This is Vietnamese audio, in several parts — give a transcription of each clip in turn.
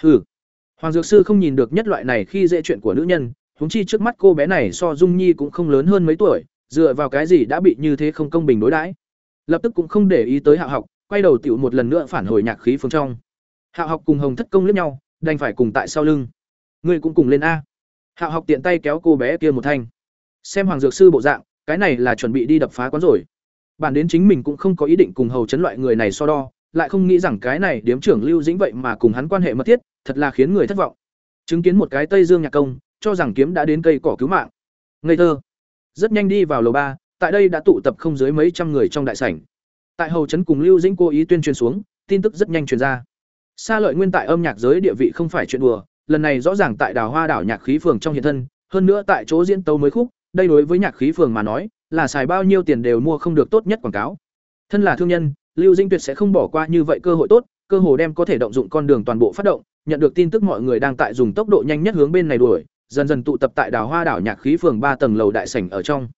Hừ. Hoàng dược sư không nhìn được nhất loại này khi dễ chuyện của nữ nhân, huống chi trước mắt cô bé này so Dung Nhi cũng không lớn hơn mấy tuổi, dựa vào cái gì đã bị như thế không công bình đối đãi. Lập tức cũng không để ý tới Hạ học, quay đầu tiểu một lần nữa phản hồi nhạc khí phương trong. Hạ học cùng Hồng Thất công liếc nhau, đành phải cùng tại sau lưng. Ngươi cũng cùng lên a. Hạ học tiện tay kéo cô bé kia một thanh. Xem Hoàng dược sư bộ dạng, cái này là chuẩn bị đi đập phá quán rồi. Bản đến chính mình cũng không có ý định cùng hầu chấn loại người này so đo, lại không nghĩ rằng cái này điếm trưởng Lưu Dĩnh vậy mà cùng hắn quan hệ mật thiết, thật là khiến người thất vọng. Chứng kiến một cái Tây Dương nhạc công, cho rằng kiếm đã đến cây cỏ cứu mạng. Ngây thơ. Rất nhanh đi vào lầu ba, tại đây đã tụ tập không dưới mấy trăm người trong đại sảnh. Tại hầu trấn cùng Lưu Dĩnh cố ý tuyên truyền xuống, tin tức rất nhanh truyền ra. Sa lợi nguyên tại âm nhạc giới địa vị không phải chuyện đùa, lần này rõ ràng tại Đào Hoa đảo nhạc khí phường trong hiện thân, hơn nữa tại chỗ diễn tấu mới khúc, đây đối với nhạc khí phường mà nói, là xài bao nhiêu tiền đều mua không được tốt nhất quảng cáo. Thân là thương nhân, Lưu Dĩnh tuyệt sẽ không bỏ qua như vậy cơ hội tốt, cơ hồ đem có thể động dụng con đường toàn bộ phát động, nhận được tin tức mọi người đang tại dùng tốc độ nhanh nhất hướng bên này đuổi, dần dần tụ tập tại Đào Hoa đảo nhạc khí phường ba tầng lầu đại sảnh ở trong.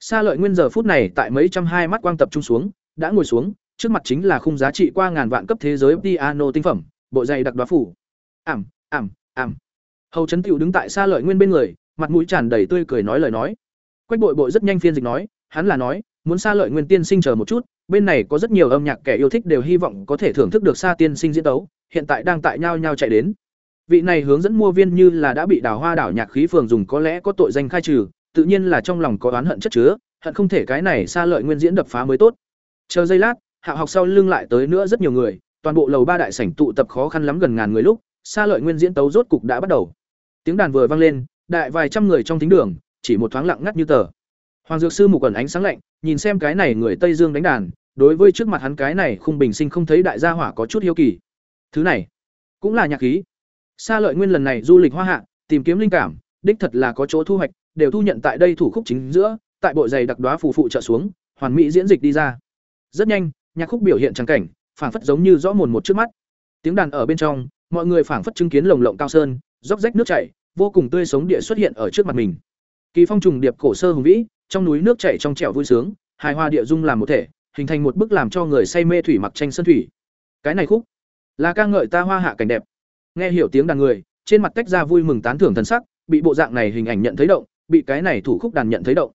Sa Lợi Nguyên giờ phút này tại mấy trăm hai mắt quang tập trung xuống, đã ngồi xuống, trước mặt chính là khung giá trị qua ngàn vạn cấp thế giới piano tinh phẩm, bộ dày đặc đóa phủ. Ảm, ảm, ảm. Hầu Chấn Tiểu đứng tại Sa Lợi Nguyên bên người, mặt mũi tràn đầy tươi cười nói lời nói. Quách Bội Bội rất nhanh phiên dịch nói, hắn là nói, muốn xa Lợi Nguyên tiên sinh chờ một chút, bên này có rất nhiều âm nhạc kẻ yêu thích đều hy vọng có thể thưởng thức được xa tiên sinh diễn tấu, hiện tại đang tại nhau nhau chạy đến. Vị này hướng dẫn mua viên như là đã bị Đào Hoa đảo nhạc khí phường dùng có lẽ có tội danh khai trừ, tự nhiên là trong lòng có oán hận chất chứa, hận không thể cái này xa Lợi Nguyên diễn đập phá mới tốt. Chờ giây lát, Hạ học sau lưng lại tới nữa rất nhiều người, toàn bộ lầu ba đại sảnh tụ tập khó khăn lắm gần ngàn người lúc, xa Lợi Nguyên diễn tấu rốt cục đã bắt đầu. Tiếng đàn vừa vang lên, đại vài trăm người trong thính đường, chỉ một thoáng lặng ngắt như tờ. Hoàng dược sư mục quần ánh sáng lạnh, nhìn xem cái này người Tây Dương đánh đàn, đối với trước mặt hắn cái này khung bình sinh không thấy đại gia hỏa có chút hiếu kỳ. Thứ này, cũng là nhạc khí. Sa Lợi Nguyên lần này du lịch hoa hạ, tìm kiếm linh cảm, đích thật là có chỗ thu hoạch, đều thu nhận tại đây thủ khúc chính giữa, tại bộ giày đặc đóa phù phụ trợ xuống, hoàn mỹ diễn dịch đi ra. Rất nhanh, nhạc khúc biểu hiện trắng cảnh, phảng phất giống như rõ mồn một trước mắt. Tiếng đàn ở bên trong, mọi người phảng phất chứng kiến lồng lộng cao sơn, róc rách nước chảy, vô cùng tươi sống địa xuất hiện ở trước mặt mình. Kỳ phong trùng điệp cổ sơ hùng vĩ, trong núi nước chảy trong trẻo vui sướng, hài hòa địa dung làm một thể, hình thành một bức làm cho người say mê thủy mặc tranh sơn thủy. Cái này khúc là ca ngợi ta hoa hạ cảnh đẹp. Nghe hiểu tiếng đàn người, trên mặt tách ra vui mừng tán thưởng thần sắc, bị bộ dạng này hình ảnh nhận thấy động, bị cái này thủ khúc đàn nhận thấy động.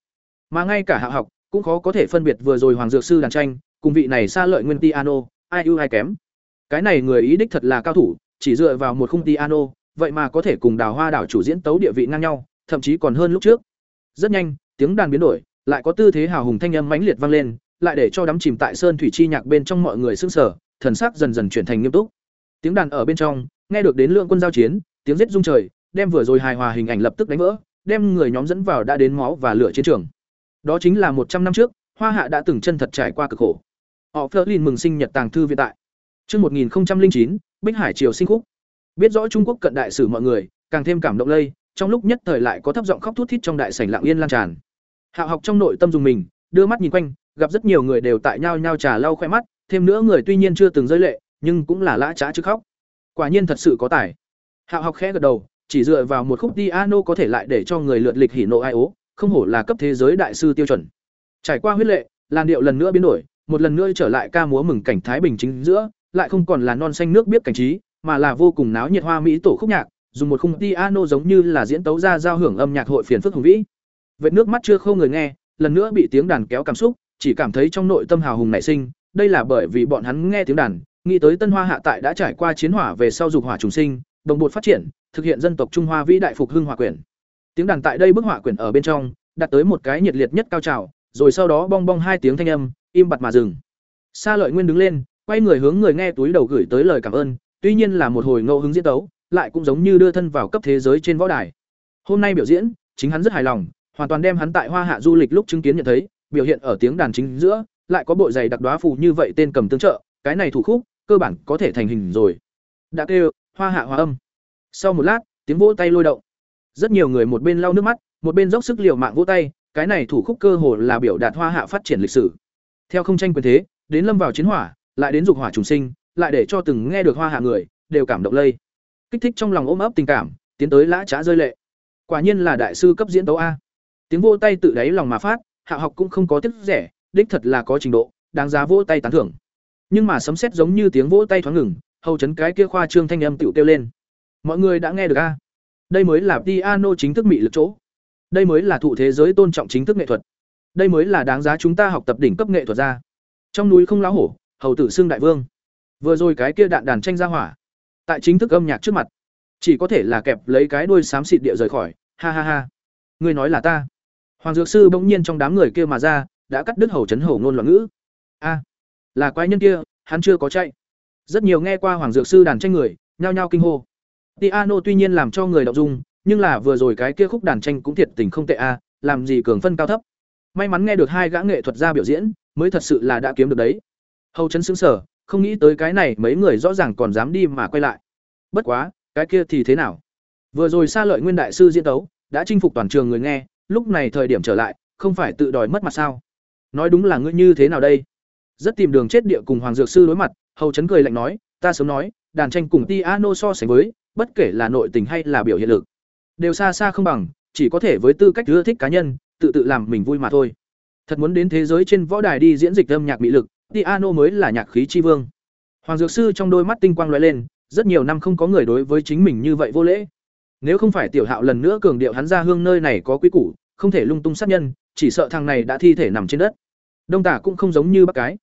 Mà ngay cả hạ học cũng khó có thể phân biệt vừa rồi hoàng dược sư đàn tranh, cùng vị này xa lợi nguyên piano, ai ưu ai kém. Cái này người ý đích thật là cao thủ, chỉ dựa vào một khung piano, vậy mà có thể cùng Đào Hoa đảo chủ diễn tấu địa vị ngang nhau, thậm chí còn hơn lúc trước. Rất nhanh, tiếng đàn biến đổi, lại có tư thế hào hùng thanh âm mãnh liệt vang lên, lại để cho đắm chìm tại sơn thủy chi nhạc bên trong mọi người sững sờ, thần sắc dần dần chuyển thành nghiêm túc. Tiếng đàn ở bên trong, nghe được đến lượng quân giao chiến, tiếng giết rung trời, đem vừa rồi hài hòa hình ảnh lập tức đánh vỡ, đem người nhóm dẫn vào đã đến máu và lửa chiến trường. Đó chính là một trăm năm trước, Hoa Hạ đã từng chân thật trải qua cực khổ. Họ Flerlin mừng sinh nhật tàng thư viện tại. Chương 1009, Bích Hải triều sinh khúc. Biết rõ Trung Quốc cận đại sử mọi người, càng thêm cảm động lây, trong lúc nhất thời lại có thấp giọng khóc thút thít trong đại sảnh lặng yên lan tràn. Hạo học trong nội tâm dùng mình, đưa mắt nhìn quanh, gặp rất nhiều người đều tại nhau nhau trà lau khoe mắt, thêm nữa người tuy nhiên chưa từng rơi lệ, nhưng cũng là lã chã chứ khóc. Quả nhiên thật sự có tài. Hạo học khẽ gật đầu, chỉ dựa vào một khúc piano có thể lại để cho người lượt lịch hỉ nộ ai ố, không hổ là cấp thế giới đại sư tiêu chuẩn. Trải qua huyết lệ, làn điệu lần nữa biến đổi, một lần nữa trở lại ca múa mừng cảnh thái bình chính giữa, lại không còn là non xanh nước biết cảnh trí, mà là vô cùng náo nhiệt hoa mỹ tổ khúc nhạc, dùng một khung piano giống như là diễn tấu ra giao hưởng âm nhạc hội phiền phức hùng vĩ. Vệt nước mắt chưa khô người nghe, lần nữa bị tiếng đàn kéo cảm xúc, chỉ cảm thấy trong nội tâm hào hùng nảy sinh, đây là bởi vì bọn hắn nghe tiếng đàn, nghĩ tới Tân Hoa hạ tại đã trải qua chiến hỏa về sau dục hỏa trùng sinh, đồng bộ phát triển, thực hiện dân tộc Trung Hoa vĩ đại phục hưng hỏa quyển. Tiếng đàn tại đây bức hỏa quyển ở bên trong, đạt tới một cái nhiệt liệt nhất cao trào, rồi sau đó bong bong hai tiếng thanh âm, im bặt mà dừng. Sa Lợi Nguyên đứng lên, quay người hướng người nghe túi đầu gửi tới lời cảm ơn, tuy nhiên là một hồi ngẫu hứng diễn tấu, lại cũng giống như đưa thân vào cấp thế giới trên võ đài. Hôm nay biểu diễn, chính hắn rất hài lòng, hoàn toàn đem hắn tại Hoa Hạ du lịch lúc chứng kiến nhận thấy, biểu hiện ở tiếng đàn chính giữa, lại có bộ giày đặc đoá phù như vậy tên cầm tương trợ, cái này thủ khúc, cơ bản có thể thành hình rồi. Đã kêu, Hoa Hạ hòa âm. Sau một lát, tiếng vỗ tay lôi động. Rất nhiều người một bên lau nước mắt, một bên dốc sức liều mạng vỗ tay, cái này thủ khúc cơ hồ là biểu đạt Hoa Hạ phát triển lịch sử. Theo không tranh quyền thế, đến lâm vào chiến hỏa, lại đến dục hỏa trùng sinh, lại để cho từng nghe được Hoa Hạ người đều cảm động lây. Kích thích trong lòng ôm ấp tình cảm, tiến tới lã trá rơi lệ. Quả nhiên là đại sư cấp diễn tấu a. Tiếng vô tay tự đáy lòng mà phát, Hạ học cũng không có tiếc rẻ, đích thật là có trình độ, đáng giá vỗ tay tán thưởng. Nhưng mà sấm sét giống như tiếng vỗ tay thoáng ngừng, hầu chấn cái kia khoa trương thanh âm tiểu kêu lên. mọi người đã nghe được a? Đây mới là piano chính thức mị lực chỗ. Đây mới là thụ thế giới tôn trọng chính thức nghệ thuật. Đây mới là đáng giá chúng ta học tập đỉnh cấp nghệ thuật ra. Trong núi không lão hổ hầu tử xương đại vương. Vừa rồi cái kia đạn đàn tranh ra hỏa. Tại chính thức âm nhạc trước mặt chỉ có thể là kẹp lấy cái đuôi xám xịt địa rời khỏi. Ha ha ha. Ngươi nói là ta hoàng dược sư bỗng nhiên trong đám người kia mà ra, đã cắt đứt hầu chấn hầu ngôn loạn ngữ. A, là quái nhân kia, hắn chưa có chạy. Rất nhiều nghe qua hoàng dược sư đàn tranh người, nhao nhao kinh hô. Tiano tuy nhiên làm cho người động dung, nhưng là vừa rồi cái kia khúc đàn tranh cũng thiệt tình không tệ a, làm gì cường phân cao thấp. May mắn nghe được hai gã nghệ thuật gia biểu diễn, mới thật sự là đã kiếm được đấy. Hầu chấn sững sở, không nghĩ tới cái này mấy người rõ ràng còn dám đi mà quay lại. Bất quá, cái kia thì thế nào? Vừa rồi xa lợi nguyên đại sư diễn tấu, đã chinh phục toàn trường người nghe lúc này thời điểm trở lại, không phải tự đòi mất mặt sao? Nói đúng là ngươi như thế nào đây? Rất tìm đường chết địa cùng hoàng dược sư đối mặt, hầu chấn cười lạnh nói, ta sớm nói, đàn tranh cùng Tiano so sánh với, bất kể là nội tình hay là biểu hiện lực, đều xa xa không bằng, chỉ có thể với tư cách ưa thích cá nhân, tự tự làm mình vui mà thôi. Thật muốn đến thế giới trên võ đài đi diễn dịch âm nhạc mỹ lực, Tiano mới là nhạc khí chi vương. Hoàng dược sư trong đôi mắt tinh quang lóe lên, rất nhiều năm không có người đối với chính mình như vậy vô lễ nếu không phải tiểu hạo lần nữa cường điệu hắn ra hương nơi này có quý củ, không thể lung tung sát nhân, chỉ sợ thằng này đã thi thể nằm trên đất. Đông tả cũng không giống như bác cái.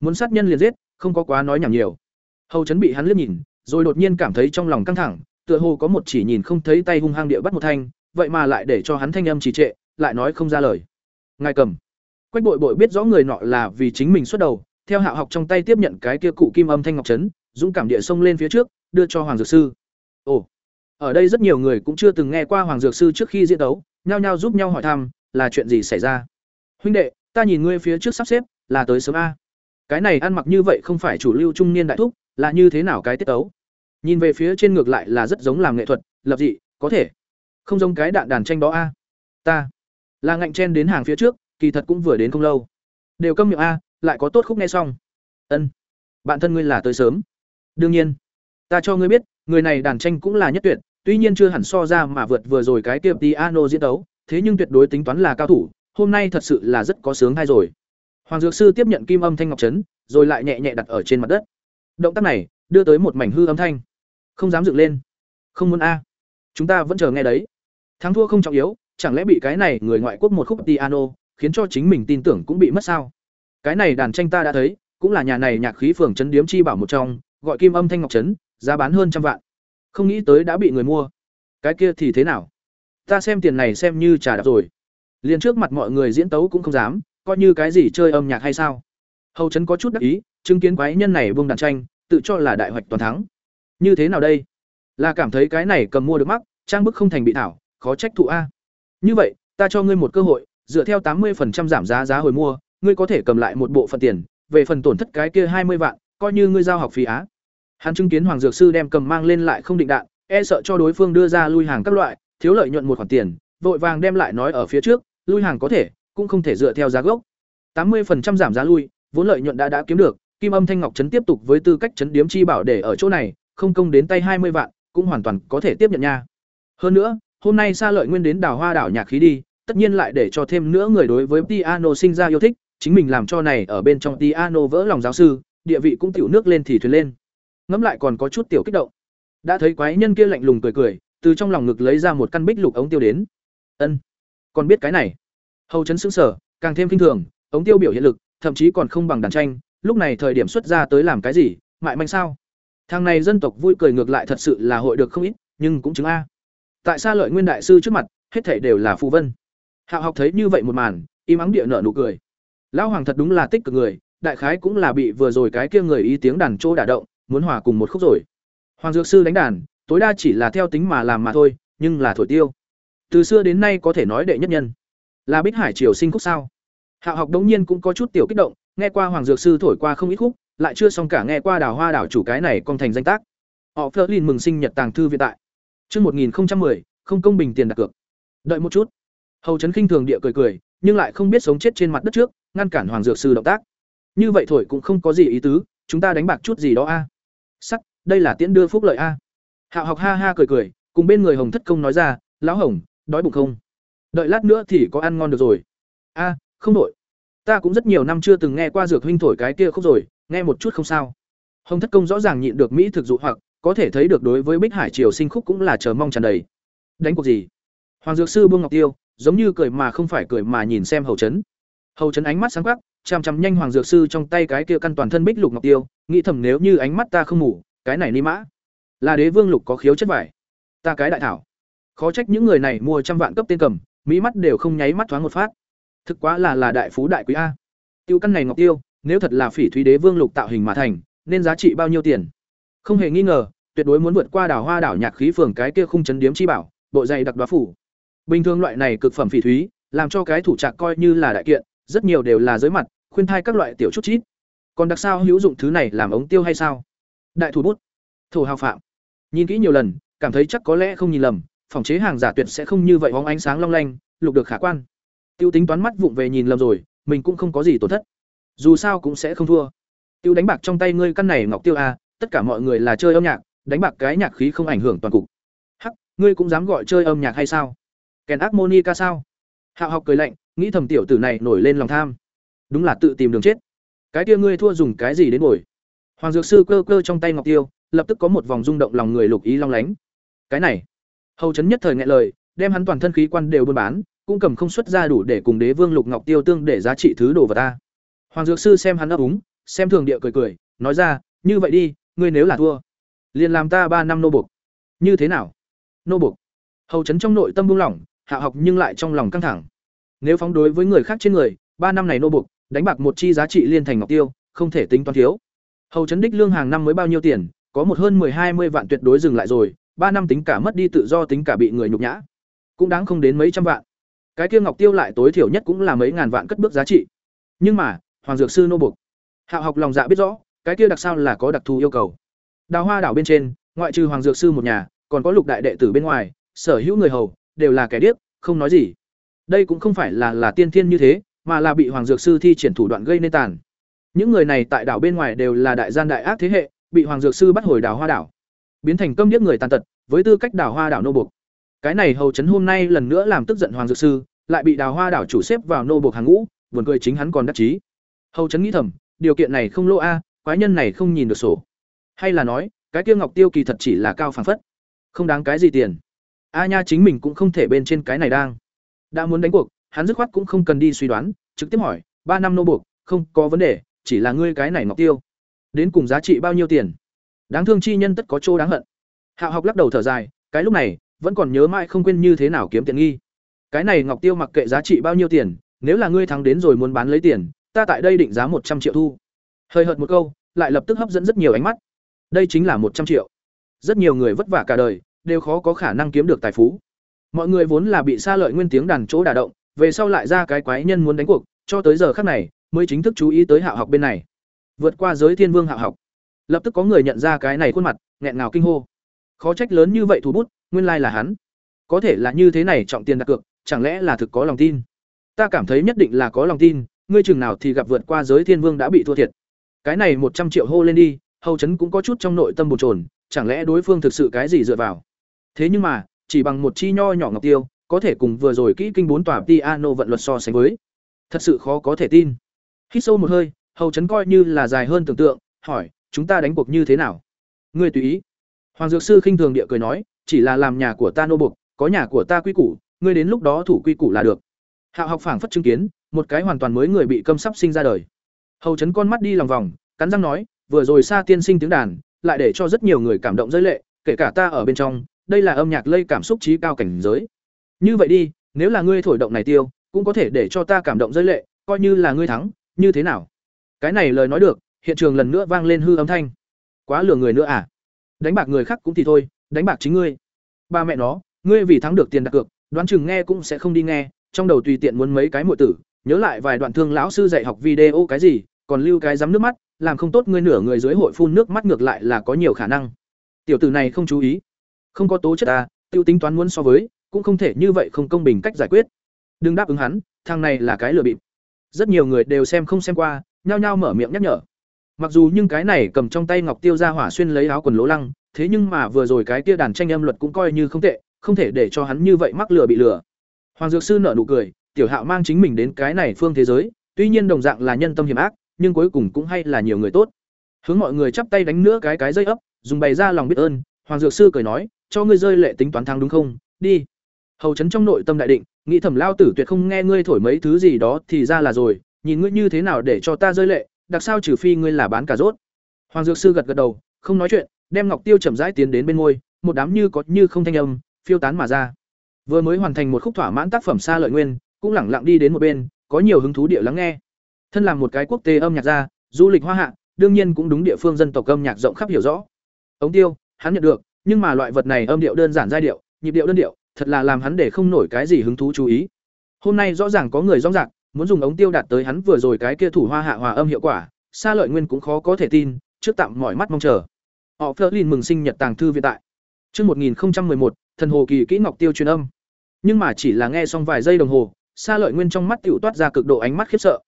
Muốn sát nhân liền giết, không có quá nói nhảm nhiều. Hầu chấn bị hắn liếc nhìn, rồi đột nhiên cảm thấy trong lòng căng thẳng, tựa hồ có một chỉ nhìn không thấy tay hung hăng địa bắt một thanh, vậy mà lại để cho hắn thanh âm trì trệ, lại nói không ra lời. Ngài cầm. Quách bội bội biết rõ người nọ là vì chính mình xuất đầu, theo hạ học trong tay tiếp nhận cái kia cụ kim âm thanh ngọc trấn dũng cảm địa xông lên phía trước, đưa cho hoàng dược sư. Ồ ở đây rất nhiều người cũng chưa từng nghe qua hoàng dược sư trước khi diễn đấu, nhao nhao giúp nhau hỏi thăm, là chuyện gì xảy ra? Huynh đệ, ta nhìn ngươi phía trước sắp xếp, là tới sớm a. Cái này ăn mặc như vậy không phải chủ lưu trung niên đại thúc, là như thế nào cái tiết tấu? Nhìn về phía trên ngược lại là rất giống làm nghệ thuật, lập dị, có thể. Không giống cái đạn đàn tranh đó a. Ta, là ngạnh chen đến hàng phía trước, kỳ thật cũng vừa đến không lâu. Đều câm miệng a, lại có tốt khúc nghe xong. Ân, bạn thân ngươi là tới sớm. Đương nhiên, ta cho ngươi biết, người này đàn tranh cũng là nhất tuyệt tuy nhiên chưa hẳn so ra mà vượt vừa rồi cái tiệp piano diễn đấu thế nhưng tuyệt đối tính toán là cao thủ, hôm nay thật sự là rất có sướng hay rồi. Hoàng dược sư tiếp nhận kim âm thanh ngọc trấn rồi lại nhẹ nhẹ đặt ở trên mặt đất. Động tác này, đưa tới một mảnh hư âm thanh. Không dám dựng lên. Không muốn a. Chúng ta vẫn chờ nghe đấy. Thắng thua không trọng yếu, chẳng lẽ bị cái này người ngoại quốc một khúc piano, khiến cho chính mình tin tưởng cũng bị mất sao? Cái này đàn tranh ta đã thấy, cũng là nhà này nhạc khí phường trấn điếm chi bảo một trong, gọi kim âm thanh ngọc trấn giá bán hơn trăm vạn không nghĩ tới đã bị người mua. Cái kia thì thế nào? Ta xem tiền này xem như trả đạp rồi. Liền trước mặt mọi người diễn tấu cũng không dám, coi như cái gì chơi âm nhạc hay sao? Hầu trấn có chút đắc ý, chứng kiến quái nhân này buông đàn tranh, tự cho là đại hoạch toàn thắng. Như thế nào đây? Là cảm thấy cái này cầm mua được mắc, trang bức không thành bị thảo, khó trách thụ a. Như vậy, ta cho ngươi một cơ hội, dựa theo tám 80% giảm giá giá hồi mua, ngươi có thể cầm lại một bộ phận tiền, về phần tổn thất cái kia hai mươi vạn, coi như ngươi giao học phí á hắn chứng kiến hoàng dược sư đem cầm mang lên lại không định đạn e sợ cho đối phương đưa ra lui hàng các loại, thiếu lợi nhuận một khoản tiền, vội vàng đem lại nói ở phía trước, lui hàng có thể, cũng không thể dựa theo giá gốc. Tám 80% giảm giá lui, vốn lợi nhuận đã đã kiếm được, kim âm thanh ngọc trấn tiếp tục với tư cách trấn điếm chi bảo để ở chỗ này, không công đến tay hai mươi vạn, cũng hoàn toàn có thể tiếp nhận nha. Hơn nữa, hôm nay xa lợi nguyên đến đào hoa đảo nhạc khí đi, tất nhiên lại để cho thêm nữa người đối với piano sinh ra yêu thích, chính mình làm cho này ở bên trong piano vỡ lòng giáo sư, địa vị cũng tiểu nước lên thì thuyền lên ngẫm lại còn có chút tiểu kích động. Đã thấy quái nhân kia lạnh lùng cười cười, từ trong lòng ngực lấy ra một căn bích lục ống tiêu đến. Ân, còn biết cái này. Hầu chấn xứng sở càng thêm kinh thường, ống tiêu biểu hiện lực, thậm chí còn không bằng đàn tranh, lúc này thời điểm xuất ra tới làm cái gì, mại manh sao? Thằng này dân tộc vui cười ngược lại thật sự là hội được không ít, nhưng cũng chứng a. Tại sao lợi nguyên đại sư trước mặt, hết thảy đều là phù vân. Hạo học thấy như vậy một màn, im ắng địa nợ nụ cười. Lão hoàng thật đúng là tích cực người, đại khái cũng là bị vừa rồi cái kia người ý tiếng đàn chỗ đả động muốn hòa cùng một khúc rồi hoàng dược sư đánh đàn tối đa chỉ là theo tính mà làm mà thôi nhưng là thổi tiêu từ xưa đến nay có thể nói đệ nhất nhân là bích hải triều sinh khúc sao hạo học đống nhiên cũng có chút tiểu kích động nghe qua hoàng dược sư thổi qua không ít khúc lại chưa xong cả nghe qua đào hoa đảo chủ cái này công thành danh tác họ phơ lin mừng sinh nhật tàng thư viện tại Trước 1010, không công bình tiền đặt cược. Đợi một chút. Hầu Trấn Kinh thường địa cười cười, nhưng lại không biết sống chết trên mặt đất trước, ngăn cản Hoàng Dược sư động tác. Như vậy thổi cũng không có gì ý tứ, chúng ta đánh bạc chút gì đó a. Sắc, đây là tiễn đưa phúc lợi a. Hạo học ha ha cười cười, cùng bên người Hồng Thất Công nói ra, "Lão Hồng, đói bụng không? Đợi lát nữa thì có ăn ngon được rồi." "A, không đổi. Ta cũng rất nhiều năm chưa từng nghe qua dược huynh thổi cái kia khúc rồi, nghe một chút không sao." Hồng Thất Công rõ ràng nhịn được mỹ thực dụ hoặc, có thể thấy được đối với bích hải triều sinh khúc cũng là chờ mong tràn đầy đánh cuộc gì hoàng dược sư buông ngọc tiêu giống như cười mà không phải cười mà nhìn xem hầu trấn hầu trấn ánh mắt sáng quắc chằm chằm nhanh hoàng dược sư trong tay cái kia căn toàn thân bích lục ngọc tiêu, nghĩ thầm nếu như ánh mắt ta không ngủ, cái này ni mã. Là đế vương lục có khiếu chất vải. Ta cái đại thảo. Khó trách những người này mua trăm vạn cấp tên cầm, mỹ mắt đều không nháy mắt thoáng một phát. Thực quá là là đại phú đại quý a. Tiêu căn này ngọc tiêu, nếu thật là phỉ thúy đế vương lục tạo hình mà thành, nên giá trị bao nhiêu tiền? Không hề nghi ngờ, tuyệt đối muốn vượt qua đảo hoa đảo nhạc khí phường cái kia khung chấn điếm chi bảo, bộ dày đặc đoá phủ. Bình thường loại này cực phẩm phỉ thúy, làm cho cái thủ trạc coi như là đại kiện, rất nhiều đều là giới mặt khuyên thai các loại tiểu chút chít. Còn đặc sao hữu dụng thứ này làm ống tiêu hay sao? Đại thủ bút. Thổ hào phạm. Nhìn kỹ nhiều lần, cảm thấy chắc có lẽ không nhìn lầm, phòng chế hàng giả tuyệt sẽ không như vậy hóng ánh sáng long lanh, lục được khả quan. Tiêu tính toán mắt vụng về nhìn lầm rồi, mình cũng không có gì tổn thất. Dù sao cũng sẽ không thua. Tiêu đánh bạc trong tay ngươi căn này ngọc tiêu a tất cả mọi người là chơi âm nhạc, đánh bạc cái nhạc khí không ảnh hưởng toàn cục. Hắc, ngươi cũng dám gọi chơi âm nhạc hay sao? Kèn ác monica sao? Hạo học cười lạnh, nghĩ thầm tiểu tử này nổi lên lòng tham đúng là tự tìm đường chết. Cái kia ngươi thua dùng cái gì đến bồi hoàng dược sư cơ cơ trong tay ngọc tiêu, lập tức có một vòng rung động lòng người lục ý long lánh. Cái này, hầu chấn nhất thời ngại lời, đem hắn toàn thân khí quan đều buôn bán, cũng cầm không xuất ra đủ để cùng đế vương lục ngọc tiêu tương để giá trị thứ đồ vật ta. Hoàng dược sư xem hắn ấp úng, xem thường địa cười cười, nói ra, như vậy đi, ngươi nếu là thua, liền làm ta ba năm nô buộc. Như thế nào? Nô buộc. Hầu chấn trong nội tâm buông lỏng, hạ học nhưng lại trong lòng căng thẳng. Nếu phóng đối với người khác trên người, ba năm này nô buộc đánh bạc một chi giá trị liên thành ngọc tiêu, không thể tính toán thiếu. Hầu chấn đích lương hàng năm mới bao nhiêu tiền, có một hơn mười hai mươi vạn tuyệt đối dừng lại rồi, ba năm tính cả mất đi tự do tính cả bị người nhục nhã. Cũng đáng không đến mấy trăm vạn. Cái kia ngọc tiêu lại tối thiểu nhất cũng là mấy ngàn vạn cất bước giá trị. Nhưng mà, hoàng dược sư nô buộc. Hạo học lòng dạ biết rõ, cái kia đặc sao là có đặc thù yêu cầu. Đào hoa đảo bên trên, ngoại trừ hoàng dược sư một nhà, còn có lục đại đệ tử bên ngoài, sở hữu người hầu, đều là kẻ điếc, không nói gì. Đây cũng không phải là là tiên thiên như thế mà là bị hoàng dược sư thi triển thủ đoạn gây nên tàn. Những người này tại đảo bên ngoài đều là đại gian đại ác thế hệ, bị hoàng dược sư bắt hồi đảo hoa đảo. Biến thành công điếc người tàn tật, với tư cách đảo hoa đảo nô buộc cái này hầu chấn hôm nay lần nữa làm tức giận hoàng dược sư, lại bị đào hoa đảo chủ xếp vào nô buộc hàng ngũ, buồn cười chính hắn còn đắc chí. Hầu chấn nghĩ thầm, điều kiện này không lỗ a, quái nhân này không nhìn được sổ. Hay là nói, cái kia ngọc tiêu kỳ thật chỉ là cao phảng phất. Không đáng cái gì tiền. A nha chính mình cũng không thể bên trên cái này đang. Đã muốn đánh cuộc hắn dứt khoát cũng không cần đi suy đoán, trực tiếp hỏi, ba năm nô buộc, không có vấn đề, chỉ là ngươi cái này ngọc tiêu, đến cùng giá trị bao nhiêu tiền? Đáng thương chi nhân tất có chỗ đáng hận. Hạo học lắc đầu thở dài, cái lúc này, vẫn còn nhớ mãi không quên như thế nào kiếm tiền nghi. Cái này ngọc tiêu mặc kệ giá trị bao nhiêu tiền, nếu là ngươi thắng đến rồi muốn bán lấy tiền, ta tại đây định giá một trăm triệu thu. Hơi hợt một câu, lại lập tức hấp dẫn rất nhiều ánh mắt. Đây chính là một trăm triệu. Rất nhiều người vất vả cả đời, đều khó có khả năng kiếm được tài phú. Mọi người vốn là bị xa lợi nguyên tiếng đàn chỗ đả động về sau lại ra cái quái nhân muốn đánh cuộc, cho tới giờ khác này, mới chính thức chú ý tới hạ học bên này. Vượt qua giới thiên vương hạ học. Lập tức có người nhận ra cái này khuôn mặt, nghẹn ngào kinh hô. Khó trách lớn như vậy thủ bút, nguyên lai là hắn. Có thể là như thế này trọng tiền đặt cược, chẳng lẽ là thực có lòng tin? Ta cảm thấy nhất định là có lòng tin, ngươi chừng nào thì gặp vượt qua giới thiên vương đã bị thua thiệt. Cái này một trăm triệu hô lên đi, hầu chấn cũng có chút trong nội tâm bồn chồn, chẳng lẽ đối phương thực sự cái gì dựa vào? Thế nhưng mà, chỉ bằng một chi nho nhỏ ngọc tiêu có thể cùng vừa rồi kỹ kinh bốn tòa piano vận luật so sánh với. Thật sự khó có thể tin. Hít sâu một hơi, hầu chấn coi như là dài hơn tưởng tượng, hỏi, chúng ta đánh cuộc như thế nào? Ngươi tùy ý. Hoàng dược sư khinh thường địa cười nói, chỉ là làm nhà của ta nô buộc, có nhà của ta quy củ, ngươi đến lúc đó thủ quy củ là được. Hạo học phảng phất chứng kiến, một cái hoàn toàn mới người bị câm sắp sinh ra đời. Hầu chấn con mắt đi lòng vòng, cắn răng nói, vừa rồi xa tiên sinh tiếng đàn, lại để cho rất nhiều người cảm động rơi lệ, kể cả ta ở bên trong, đây là âm nhạc lây cảm xúc trí cao cảnh giới như vậy đi, nếu là ngươi thổi động này tiêu, cũng có thể để cho ta cảm động rơi lệ, coi như là ngươi thắng, như thế nào? Cái này lời nói được, hiện trường lần nữa vang lên hư âm thanh. Quá lừa người nữa à? Đánh bạc người khác cũng thì thôi, đánh bạc chính ngươi. Ba mẹ nó, ngươi vì thắng được tiền đặt cược, đoán chừng nghe cũng sẽ không đi nghe, trong đầu tùy tiện muốn mấy cái muội tử, nhớ lại vài đoạn thương lão sư dạy học video cái gì, còn lưu cái dám nước mắt, làm không tốt ngươi nửa người dưới hội phun nước mắt ngược lại là có nhiều khả năng. Tiểu tử này không chú ý. Không có tố chất ta tiêu tính toán muốn so với cũng không thể như vậy không công bình cách giải quyết. Đừng đáp ứng hắn, thằng này là cái lừa bịp. Rất nhiều người đều xem không xem qua, nhao nhao mở miệng nhắc nhở. Mặc dù nhưng cái này cầm trong tay ngọc tiêu ra hỏa xuyên lấy áo quần lỗ lăng, thế nhưng mà vừa rồi cái kia đàn tranh âm luật cũng coi như không tệ, không thể để cho hắn như vậy mắc lừa bị lừa. Hoàng dược sư nở nụ cười, tiểu hạo mang chính mình đến cái này phương thế giới, tuy nhiên đồng dạng là nhân tâm hiểm ác, nhưng cuối cùng cũng hay là nhiều người tốt. Hướng mọi người chắp tay đánh nữa cái cái dây ấp, dùng bày ra lòng biết ơn, hoàng dược sư cười nói, cho ngươi rơi lệ tính toán thắng đúng không? Đi hầu chấn trong nội tâm đại định, nghĩ thẩm lao tử tuyệt không nghe ngươi thổi mấy thứ gì đó thì ra là rồi, nhìn ngươi như thế nào để cho ta rơi lệ, đặc sao trừ phi ngươi là bán cả rốt. Hoàng dược sư gật gật đầu, không nói chuyện, đem ngọc tiêu chậm rãi tiến đến bên ngôi một đám như có như không thanh âm, phiêu tán mà ra. Vừa mới hoàn thành một khúc thỏa mãn tác phẩm xa lợi nguyên, cũng lẳng lặng đi đến một bên, có nhiều hứng thú địa lắng nghe. Thân làm một cái quốc tế âm nhạc gia, du lịch hoa hạ, đương nhiên cũng đúng địa phương dân tộc âm nhạc rộng khắp hiểu rõ. Ống tiêu, hắn nhận được, nhưng mà loại vật này âm điệu đơn giản giai điệu, nhịp điệu đơn điệu thật là làm hắn để không nổi cái gì hứng thú chú ý hôm nay rõ ràng có người rõ ràng muốn dùng ống tiêu đạt tới hắn vừa rồi cái kia thủ hoa hạ hòa âm hiệu quả xa lợi nguyên cũng khó có thể tin trước tạm mỏi mắt mong chờ họ Flerlin mừng sinh nhật tàng thư viện tại Chương 1011, thần hồ kỳ kỹ ngọc tiêu truyền âm. Nhưng mà chỉ là nghe xong vài giây đồng hồ, xa lợi nguyên trong mắt tiểu toát ra cực độ ánh mắt khiếp sợ.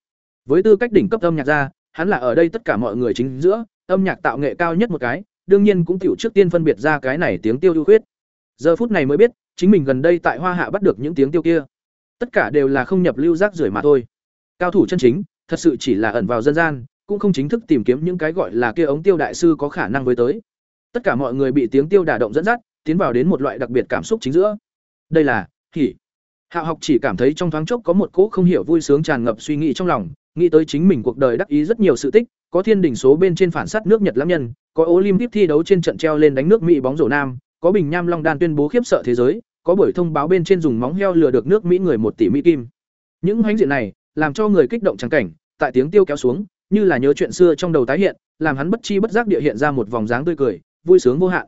Với tư cách đỉnh cấp âm nhạc gia, hắn là ở đây tất cả mọi người chính giữa, âm nhạc tạo nghệ cao nhất một cái, đương nhiên cũng tiểu trước tiên phân biệt ra cái này tiếng tiêu ưu khuyết. Giờ phút này mới biết, chính mình gần đây tại Hoa Hạ bắt được những tiếng tiêu kia. Tất cả đều là không nhập lưu rác rưởi mà thôi. Cao thủ chân chính, thật sự chỉ là ẩn vào dân gian, cũng không chính thức tìm kiếm những cái gọi là kia ống tiêu đại sư có khả năng với tới. Tất cả mọi người bị tiếng tiêu đả động dẫn dắt, tiến vào đến một loại đặc biệt cảm xúc chính giữa. Đây là hỉ. Hạo học chỉ cảm thấy trong thoáng chốc có một cỗ không hiểu vui sướng tràn ngập suy nghĩ trong lòng, nghĩ tới chính mình cuộc đời đắc ý rất nhiều sự tích, có thiên đỉnh số bên trên phản sát nước Nhật lãng nhân, có Olympic thi đấu trên trận treo lên đánh nước Mỹ bóng rổ nam, có bình nham long đan tuyên bố khiếp sợ thế giới, có buổi thông báo bên trên dùng móng heo lừa được nước Mỹ người một tỷ Mỹ kim. Những hoánh diện này, làm cho người kích động trắng cảnh, tại tiếng tiêu kéo xuống, như là nhớ chuyện xưa trong đầu tái hiện, làm hắn bất chi bất giác địa hiện ra một vòng dáng tươi cười, vui sướng vô hạn.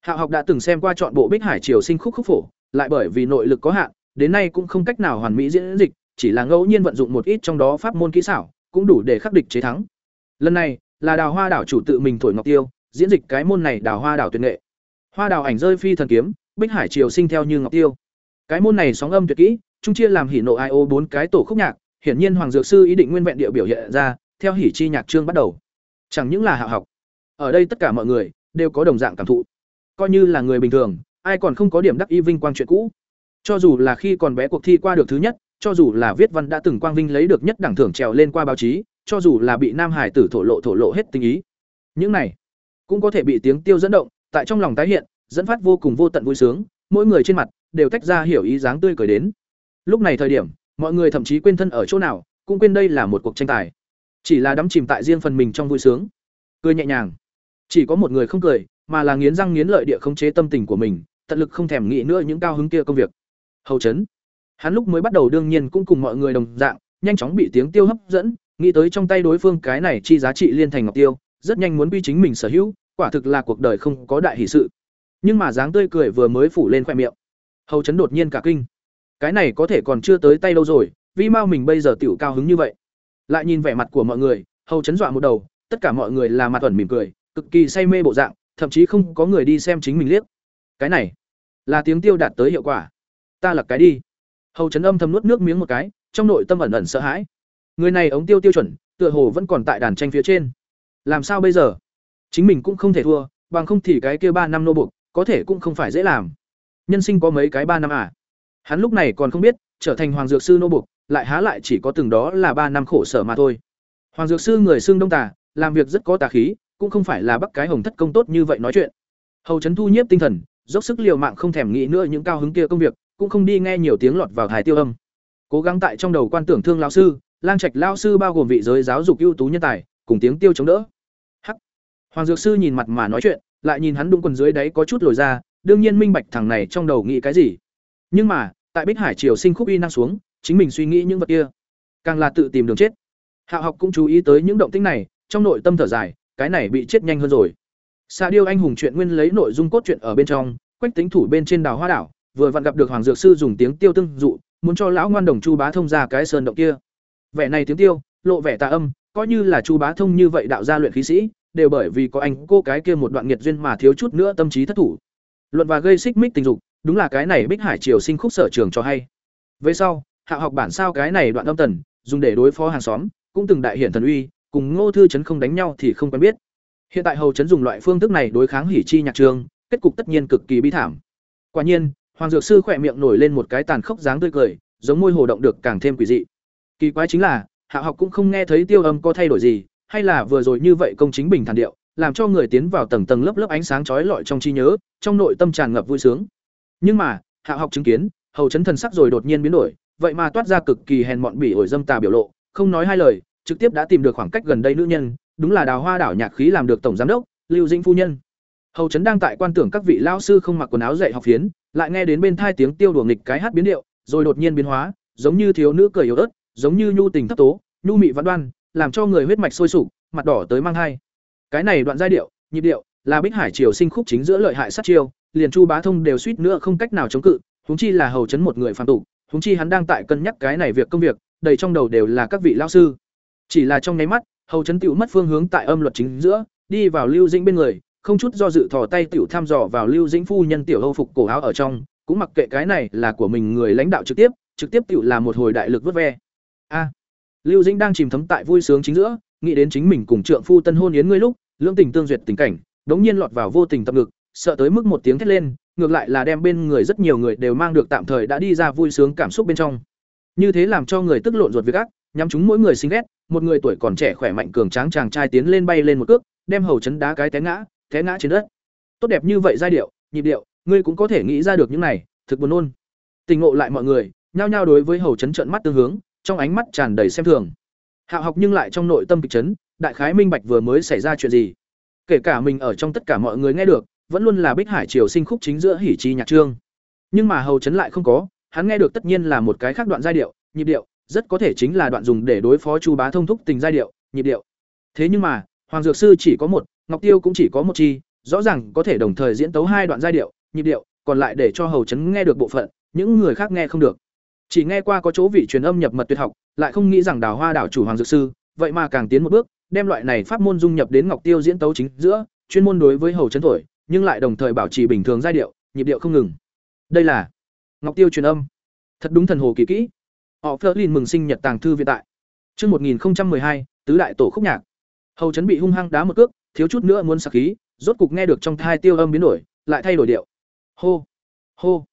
Hạo học đã từng xem qua chọn bộ Bích Hải Triều Sinh khúc khúc phổ, lại bởi vì nội lực có hạn, đến nay cũng không cách nào hoàn mỹ diễn dịch, chỉ là ngẫu nhiên vận dụng một ít trong đó pháp môn kỹ xảo, cũng đủ để khắc địch chế thắng. Lần này, là Đào Hoa đảo chủ tự mình thổi ngọc tiêu, diễn dịch cái môn này Đào Hoa đảo tuyệt nghệ. Hoa đào ảnh rơi phi thần kiếm, Bích Hải Triều Sinh theo như ngọc tiêu. Cái môn này sóng âm tuyệt kỹ, trung chia làm hỉ nộ ai ô bốn cái tổ khúc nhạc, hiển nhiên Hoàng Dược sư ý định nguyên vẹn địa biểu hiện ra, theo hỉ chi nhạc chương bắt đầu. Chẳng những là hạ học, ở đây tất cả mọi người đều có đồng dạng cảm thụ coi như là người bình thường ai còn không có điểm đắc y vinh quang chuyện cũ cho dù là khi còn bé cuộc thi qua được thứ nhất cho dù là viết văn đã từng quang vinh lấy được nhất đẳng thưởng trèo lên qua báo chí cho dù là bị nam hải tử thổ lộ thổ lộ hết tình ý những này cũng có thể bị tiếng tiêu dẫn động tại trong lòng tái hiện dẫn phát vô cùng vô tận vui sướng mỗi người trên mặt đều tách ra hiểu ý dáng tươi cười đến lúc này thời điểm mọi người thậm chí quên thân ở chỗ nào cũng quên đây là một cuộc tranh tài chỉ là đắm chìm tại riêng phần mình trong vui sướng cười nhẹ nhàng chỉ có một người không cười mà là nghiến răng nghiến lợi địa khống chế tâm tình của mình, tận lực không thèm nghĩ nữa những cao hứng kia công việc. Hầu chấn. Hắn lúc mới bắt đầu đương nhiên cũng cùng mọi người đồng dạng, nhanh chóng bị tiếng tiêu hấp dẫn, nghĩ tới trong tay đối phương cái này chi giá trị liên thành ngọc tiêu, rất nhanh muốn quy chính mình sở hữu, quả thực là cuộc đời không có đại hỷ sự. Nhưng mà dáng tươi cười vừa mới phủ lên khoe miệng, Hầu chấn đột nhiên cả kinh. Cái này có thể còn chưa tới tay đâu rồi, vì mau mình bây giờ tiểu cao hứng như vậy. Lại nhìn vẻ mặt của mọi người, Hầu chấn dọa một đầu, tất cả mọi người là mặt ẩn mỉm cười, cực kỳ say mê bộ dạng, thậm chí không có người đi xem chính mình liếc. Cái này là tiếng tiêu đạt tới hiệu quả. Ta lật cái đi. Hầu chấn âm thầm nuốt nước miếng một cái trong nội tâm ẩn ẩn sợ hãi. Người này ống tiêu tiêu chuẩn tựa hồ vẫn còn tại đàn tranh phía trên. Làm sao bây giờ? Chính mình cũng không thể thua bằng không thì cái kia ba năm nô buộc có thể cũng không phải dễ làm. Nhân sinh có mấy cái ba năm à? Hắn lúc này còn không biết, trở thành hoàng dược sư nô buộc lại há lại chỉ có từng đó là ba năm khổ sở mà thôi. Hoàng dược sư người xương đông tà, làm việc rất có tà khí, cũng không phải là bắt cái hồng thất công tốt như vậy nói chuyện. Hầu trấn thu nhiếp tinh thần, dốc sức liều mạng không thèm nghĩ nữa những cao hứng kia công việc, cũng không đi nghe nhiều tiếng lọt vào hài tiêu âm. Cố gắng tại trong đầu quan tưởng thương lão sư, lang trạch lao sư bao gồm vị giới giáo dục ưu tú nhân tài, cùng tiếng tiêu chống đỡ. Hắc. Hoàng dược sư nhìn mặt mà nói chuyện lại nhìn hắn đúng quần dưới đấy có chút lồi ra đương nhiên minh bạch thằng này trong đầu nghĩ cái gì. Nhưng mà tại bích hải triều sinh khúc y năng xuống chính mình suy nghĩ những vật kia càng là tự tìm đường chết. Hạ học cũng chú ý tới những động tĩnh này trong nội tâm thở dài cái này bị chết nhanh hơn rồi. Sa điêu anh hùng chuyện nguyên lấy nội dung cốt truyện ở bên trong, quách tính thủ bên trên đào hoa đảo, vừa vặn gặp được hoàng dược sư dùng tiếng tiêu tương dụ, muốn cho lão ngoan đồng Chu Bá thông ra cái sơn động kia. Vẻ này tiếng tiêu, lộ vẻ tà âm, coi như là Chu Bá thông như vậy đạo gia luyện khí sĩ, đều bởi vì có anh cô cái kia một đoạn nghiệt duyên mà thiếu chút nữa tâm trí thất thủ. Luận và gây xích mích tình dục, đúng là cái này Bích Hải Triều sinh khúc sở trường cho hay. Về sau, hạ học bản sao cái này đoạn âm tần, dùng để đối phó hàng xóm, cũng từng đại hiển thần uy, cùng Ngô thư chấn không đánh nhau thì không quen biết. Hiện tại hầu chấn dùng loại phương thức này đối kháng hỉ chi nhạc trường, kết cục tất nhiên cực kỳ bi thảm. Quả nhiên, Hoàng dược sư khỏe miệng nổi lên một cái tàn khốc dáng tươi cười, giống môi hồ động được càng thêm quỷ dị. Kỳ quái chính là, Hạ học cũng không nghe thấy tiêu âm có thay đổi gì, hay là vừa rồi như vậy công chính bình thản điệu, làm cho người tiến vào tầng tầng lớp lớp ánh sáng chói lọi trong trí nhớ, trong nội tâm tràn ngập vui sướng. Nhưng mà, Hạ học chứng kiến, hầu chấn thần sắc rồi đột nhiên biến đổi, vậy mà toát ra cực kỳ hèn mọn bỉ ổi dâm tà biểu lộ, không nói hai lời, trực tiếp đã tìm được khoảng cách gần đây nữ nhân, đúng là Đào Hoa đảo nhạc khí làm được tổng giám đốc, Lưu Dĩnh phu nhân. Hầu chấn đang tại quan tưởng các vị lao sư không mặc quần áo dạy học phiến, lại nghe đến bên thai tiếng tiêu đùa nghịch cái hát biến điệu, rồi đột nhiên biến hóa, giống như thiếu nữ cười yếu ớt, giống như nhu tình thấp tố, nhu mị văn đoan, làm cho người huyết mạch sôi sục, mặt đỏ tới mang hai. Cái này đoạn giai điệu, nhịp điệu, là Bích Hải Triều sinh khúc chính giữa lợi hại sát chiêu, liền Chu Bá Thông đều suýt nữa không cách nào chống cự, huống chi là hầu chấn một người phàm tục, huống chi hắn đang tại cân nhắc cái này việc công việc, đầy trong đầu đều là các vị lão sư. Chỉ là trong nháy mắt, hầu chấn tiểu mất phương hướng tại âm luật chính giữa, đi vào Lưu Dĩnh bên người, không chút do dự thò tay tiểu tham dò vào Lưu Dĩnh phu nhân tiểu hầu phục cổ áo ở trong, cũng mặc kệ cái này là của mình người lãnh đạo trực tiếp, trực tiếp tiểu là một hồi đại lực vút ve. A. Lưu Dĩnh đang chìm thấm tại vui sướng chính giữa, nghĩ đến chính mình cùng trượng phu tân hôn yến ngươi lúc, lưỡng tình tương duyệt tình cảnh, đống nhiên lọt vào vô tình tập ngực, sợ tới mức một tiếng thét lên, ngược lại là đem bên người rất nhiều người đều mang được tạm thời đã đi ra vui sướng cảm xúc bên trong. Như thế làm cho người tức lộn ruột việc ác, nhắm chúng mỗi người xinh ghét, một người tuổi còn trẻ khỏe mạnh cường tráng chàng trai tiến lên bay lên một cước, đem hầu chấn đá cái té ngã, té ngã trên đất. Tốt đẹp như vậy giai điệu, nhịp điệu, ngươi cũng có thể nghĩ ra được những này, thực buồn nôn. Tình ngộ lại mọi người, nhao nhao đối với hầu chấn trợn mắt tương hướng, trong ánh mắt tràn đầy xem thường. Hạo học nhưng lại trong nội tâm kịch chấn, đại khái minh bạch vừa mới xảy ra chuyện gì. Kể cả mình ở trong tất cả mọi người nghe được, vẫn luôn là Bích Hải Triều sinh khúc chính giữa hỉ chi nhạc trương. Nhưng mà hầu chấn lại không có, hắn nghe được tất nhiên là một cái khác đoạn giai điệu, nhịp điệu, rất có thể chính là đoạn dùng để đối phó Chu Bá thông thúc tình giai điệu, nhịp điệu. Thế nhưng mà, Hoàng Dược sư chỉ có một, Ngọc Tiêu cũng chỉ có một chi, rõ ràng có thể đồng thời diễn tấu hai đoạn giai điệu, nhịp điệu, còn lại để cho hầu chấn nghe được bộ phận, những người khác nghe không được. Chỉ nghe qua có chỗ vị truyền âm nhập mật tuyệt học, lại không nghĩ rằng Đào Hoa đảo chủ Hoàng Dược sư, vậy mà càng tiến một bước, đem loại này pháp môn dung nhập đến Ngọc Tiêu diễn tấu chính giữa, chuyên môn đối với hầu chấn thổi, nhưng lại đồng thời bảo trì bình thường giai điệu, nhịp điệu không ngừng. Đây là Ngọc Tiêu truyền âm. Thật đúng thần hồ kỳ kỹ. Họ Flerlin mừng sinh nhật tàng thư viện tại. Chương 1012, tứ đại tổ khúc nhạc. Hầu chấn bị hung hăng đá một cước, thiếu chút nữa muốn sặc khí, rốt cục nghe được trong thai tiêu âm biến đổi, lại thay đổi điệu. Hô, hô.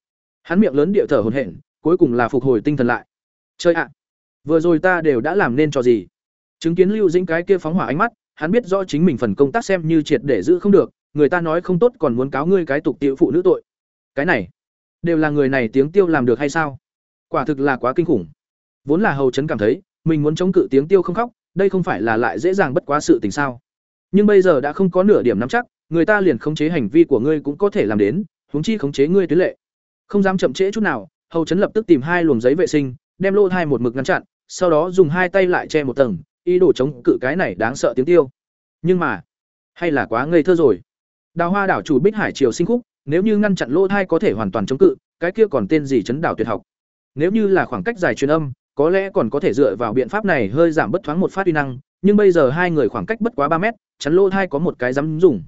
Hắn miệng lớn điệu thở hổn hển, cuối cùng là phục hồi tinh thần lại. Chơi ạ, vừa rồi ta đều đã làm nên trò gì? Chứng kiến Lưu Dĩnh cái kia phóng hỏa ánh mắt, hắn biết rõ chính mình phần công tác xem như triệt để giữ không được, người ta nói không tốt còn muốn cáo ngươi cái tục tiểu phụ nữ tội. Cái này, đều là người này tiếng tiêu làm được hay sao? Quả thực là quá kinh khủng. Vốn là hầu chấn cảm thấy, mình muốn chống cự tiếng tiêu không khóc, đây không phải là lại dễ dàng bất quá sự tình sao? Nhưng bây giờ đã không có nửa điểm nắm chắc, người ta liền khống chế hành vi của ngươi cũng có thể làm đến, huống chi khống chế ngươi tuyến lệ. Không dám chậm trễ chút nào, hầu chấn lập tức tìm hai luồng giấy vệ sinh, đem lô thai một mực ngăn chặn, sau đó dùng hai tay lại che một tầng, ý đồ chống cự cái này đáng sợ tiếng tiêu. Nhưng mà, hay là quá ngây thơ rồi. Đào Hoa đảo chủ Bích Hải Triều sinh khúc, nếu như ngăn chặn lỗ thai có thể hoàn toàn chống cự, cái kia còn tên gì chấn đảo tuyệt học. Nếu như là khoảng cách dài truyền âm, có lẽ còn có thể dựa vào biện pháp này hơi giảm bất thoáng một phát uy năng, nhưng bây giờ hai người khoảng cách bất quá ba mét, chắn lỗ thai có một cái dám dùng.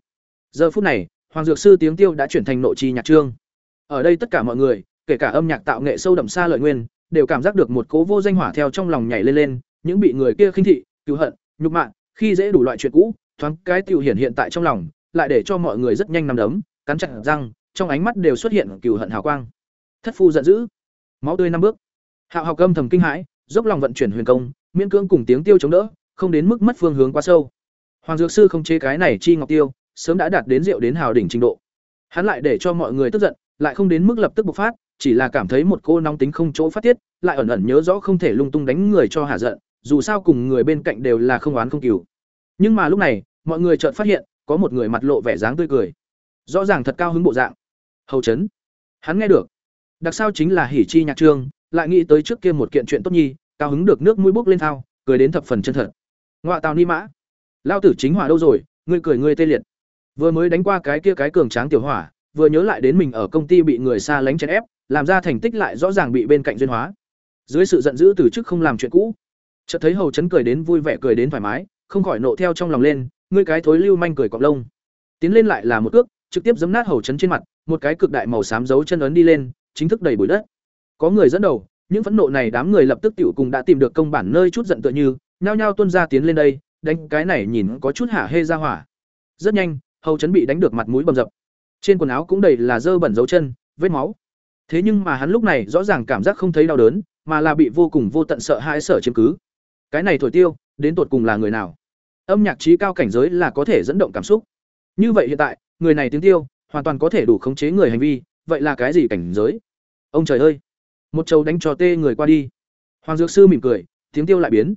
Giờ phút này, Hoàng Dược sư tiếng tiêu đã chuyển thành nội chi nhạc trương. Ở đây tất cả mọi người, kể cả âm nhạc tạo nghệ sâu đậm xa lợi nguyên, đều cảm giác được một cố vô danh hỏa theo trong lòng nhảy lên lên, những bị người kia khinh thị, cứu hận, nhục mạ, khi dễ đủ loại chuyện cũ, thoáng cái tiêu hiển hiện tại trong lòng, lại để cho mọi người rất nhanh nằm đấm, cắn chặt răng, trong ánh mắt đều xuất hiện cừu hận hào quang. Thất phu giận dữ, máu tươi năm bước. Hạo học âm thầm kinh hãi, dốc lòng vận chuyển huyền công, miễn cưỡng cùng tiếng tiêu chống đỡ, không đến mức mất phương hướng quá sâu. Hoàng dược sư không chế cái này chi ngọc tiêu, sớm đã đạt đến rượu đến hào đỉnh trình độ. Hắn lại để cho mọi người tức giận, lại không đến mức lập tức bộc phát, chỉ là cảm thấy một cô nóng tính không chỗ phát tiết, lại ẩn ẩn nhớ rõ không thể lung tung đánh người cho hả giận, dù sao cùng người bên cạnh đều là không oán không cừu. Nhưng mà lúc này, mọi người chợt phát hiện, có một người mặt lộ vẻ dáng tươi cười. Rõ ràng thật cao hứng bộ dạng. Hầu chấn. Hắn nghe được. Đặc sao chính là hỉ chi nhạc trương lại nghĩ tới trước kia một kiện chuyện tốt nhi cao hứng được nước mũi bốc lên thao cười đến thập phần chân thật. Ngoạ tào ni mã. Lao tử chính hỏa đâu rồi ngươi cười ngươi tê liệt. Vừa mới đánh qua cái kia cái cường tráng tiểu hỏa vừa nhớ lại đến mình ở công ty bị người xa lánh chèn ép, làm ra thành tích lại rõ ràng bị bên cạnh duyên hóa. Dưới sự giận dữ từ chức không làm chuyện cũ, chợt thấy hầu chấn cười đến vui vẻ, cười đến thoải mái, không khỏi nộ theo trong lòng lên, ngươi cái thối lưu manh cười cọp lông. Tiến lên lại là một cước, trực tiếp giấm nát hầu chấn trên mặt, một cái cực đại màu xám dấu chân ấn đi lên, chính thức đầy bụi đất. Có người dẫn đầu, những phẫn nộ này đám người lập tức tiểu cùng đã tìm được công bản nơi chút giận tựa như, nhao nhao tuân ra tiến lên đây, đánh cái này nhìn có chút hả hê ra hỏa. Rất nhanh, hầu chấn bị đánh được mặt mũi bầm dập trên quần áo cũng đầy là dơ bẩn dấu chân, vết máu. Thế nhưng mà hắn lúc này rõ ràng cảm giác không thấy đau đớn, mà là bị vô cùng vô tận sợ hãi sở chiếm cứ. Cái này thổi tiêu, đến tột cùng là người nào? Âm nhạc trí cao cảnh giới là có thể dẫn động cảm xúc. Như vậy hiện tại, người này tiếng tiêu, hoàn toàn có thể đủ khống chế người hành vi, vậy là cái gì cảnh giới? Ông trời ơi! Một trầu đánh trò tê người qua đi. Hoàng dược sư mỉm cười, tiếng tiêu lại biến.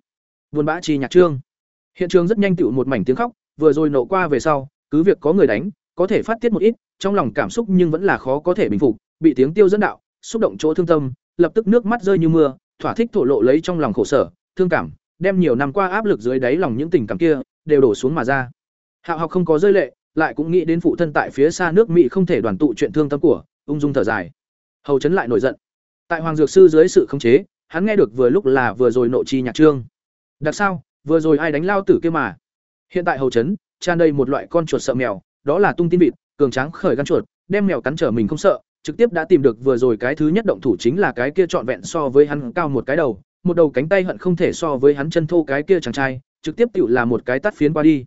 Buồn bã chi nhạc trương. Hiện trường rất nhanh tựu một mảnh tiếng khóc, vừa rồi nổ qua về sau, cứ việc có người đánh, có thể phát tiết một ít trong lòng cảm xúc nhưng vẫn là khó có thể bình phục, bị tiếng tiêu dẫn đạo, xúc động chỗ thương tâm, lập tức nước mắt rơi như mưa, thỏa thích thổ lộ lấy trong lòng khổ sở, thương cảm, đem nhiều năm qua áp lực dưới đáy lòng những tình cảm kia, đều đổ xuống mà ra. Hạo học không có rơi lệ, lại cũng nghĩ đến phụ thân tại phía xa nước mỹ không thể đoàn tụ chuyện thương tâm của, ung dung thở dài. Hầu chấn lại nổi giận. Tại hoàng dược sư dưới sự khống chế, hắn nghe được vừa lúc là vừa rồi nộ chi nhạc trương. Đặc sao, vừa rồi ai đánh lao tử kia mà? Hiện tại hầu chấn, tràn đầy một loại con chuột sợ mèo, đó là tung tin vịt cường tráng khởi gan chuột, đem mèo cắn trở mình không sợ, trực tiếp đã tìm được vừa rồi cái thứ nhất động thủ chính là cái kia trọn vẹn so với hắn cao một cái đầu, một đầu cánh tay hận không thể so với hắn chân thô cái kia chàng trai, trực tiếp tiểu là một cái tát phiến qua đi.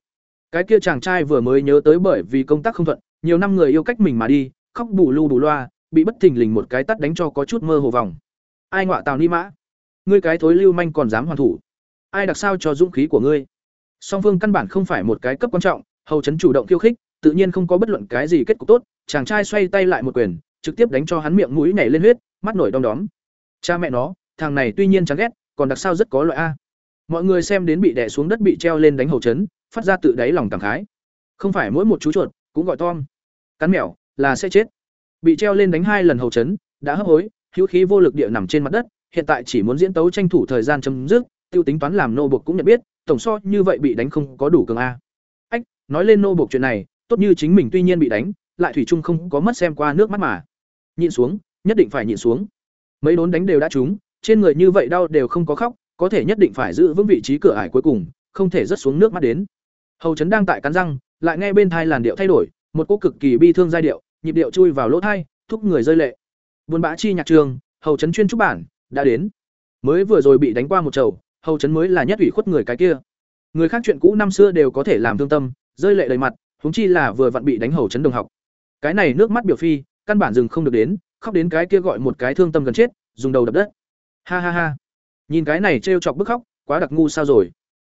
Cái kia chàng trai vừa mới nhớ tới bởi vì công tác không thuận, nhiều năm người yêu cách mình mà đi, khóc bù lu bù loa, bị bất thình lình một cái tát đánh cho có chút mơ hồ vòng. Ai ngọa tào ni mã? Ngươi cái thối lưu manh còn dám hoàn thủ. Ai đặc sao cho dũng khí của ngươi? Song phương căn bản không phải một cái cấp quan trọng, hầu chấn chủ động khiêu khích tự nhiên không có bất luận cái gì kết cục tốt, chàng trai xoay tay lại một quyền, trực tiếp đánh cho hắn miệng mũi nhảy lên huyết, mắt nổi đom đóm. Cha mẹ nó, thằng này tuy nhiên chán ghét, còn đặc sao rất có loại a. Mọi người xem đến bị đè xuống đất bị treo lên đánh hầu chấn, phát ra tự đáy lòng cảm khái. Không phải mỗi một chú chuột cũng gọi tom. Cắn mèo là sẽ chết. Bị treo lên đánh hai lần hầu chấn, đã hấp hối, hữu khí vô lực địa nằm trên mặt đất, hiện tại chỉ muốn diễn tấu tranh thủ thời gian chấm dứt, tiêu tính toán làm nô buộc cũng nhận biết, tổng so như vậy bị đánh không có đủ cường a. Ách, nói lên nô buộc chuyện này tốt như chính mình tuy nhiên bị đánh, lại thủy chung không có mất xem qua nước mắt mà. Nhịn xuống, nhất định phải nhịn xuống. Mấy đốn đánh đều đã trúng, trên người như vậy đau đều không có khóc, có thể nhất định phải giữ vững vị trí cửa ải cuối cùng, không thể rớt xuống nước mắt đến. Hầu chấn đang tại cắn răng, lại nghe bên thai làn điệu thay đổi, một cú cực kỳ bi thương giai điệu, nhịp điệu chui vào lỗ thai, thúc người rơi lệ. Buôn bã chi nhạc trường, hầu chấn chuyên trúc bản, đã đến. Mới vừa rồi bị đánh qua một chầu, hầu chấn mới là nhất ủy khuất người cái kia. Người khác chuyện cũ năm xưa đều có thể làm thương tâm, rơi lệ đầy mặt huống chi là vừa vặn bị đánh hầu chấn đồng học. Cái này nước mắt biểu phi, căn bản dừng không được đến, khóc đến cái kia gọi một cái thương tâm gần chết, dùng đầu đập đất. Ha ha ha. Nhìn cái này trêu chọc bức khóc, quá đặc ngu sao rồi.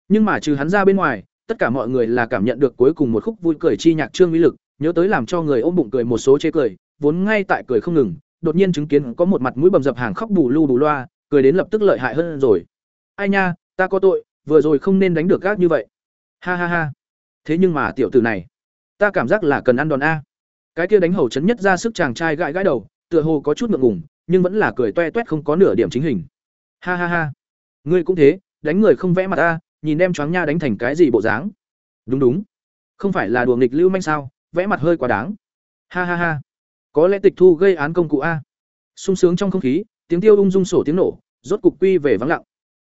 Nhưng mà trừ hắn ra bên ngoài, tất cả mọi người là cảm nhận được cuối cùng một khúc vui cười chi nhạc trương mỹ lực, nhớ tới làm cho người ôm bụng cười một số chế cười, vốn ngay tại cười không ngừng, đột nhiên chứng kiến có một mặt mũi bầm dập hàng khóc bù lu bù loa, cười đến lập tức lợi hại hơn rồi. Ai nha, ta có tội, vừa rồi không nên đánh được gác như vậy. Ha ha ha. Thế nhưng mà tiểu tử này ta cảm giác là cần ăn đòn a. Cái kia đánh hầu chấn nhất ra sức chàng trai gãi gãi đầu, tựa hồ có chút ngượng ngùng, nhưng vẫn là cười toe toét không có nửa điểm chính hình. Ha ha ha. Ngươi cũng thế, đánh người không vẽ mặt ta nhìn đem choáng nha đánh thành cái gì bộ dáng. Đúng đúng. Không phải là đùa nghịch lưu manh sao, vẽ mặt hơi quá đáng. Ha ha ha. Có lẽ tịch thu gây án công cụ a. Sung sướng trong không khí, tiếng tiêu ung dung sổ tiếng nổ, rốt cục quy về vắng lặng.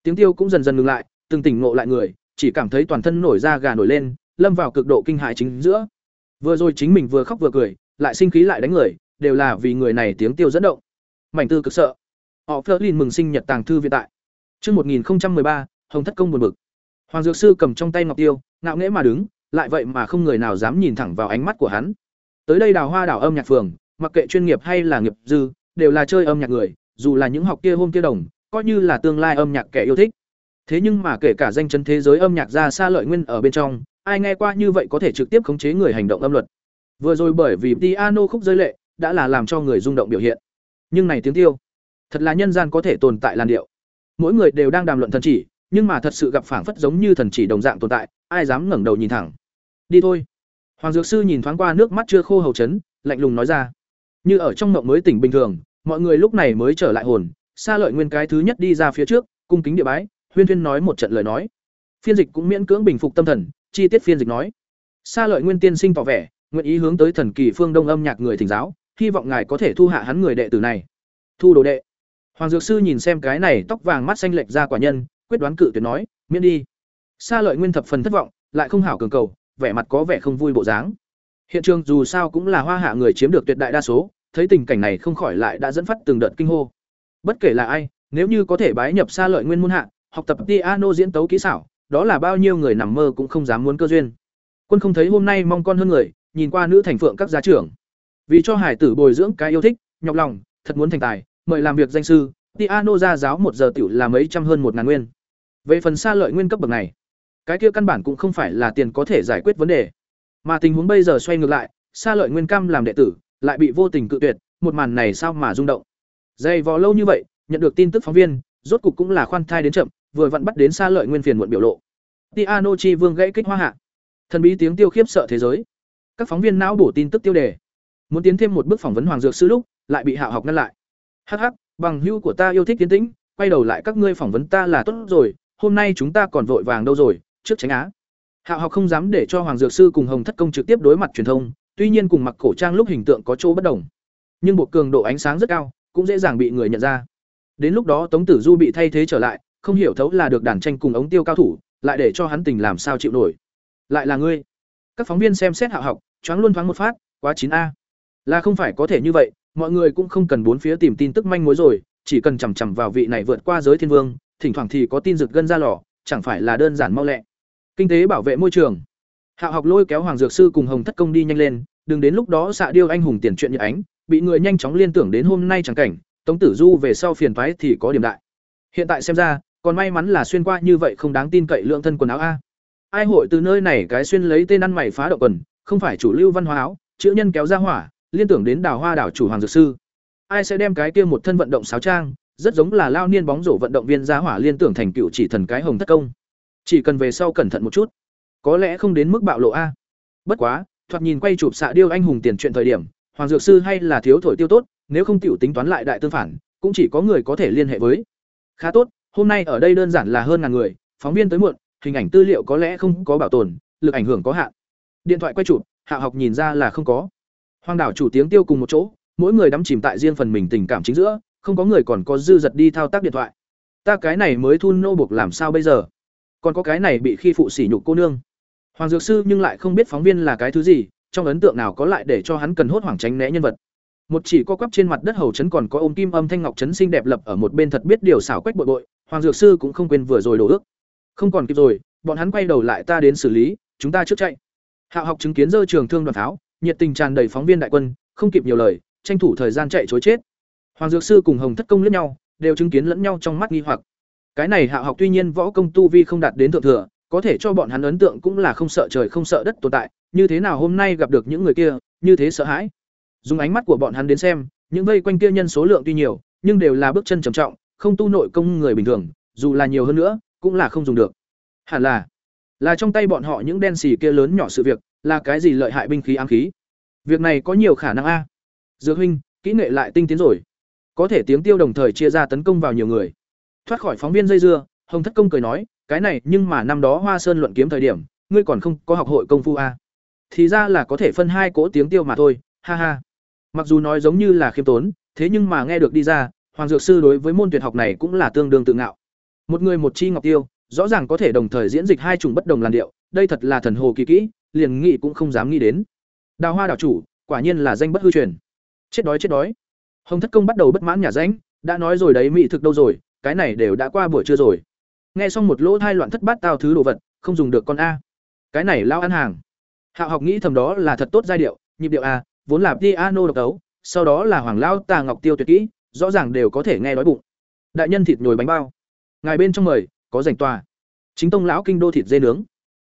Tiếng tiêu cũng dần dần ngừng lại, từng tỉnh ngộ lại người, chỉ cảm thấy toàn thân nổi da gà nổi lên, lâm vào cực độ kinh hại chính giữa vừa rồi chính mình vừa khóc vừa cười lại sinh khí lại đánh người đều là vì người này tiếng tiêu dẫn động mảnh tư cực sợ họ Flerlin mừng sinh nhật tàng thư viện tại Trước 1013, Hồng Thất Công buồn bực. Hoàng Dược Sư cầm trong tay ngọc tiêu, ngạo nghễ mà đứng, lại vậy mà không người nào dám nhìn thẳng vào ánh mắt của hắn. Tới đây đào hoa đào âm nhạc phường, mặc kệ chuyên nghiệp hay là nghiệp dư, đều là chơi âm nhạc người, dù là những học kia hôm kia đồng, coi như là tương lai âm nhạc kẻ yêu thích. Thế nhưng mà kể cả danh chân thế giới âm nhạc ra xa lợi nguyên ở bên trong, ai nghe qua như vậy có thể trực tiếp khống chế người hành động âm luật. Vừa rồi bởi vì piano khúc rơi lệ, đã là làm cho người rung động biểu hiện. Nhưng này tiếng tiêu, thật là nhân gian có thể tồn tại làn điệu. Mỗi người đều đang đàm luận thần chỉ, nhưng mà thật sự gặp phảng phất giống như thần chỉ đồng dạng tồn tại, ai dám ngẩng đầu nhìn thẳng. Đi thôi. Hoàng dược sư nhìn thoáng qua nước mắt chưa khô hầu chấn, lạnh lùng nói ra. Như ở trong mộng mới tỉnh bình thường, mọi người lúc này mới trở lại hồn, xa lợi nguyên cái thứ nhất đi ra phía trước, cung kính địa bái, huyên huyên nói một trận lời nói. Phiên dịch cũng miễn cưỡng bình phục tâm thần, chi tiết phiên dịch nói. Xa lợi nguyên tiên sinh tỏ vẻ, nguyện ý hướng tới thần kỳ phương đông âm nhạc người thỉnh giáo, hy vọng ngài có thể thu hạ hắn người đệ tử này. Thu đồ đệ. Hoàng dược sư nhìn xem cái này tóc vàng mắt xanh lệch ra quả nhân, quyết đoán cự tuyệt nói, miễn đi. Sa lợi nguyên thập phần thất vọng, lại không hảo cường cầu, vẻ mặt có vẻ không vui bộ dáng. Hiện trường dù sao cũng là hoa hạ người chiếm được tuyệt đại đa số, thấy tình cảnh này không khỏi lại đã dẫn phát từng đợt kinh hô. Bất kể là ai, nếu như có thể bái nhập Sa lợi nguyên môn hạ, học tập piano diễn tấu kỹ xảo, đó là bao nhiêu người nằm mơ cũng không dám muốn cơ duyên. Quân không thấy hôm nay mong con hơn người, nhìn qua nữ thành phượng các gia trưởng. Vì cho hải tử bồi dưỡng cái yêu thích, nhọc lòng, thật muốn thành tài, mời làm việc danh sư, piano ra giáo một giờ tiểu là mấy trăm hơn một ngàn nguyên. Về phần xa lợi nguyên cấp bậc này, cái kia căn bản cũng không phải là tiền có thể giải quyết vấn đề mà tình huống bây giờ xoay ngược lại xa lợi nguyên cam làm đệ tử lại bị vô tình cự tuyệt một màn này sao mà rung động dày vò lâu như vậy nhận được tin tức phóng viên rốt cục cũng là khoan thai đến chậm vừa vặn bắt đến xa lợi nguyên phiền muộn biểu lộ. Tiano chi vương gãy kích hoa hạ. Thần bí tiếng tiêu khiếp sợ thế giới. Các phóng viên não bổ tin tức tiêu đề. Muốn tiến thêm một bước phỏng vấn hoàng dược sư lúc, lại bị hạ học ngăn lại. Hh bằng hữu của ta yêu thích tiến tĩnh, quay đầu lại các ngươi phỏng vấn ta là tốt rồi, hôm nay chúng ta còn vội vàng đâu rồi, trước tránh á. Hạ học không dám để cho hoàng dược sư cùng hồng thất công trực tiếp đối mặt truyền thông, tuy nhiên cùng mặc cổ trang lúc hình tượng có chỗ bất đồng. Nhưng bộ cường độ ánh sáng rất cao, cũng dễ dàng bị người nhận ra. Đến lúc đó tống tử du bị thay thế trở lại không hiểu thấu là được đàn tranh cùng ống tiêu cao thủ, lại để cho hắn tình làm sao chịu nổi. Lại là ngươi. Các phóng viên xem xét hạ học, choáng luôn thoáng một phát, quá chín a. Là không phải có thể như vậy, mọi người cũng không cần bốn phía tìm tin tức manh mối rồi, chỉ cần chằm chằm vào vị này vượt qua giới thiên vương, thỉnh thoảng thì có tin rực gân ra lò, chẳng phải là đơn giản mau lẹ. Kinh tế bảo vệ môi trường. Hạ học lôi kéo hoàng dược sư cùng hồng thất công đi nhanh lên, đừng đến lúc đó xạ điêu anh hùng tiền chuyện như ánh, bị người nhanh chóng liên tưởng đến hôm nay chẳng cảnh, tống tử du về sau phiền thoái thì có điểm đại. Hiện tại xem ra còn may mắn là xuyên qua như vậy không đáng tin cậy lượng thân quần áo a. Ai hội từ nơi này cái xuyên lấy tên ăn mày phá động quần, không phải chủ lưu văn hóa áo, chữ nhân kéo ra hỏa, liên tưởng đến đào hoa đảo chủ hoàng dược sư. Ai sẽ đem cái kia một thân vận động sáo trang, rất giống là lao niên bóng rổ vận động viên ra hỏa liên tưởng thành cựu chỉ thần cái hồng thất công. Chỉ cần về sau cẩn thận một chút. Có lẽ không đến mức bạo lộ a. Bất quá, thoạt nhìn quay chụp xạ điêu anh hùng tiền chuyện thời điểm, hoàng dược sư hay là thiếu thổi tiêu tốt, nếu không tiểu tính toán lại đại tương phản, cũng chỉ có người có thể liên hệ với. Khá tốt hôm nay ở đây đơn giản là hơn ngàn người, phóng viên tới muộn, hình ảnh tư liệu có lẽ không có bảo tồn, lực ảnh hưởng có hạn. Điện thoại quay chụp, hạ học nhìn ra là không có. Hoàng đảo chủ tiếng tiêu cùng một chỗ, mỗi người đắm chìm tại riêng phần mình tình cảm chính giữa, không có người còn có dư giật đi thao tác điện thoại. Ta cái này mới thu nô buộc làm sao bây giờ? Còn có cái này bị khi phụ sỉ nhục cô nương. Hoàng dược sư nhưng lại không biết phóng viên là cái thứ gì, trong ấn tượng nào có lại để cho hắn cần hốt hoảng tránh né nhân vật một chỉ co quắp trên mặt đất hầu trấn còn có ôm kim âm thanh ngọc trấn xinh đẹp lập ở một bên thật biết điều xảo quách bội bội, hoàng dược sư cũng không quên vừa rồi đổ ước. Không còn kịp rồi, bọn hắn quay đầu lại ta đến xử lý, chúng ta trước chạy. Hạo học chứng kiến dơ trường thương đoàn tháo, nhiệt tình tràn đầy phóng viên đại quân, không kịp nhiều lời, tranh thủ thời gian chạy chối chết. Hoàng dược sư cùng hồng thất công lẫn nhau, đều chứng kiến lẫn nhau trong mắt nghi hoặc. Cái này hạo học tuy nhiên võ công tu vi không đạt đến thượng thừa, có thể cho bọn hắn ấn tượng cũng là không sợ trời không sợ đất tồn tại, như thế nào hôm nay gặp được những người kia, như thế sợ hãi dùng ánh mắt của bọn hắn đến xem, những vây quanh kia nhân số lượng tuy nhiều, nhưng đều là bước chân trầm trọng, không tu nội công người bình thường, dù là nhiều hơn nữa, cũng là không dùng được. Hẳn là là trong tay bọn họ những đen xì kia lớn nhỏ sự việc, là cái gì lợi hại binh khí ám khí? Việc này có nhiều khả năng a. Dược huynh, kỹ nghệ lại tinh tiến rồi. Có thể tiếng tiêu đồng thời chia ra tấn công vào nhiều người. Thoát khỏi phóng viên dây dưa, hồng thất công cười nói, cái này, nhưng mà năm đó hoa sơn luận kiếm thời điểm, ngươi còn không có học hội công phu a. Thì ra là có thể phân hai cỗ tiếng tiêu mà thôi, ha ha mặc dù nói giống như là khiêm tốn, thế nhưng mà nghe được đi ra, hoàng dược sư đối với môn tuyệt học này cũng là tương đương tự ngạo. Một người một chi ngọc tiêu, rõ ràng có thể đồng thời diễn dịch hai chủng bất đồng làn điệu, đây thật là thần hồ kỳ kỹ, liền nghĩ cũng không dám nghĩ đến. Đào hoa đảo chủ, quả nhiên là danh bất hư truyền. Chết đói chết đói. Hồng thất công bắt đầu bất mãn nhà ránh đã nói rồi đấy, mỹ thực đâu rồi, cái này đều đã qua buổi trưa rồi. Nghe xong một lỗ thai loạn thất bát tao thứ đồ vật, không dùng được con a. Cái này lao ăn hàng. Hạo học nghĩ thầm đó là thật tốt giai điệu, nhịp điệu a vốn là piano độc tấu sau đó là hoàng Lão tà ngọc tiêu tuyệt kỹ, rõ ràng đều có thể nghe đói bụng. Đại nhân thịt nhồi bánh bao. Ngài bên trong mời, có dành tòa. Chính tông lão kinh đô thịt dê nướng.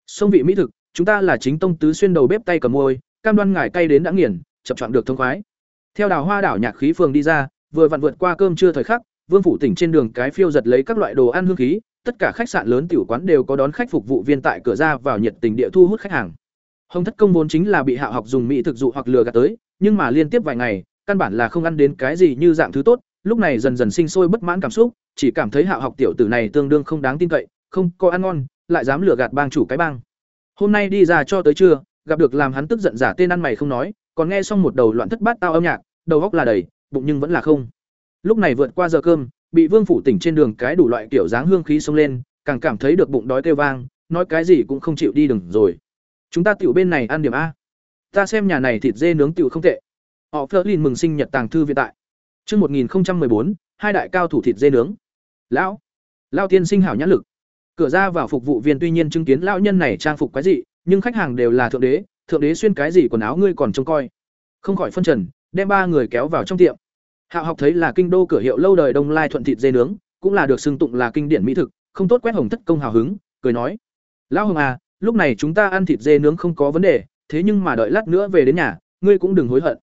Sông vị mỹ thực, chúng ta là chính tông tứ xuyên đầu bếp tay cầm môi, cam đoan ngài cay đến đã nghiền chập chọn được thông khoái. Theo đào hoa đảo nhạc khí phường đi ra, vừa vặn vượt qua cơm trưa thời khắc, vương phủ tỉnh trên đường cái phiêu giật lấy các loại đồ ăn hương khí, tất cả khách sạn lớn tiểu quán đều có đón khách phục vụ viên tại cửa ra vào nhiệt tình địa thu hút khách hàng hồng thất công vốn chính là bị hạ học dùng mỹ thực dụ hoặc lừa gạt tới, nhưng mà liên tiếp vài ngày, căn bản là không ăn đến cái gì như dạng thứ tốt, lúc này dần dần sinh sôi bất mãn cảm xúc, chỉ cảm thấy hạ học tiểu tử này tương đương không đáng tin cậy, không có ăn ngon, lại dám lừa gạt bang chủ cái bang. Hôm nay đi ra cho tới trưa, gặp được làm hắn tức giận giả tên ăn mày không nói, còn nghe xong một đầu loạn thất bát tao âm nhạc, đầu góc là đầy, bụng nhưng vẫn là không. Lúc này vượt qua giờ cơm, bị vương phủ tỉnh trên đường cái đủ loại kiểu dáng hương khí xông lên, càng cảm thấy được bụng đói kêu vang, nói cái gì cũng không chịu đi đừng rồi chúng ta tiểu bên này ăn điểm a ta xem nhà này thịt dê nướng tiểu không tệ họ phớt lên mừng sinh nhật tàng thư viện tại Trước 1014, hai đại cao thủ thịt dê nướng. Lão, lão tiên sinh hảo nhãn lực. Cửa ra vào phục vụ viên tuy nhiên chứng kiến lão nhân này trang phục quái dị, nhưng khách hàng đều là thượng đế, thượng đế xuyên cái gì quần áo ngươi còn trông coi. Không khỏi phân trần, đem ba người kéo vào trong tiệm. Hạo học thấy là kinh đô cửa hiệu lâu đời Đông Lai thuận thịt dê nướng, cũng là được xưng tụng là kinh điển mỹ thực, không tốt quét hồng thất công hào hứng, cười nói: lão hồng à lúc này chúng ta ăn thịt dê nướng không có vấn đề, thế nhưng mà đợi lát nữa về đến nhà, ngươi cũng đừng hối hận.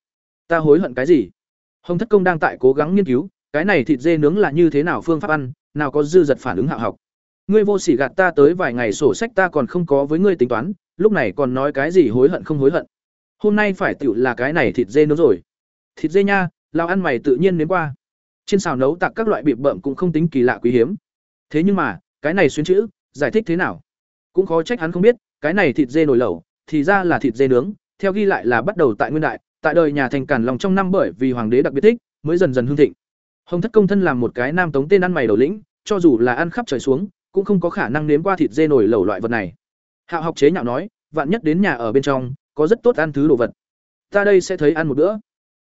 Ta hối hận cái gì? Hồng thất công đang tại cố gắng nghiên cứu, cái này thịt dê nướng là như thế nào phương pháp ăn, nào có dư giật phản ứng hạ học. Ngươi vô sỉ gạt ta tới vài ngày sổ sách ta còn không có với ngươi tính toán, lúc này còn nói cái gì hối hận không hối hận. Hôm nay phải tựu là cái này thịt dê nướng rồi. Thịt dê nha lao ăn mày tự nhiên đến qua. Trên xào nấu tạc các loại bịp bợm cũng không tính kỳ lạ quý hiếm. Thế nhưng mà, cái này xuyên chữ, giải thích thế nào? Cũng khó trách hắn không biết, cái này thịt dê nồi lẩu, thì ra là thịt dê nướng, theo ghi lại là bắt đầu tại nguyên đại, tại đời nhà thành cản lòng trong năm bởi vì hoàng đế đặc biệt thích, mới dần dần hương thịnh. Hồng thất công thân làm một cái nam tống tên ăn mày đầu lĩnh, cho dù là ăn khắp trời xuống, cũng không có khả năng nếm qua thịt dê nổi lẩu loại vật này. Hạo học chế nhạo nói, vạn nhất đến nhà ở bên trong, có rất tốt ăn thứ đồ vật. Ta đây sẽ thấy ăn một bữa.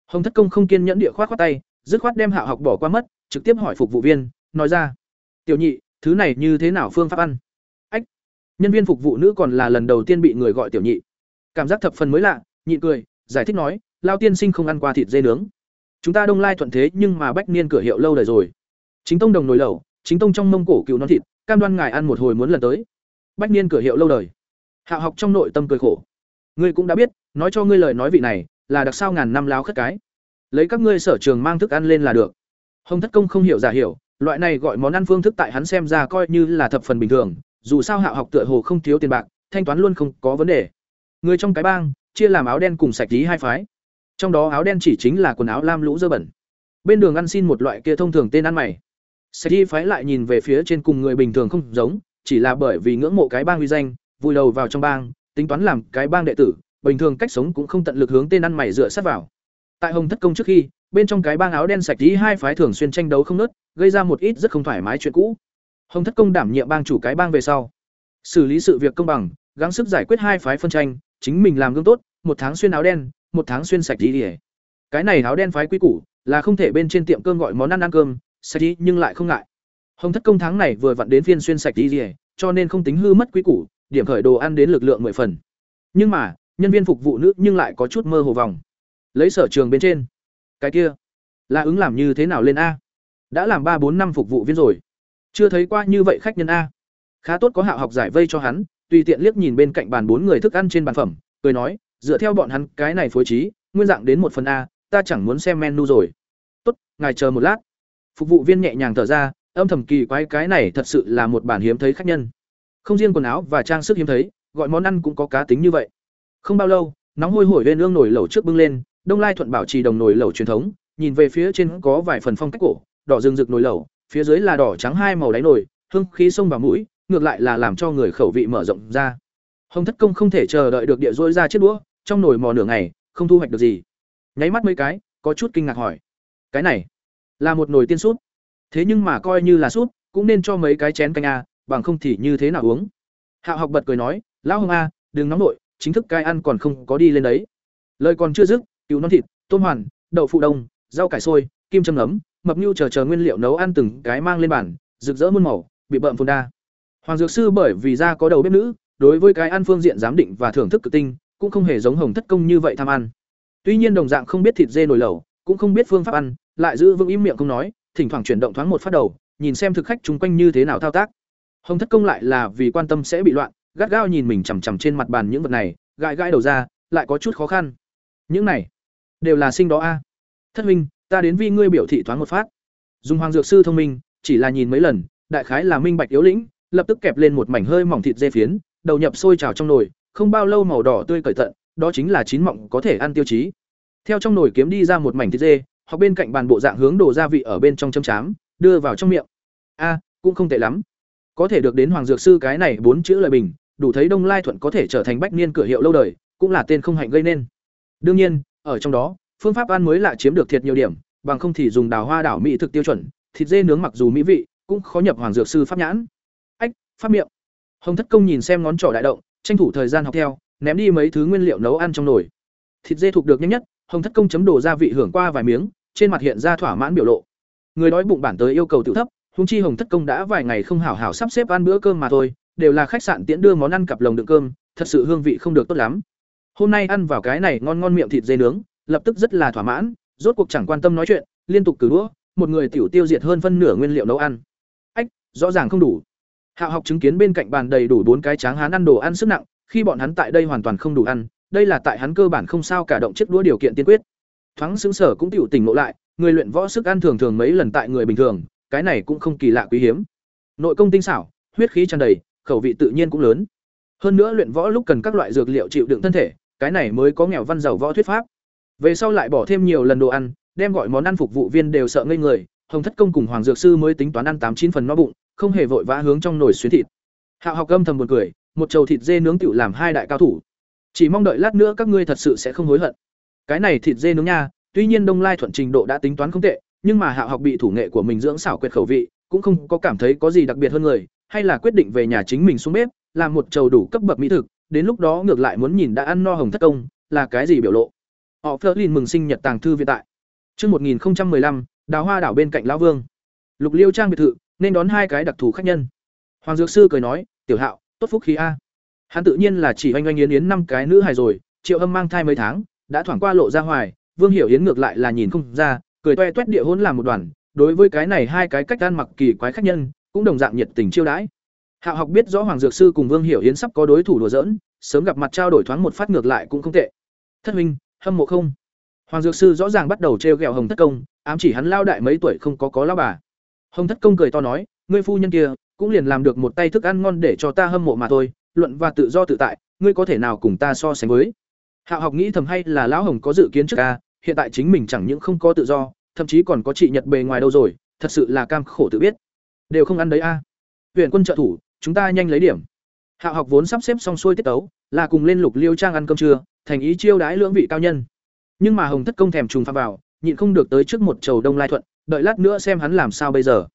Hồng thất công không kiên nhẫn địa khoát khoát tay, dứt khoát đem hạo học bỏ qua mất, trực tiếp hỏi phục vụ viên, nói ra, tiểu nhị, thứ này như thế nào phương pháp ăn? Nhân viên phục vụ nữ còn là lần đầu tiên bị người gọi tiểu nhị. Cảm giác thập phần mới lạ, nhị cười, giải thích nói, lao tiên sinh không ăn qua thịt dê nướng. Chúng ta đông lai thuận thế nhưng mà bách niên cửa hiệu lâu đời rồi. Chính tông đồng nồi lẩu, chính tông trong mông cổ cựu non thịt, cam đoan ngài ăn một hồi muốn lần tới. Bách niên cửa hiệu lâu đời. Hạ học trong nội tâm cười khổ. Ngươi cũng đã biết, nói cho ngươi lời nói vị này, là đặc sao ngàn năm láo khất cái. Lấy các ngươi sở trường mang thức ăn lên là được. Hồng thất công không hiểu giả hiểu, loại này gọi món ăn phương thức tại hắn xem ra coi như là thập phần bình thường dù sao hạ học tựa hồ không thiếu tiền bạc, thanh toán luôn không có vấn đề. Người trong cái bang, chia làm áo đen cùng sạch lý hai phái. Trong đó áo đen chỉ chính là quần áo lam lũ dơ bẩn. Bên đường ăn xin một loại kia thông thường tên ăn mày. Sạch lý phái lại nhìn về phía trên cùng người bình thường không giống, chỉ là bởi vì ngưỡng mộ cái bang uy danh, vùi đầu vào trong bang, tính toán làm cái bang đệ tử, bình thường cách sống cũng không tận lực hướng tên ăn mày dựa sát vào. Tại hồng thất công trước khi, bên trong cái bang áo đen sạch lý hai phái thường xuyên tranh đấu không nớt gây ra một ít rất không thoải mái chuyện cũ hồng thất công đảm nhiệm bang chủ cái bang về sau, xử lý sự việc công bằng, gắng sức giải quyết hai phái phân tranh, chính mình làm gương tốt, một tháng xuyên áo đen, một tháng xuyên sạch tí cái này áo đen phái quý củ là không thể bên trên tiệm cơm gọi món ăn ăn cơm, sạch đi nhưng lại không ngại. Hồng thất công tháng này vừa vặn đến phiên xuyên sạch tí cho nên không tính hư mất quý củ, điểm khởi đồ ăn đến lực lượng mười phần. Nhưng mà, nhân viên phục vụ nữ nhưng lại có chút mơ hồ vòng. Lấy sở trường bên trên. Cái kia, là ứng làm như thế nào lên a? Đã làm ba bốn năm phục vụ viên rồi chưa thấy qua như vậy khách nhân a. Khá tốt có hạo học giải vây cho hắn, tùy tiện liếc nhìn bên cạnh bàn bốn người thức ăn trên bàn phẩm, cười nói, dựa theo bọn hắn, cái này phối trí, nguyên dạng đến một phần a, ta chẳng muốn xem menu rồi. Tốt, ngài chờ một lát. Phục vụ viên nhẹ nhàng thở ra, âm thầm kỳ quái cái này thật sự là một bản hiếm thấy khách nhân. Không riêng quần áo và trang sức hiếm thấy, gọi món ăn cũng có cá tính như vậy. Không bao lâu, nóng hôi hổi lên ương nổi lẩu trước bưng lên, đông lai thuận bảo trì đồng nồi lẩu truyền thống, nhìn về phía trên có vài phần phong cách cổ, đỏ rừng rực nồi lẩu phía dưới là đỏ trắng hai màu đáy nồi, hương khí sông vào mũi, ngược lại là làm cho người khẩu vị mở rộng ra. Hồng thất công không thể chờ đợi được địa dôi ra chiếc đũa, trong nồi mò nửa ngày, không thu hoạch được gì. Nháy mắt mấy cái, có chút kinh ngạc hỏi, cái này là một nồi tiên súp? Thế nhưng mà coi như là súp, cũng nên cho mấy cái chén canh a bằng không thì như thế nào uống? Hạo học bật cười nói, lão hồng a đừng nóng nổi chính thức cai ăn còn không có đi lên đấy. Lời còn chưa dứt, cừu non thịt, tôm hoàn, đậu phụ đông, rau cải sôi kim châm nấm mập nhu chờ chờ nguyên liệu nấu ăn từng cái mang lên bàn, rực rỡ muôn màu, bị bợm phồn đa. Hoàng dược sư bởi vì ra có đầu bếp nữ, đối với cái ăn phương diện giám định và thưởng thức cực tinh, cũng không hề giống hồng thất công như vậy tham ăn. Tuy nhiên đồng dạng không biết thịt dê nồi lẩu, cũng không biết phương pháp ăn, lại giữ vững im miệng không nói, thỉnh thoảng chuyển động thoáng một phát đầu, nhìn xem thực khách chung quanh như thế nào thao tác. Hồng thất công lại là vì quan tâm sẽ bị loạn, gắt gao nhìn mình chằm chằm trên mặt bàn những vật này, gãi gãi đầu ra, lại có chút khó khăn. Những này đều là sinh đó a. Thất minh ta đến vi ngươi biểu thị thoáng một phát. Dùng hoàng dược sư thông minh, chỉ là nhìn mấy lần, đại khái là minh bạch yếu lĩnh, lập tức kẹp lên một mảnh hơi mỏng thịt dê phiến, đầu nhập sôi trào trong nồi, không bao lâu màu đỏ tươi cởi tận, đó chính là chín mọng có thể ăn tiêu chí. Theo trong nồi kiếm đi ra một mảnh thịt dê, hoặc bên cạnh bàn bộ dạng hướng đổ gia vị ở bên trong châm chám, đưa vào trong miệng. A, cũng không tệ lắm. Có thể được đến hoàng dược sư cái này bốn chữ lời bình, đủ thấy đông lai thuận có thể trở thành bách niên cửa hiệu lâu đời, cũng là tên không hạnh gây nên. Đương nhiên, ở trong đó phương pháp ăn mới lạ chiếm được thiệt nhiều điểm, bằng không thì dùng đào hoa đảo mỹ thực tiêu chuẩn, thịt dê nướng mặc dù mỹ vị, cũng khó nhập hoàng dược sư pháp nhãn. Ách, pháp miệng. Hồng thất công nhìn xem ngón trỏ đại động, tranh thủ thời gian học theo, ném đi mấy thứ nguyên liệu nấu ăn trong nồi. Thịt dê thuộc được nhanh nhất, hồng thất công chấm đồ gia vị hưởng qua vài miếng, trên mặt hiện ra thỏa mãn biểu lộ. Người đói bụng bản tới yêu cầu tự thấp húng chi hồng thất công đã vài ngày không hảo hảo sắp xếp ăn bữa cơm mà thôi, đều là khách sạn tiễn đưa món ăn cặp lồng đựng cơm, thật sự hương vị không được tốt lắm. Hôm nay ăn vào cái này ngon ngon miệng thịt dê nướng lập tức rất là thỏa mãn rốt cuộc chẳng quan tâm nói chuyện liên tục cử đũa một người tiểu tiêu diệt hơn phân nửa nguyên liệu nấu ăn ách rõ ràng không đủ Hạo học chứng kiến bên cạnh bàn đầy đủ bốn cái tráng hán ăn đồ ăn sức nặng, khi bọn hắn tại đây hoàn toàn không đủ ăn, đây là tại hắn cơ bản không sao cả động chiếc đũa điều kiện tiên quyết. Thoáng sững sở cũng tiểu tỉnh ngộ lại, người luyện võ sức ăn thường thường mấy lần tại người bình thường, cái này cũng không kỳ lạ quý hiếm. Nội công tinh xảo, huyết khí tràn đầy, khẩu vị tự nhiên cũng lớn. Hơn nữa luyện võ lúc cần các loại dược liệu chịu đựng thân thể, cái này mới có nghèo văn giàu võ thuyết pháp. Về sau lại bỏ thêm nhiều lần đồ ăn, đem gọi món ăn phục vụ viên đều sợ ngây người, Hồng Thất Công cùng Hoàng Dược Sư mới tính toán ăn tám chín phần no bụng, không hề vội vã hướng trong nồi xuyến thịt. Hạo học âm thầm buồn cười, một chầu thịt dê nướng tiểu làm hai đại cao thủ. Chỉ mong đợi lát nữa các ngươi thật sự sẽ không hối hận. Cái này thịt dê nướng nha, tuy nhiên Đông Lai thuận trình độ đã tính toán không tệ, nhưng mà Hạo học bị thủ nghệ của mình dưỡng xảo quyệt khẩu vị, cũng không có cảm thấy có gì đặc biệt hơn người, hay là quyết định về nhà chính mình xuống bếp, làm một chầu đủ cấp bậc mỹ thực, đến lúc đó ngược lại muốn nhìn đã ăn no Hồng Thất Công, là cái gì biểu lộ. Họ Flerlin mừng sinh nhật tàng thư viện tại. Chương 1015, Đào Hoa đảo bên cạnh lão Vương. Lục Liêu trang biệt thự, nên đón hai cái đặc thù khách nhân. Hoàng Dược sư cười nói, "Tiểu Hạo, tốt phúc khí a." Hắn tự nhiên là chỉ oanh oanh yến yến năm cái nữ hài rồi, Triệu Âm mang thai mấy tháng, đã thoảng qua lộ ra hoài, Vương Hiểu Yến ngược lại là nhìn không ra, cười toe toét địa hỗn làm một đoàn, đối với cái này hai cái cách ăn mặc kỳ quái khách nhân, cũng đồng dạng nhiệt tình chiêu đãi. Hạo học biết rõ Hoàng Dược sư cùng Vương Hiểu Yến sắp có đối thủ đùa giỡn, sớm gặp mặt trao đổi thoáng một phát ngược lại cũng không tệ. Thất huynh, hâm mộ không? Hoàng Dược sư rõ ràng bắt đầu trêu ghẹo Hồng Thất Công, ám chỉ hắn lao đại mấy tuổi không có có lao bà. Hồng Thất Công cười to nói, ngươi phu nhân kia cũng liền làm được một tay thức ăn ngon để cho ta hâm mộ mà thôi, luận và tự do tự tại, ngươi có thể nào cùng ta so sánh với? hạ học nghĩ thầm hay là lão Hồng có dự kiến trước a, hiện tại chính mình chẳng những không có tự do, thậm chí còn có trị nhật bề ngoài đâu rồi, thật sự là cam khổ tự biết. Đều không ăn đấy a. Huyền quân trợ thủ, chúng ta nhanh lấy điểm. hạ học vốn sắp xếp xong xuôi tiết tấu, là cùng lên Lục Liêu trang ăn cơm trưa, thành ý chiêu đãi lưỡng vị cao nhân. Nhưng mà Hồng Thất công thèm trùng pha vào, nhịn không được tới trước một chầu Đông Lai Thuận, đợi lát nữa xem hắn làm sao bây giờ.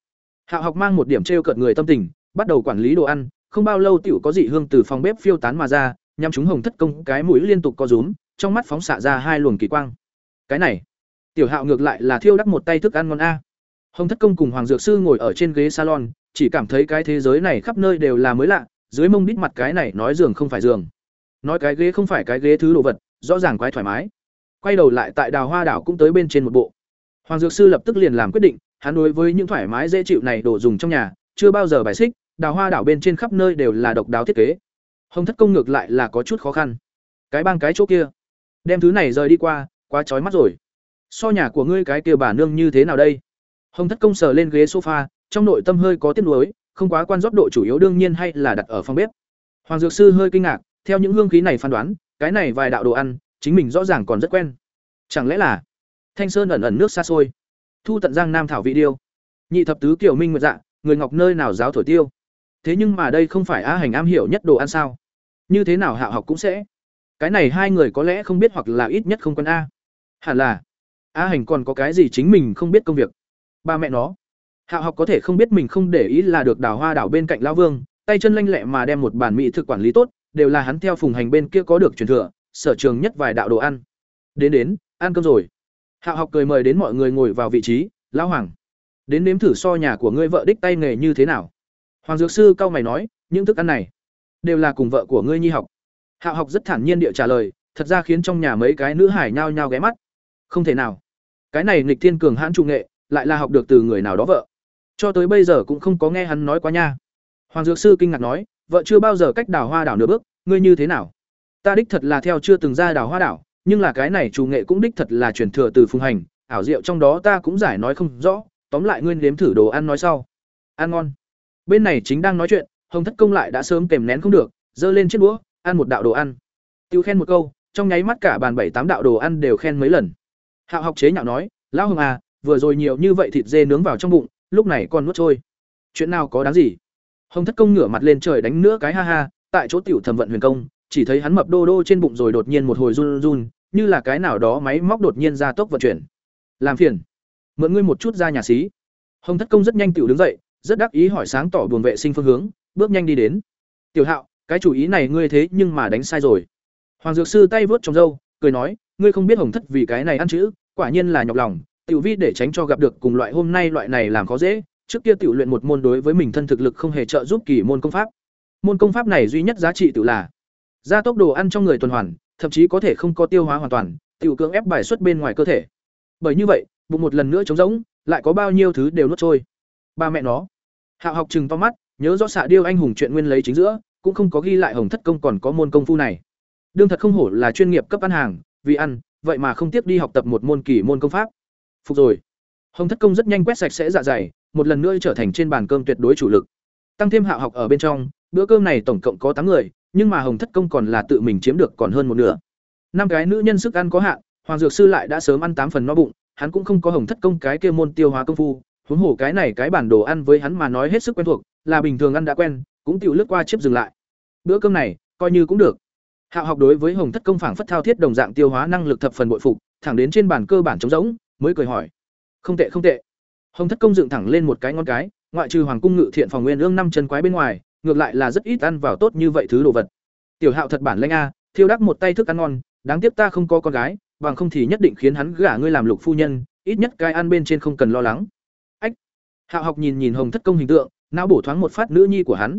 Hạo học mang một điểm trêu cợt người tâm tình, bắt đầu quản lý đồ ăn, không bao lâu tiểu có dị hương từ phòng bếp phiêu tán mà ra, nhằm chúng Hồng Thất công cái mũi liên tục co rúm, trong mắt phóng xạ ra hai luồng kỳ quang. Cái này, tiểu Hạo ngược lại là thiêu đắc một tay thức ăn ngon a. Hồng Thất công cùng Hoàng Dược sư ngồi ở trên ghế salon, chỉ cảm thấy cái thế giới này khắp nơi đều là mới lạ, dưới mông đít mặt cái này nói giường không phải giường. Nói cái ghế không phải cái ghế thứ đồ vật, rõ ràng quái thoải mái. Quay đầu lại tại Đào Hoa đảo cũng tới bên trên một bộ. Hoàng Dược sư lập tức liền làm quyết định, hắn đối với những thoải mái dễ chịu này đồ dùng trong nhà, chưa bao giờ bài xích, Đào Hoa đảo bên trên khắp nơi đều là độc đáo thiết kế. Hồng Thất công ngược lại là có chút khó khăn. Cái bang cái chỗ kia, đem thứ này rời đi qua, quá chói mắt rồi. So nhà của ngươi cái kia bà nương như thế nào đây? Hồng Thất công sờ lên ghế sofa, trong nội tâm hơi có tiếc nuối, không quá quan rót độ chủ yếu đương nhiên hay là đặt ở phòng bếp. Hoàng Dược sư hơi kinh ngạc, theo những hương khí này phán đoán, cái này vài đạo đồ ăn, chính mình rõ ràng còn rất quen. Chẳng lẽ là Thanh Sơn ẩn ẩn nước xa xôi, thu tận giang nam thảo vị điêu, nhị thập tứ kiểu minh nguyệt dạ, người ngọc nơi nào giáo thổi tiêu. Thế nhưng mà đây không phải A Hành am hiểu nhất đồ ăn sao? Như thế nào Hạo học cũng sẽ. Cái này hai người có lẽ không biết hoặc là ít nhất không quen a. Hẳn là A Hành còn có cái gì chính mình không biết công việc. Ba mẹ nó, Hạo học có thể không biết mình không để ý là được đào hoa đảo bên cạnh lão vương, tay chân lanh lẹ mà đem một bản mỹ thực quản lý tốt, đều là hắn theo phùng hành bên kia có được truyền thừa, sở trường nhất vài đạo đồ ăn. Đến đến, ăn cơm rồi. Hạo học cười mời đến mọi người ngồi vào vị trí, lão hoàng. Đến nếm thử so nhà của ngươi vợ đích tay nghề như thế nào. Hoàng dược sư cao mày nói, những thức ăn này đều là cùng vợ của ngươi nhi học. Hạo học rất thản nhiên địa trả lời, thật ra khiến trong nhà mấy cái nữ hải nhao nhao ghé mắt. Không thể nào. Cái này nghịch thiên cường hãn trung nghệ, lại là học được từ người nào đó vợ cho tới bây giờ cũng không có nghe hắn nói quá nha hoàng dược sư kinh ngạc nói vợ chưa bao giờ cách đào hoa đảo nửa bước, ngươi như thế nào? Ta đích thật là theo chưa từng ra đào hoa đảo, nhưng là cái này chủ nghệ cũng đích thật là truyền thừa từ phùng hành, ảo diệu trong đó ta cũng giải nói không rõ, tóm lại ngươi nếm thử đồ ăn nói sau. Ăn ngon. Bên này chính đang nói chuyện, hồng thất công lại đã sớm kèm nén không được, giơ lên chiếc đũa, ăn một đạo đồ ăn. Tiêu khen một câu, trong nháy mắt cả bàn bảy tám đạo đồ ăn đều khen mấy lần. Hạo học chế nhạo nói, lão hồng à vừa rồi nhiều như vậy thịt dê nướng vào trong bụng, lúc này con nuốt trôi. Chuyện nào có đáng gì? Hồng thất công ngửa mặt lên trời đánh nữa cái ha ha, tại chỗ tiểu thẩm vận huyền công, chỉ thấy hắn mập đô đô trên bụng rồi đột nhiên một hồi run run, như là cái nào đó máy móc đột nhiên ra tốc vận chuyển. Làm phiền. Mượn ngươi một chút ra nhà xí. Hồng thất công rất nhanh tiểu đứng dậy, rất đắc ý hỏi sáng tỏ buồn vệ sinh phương hướng, bước nhanh đi đến. Tiểu hạo, cái chủ ý này ngươi thế nhưng mà đánh sai rồi. Hoàng dược sư tay vớt trong râu, cười nói, ngươi không biết hồng thất vì cái này ăn chữ, quả nhiên là nhọc lòng, tiểu vi để tránh cho gặp được cùng loại hôm nay loại này làm khó dễ trước kia tiểu luyện một môn đối với mình thân thực lực không hề trợ giúp kỳ môn công pháp. Môn công pháp này duy nhất giá trị tự là gia tốc đồ ăn trong người tuần hoàn, thậm chí có thể không có tiêu hóa hoàn toàn, tiểu cưỡng ép bài xuất bên ngoài cơ thể. Bởi như vậy, bụng một lần nữa trống rỗng, lại có bao nhiêu thứ đều nuốt trôi. Ba mẹ nó. Hạo học chừng to mắt, nhớ rõ xạ điêu anh hùng chuyện nguyên lấy chính giữa, cũng không có ghi lại hồng thất công còn có môn công phu này. Đương thật không hổ là chuyên nghiệp cấp ăn hàng, vì ăn, vậy mà không tiếp đi học tập một môn kỳ môn công pháp. Phục rồi. Hồng thất công rất nhanh quét sạch sẽ dạ dày một lần nữa trở thành trên bàn cơm tuyệt đối chủ lực. Tăng thêm hạ học ở bên trong, bữa cơm này tổng cộng có tám người, nhưng mà hồng thất công còn là tự mình chiếm được còn hơn một nửa. Năm cái nữ nhân sức ăn có hạn, hoàng dược sư lại đã sớm ăn tám phần no bụng, hắn cũng không có hồng thất công cái kia môn tiêu hóa công phu, huống hồ cái này cái bản đồ ăn với hắn mà nói hết sức quen thuộc, là bình thường ăn đã quen, cũng tiểu lướt qua chiếc dừng lại. Bữa cơm này, coi như cũng được. Hạ học đối với hồng thất công phảng phất thao thiết đồng dạng tiêu hóa năng lực thập phần bội phục, thẳng đến trên bàn cơ bản trống rỗng, mới cười hỏi. Không tệ không tệ hồng thất công dựng thẳng lên một cái ngón cái, ngoại trừ hoàng cung ngự thiện phòng nguyên ương năm chân quái bên ngoài, ngược lại là rất ít ăn vào tốt như vậy thứ đồ vật. Tiểu hạo thật bản lanh a, thiêu đắc một tay thức ăn ngon, đáng tiếc ta không có con gái, bằng không thì nhất định khiến hắn gả ngươi làm lục phu nhân, ít nhất cái ăn bên trên không cần lo lắng. Ách! Hạo học nhìn nhìn hồng thất công hình tượng, não bổ thoáng một phát nữ nhi của hắn.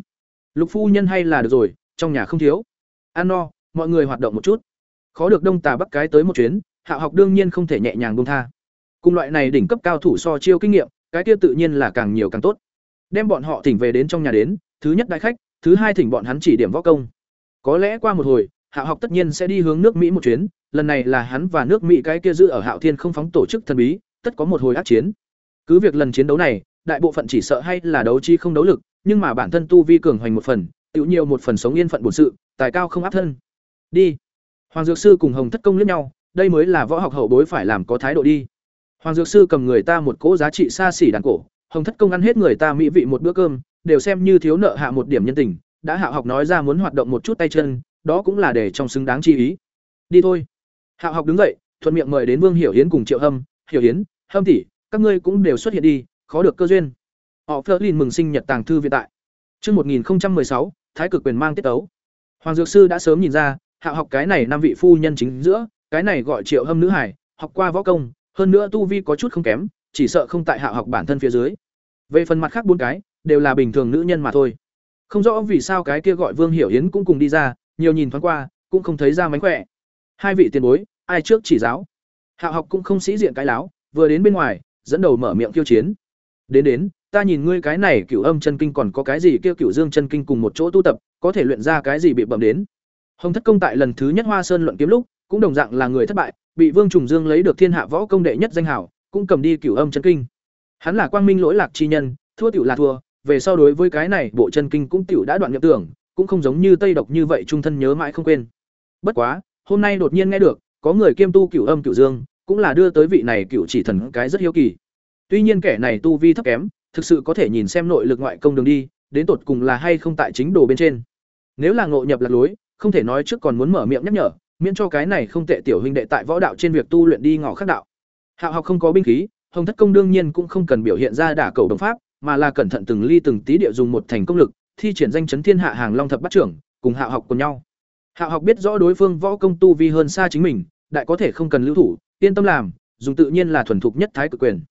Lục phu nhân hay là được rồi, trong nhà không thiếu. Ăn no, mọi người hoạt động một chút. Khó được đông tà bắc cái tới một chuyến, hạo học đương nhiên không thể nhẹ nhàng buông tha cùng loại này đỉnh cấp cao thủ so chiêu kinh nghiệm, cái kia tự nhiên là càng nhiều càng tốt. Đem bọn họ thỉnh về đến trong nhà đến, thứ nhất đại khách, thứ hai thỉnh bọn hắn chỉ điểm võ công. Có lẽ qua một hồi hạo học tất nhiên sẽ đi hướng nước mỹ một chuyến, lần này là hắn và nước mỹ cái kia giữ ở hạo thiên không phóng tổ chức thần bí, tất có một hồi ác chiến. Cứ việc lần chiến đấu này, đại bộ phận chỉ sợ hay là đấu chi không đấu lực, nhưng mà bản thân tu vi cường hoành một phần tự nhiều một phần sống yên phận bổn sự, tài cao không áp thân. Đi. Hoàng dược sư cùng hồng thất công liếc nhau, đây mới là võ học hậu bối phải làm có thái độ đi hoàng dược sư cầm người ta một cỗ giá trị xa xỉ đàn cổ hồng thất công ăn hết người ta mỹ vị một bữa cơm đều xem như thiếu nợ hạ một điểm nhân tình đã hạ học nói ra muốn hoạt động một chút tay chân đó cũng là để trong xứng đáng chi ý. Đi thôi. Hạ học đứng dậy thuận miệng mời đến vương hiểu hiến cùng triệu hâm. Hiểu hiến hâm tỷ các ngươi cũng đều xuất hiện đi khó được cơ duyên. Họ Flerlin mừng sinh nhật tàng thư viện tại. Chương 1016, Thái cực quyền mang tiết tấu. Hoàng dược sư đã sớm nhìn ra, hạ học cái này năm vị phu nhân chính giữa, cái này gọi Triệu Hâm nữ hải, học qua võ công, hơn nữa tu vi có chút không kém, chỉ sợ không tại hạ học bản thân phía dưới. Về phần mặt khác bốn cái, đều là bình thường nữ nhân mà thôi. Không rõ vì sao cái kia gọi Vương Hiểu Yến cũng cùng đi ra, nhiều nhìn thoáng qua, cũng không thấy ra mánh khỏe. Hai vị tiền bối, ai trước chỉ giáo? Hạ học cũng không sĩ diện cái láo, vừa đến bên ngoài, dẫn đầu mở miệng kiêu chiến. Đến đến, ta nhìn ngươi cái này cửu âm chân kinh còn có cái gì kia cửu dương chân kinh cùng một chỗ tu tập, có thể luyện ra cái gì bị bẩm đến. Hồng Thất Công tại lần thứ nhất Hoa Sơn luận kiếm lúc, cũng đồng dạng là người thất bại, bị Vương Trùng Dương lấy được thiên hạ võ công đệ nhất danh hảo, cũng cầm đi cửu âm chân kinh. Hắn là quang minh lỗi lạc chi nhân, thua tiểu là thua, về sau đối với cái này bộ chân kinh cũng tiểu đã đoạn nhập tưởng, cũng không giống như Tây độc như vậy trung thân nhớ mãi không quên. Bất quá, hôm nay đột nhiên nghe được, có người kiêm tu cửu âm cửu dương, cũng là đưa tới vị này cửu chỉ thần cái rất hiếu kỳ. Tuy nhiên kẻ này tu vi thấp kém, thực sự có thể nhìn xem nội lực ngoại công đường đi, đến tột cùng là hay không tại chính đồ bên trên. Nếu là ngộ nhập lạc lối, không thể nói trước còn muốn mở miệng nhắc nhở, miễn cho cái này không tệ tiểu huynh đệ tại võ đạo trên việc tu luyện đi ngỏ khắc đạo. Hạo học không có binh khí, Hồng Thất Công đương nhiên cũng không cần biểu hiện ra đả cầu đồng pháp, mà là cẩn thận từng ly từng tí địa dùng một thành công lực, thi triển danh chấn thiên hạ hàng long thập bát trưởng, cùng Hạo học cùng nhau. Hạo học biết rõ đối phương võ công tu vi hơn xa chính mình, đại có thể không cần lưu thủ, yên tâm làm, dùng tự nhiên là thuần thục nhất thái cực quyền.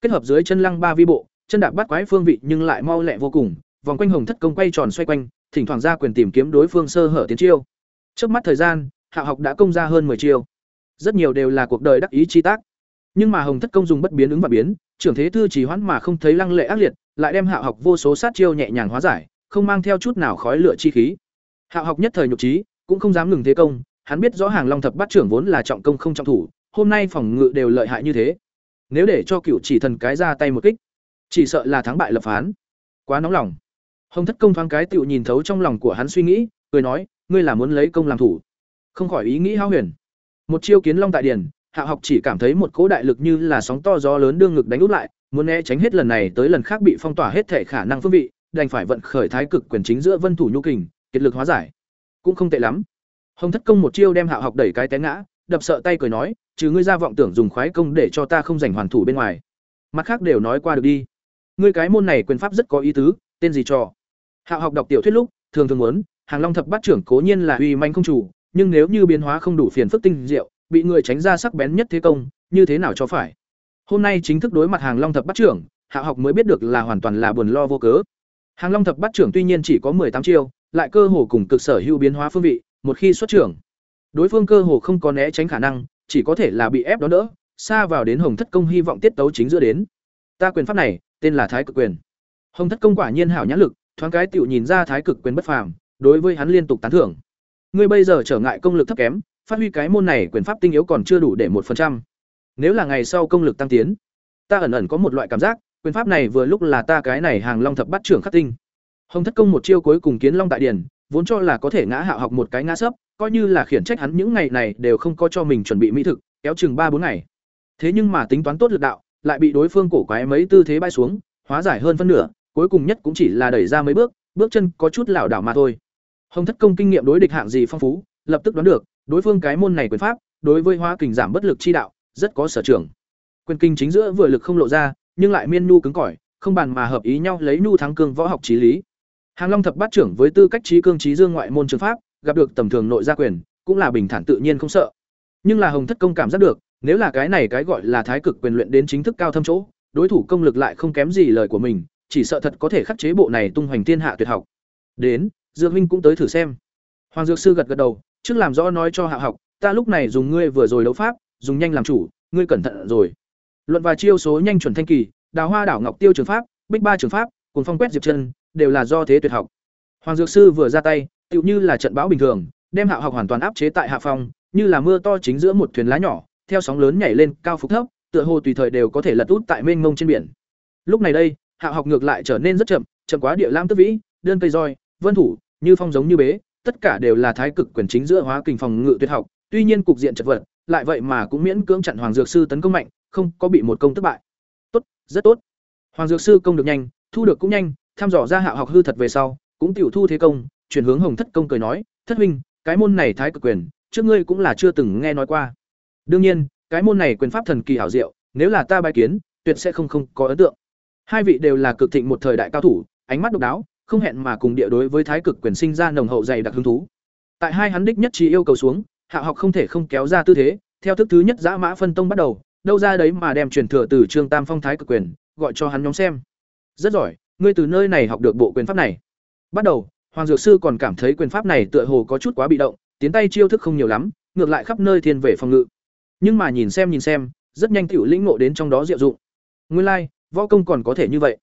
Kết hợp dưới chân lăng ba vi bộ, chân đạp bắt quái phương vị nhưng lại mau lẹ vô cùng, vòng quanh hồng thất công quay tròn xoay quanh, thỉnh thoảng ra quyền tìm kiếm đối phương sơ hở tiến chiêu. Trước mắt thời gian, Hạ học đã công ra hơn 10 chiêu. Rất nhiều đều là cuộc đời đắc ý chi tác. Nhưng mà hồng thất công dùng bất biến ứng và biến, trưởng thế thư chỉ hoãn mà không thấy lăng lệ ác liệt, lại đem Hạ học vô số sát chiêu nhẹ nhàng hóa giải, không mang theo chút nào khói lửa chi khí. Hạ học nhất thời nhục trí, cũng không dám ngừng thế công, hắn biết rõ hàng long thập bát trưởng vốn là trọng công không trọng thủ, hôm nay phòng ngự đều lợi hại như thế. Nếu để cho cựu chỉ thần cái ra tay một kích, chỉ sợ là thắng bại lập phán quá nóng lòng hồng thất công thoáng cái tựu nhìn thấu trong lòng của hắn suy nghĩ cười nói ngươi là muốn lấy công làm thủ không khỏi ý nghĩ hao huyền. Một chiêu kiến long tại điển hạ học chỉ cảm thấy một cỗ đại lực như là sóng to gió lớn đương ngực đánh úp lại, muốn né tránh hết lần này tới lần khác bị phong tỏa hết thể khả năng phương vị, đành phải vận khởi thái cực quyền chính giữa vân thủ nhu kình, kiệt lực hóa giải. Cũng không tệ lắm. Hồng thất công một chiêu đem hạ học đẩy cái té ngã, đập sợ tay cười nói, trừ ngươi ra vọng tưởng dùng khoái công để cho ta không giành hoàn thủ bên ngoài. Mặt khác đều nói qua được đi. Ngươi cái môn này quyền pháp rất có ý tứ, tên gì trò? Hạ học đọc tiểu thuyết lúc, thường thường muốn, hàng long thập bát trưởng cố nhiên là uy manh không chủ nhưng nếu như biến hóa không đủ phiền phức tinh diệu bị người tránh ra sắc bén nhất thế công như thế nào cho phải? Hôm nay chính thức đối mặt hàng long thập bát trưởng hạ học mới biết được là hoàn toàn là buồn lo vô cớ. Hàng long thập bát trưởng tuy nhiên chỉ có tám chiêu lại cơ hồ cùng cực sở hữu biến hóa phương vị một khi xuất trưởng đối phương cơ hồ không có né tránh khả năng chỉ có thể là bị ép đó đỡ xa vào đến hồng thất công hy vọng tiết tấu chính giữa đến. Ta quyền pháp này tên là thái cực quyền. Hồng thất công quả nhiên hảo nhãn lực thoáng cái tiểu nhìn ra thái cực quyền bất phàm, đối với hắn liên tục tán thưởng. Ngươi bây giờ trở ngại công lực thấp kém, phát huy cái môn này quyền pháp tinh yếu còn chưa đủ để một phần trăm. Nếu là ngày sau công lực tăng tiến, ta ẩn ẩn có một loại cảm giác, quyền pháp này vừa lúc là ta cái này hàng long thập bắt trưởng khắc tinh. Hồng Thất công một chiêu cuối cùng kiến long tại điển, vốn cho là có thể ngã hạ học một cái ngã sấp, coi như là khiển trách hắn những ngày này đều không có cho mình chuẩn bị mỹ thực, kéo chừng ba bốn ngày. Thế nhưng mà tính toán tốt lực đạo, lại bị đối phương cổ quái mấy tư thế bay xuống, hóa giải hơn phân nửa, cuối cùng nhất cũng chỉ là đẩy ra mấy bước, bước chân có chút lảo đảo mà thôi. Hồng Thất công kinh nghiệm đối địch hạng gì phong phú, lập tức đoán được, đối phương cái môn này quyền pháp, đối với hóa kình giảm bất lực chi đạo, rất có sở trường. Quyền kinh chính giữa vừa lực không lộ ra, nhưng lại miên nu cứng cỏi, không bàn mà hợp ý nhau lấy nu thắng cương võ học trí lý. Hàng Long thập bát trưởng với tư cách trí cương trí dương ngoại môn trường pháp, gặp được tầm thường nội gia quyền, cũng là bình thản tự nhiên không sợ. Nhưng là Hồng Thất công cảm giác được, nếu là cái này cái gọi là thái cực quyền luyện đến chính thức cao thâm chỗ, đối thủ công lực lại không kém gì lời của mình, chỉ sợ thật có thể khắc chế bộ này tung hoành thiên hạ tuyệt học. Đến, Dược Minh cũng tới thử xem. Hoàng Dược sư gật gật đầu, trước làm rõ nói cho Hạ học, ta lúc này dùng ngươi vừa rồi đấu pháp, dùng nhanh làm chủ, ngươi cẩn thận rồi. Luận và chiêu số nhanh chuẩn thanh kỳ, Đào Hoa đảo Ngọc Tiêu trường pháp, Bích Ba trường pháp, cùng phong quét diệp chân, đều là do thế tuyệt học. Hoàng Dược sư vừa ra tay, tựu như là trận bão bình thường, đem Hạ học hoàn toàn áp chế tại hạ phong, như là mưa to chính giữa một thuyền lá nhỏ, theo sóng lớn nhảy lên, cao phục thấp, tựa hồ tùy thời đều có thể lật út tại mênh mông trên biển. Lúc này đây, Hạ học ngược lại trở nên rất chậm, chậm quá địa lam tức vĩ, đơn cây roi, vân thủ, như phong giống như bế, tất cả đều là thái cực quyền chính giữa hóa kình phòng ngự tuyệt học, tuy nhiên cục diện chật vật, lại vậy mà cũng miễn cưỡng chặn Hoàng Dược sư tấn công mạnh, không có bị một công thất bại. Tốt, rất tốt. Hoàng Dược sư công được nhanh, thu được cũng nhanh, tham dò ra hạ học hư thật về sau, cũng tiểu thu thế công, chuyển hướng Hồng Thất công cười nói, "Thất huynh, cái môn này thái cực quyền, trước ngươi cũng là chưa từng nghe nói qua. Đương nhiên, cái môn này quyền pháp thần kỳ hảo diệu, nếu là ta bài kiến, tuyệt sẽ không không có ấn tượng." Hai vị đều là cực thịnh một thời đại cao thủ, ánh mắt độc đáo, không hẹn mà cùng địa đối với thái cực quyền sinh ra nồng hậu dày đặc hứng thú. Tại hai hắn đích nhất trí yêu cầu xuống, Hạ học không thể không kéo ra tư thế, theo thức thứ nhất dã mã phân tông bắt đầu, đâu ra đấy mà đem truyền thừa từ Trương Tam Phong thái cực quyền, gọi cho hắn nhóm xem. Rất giỏi, ngươi từ nơi này học được bộ quyền pháp này. Bắt đầu, Hoàng Dược sư còn cảm thấy quyền pháp này tựa hồ có chút quá bị động, tiến tay chiêu thức không nhiều lắm, ngược lại khắp nơi thiên về phòng ngự. Nhưng mà nhìn xem nhìn xem, rất nhanh tiểu lĩnh ngộ đến trong đó diệu dụng. Nguyên lai, like, võ công còn có thể như vậy.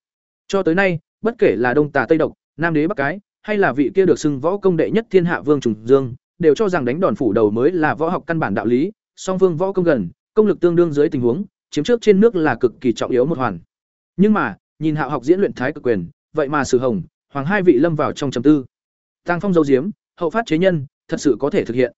Cho tới nay, bất kể là Đông Tà Tây Độc, Nam Đế Bắc Cái, hay là vị kia được xưng võ công đệ nhất thiên hạ Vương Trùng Dương, đều cho rằng đánh đòn phủ đầu mới là võ học căn bản đạo lý, song phương võ công gần, công lực tương đương dưới tình huống, chiếm trước trên nước là cực kỳ trọng yếu một hoàn. Nhưng mà, nhìn Hạo học diễn luyện thái cực quyền, vậy mà Sử Hồng, Hoàng hai vị lâm vào trong trầm tư. Tăng phong dấu diếm, hậu phát chế nhân, thật sự có thể thực hiện.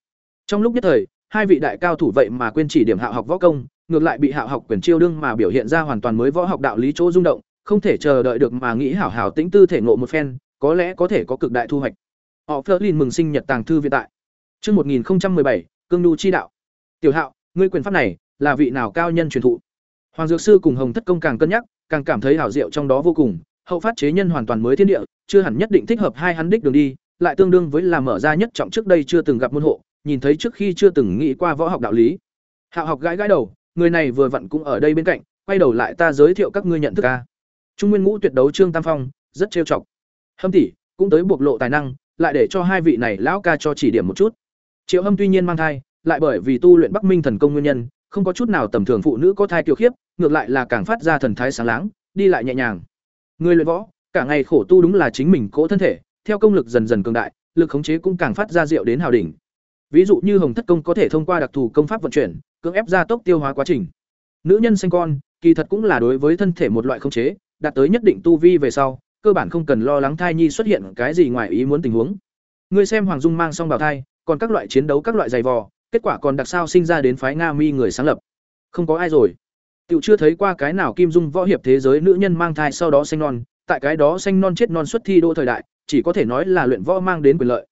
Trong lúc nhất thời, hai vị đại cao thủ vậy mà quên chỉ điểm Hạo học võ công, ngược lại bị Hạo học quyền chiêu đương mà biểu hiện ra hoàn toàn mới võ học đạo lý chỗ rung động, không thể chờ đợi được mà nghĩ hảo hảo tĩnh tư thể ngộ một phen, có lẽ có thể có cực đại thu hoạch. Họ Flerlin mừng sinh nhật tàng thư viện tại. Chương 1017, Cương Nhu chi đạo. Tiểu Hạo, ngươi quyền pháp này là vị nào cao nhân truyền thụ? Hoàng Dược sư cùng Hồng Thất công càng cân nhắc, càng cảm thấy hảo diệu trong đó vô cùng, hậu phát chế nhân hoàn toàn mới thiên địa, chưa hẳn nhất định thích hợp hai hắn đích đường đi, lại tương đương với là mở ra nhất trọng trước đây chưa từng gặp môn hộ, nhìn thấy trước khi chưa từng nghĩ qua võ học đạo lý. Hạo học gãi gãi đầu, người này vừa vặn cũng ở đây bên cạnh, quay đầu lại ta giới thiệu các ngươi nhận thức a. Trung Nguyên Ngũ tuyệt đấu Trương Tam Phong, rất trêu chọc. Hâm tỷ, cũng tới bộc lộ tài năng, lại để cho hai vị này lão ca cho chỉ điểm một chút. Triệu Hâm tuy nhiên mang thai, lại bởi vì tu luyện Bắc Minh thần công nguyên nhân, không có chút nào tầm thường phụ nữ có thai kiêu khiếp, ngược lại là càng phát ra thần thái sáng láng, đi lại nhẹ nhàng. Người luyện võ, cả ngày khổ tu đúng là chính mình cố thân thể, theo công lực dần dần cường đại, lực khống chế cũng càng phát ra diệu đến hào đỉnh. Ví dụ như Hồng Thất công có thể thông qua đặc thù công pháp vận chuyển, cưỡng ép gia tốc tiêu hóa quá trình. Nữ nhân sinh con, kỳ thật cũng là đối với thân thể một loại khống chế, đạt tới nhất định tu vi về sau, cơ bản không cần lo lắng thai nhi xuất hiện cái gì ngoài ý muốn tình huống. Ngươi xem Hoàng Dung mang xong bào thai, còn các loại chiến đấu các loại giày vò, kết quả còn đặc sao sinh ra đến phái Nga Mi người sáng lập. Không có ai rồi. Tiểu chưa thấy qua cái nào Kim Dung võ hiệp thế giới nữ nhân mang thai sau đó sinh non, tại cái đó sinh non chết non xuất thi đô thời đại, chỉ có thể nói là luyện võ mang đến quyền lợi.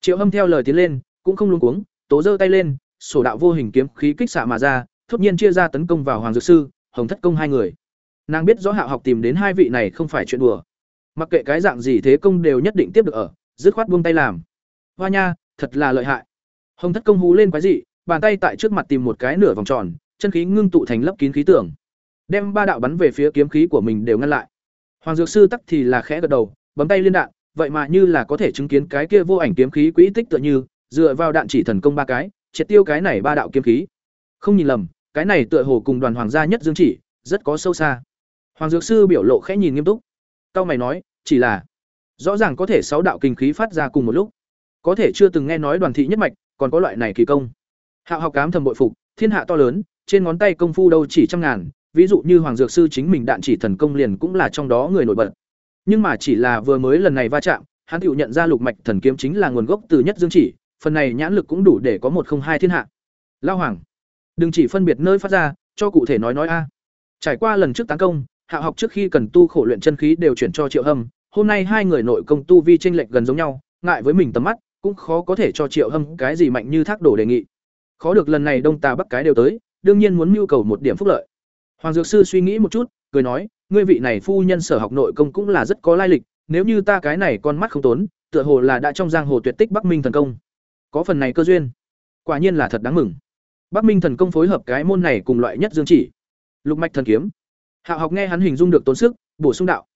Triệu Hâm theo lời tiến lên, cũng không luống cuống, tố giơ tay lên, sổ đạo vô hình kiếm khí kích xạ mà ra, thốt nhiên chia ra tấn công vào Hoàng Dược sư, Hồng Thất công hai người. Nàng biết rõ Hạo học tìm đến hai vị này không phải chuyện đùa. Mặc kệ cái dạng gì thế công đều nhất định tiếp được ở, dứt khoát buông tay làm. Hoa nha, thật là lợi hại. Hồng Thất công hú lên quái dị, bàn tay tại trước mặt tìm một cái nửa vòng tròn, chân khí ngưng tụ thành lấp kín khí tưởng, đem ba đạo bắn về phía kiếm khí của mình đều ngăn lại. Hoàng Dược sư tắc thì là khẽ gật đầu, bấm tay liên đạn, vậy mà như là có thể chứng kiến cái kia vô ảnh kiếm khí quỹ tích tựa như, dựa vào đạn chỉ thần công ba cái, triệt tiêu cái này ba đạo kiếm khí. Không nhìn lầm, cái này tựa hồ cùng đoàn hoàng gia nhất dương chỉ, rất có sâu xa. Hoàng Dược sư biểu lộ khẽ nhìn nghiêm túc. Cao mày nói, chỉ là rõ ràng có thể sáu đạo kinh khí phát ra cùng một lúc. Có thể chưa từng nghe nói đoàn thị nhất mạch còn có loại này kỳ công. Hạo học cám thầm bội phục thiên hạ to lớn trên ngón tay công phu đâu chỉ trăm ngàn ví dụ như hoàng dược sư chính mình đạn chỉ thần công liền cũng là trong đó người nổi bật. Nhưng mà chỉ là vừa mới lần này va chạm hắn tự nhận ra lục mạch thần kiếm chính là nguồn gốc từ nhất dương chỉ phần này nhãn lực cũng đủ để có một không hai thiên hạ. Lao hoàng đừng chỉ phân biệt nơi phát ra cho cụ thể nói nói a. Trải qua lần trước tấn công hạ học trước khi cần tu khổ luyện chân khí đều chuyển cho triệu hâm. Hôm nay hai người nội công tu vi tranh lệch gần giống nhau, ngại với mình tầm mắt, cũng khó có thể cho triệu hâm cái gì mạnh như thác đổ đề nghị. Khó được lần này đông tà bắc cái đều tới, đương nhiên muốn mưu cầu một điểm phúc lợi. Hoàng dược sư suy nghĩ một chút, cười nói, ngươi vị này phu nhân sở học nội công cũng là rất có lai lịch, nếu như ta cái này con mắt không tốn, tựa hồ là đã trong giang hồ tuyệt tích bắc minh thần công. Có phần này cơ duyên. Quả nhiên là thật đáng mừng. Bắc minh thần công phối hợp cái môn này cùng loại nhất dương chỉ. Lục mạch thần kiếm hạo học nghe hắn hình dung được tốn sức, bổ sung đạo.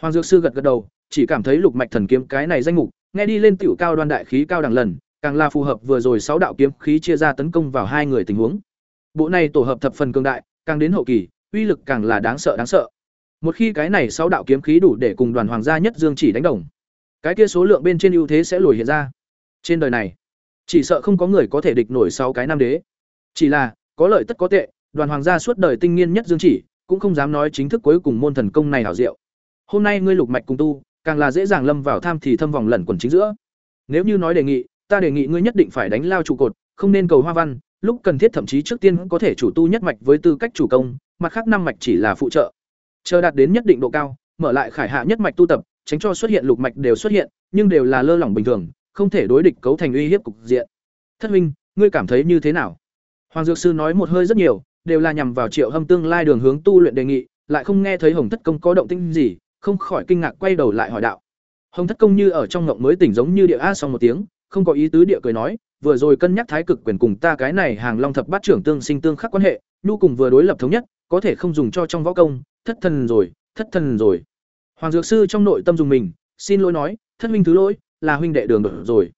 Hoàng dược sư gật gật đầu, chỉ cảm thấy lục mạch thần kiếm cái này danh mục, nghe đi lên tiểu cao đoan đại khí cao đẳng lần, càng là phù hợp vừa rồi sáu đạo kiếm khí chia ra tấn công vào hai người tình huống. Bộ này tổ hợp thập phần cường đại, càng đến hậu kỳ, uy lực càng là đáng sợ đáng sợ. Một khi cái này sáu đạo kiếm khí đủ để cùng đoàn hoàng gia nhất dương chỉ đánh đồng, cái kia số lượng bên trên ưu thế sẽ lồi hiện ra. Trên đời này, chỉ sợ không có người có thể địch nổi sáu cái nam đế. Chỉ là, có lợi tất có tệ, đoàn hoàng gia suốt đời tinh nghiên nhất dương chỉ cũng không dám nói chính thức cuối cùng môn thần công này hảo diệu. Hôm nay ngươi lục mạch cùng tu càng là dễ dàng lâm vào tham thì thâm vòng lẩn quẩn chính giữa. Nếu như nói đề nghị ta đề nghị ngươi nhất định phải đánh lao trụ cột không nên cầu hoa văn lúc cần thiết thậm chí trước tiên có thể chủ tu nhất mạch với tư cách chủ công mặt khác năm mạch chỉ là phụ trợ. Chờ đạt đến nhất định độ cao mở lại khải hạ nhất mạch tu tập tránh cho xuất hiện lục mạch đều xuất hiện nhưng đều là lơ lỏng bình thường không thể đối địch cấu thành uy hiếp cục diện. Thất huynh, ngươi cảm thấy như thế nào? Hoàng dược sư nói một hơi rất nhiều đều là nhằm vào triệu hâm tương lai đường hướng tu luyện đề nghị, lại không nghe thấy hồng thất công có động tĩnh gì, không khỏi kinh ngạc quay đầu lại hỏi đạo. Hồng thất công như ở trong ngộng mới tỉnh giống như địa a xong một tiếng, không có ý tứ địa cười nói, vừa rồi cân nhắc thái cực quyền cùng ta cái này hàng long thập bát trưởng tương sinh tương khắc quan hệ, nhu cùng vừa đối lập thống nhất, có thể không dùng cho trong võ công, thất thần rồi, thất thần rồi. Hoàng dược sư trong nội tâm dùng mình, xin lỗi nói, thất minh thứ lỗi, là huynh đệ đường rồi.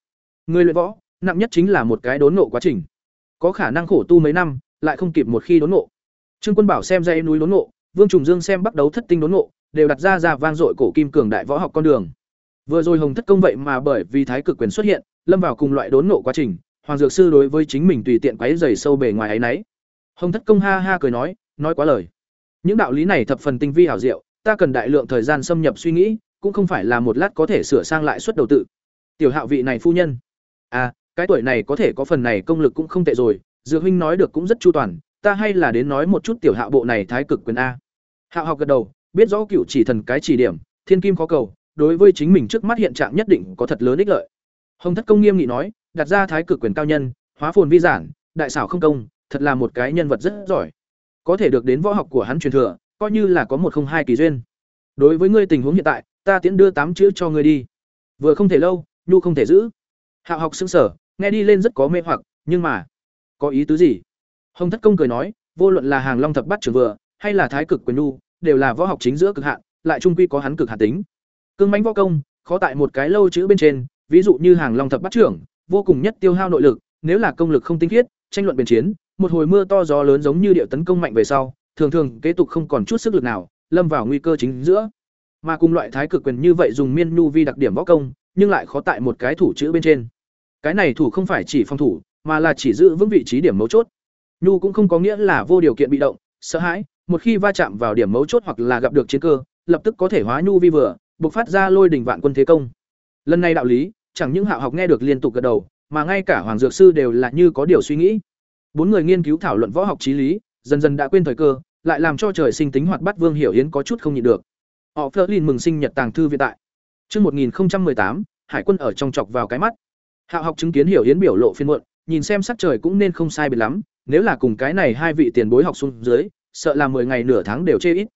Người luyện võ, nặng nhất chính là một cái đốn nộ quá trình. Có khả năng khổ tu mấy năm lại không kịp một khi đốn nộ trương quân bảo xem dây núi đốn nộ vương trùng dương xem bắt đấu thất tinh đốn nộ đều đặt ra ra vang dội cổ kim cường đại võ học con đường. Vừa rồi hồng thất công vậy mà bởi vì thái cực quyền xuất hiện, lâm vào cùng loại đốn nộ quá trình, hoàng dược sư đối với chính mình tùy tiện quấy dày sâu bề ngoài ấy nấy. Hồng thất công ha ha cười nói nói quá lời. Những đạo lý này thập phần tinh vi hảo diệu, ta cần đại lượng thời gian xâm nhập suy nghĩ, cũng không phải là một lát có thể sửa sang lại suất đầu tự. Tiểu hạo vị này phu nhân. À cái tuổi này có thể có phần này công lực cũng không tệ rồi dược huynh nói được cũng rất chu toàn, ta hay là đến nói một chút tiểu hạ bộ này thái cực quyền a. Hạ học gật đầu, biết rõ cựu chỉ thần cái chỉ điểm, thiên kim khó cầu, đối với chính mình trước mắt hiện trạng nhất định có thật lớn ích lợi. Hồng thất công nghiêm nghị nói, đặt ra thái cực quyền cao nhân, hóa phồn vi giản, đại xảo không công, thật là một cái nhân vật rất giỏi. Có thể được đến võ học của hắn truyền thừa, coi như là có một không hai kỳ duyên. Đối với ngươi tình huống hiện tại, ta tiễn đưa tám chữ cho ngươi đi. Vừa không thể lâu, nhu không thể giữ. Hạ học xứng sở nghe đi lên rất có mê hoặc, nhưng mà có ý tứ gì? Hồng thất công cười nói vô luận là hàng long thập bắt trường vừa hay là thái cực quyền nu, đều là võ học chính giữa cực hạn lại trung quy có hắn cực hạn tính. Cương mãnh võ công khó tại một cái lâu chữ bên trên ví dụ như hàng long thập bắt trưởng vô cùng nhất tiêu hao nội lực nếu là công lực không tinh khiết tranh luận biên chiến một hồi mưa to gió lớn giống như điệu tấn công mạnh về sau thường thường kế tục không còn chút sức lực nào lâm vào nguy cơ chính giữa. Mà cùng loại thái cực quyền như vậy dùng miên nhu vi đặc điểm võ công nhưng lại khó tại một cái thủ chữ bên trên. Cái này thủ không phải chỉ phòng thủ mà là chỉ giữ vững vị trí điểm mấu chốt. Nhu cũng không có nghĩa là vô điều kiện bị động sợ hãi một khi va chạm vào điểm mấu chốt hoặc là gặp được chiến cơ lập tức có thể hóa nhu vi vừa buộc phát ra lôi đình vạn quân thế công. Lần này đạo lý chẳng những hạo học nghe được liên tục gật đầu mà ngay cả hoàng dược sư đều là như có điều suy nghĩ. Bốn người nghiên cứu thảo luận võ học trí lý dần dần đã quên thời cơ lại làm cho trời sinh tính hoạt bát vương hiểu yến có chút không nhịn được. Họ Flerlin mừng sinh nhật tàng thư viện tại. Chương 1018, hải quân ở trong chọc vào cái mắt. Hạo học chứng kiến hiểu yến biểu lộ phiên muộn, nhìn xem sắc trời cũng nên không sai biệt lắm, nếu là cùng cái này hai vị tiền bối học xuống dưới, sợ là 10 ngày nửa tháng đều chê ít.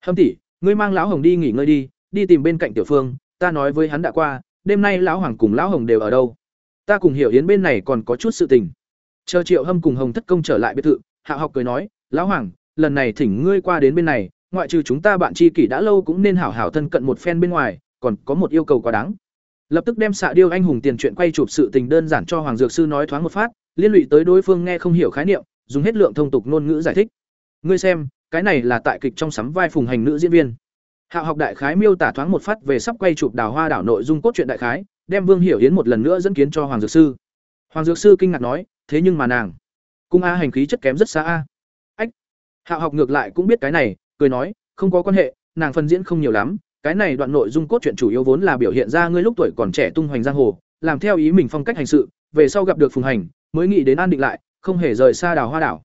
Hâm tỷ, ngươi mang lão Hồng đi nghỉ ngơi đi, đi tìm bên cạnh tiểu phương, ta nói với hắn đã qua, đêm nay lão Hoàng cùng lão Hồng đều ở đâu? Ta cùng Hiểu Yến bên này còn có chút sự tình. Chờ Triệu Hâm cùng Hồng Thất Công trở lại biệt thự, Hạ học cười nói, "Lão Hoàng, lần này thỉnh ngươi qua đến bên này, ngoại trừ chúng ta bạn tri kỷ đã lâu cũng nên hảo hảo thân cận một phen bên ngoài, còn có một yêu cầu quá đáng." Lập tức đem xạ điêu anh hùng tiền chuyện quay chụp sự tình đơn giản cho Hoàng dược sư nói thoáng một phát, liên lụy tới đối phương nghe không hiểu khái niệm, dùng hết lượng thông tục ngôn ngữ giải thích. Ngươi xem, cái này là tại kịch trong sắm vai phùng hành nữ diễn viên. hạ học đại khái miêu tả thoáng một phát về sắp quay chụp đào hoa đảo nội dung cốt truyện đại khái, đem Vương Hiểu hiến một lần nữa dẫn kiến cho Hoàng Dược Sư. Hoàng Dược Sư kinh ngạc nói, thế nhưng mà nàng, cung a hành khí chất kém rất xa a. Ách. hạ học ngược lại cũng biết cái này, cười nói, không có quan hệ, nàng phân diễn không nhiều lắm, cái này đoạn nội dung cốt truyện chủ yếu vốn là biểu hiện ra ngươi lúc tuổi còn trẻ tung hoành giang hồ, làm theo ý mình phong cách hành sự, về sau gặp được Phùng Hành, mới nghĩ đến an định lại, không hề rời xa đào hoa đảo.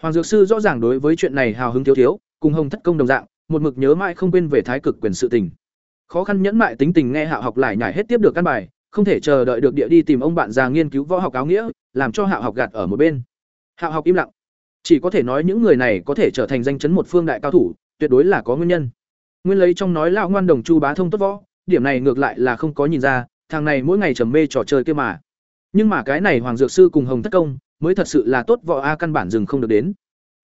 Hoàng Dược Sư rõ ràng đối với chuyện này hào hứng thiếu thiếu, cùng Hồng Thất Công đồng dạng, một mực nhớ mãi không quên về thái cực quyền sự tình. Khó khăn nhẫn mại tính tình nghe Hạo học lại nhảy hết tiếp được căn bài, không thể chờ đợi được địa đi tìm ông bạn già nghiên cứu võ học áo nghĩa, làm cho Hạo học gạt ở một bên. Hạo học im lặng, chỉ có thể nói những người này có thể trở thành danh chấn một phương đại cao thủ, tuyệt đối là có nguyên nhân. Nguyên lấy trong nói lão ngoan đồng Chu Bá thông tốt võ, điểm này ngược lại là không có nhìn ra, thằng này mỗi ngày trầm mê trò chơi kia mà. Nhưng mà cái này Hoàng Dược sư cùng Hồng Thất Công, mới thật sự là tốt võ a căn bản dừng không được đến.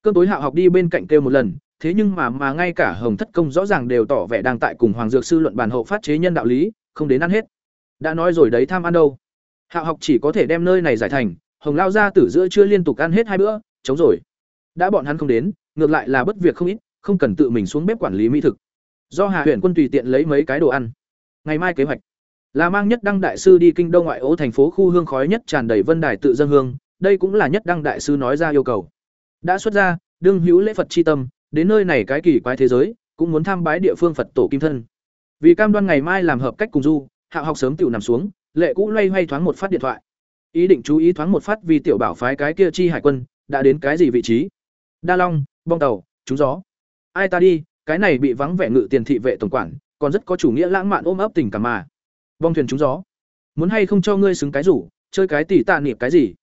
cơn tối Hạo học đi bên cạnh kêu một lần, thế nhưng mà mà ngay cả Hồng Thất Công rõ ràng đều tỏ vẻ đang tại cùng Hoàng Dược sư luận bàn hậu phát chế nhân đạo lý, không đến ăn hết. Đã nói rồi đấy tham ăn đâu. Hạo học chỉ có thể đem nơi này giải thành, Hồng lao ra tử giữa chưa liên tục ăn hết hai bữa, chống rồi. Đã bọn hắn không đến, ngược lại là bất việc không ít, không cần tự mình xuống bếp quản lý mỹ thực. Do hạ huyện Quân tùy tiện lấy mấy cái đồ ăn. Ngày mai kế hoạch là mang nhất đăng đại sư đi kinh đô ngoại ô thành phố khu hương khói nhất tràn đầy vân đài tự dân hương, đây cũng là nhất đăng đại sư nói ra yêu cầu. Đã xuất ra, đương hữu lễ Phật chi tâm, đến nơi này cái kỳ quái thế giới, cũng muốn tham bái địa phương Phật tổ kim thân. Vì cam đoan ngày mai làm hợp cách cùng du, hạ học sớm tiểu nằm xuống, lệ cũ loay hoay thoáng một phát điện thoại. Ý định chú ý thoáng một phát vì tiểu bảo phái cái kia chi hải quân, đã đến cái gì vị trí? Đa Long, bong tàu, trúng gió. Ai ta đi, cái này bị vắng vẻ ngự tiền thị vệ tổng quản, còn rất có chủ nghĩa lãng mạn ôm ấp tình cảm mà. Bong thuyền trúng gió. Muốn hay không cho ngươi xứng cái rủ, chơi cái tỷ tạ niệm cái gì?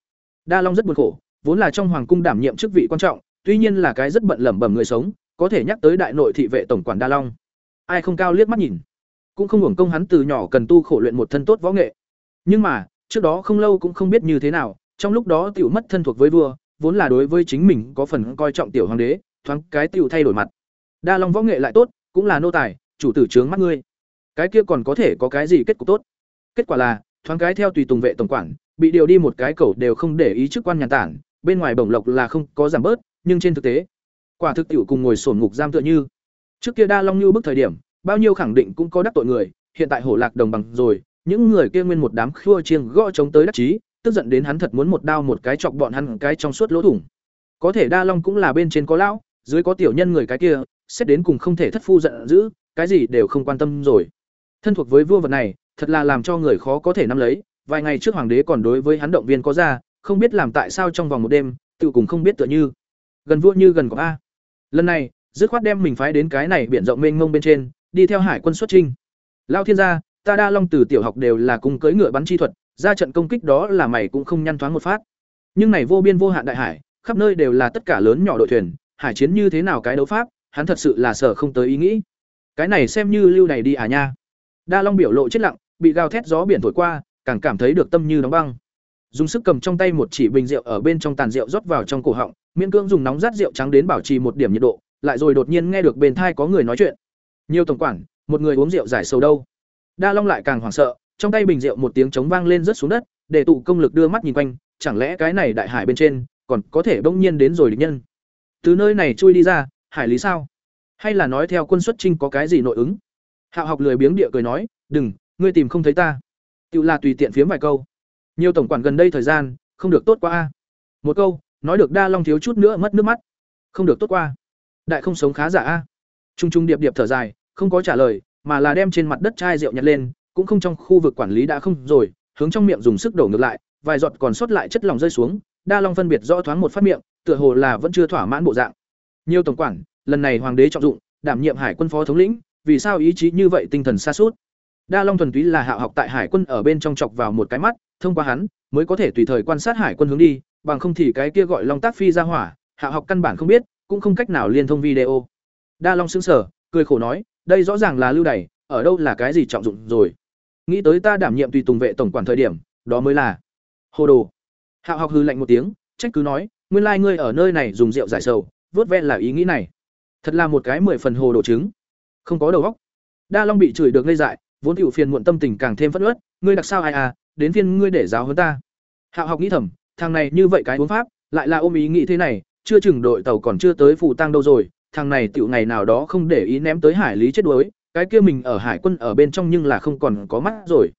Đa Long rất buồn khổ, vốn là trong hoàng cung đảm nhiệm chức vị quan trọng, tuy nhiên là cái rất bận lẩm bẩm người sống, có thể nhắc tới đại nội thị vệ tổng quản Đa Long. Ai không cao liếc mắt nhìn, cũng không hưởng công hắn từ nhỏ cần tu khổ luyện một thân tốt võ nghệ. Nhưng mà, trước đó không lâu cũng không biết như thế nào, trong lúc đó tiểu mất thân thuộc với vua, vốn là đối với chính mình có phần coi trọng tiểu hoàng đế, thoáng cái tiểu thay đổi mặt. Đa Long võ nghệ lại tốt, cũng là nô tài, chủ tử trướng mắt ngươi. Cái kia còn có thể có cái gì kết cục tốt? Kết quả là, thoáng cái theo tùy tùng vệ tổng quản, bị điều đi một cái cẩu đều không để ý chức quan nhàn tản, bên ngoài bổng lộc là không có giảm bớt, nhưng trên thực tế, quả thực tiểu cùng ngồi sổn ngục giam tựa như. Trước kia Đa Long như bức thời điểm, bao nhiêu khẳng định cũng có đắc tội người, hiện tại hổ lạc đồng bằng rồi, những người kia nguyên một đám khua chiêng gõ chống tới đắc chí, tức giận đến hắn thật muốn một đao một cái chọc bọn hắn cái trong suốt lỗ thủng. Có thể Đa Long cũng là bên trên có lão, dưới có tiểu nhân người cái kia, xét đến cùng không thể thất phu giận dữ, cái gì đều không quan tâm rồi. Thân thuộc với vua vật này, thật là làm cho người khó có thể nắm lấy, vài ngày trước hoàng đế còn đối với hắn động viên có ra, không biết làm tại sao trong vòng một đêm, tự cùng không biết tựa như. Gần vua như gần có a. Lần này, dứt khoát đem mình phái đến cái này biển rộng mênh mông bên trên, đi theo hải quân xuất chinh. Lao thiên gia, ta đa long từ tiểu học đều là cùng cưỡi ngựa bắn chi thuật, ra trận công kích đó là mày cũng không nhăn thoáng một phát. Nhưng này vô biên vô hạn đại hải, khắp nơi đều là tất cả lớn nhỏ đội thuyền, hải chiến như thế nào cái đấu pháp, hắn thật sự là sợ không tới ý nghĩ. Cái này xem như lưu này đi à nha. Đa Long biểu lộ chết lặng, bị gào thét gió biển thổi qua, càng cảm thấy được tâm như đóng băng. Dùng sức cầm trong tay một chỉ bình rượu ở bên trong tàn rượu rót vào trong cổ họng, miễn cưỡng dùng nóng rát rượu trắng đến bảo trì một điểm nhiệt độ, lại rồi đột nhiên nghe được bên thai có người nói chuyện. Nhiều tổng quản, một người uống rượu giải sầu đâu. Đa Long lại càng hoảng sợ, trong tay bình rượu một tiếng trống vang lên rớt xuống đất, để tụ công lực đưa mắt nhìn quanh, chẳng lẽ cái này đại hải bên trên còn có thể bỗng nhiên đến rồi địch nhân. Từ nơi này chui đi ra, hải lý sao? Hay là nói theo quân xuất trinh có cái gì nội ứng? Hạo học lười biếng địa cười nói, "Đừng, ngươi tìm không thấy ta." tự là tùy tiện phiếm vài câu. Nhiều tổng quản gần đây thời gian, không được tốt qua, a. Một câu, nói được Đa Long thiếu chút nữa mất nước mắt. Không được tốt qua. Đại không sống khá giả a. Trung trung điệp điệp thở dài, không có trả lời, mà là đem trên mặt đất chai rượu nhặt lên, cũng không trong khu vực quản lý đã không rồi, hướng trong miệng dùng sức đổ ngược lại, vài giọt còn sót lại chất lỏng rơi xuống, Đa Long phân biệt rõ thoáng một phát miệng, tựa hồ là vẫn chưa thỏa mãn bộ dạng. Nhiều tổng quản, lần này hoàng đế trọng dụng, đảm nhiệm hải quân phó thống lĩnh, vì sao ý chí như vậy tinh thần xa suốt? Đa Long thuần túy là hạ học tại hải quân ở bên trong chọc vào một cái mắt, thông qua hắn mới có thể tùy thời quan sát hải quân hướng đi, bằng không thì cái kia gọi Long Tác Phi ra hỏa, hạ học căn bản không biết, cũng không cách nào liên thông video. Đa Long sững sờ, cười khổ nói, đây rõ ràng là lưu đày, ở đâu là cái gì trọng dụng rồi? Nghĩ tới ta đảm nhiệm tùy tùng vệ tổng quản thời điểm, đó mới là hồ đồ. Hạ học hư lạnh một tiếng, trách cứ nói, nguyên lai ngươi ở nơi này dùng rượu giải sầu, vớt ve là ý nghĩ này. Thật là một cái mười phần hồ đồ trứng, không có đầu óc. Đa Long bị chửi được ngây dại, vốn tiểu phiền muộn tâm tình càng thêm phất ớt ngươi đặc sao ai à, đến phiên ngươi để giáo huấn ta. Hạo học nghĩ thầm, thằng này như vậy cái uống pháp, lại là ôm ý nghĩ thế này, chưa chừng đội tàu còn chưa tới phù tăng đâu rồi, thằng này tiểu ngày nào đó không để ý ném tới hải lý chết đuối, cái kia mình ở hải quân ở bên trong nhưng là không còn có mắt rồi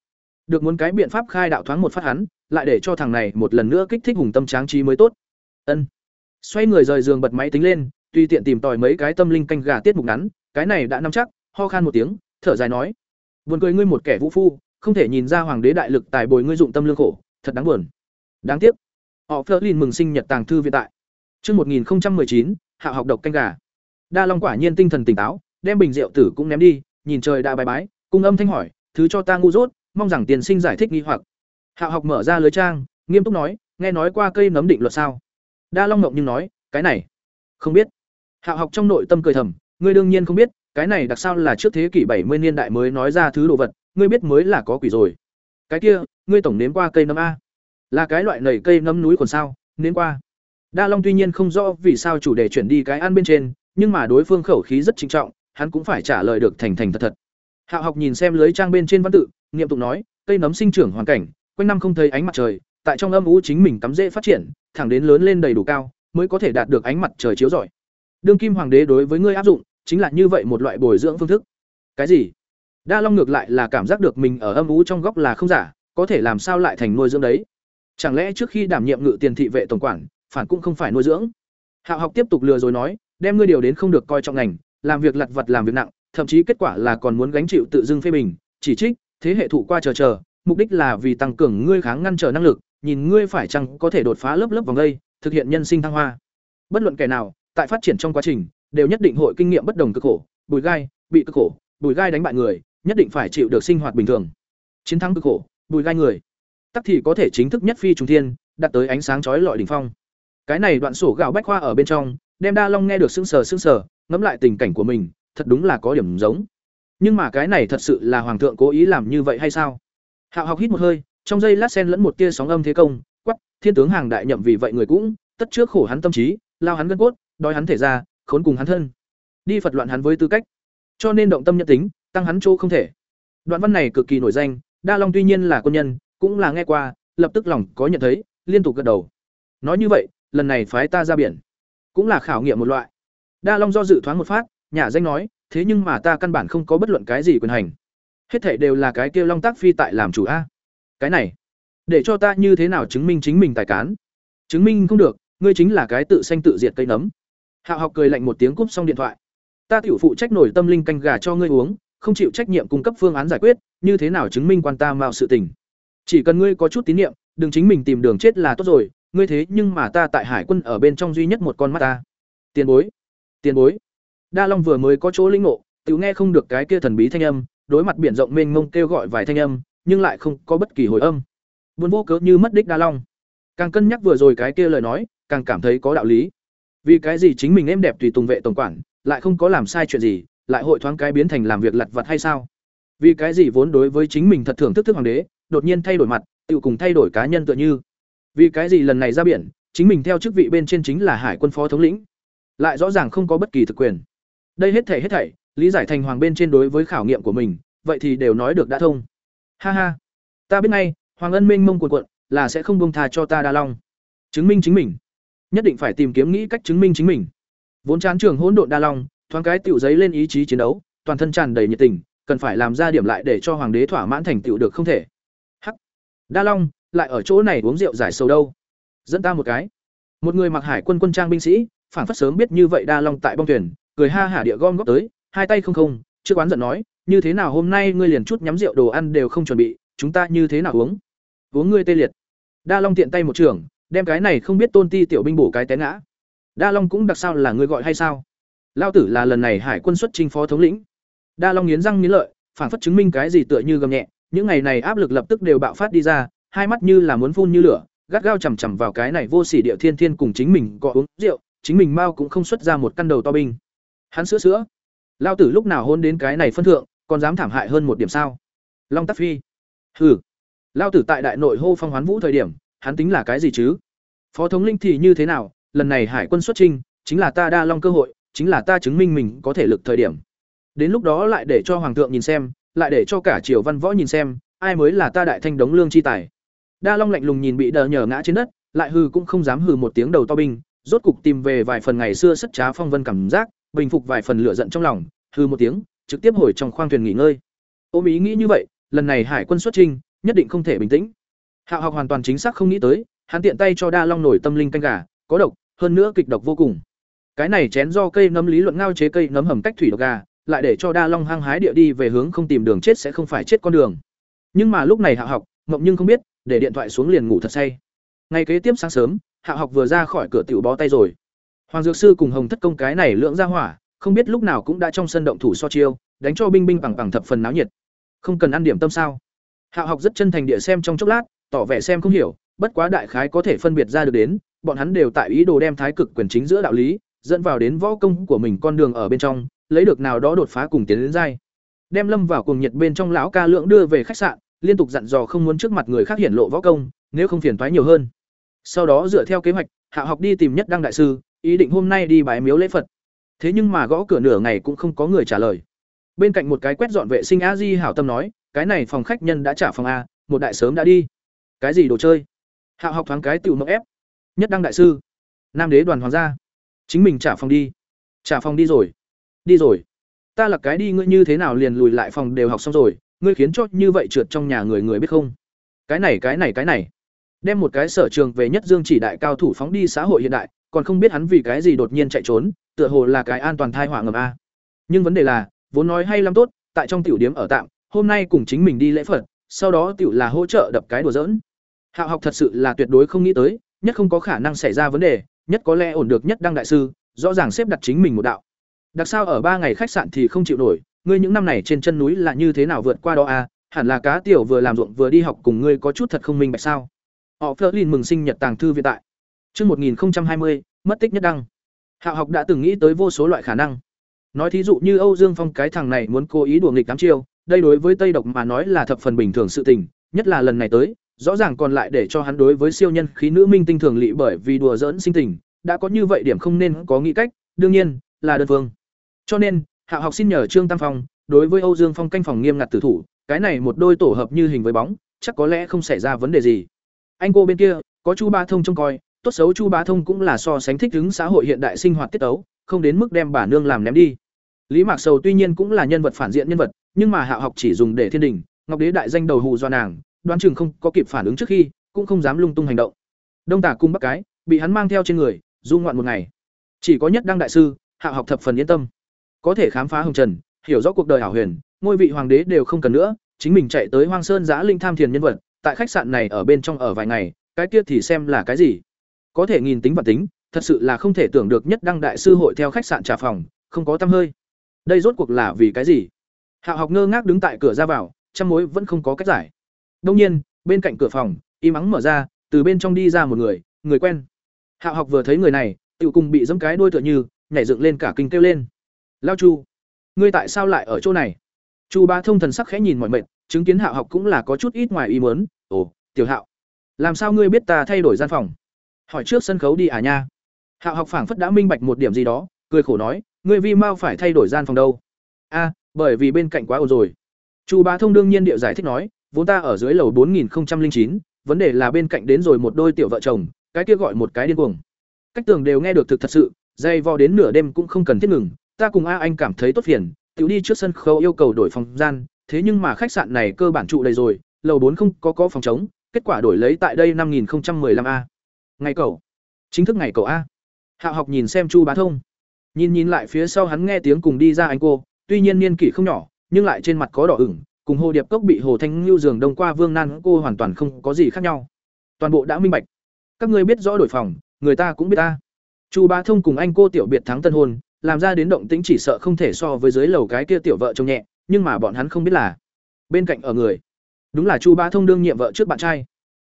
được muốn cái biện pháp khai đạo thoáng một phát hắn lại để cho thằng này một lần nữa kích thích hùng tâm tráng trí mới tốt ân xoay người rời giường bật máy tính lên tùy tiện tìm tòi mấy cái tâm linh canh gà tiết mục ngắn cái này đã nắm chắc ho khan một tiếng thở dài nói buồn cười ngươi một kẻ vũ phu không thể nhìn ra hoàng đế đại lực tài bồi ngươi dụng tâm lương khổ thật đáng buồn đáng tiếc họ phớt lên mừng sinh nhật tàng thư viện tại Trước 1019, hạ học độc canh gà. Đa Long quả nhiên tinh thần tỉnh táo, đem bình rượu tử cũng ném đi, nhìn trời đã bài bái, cung âm thanh hỏi, "Thứ cho ta ngu dốt, mong rằng tiền sinh giải thích nghi hoặc." Hạ học mở ra lưới trang, nghiêm túc nói, "Nghe nói qua cây nấm định luật sao?" Đa Long ngộng nhưng nói, "Cái này, không biết." Hạo học trong nội tâm cười thầm, "Ngươi đương nhiên không biết, cái này đặc sao là trước thế kỷ bảy mươi niên đại mới nói ra thứ đồ vật, ngươi biết mới là có quỷ rồi." Cái kia, ngươi tổng nếm qua cây nấm a? Là cái loại nảy cây nấm núi còn sao? Nếm qua. Đa Long tuy nhiên không rõ vì sao chủ đề chuyển đi cái ăn bên trên, nhưng mà đối phương khẩu khí rất trinh trọng, hắn cũng phải trả lời được thành thành thật thật. Hạo học nhìn xem lưới trang bên trên văn tự, nghiệm tụng nói, cây nấm sinh trưởng hoàn cảnh, quanh năm không thấy ánh mặt trời, tại trong âm u chính mình cắm dễ phát triển, thẳng đến lớn lên đầy đủ cao, mới có thể đạt được ánh mặt trời chiếu rọi. Đương kim hoàng đế đối với ngươi áp dụng, chính là như vậy một loại bồi dưỡng phương thức. Cái gì? Đa Long ngược lại là cảm giác được mình ở âm u trong góc là không giả, có thể làm sao lại thành nuôi dưỡng đấy? Chẳng lẽ trước khi đảm nhiệm ngự tiền thị vệ tổng quản, phản cũng không phải nuôi dưỡng hạo học tiếp tục lừa rồi nói đem ngươi điều đến không được coi trọng ngành làm việc lặt vặt làm việc nặng thậm chí kết quả là còn muốn gánh chịu tự dưng phê bình chỉ trích thế hệ thụ qua chờ chờ mục đích là vì tăng cường ngươi kháng ngăn trở năng lực nhìn ngươi phải chăng có thể đột phá lớp lớp vòng đây, thực hiện nhân sinh thăng hoa. Bất luận kẻ nào, tại phát triển trong quá trình, đều nhất định hội kinh nghiệm bất đồng cực khổ, bùi gai, bị cực khổ, bùi gai đánh bại người, nhất định phải chịu được sinh hoạt bình thường. Chiến thắng cực khổ, bùi gai người. Tắc thì có thể chính thức nhất phi trùng thiên, đạt tới ánh sáng chói lọi đỉnh phong. Cái này đoạn sổ gạo bách khoa ở bên trong, đem đa long nghe được sững sờ sững sờ, ngẫm lại tình cảnh của mình, thật đúng là có điểm giống. Nhưng mà cái này thật sự là hoàng thượng cố ý làm như vậy hay sao? Hạo học hít một hơi trong giây lát sen lẫn một tia sóng âm thế công quắp thiên tướng hàng đại nhậm vì vậy người cũng, tất trước khổ hắn tâm trí, lao hắn gân cốt, đói hắn thể ra, khốn cùng hắn thân. Đi phật loạn hắn với tư cách. Cho nên động tâm nhân tính, tăng hắn chỗ không thể. Đoạn văn này cực kỳ nổi danh, đa long tuy nhiên là quân nhân, cũng là nghe qua, lập tức lòng có nhận thấy, liên tục gật đầu. Nói như vậy, lần này phái ta ra biển, cũng là khảo nghiệm một loại. Đa long do dự thoáng một phát nhà danh nói, thế nhưng mà ta căn bản không có bất luận cái gì quyền hành. Hết thảy đều là cái kia long tác phi tại làm chủ a cái này, để cho ta như thế nào chứng minh chính mình tài cán? Chứng minh không được, ngươi chính là cái tự sanh tự diệt cây nấm. Hạo học cười lạnh một tiếng cúp xong điện thoại. Ta tiểu phụ trách nổi tâm linh canh gà cho ngươi uống, không chịu trách nhiệm cung cấp phương án giải quyết, như thế nào chứng minh quan ta mạo sự tình? Chỉ cần ngươi có chút tín nhiệm, đừng chính mình tìm đường chết là tốt rồi, ngươi thế nhưng mà ta tại hải quân ở bên trong duy nhất một con mắt ta. Tiền bối tiền bối. Đa long vừa mới có chỗ linh ngộ tự nghe không được cái kia thần bí thanh âm, đối mặt biển rộng mênh mông kêu gọi vài thanh âm nhưng lại không có bất kỳ hồi âm. Buồn vô cớ như mất đích đa long. Càng cân nhắc vừa rồi cái kia lời nói càng cảm thấy có đạo lý. Vì cái gì chính mình em đẹp tùy tùng vệ tổng quản lại không có làm sai chuyện gì lại hội thoáng cái biến thành làm việc lặt vặt hay sao? Vì cái gì vốn đối với chính mình thật thưởng thức thức hoàng đế đột nhiên thay đổi mặt tự cùng thay đổi cá nhân tựa như? Vì cái gì lần này ra biển, chính mình theo chức vị bên trên chính là hải quân phó thống lĩnh, lại rõ ràng không có bất kỳ thực quyền. Đây hết thảy hết thảy, lý giải thành hoàng bên trên đối với khảo nghiệm của mình, vậy thì đều nói được đã thông. Ha ha, ta biết ngay, hoàng ân minh mông cuộn cuộn, là sẽ không bông tha cho ta đa long. Chứng minh chính mình, nhất định phải tìm kiếm nghĩ cách chứng minh chính mình. Vốn chán trường hỗn độn đa long, thoáng cái tiểu giấy lên ý chí chiến đấu, toàn thân tràn đầy nhiệt tình, cần phải làm ra điểm lại để cho hoàng đế thỏa mãn thành tựu được không thể. Hắc. Đa Long, lại ở chỗ này uống rượu giải sầu đâu dẫn ta một cái một người mặc hải quân quân trang binh sĩ phản phất sớm biết như vậy đa long tại bong thuyền cười ha hả địa gom góp tới hai tay không không chưa quán giận nói như thế nào hôm nay ngươi liền chút nhắm rượu đồ ăn đều không chuẩn bị chúng ta như thế nào uống? Uống ngươi tê liệt. Đa long tiện tay một trường đem cái này không biết tôn ti tiểu binh bổ cái té ngã. Đa long cũng đặc sao là ngươi gọi hay sao? Lao tử là lần này hải quân xuất chinh phó thống lĩnh. Đa long nghiến răng nghiến lợi phản phất chứng minh cái gì tựa như gầm nhẹ những ngày này áp lực lập tức đều bạo phát đi ra hai mắt như là muốn phun như lửa, gắt gao chằm chằm vào cái này vô sỉ địa thiên thiên cùng chính mình có uống rượu, chính mình mau cũng không xuất ra một căn đầu to binh. Hắn sữa sữa. Lao tử lúc nào hôn đến cái này phân thượng, còn dám thảm hại hơn một điểm sao? Long Tắc Phi. Hừ. Lao tử tại đại nội hô phong hoán vũ thời điểm, hắn tính là cái gì chứ? Phó thống linh thì như thế nào, lần này hải quân xuất trinh, chính là ta đa long cơ hội, chính là ta chứng minh mình có thể lực thời điểm. Đến lúc đó lại để cho hoàng thượng nhìn xem, lại để cho cả triều văn võ nhìn xem, ai mới là ta đại thanh đống lương chi tài. Đa Long lạnh lùng nhìn bị đờ nhờ ngã trên đất, lại hư cũng không dám hư một tiếng đầu to binh, rốt cục tìm về vài phần ngày xưa sất trá phong vân cảm giác, bình phục vài phần lửa giận trong lòng, hư một tiếng, trực tiếp hồi trong khoang thuyền nghỉ ngơi. Ôm ý nghĩ như vậy, lần này hải quân xuất trinh nhất định không thể bình tĩnh. Hạo học hoàn toàn chính xác không nghĩ tới, hắn tiện tay cho đa long nổi tâm linh canh gà, có độc, hơn nữa kịch độc vô cùng. Cái này chén do cây nấm lý luận ngao chế cây nấm hầm cách thủy độc gà, lại để cho đa long hăng hái địa đi về hướng không tìm đường chết sẽ không phải chết con đường. Nhưng mà lúc này hạ học, mộng nhưng không biết, để điện thoại xuống liền ngủ thật say. Ngay kế tiếp sáng sớm, hạ học vừa ra khỏi cửa tiểu bó tay rồi. Hoàng dược sư cùng hồng thất công cái này lưỡng ra hỏa không biết lúc nào cũng đã trong sân động thủ so chiêu, đánh cho binh binh bằng bằng thập phần náo nhiệt. Không cần ăn điểm tâm sao? Hạ học rất chân thành địa xem trong chốc lát, tỏ vẻ xem không hiểu, bất quá đại khái có thể phân biệt ra được đến, bọn hắn đều tại ý đồ đem thái cực quyền chính giữa đạo lý, dẫn vào đến võ công của mình con đường ở bên trong, lấy được nào đó đột phá cùng tiến đến giai. Đem lâm vào cùng nhiệt bên trong lão ca lượng đưa về khách sạn, liên tục dặn dò không muốn trước mặt người khác hiển lộ võ công, nếu không phiền toái nhiều hơn. Sau đó dựa theo kế hoạch, hạ học đi tìm nhất đăng đại sư, ý định hôm nay đi bái miếu lễ phật thế nhưng mà gõ cửa nửa ngày cũng không có người trả lời. Bên cạnh một cái quét dọn vệ sinh a di hảo tâm nói, cái này phòng khách nhân đã trả phòng a, một đại sớm đã đi. Cái gì đồ chơi? Hạo học thoáng cái tự mộng ép. Nhất đăng đại sư. Nam đế đoàn hoàng gia. Chính mình trả phòng đi. Trả phòng đi rồi. Đi rồi. Ta là cái đi, ngươi như thế nào liền lùi lại phòng đều học xong rồi, ngươi khiến cho như vậy trượt trong nhà người người biết không? Cái này cái này cái này. Đem một cái sở trường về nhất dương chỉ đại cao thủ phóng đi xã hội hiện đại, còn không biết hắn vì cái gì đột nhiên chạy trốn tựa hồ là cái an toàn thai họa ngầm a. Nhưng vấn đề là, vốn nói hay lắm tốt, tại trong tiểu điếm ở tạm, hôm nay cùng chính mình đi lễ phật, sau đó tiểu là hỗ trợ đập cái đùa giỡn. Hạo học thật sự là tuyệt đối không nghĩ tới, nhất không có khả năng xảy ra vấn đề, nhất có lẽ ổn được nhất đăng đại sư, rõ ràng xếp đặt chính mình một đạo. Đặc sao ở ba ngày khách sạn thì không chịu nổi, ngươi những năm này trên chân núi là như thế nào vượt qua đó à hẳn là cá tiểu vừa làm ruộng vừa đi học cùng ngươi có chút thật không minh bạch sao? Họ phớt lên mừng sinh nhật tàng thư viện tại. Chương một nghìn hai mươi, mất tích nhất đăng hạo học đã từng nghĩ tới vô số loại khả năng. Nói thí dụ như âu dương phong cái thằng này muốn cố ý đùa nghịch tám chiêu, đây đối với tây độc mà nói là thập phần bình thường sự tình, nhất là lần này tới, rõ ràng còn lại để cho hắn đối với siêu nhân khí nữ minh tinh thường lị bởi vì đùa giỡn sinh tình, đã có như vậy điểm không nên có nghĩ cách, đương nhiên, là đơn phương. Cho nên, hạ học xin nhờ trương tam phong, đối với âu dương phong canh phòng nghiêm ngặt tử thủ, cái này một đôi tổ hợp như hình với bóng, chắc có lẽ không xảy ra vấn đề gì. Anh cô bên kia, có chu ba thông trông coi tốt xấu chu bá thông cũng là so sánh thích ứng xã hội hiện đại sinh hoạt tiết tấu, không đến mức đem bà nương làm ném đi. Lý mạc sầu tuy nhiên cũng là nhân vật phản diện nhân vật, nhưng mà hạ học chỉ dùng để thiên đình, ngọc đế đại danh đầu hù do nàng, đoán chừng không có kịp phản ứng trước khi, cũng không dám lung tung hành động. Đông tả cung bắc cái, bị hắn mang theo trên người, du ngoạn một ngày. Chỉ có nhất đăng đại sư, hạ học thập phần yên tâm. Có thể khám phá hồng trần, hiểu rõ cuộc đời hảo huyền, ngôi vị hoàng đế đều không cần nữa, chính mình chạy tới hoang sơn giã linh tham thiền nhân vật, tại khách sạn này ở bên trong ở vài ngày, cái kia thì xem là cái gì? Có thể nghìn tính và tính, thật sự là không thể tưởng được nhất đăng đại sư hội theo khách sạn trả phòng, không có tăm hơi. Đây rốt cuộc là vì cái gì? Hạ học ngơ ngác đứng tại cửa ra vào trăm mối vẫn không có cách giải. Đông nhiên, bên cạnh cửa phòng, im ắng mở ra, từ bên trong đi ra một người người quen. Hạ học vừa thấy người này tự cùng bị dẫm cái đôi tựa như, nhảy dựng lên cả kinh kêu lên. Lao chu, ngươi tại sao lại ở chỗ này? Chu ba thông thần sắc khẽ nhìn mọi mệt, chứng kiến hạ học cũng là có chút ít ngoài ý muốn. Ồ, tiểu hạo, làm sao ngươi biết ta thay đổi gian phòng? Hỏi trước sân khấu đi à nha. Hạo học phảng phất đã minh bạch một điểm gì đó, cười khổ nói Người vi mau phải thay đổi gian phòng đâu? A, bởi vì bên cạnh quá ồn rồi. Chu bá thông đương nhiên điệu giải thích nói, vốn ta ở dưới lầu bốn nghìn chín, vấn đề là bên cạnh đến rồi một đôi tiểu vợ chồng, cái kia gọi một cái điên cuồng. Cách tường đều nghe được thực thật sự, dây vò đến nửa đêm cũng không cần thiết ngừng, ta cùng a anh cảm thấy tốt phiền, tiểu đi trước sân khấu yêu cầu đổi phòng gian, thế nhưng mà khách sạn này cơ bản trụ đầy rồi, lầu bốn không có có phòng trống, kết quả đổi lấy tại đây năm nghìn 5015 a ngày cầu chính thức ngày cầu a. Hạo học nhìn xem chu bá thông. Nhìn nhìn lại phía sau hắn nghe tiếng cùng đi ra anh cô, tuy nhiên niên kỷ không nhỏ, nhưng lại trên mặt có đỏ ửng, cùng hồ điệp cốc bị hồ thanh lưu giường đông qua vương nan cô hoàn toàn không có gì khác nhau. Toàn bộ đã minh bạch. Các ngươi biết rõ đổi phòng, người ta cũng biết ta. Chu bá thông cùng anh cô tiểu biệt thắng tân hôn, làm ra đến động tĩnh chỉ sợ không thể so với dưới lầu cái kia tiểu vợ chồng nhẹ, nhưng mà bọn hắn không biết là bên cạnh ở người. Đúng là chu bá thông đương nhiệm vợ trước bạn trai.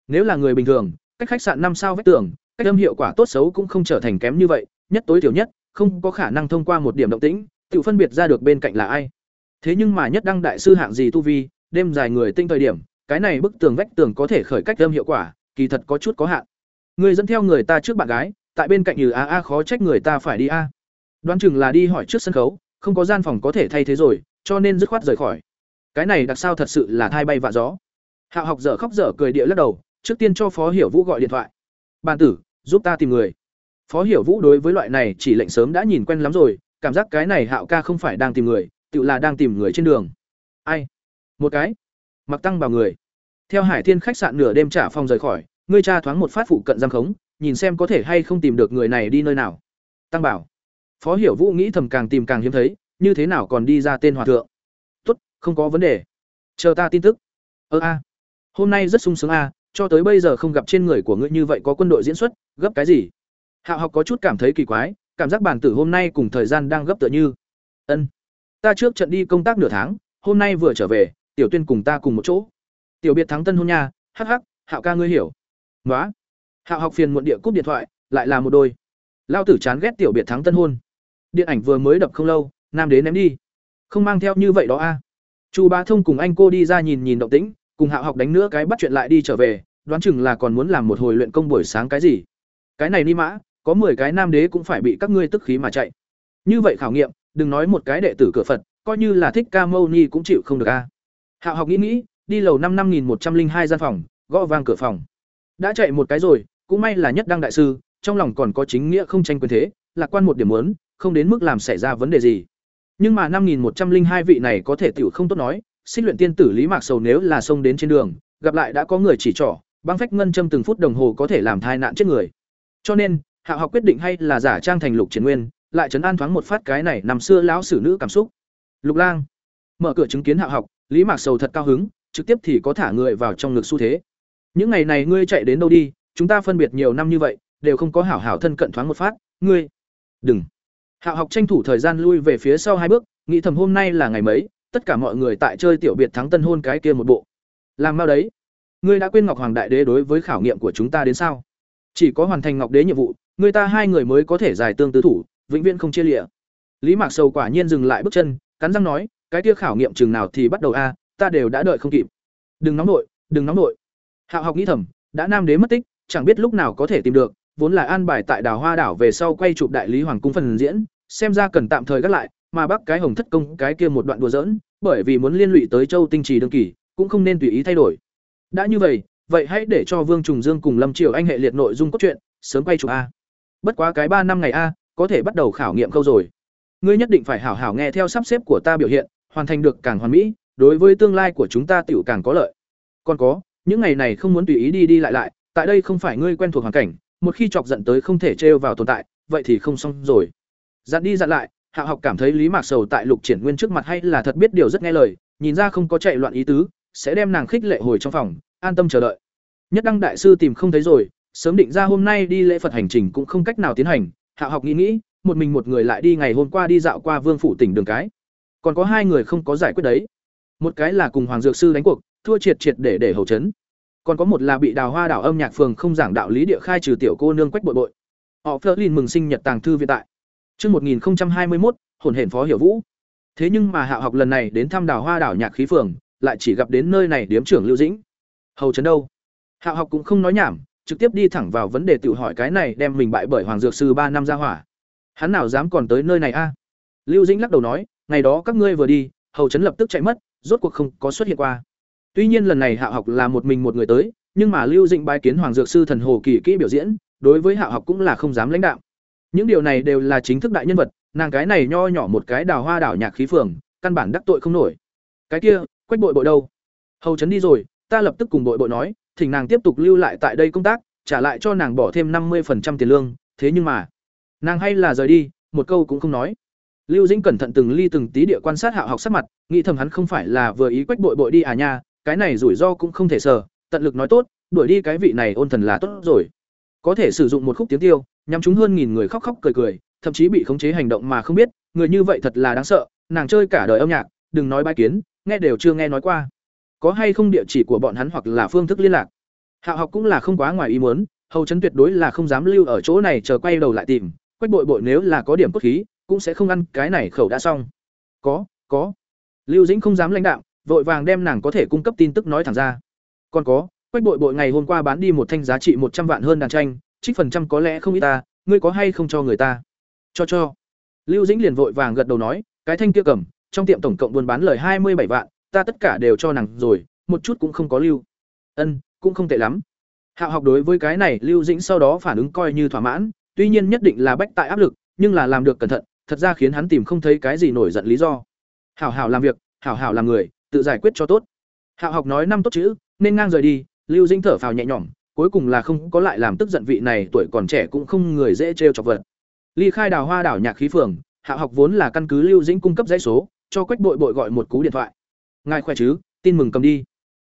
Nếu là người bình thường cách khách sạn năm sao vách tường, cách âm hiệu quả tốt xấu cũng không trở thành kém như vậy, nhất tối thiểu nhất, không có khả năng thông qua một điểm động tĩnh, tự phân biệt ra được bên cạnh là ai. Thế nhưng mà nhất đăng đại sư hạng gì tu vi, đêm dài người tinh thời điểm, cái này bức tường vách tường có thể khởi cách âm hiệu quả, kỳ thật có chút có hạn. Người dẫn theo người ta trước bạn gái, tại bên cạnh như a a khó trách người ta phải đi a. Đoán chừng là đi hỏi trước sân khấu, không có gian phòng có thể thay thế rồi, cho nên dứt khoát rời khỏi. Cái này đặc sao thật sự là thai bay vạ gió. Hạo học dở khóc dở cười địa lắc đầu trước tiên cho phó hiểu vũ gọi điện thoại. Bàn tử, giúp ta tìm người. Phó hiểu vũ đối với loại này chỉ lệnh sớm đã nhìn quen lắm rồi, cảm giác cái này hạo ca không phải đang tìm người, tự là đang tìm người trên đường. Ai? Một cái? Mặc tăng bảo người. Theo hải thiên khách sạn nửa đêm trả phòng rời khỏi ngươi tra thoáng một phát phụ cận giam khống, nhìn xem có thể hay không tìm được người này đi nơi nào. Tăng bảo. Phó hiểu vũ nghĩ thầm càng tìm càng hiếm thấy, như thế nào còn đi ra tên hòa thượng. Tốt, không có vấn đề. Chờ ta tin tức. Ơ a, hôm nay rất sung sướng a cho tới bây giờ không gặp trên người của ngươi như vậy có quân đội diễn xuất, gấp cái gì? Hạo học có chút cảm thấy kỳ quái, cảm giác bản tử hôm nay cùng thời gian đang gấp tựa như. Ân, ta trước trận đi công tác nửa tháng, hôm nay vừa trở về, tiểu tuyên cùng ta cùng một chỗ. Tiểu biệt thắng tân hôn nha hh hạo ca ngươi hiểu. Nói hạo học phiền muộn địa cúp điện thoại, lại là một đôi. Lao tử chán ghét tiểu biệt thắng tân hôn. Điện ảnh vừa mới đập không lâu, nam đến ném đi. Không mang theo như vậy đó a. Chu bá thông cùng anh cô đi ra nhìn nhìn động tĩnh, cùng hạo học đánh nữa cái bắt chuyện lại đi trở về đoán chừng là còn muốn làm một hồi luyện công buổi sáng cái gì. Cái này ni mã, có mười cái nam đế cũng phải bị các ngươi tức khí mà chạy. Như vậy khảo nghiệm, đừng nói một cái đệ tử cửa phật, coi như là thích ca mâu ni cũng chịu không được a. Hạo học nghĩ nghĩ, đi lầu năm năm nghìn một trăm linh hai gian phòng, gõ vang cửa phòng. Đã chạy một cái rồi, cũng may là nhất đăng đại sư, trong lòng còn có chính nghĩa không tranh quyền thế, lạc quan một điểm muốn, không đến mức làm xảy ra vấn đề gì. Nhưng mà năm nghìn một trăm linh hai vị này có thể tiểu không tốt nói, xích luyện tiên tử lý mạc sầu nếu là xông đến trên đường, gặp lại đã có người chỉ trỏ băng phách ngân châm từng phút đồng hồ có thể làm thai nạn chết người. Cho nên, hạ học quyết định hay là giả trang thành lục triển nguyên, lại chấn an thoáng một phát cái này nằm xưa lão sử nữ cảm xúc. Lục lang, mở cửa chứng kiến hạ học, lý mạc sầu thật cao hứng, trực tiếp thì có thả người vào trong ngực xu thế. Những ngày này ngươi chạy đến đâu đi, chúng ta phân biệt nhiều năm như vậy, đều không có hảo hảo thân cận thoáng một phát, ngươi. Đừng. Hạ học tranh thủ thời gian lui về phía sau hai bước, nghĩ thầm hôm nay là ngày mấy, tất cả mọi người tại chơi tiểu biệt thắng tân hôn cái kia một bộ. Làm mau đấy ngươi đã quên ngọc hoàng đại đế đối với khảo nghiệm của chúng ta đến sao? Chỉ có hoàn thành ngọc đế nhiệm vụ, người ta hai người mới có thể giải tương tứ thủ, vĩnh viễn không chia lịa. Lý mạc sầu quả nhiên dừng lại bước chân, cắn răng nói, cái kia khảo nghiệm chừng nào thì bắt đầu a, ta đều đã đợi không kịp. Đừng nóng nội, đừng nóng nội. Hạo học nghĩ thầm, đã nam đế mất tích, chẳng biết lúc nào có thể tìm được, vốn là an bài tại đào hoa đảo về sau quay chụp đại lý hoàng cung phần diễn, xem ra cần tạm thời gác lại, mà bắc cái hồng thất công cái kia một đoạn đùa dỡn bởi vì muốn liên lụy tới châu tinh trì đương kỳ, cũng không nên tùy ý thay đổi đã như vậy vậy hãy để cho vương trùng dương cùng lâm triều anh hệ liệt nội dung cốt truyện, sớm quay chụp a. Bất quá cái ba năm ngày a, có thể bắt đầu khảo nghiệm câu rồi. Ngươi nhất định phải hảo hảo nghe theo sắp xếp của ta biểu hiện, hoàn thành được càng hoàn mỹ, đối với tương lai của chúng ta tiểu càng có lợi. Còn có, những ngày này không muốn tùy ý đi đi lại lại, tại đây không phải ngươi quen thuộc hoàn cảnh, một khi chọc giận tới không thể trêu vào tồn tại, vậy thì không xong rồi. Dặn đi dặn lại, hạ học cảm thấy lý mạc sầu tại lục triển nguyên trước mặt hay là thật biết điều rất nghe lời, nhìn ra không có chạy loạn ý tứ sẽ đem nàng khích lệ hồi trong phòng an tâm chờ đợi. Nhất đăng đại sư tìm không thấy rồi sớm định ra hôm nay đi lễ phật hành trình cũng không cách nào tiến hành hạ học nghĩ nghĩ một mình một người lại đi ngày hôm qua đi dạo qua vương phủ tỉnh đường cái. Còn có hai người không có giải quyết đấy. Một cái là cùng hoàng dược sư đánh cuộc thua triệt triệt để để hầu chấn. Còn có một là bị đào hoa đảo âm nhạc phường không giảng đạo lý địa khai trừ tiểu cô nương quách bội bội. Họ phớt lên mừng sinh nhật tàng thư viện tại. Trước 1021, hồn hển phó hiểu vũ. Thế nhưng mà hạ học lần này đến thăm đào hoa đảo nhạc khí phường, lại chỉ gặp đến nơi này điếm trưởng Lưu Dĩnh. Hầu chấn đâu? Hạ học cũng không nói nhảm, trực tiếp đi thẳng vào vấn đề tự hỏi cái này đem mình bại bởi hoàng dược sư ba năm ra hỏa. Hắn nào dám còn tới nơi này a? Lưu Dĩnh lắc đầu nói, ngày đó các ngươi vừa đi, hầu chấn lập tức chạy mất, rốt cuộc không có xuất hiện qua. Tuy nhiên lần này Hạ học là một mình một người tới, nhưng mà Lưu Dĩnh bái kiến hoàng dược sư thần hồ kỳ kỹ biểu diễn, đối với Hạ học cũng là không dám lãnh đạo. Những điều này đều là chính thức đại nhân vật, nàng cái này nho nhỏ một cái đào hoa đảo nhạc khí phường, căn bản đắc tội không nổi. Cái kia, quách bội bội đâu? Hầu chấn đi rồi, ta lập tức cùng bội bội nói, thỉnh nàng tiếp tục lưu lại tại đây công tác, trả lại cho nàng bỏ thêm năm 50% tiền lương, thế nhưng mà, nàng hay là rời đi, một câu cũng không nói. Lưu Dĩnh cẩn thận từng ly từng tí địa quan sát Hạo Học sắc mặt, nghĩ thầm hắn không phải là vừa ý quách bội bội đi à nha, cái này rủi ro cũng không thể sờ tận lực nói tốt, đuổi đi cái vị này ôn thần là tốt rồi. Có thể sử dụng một khúc tiếng tiêu, nhằm chúng hơn nghìn người khóc khóc cười cười, thậm chí bị khống chế hành động mà không biết, người như vậy thật là đáng sợ, nàng chơi cả đời âm nhạc, đừng nói bãi kiến, nghe đều chưa nghe nói qua. Có hay không địa chỉ của bọn hắn hoặc là phương thức liên lạc? hạ học cũng là không quá ngoài ý muốn, hầu chấn tuyệt đối là không dám lưu ở chỗ này chờ quay đầu lại tìm, quách bội bội nếu là có điểm cốt khí, cũng sẽ không ăn cái này khẩu đã xong. Có, có. Lưu Dĩnh không dám lãnh đạo, vội vàng đem nàng có thể cung cấp tin tức nói thẳng ra. Còn có, quách bội bội ngày hôm qua bán đi một thanh giá trị một trăm vạn hơn đàn tranh, trích phần trăm có lẽ không ít ta, ngươi có hay không cho người ta? Cho cho. Lưu Dĩnh liền vội vàng gật đầu nói, cái thanh kia cầm, trong tiệm tổng cộng buôn bán lời hai mươi bảy vạn, ta tất cả đều cho nàng rồi, một chút cũng không có lưu. Ân, cũng không tệ lắm. Hạo học đối với cái này Lưu Dĩnh sau đó phản ứng coi như thỏa mãn, tuy nhiên nhất định là bách tại áp lực, nhưng là làm được cẩn thận, thật ra khiến hắn tìm không thấy cái gì nổi giận lý do. hảo hảo làm việc hảo hảo làm người tự giải quyết cho tốt hạo học nói năm tốt chữ nên ngang rời đi lưu Dĩnh thở phào nhẹ nhõm cuối cùng là không có lại làm tức giận vị này tuổi còn trẻ cũng không người dễ trêu chọc vật ly khai đào hoa đảo nhạc khí phường hạo học vốn là căn cứ lưu dĩnh cung cấp dãy số cho quách bội bội gọi một cú điện thoại. Ngài khỏe chứ? Tin mừng cầm đi.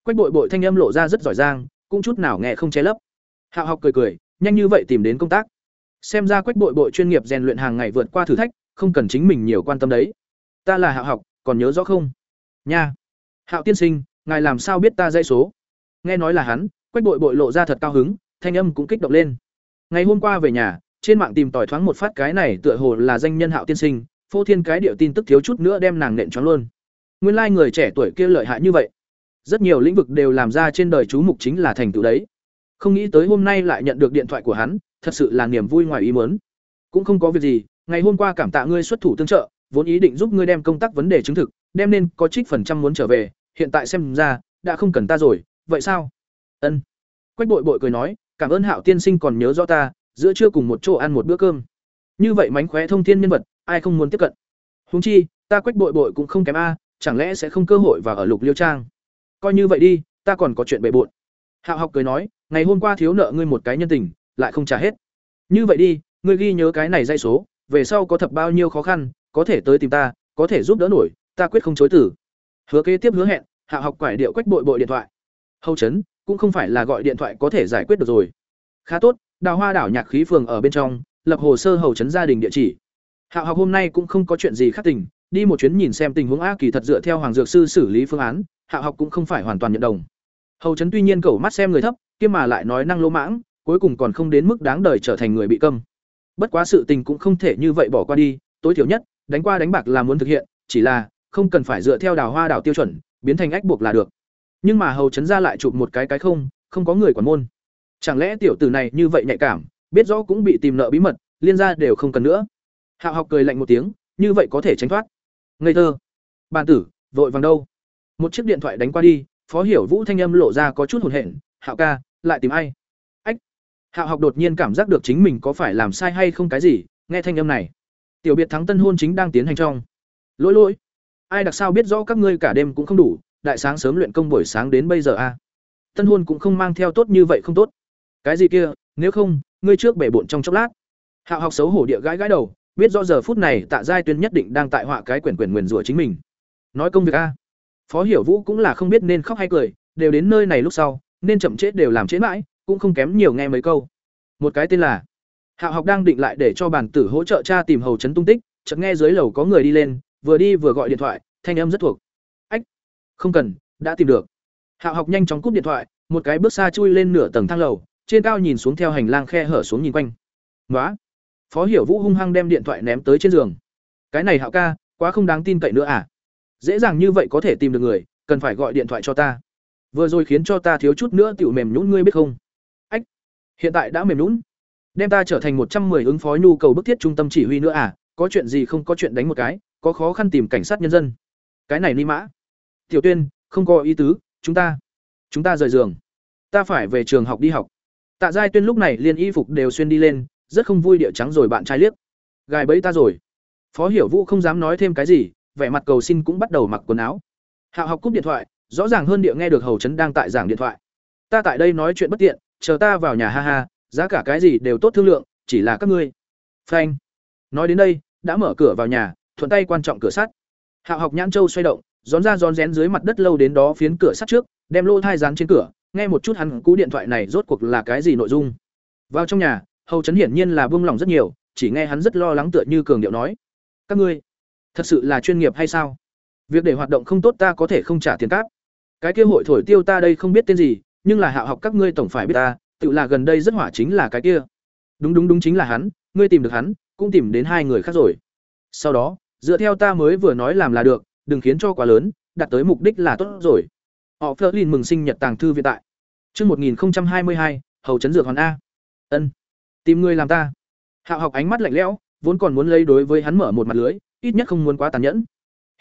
Quách bội bội thanh âm lộ ra rất giỏi giang, cũng chút nào nghe không che lấp. Hạo học cười cười, nhanh như vậy tìm đến công tác. Xem ra quách bội bội chuyên nghiệp rèn luyện hàng ngày vượt qua thử thách, không cần chính mình nhiều quan tâm đấy. Ta là hạo học, còn nhớ rõ không? Nha. Hạo tiên sinh, ngài làm sao biết ta dây số? Nghe nói là hắn, quách bội bội lộ ra thật cao hứng, thanh âm cũng kích động lên. Ngày hôm qua về nhà, trên mạng tìm tòi thoáng một phát cái này tựa hồ là danh nhân hạo tiên sinh phô thiên cái điệu tin tức thiếu chút nữa đem nàng nện choáng luôn. Nguyên lai người trẻ tuổi kia lợi hại như vậy. Rất nhiều lĩnh vực đều làm ra trên đời chú mục chính là thành tựu đấy. Không nghĩ tới hôm nay lại nhận được điện thoại của hắn, thật sự là niềm vui ngoài ý muốn. Cũng không có việc gì, ngày hôm qua cảm tạ ngươi xuất thủ tương trợ, vốn ý định giúp ngươi đem công tác vấn đề chứng thực, đem nên có trích phần trăm muốn trở về, hiện tại xem ra, đã không cần ta rồi, vậy sao? Ân. Quách bội bội cười nói, cảm ơn hạo tiên sinh còn nhớ rõ ta, giữa trưa cùng một chỗ ăn một bữa cơm. Như vậy mánh khóe thông thiên nhân vật ai không muốn tiếp cận. Húng chi, ta quách bội bội cũng không kém a, chẳng lẽ sẽ không cơ hội vào ở lục liêu trang? Coi như vậy đi, ta còn có chuyện bề bộn. Hạo học cười nói, ngày hôm qua thiếu nợ ngươi một cái nhân tình, lại không trả hết. Như vậy đi, ngươi ghi nhớ cái này dây số, về sau có thập bao nhiêu khó khăn, có thể tới tìm ta, có thể giúp đỡ nổi, ta quyết không chối tử hứa kế tiếp hứa hẹn, hạ học quải điệu quách bội bội điện thoại. Hầu chấn cũng không phải là gọi điện thoại có thể giải quyết được rồi. Khá tốt, đào hoa đảo nhạc khí phường ở bên trong, lập hồ sơ hầu chấn gia đình địa chỉ hạ học hôm nay cũng không có chuyện gì khác tình, đi một chuyến nhìn xem tình huống a kỳ thật dựa theo hoàng dược sư xử lý phương án, hạ học cũng không phải hoàn toàn nhận đồng. Hầu chấn tuy nhiên cẩu mắt xem người thấp, kia mà lại nói năng lỗ mãng, cuối cùng còn không đến mức đáng đời trở thành người bị câm. Bất quá sự tình cũng không thể như vậy bỏ qua đi, tối thiểu nhất, đánh qua đánh bạc là muốn thực hiện, chỉ là, không cần phải dựa theo đào hoa đảo tiêu chuẩn, biến thành ách buộc là được. Nhưng mà hầu chấn ra lại chụp một cái cái không không có người quản môn. Chẳng lẽ tiểu tử này như vậy nhạy cảm, biết rõ cũng bị tìm nợ bí mật, liên gia đều không cần nữa hạo học cười lạnh một tiếng, như vậy có thể tránh thoát. Ngây thơ. Bàn tử, vội vàng đâu? Một chiếc điện thoại đánh qua đi, phó hiểu vũ thanh âm lộ ra có chút hồn hển, hạo ca, lại tìm ai? Ách. Hạo học đột nhiên cảm giác được chính mình có phải làm sai hay không cái gì, nghe thanh âm này. Tiểu biệt thắng tân hôn chính đang tiến hành trong. Lỗi lỗi, ai đặc sao biết rõ các ngươi cả đêm cũng không đủ, đại sáng sớm luyện công buổi sáng đến bây giờ a à? tân hôn cũng không mang theo tốt như vậy không tốt. Cái gì kia, nếu không, ngươi trước bể bộn trong chốc lát. Hạo học xấu hổ địa gãi gãi đầu biết rõ giờ phút này tạ giai tuyên nhất định đang tại họa cái quyển quyển nguyền rủa chính mình. Nói công việc a. Phó hiểu vũ cũng là không biết nên khóc hay cười, đều đến nơi này lúc sau, nên chậm chết đều làm chết mãi, cũng không kém nhiều nghe mấy câu. Một cái tên là hạo học đang định lại để cho bản tử hỗ trợ cha tìm hầu Trấn tung tích, chợt nghe dưới lầu có người đi lên, vừa đi vừa gọi điện thoại, thanh âm rất thuộc. Ách, không cần, đã tìm được. Hạo học nhanh chóng cúp điện thoại, một cái bước xa chui lên nửa tầng thang lầu, trên cao nhìn xuống theo hành lang khe hở xuống nhìn quanh. Nói phó hiểu vũ hung hăng đem điện thoại ném tới trên giường. Cái này hạo ca, quá không đáng tin cậy nữa à? Dễ dàng như vậy có thể tìm được người, cần phải gọi điện thoại cho ta. Vừa rồi khiến cho ta thiếu chút nữa tiểu mềm nhũn ngươi biết không? Ách, hiện tại đã mềm nhũn. Đem ta trở thành một trăm 110 ứng phó nhu cầu bức thiết trung tâm chỉ huy nữa à? Có chuyện gì không có chuyện đánh một cái, có khó khăn tìm cảnh sát nhân dân. Cái này ni mã. Tiểu tuyên, không có ý tứ, chúng ta chúng ta rời giường. Ta phải về trường học đi học. Tạ giai tuyên lúc này liên y phục đều xuyên đi lên rất không vui địa trắng rồi bạn trai liếc. Gài bẫy ta rồi. Phó hiểu vũ không dám nói thêm cái gì, vẻ mặt cầu xin cũng bắt đầu mặc quần áo. Hạ học cúp điện thoại, rõ ràng hơn địa nghe được hầu trấn đang tại giảng điện thoại. Ta tại đây nói chuyện bất tiện, chờ ta vào nhà ha ha, giá cả cái gì đều tốt thương lượng, chỉ là các ngươi. Phanh. Nói đến đây, đã mở cửa vào nhà, thuận tay quan trọng cửa sắt. Hạ học nhãn châu xoay động rón ra rón rén dưới mặt đất lâu đến đó phiến cửa sắt trước, đem lô thai dán trên cửa, nghe một chút hắn cú điện thoại này rốt cuộc là cái gì nội dung. Vào trong nhà hầu trấn hiển nhiên là buông lòng rất nhiều chỉ nghe hắn rất lo lắng tựa như cường điệu nói. Các ngươi thật sự là chuyên nghiệp hay sao? Việc để hoạt động không tốt ta có thể không trả tiền cáp. Cái kia hội thổi tiêu ta đây không biết tên gì nhưng là hạ học các ngươi tổng phải biết ta tự là gần đây rất hỏa chính là cái kia. Đúng đúng đúng chính là hắn ngươi tìm được hắn cũng tìm đến hai người khác rồi. Sau đó dựa theo ta mới vừa nói làm là được đừng khiến cho quá lớn đạt tới mục đích là tốt rồi. Họ phớt lên mừng sinh nhật tàng thư viện tại. Trước 1022, hầu chấn dược hoàn A. ân. Tìm người làm ta. Hạo học ánh mắt lạnh lẽo, vốn còn muốn lấy đối với hắn mở một mặt lưới, ít nhất không muốn quá tàn nhẫn.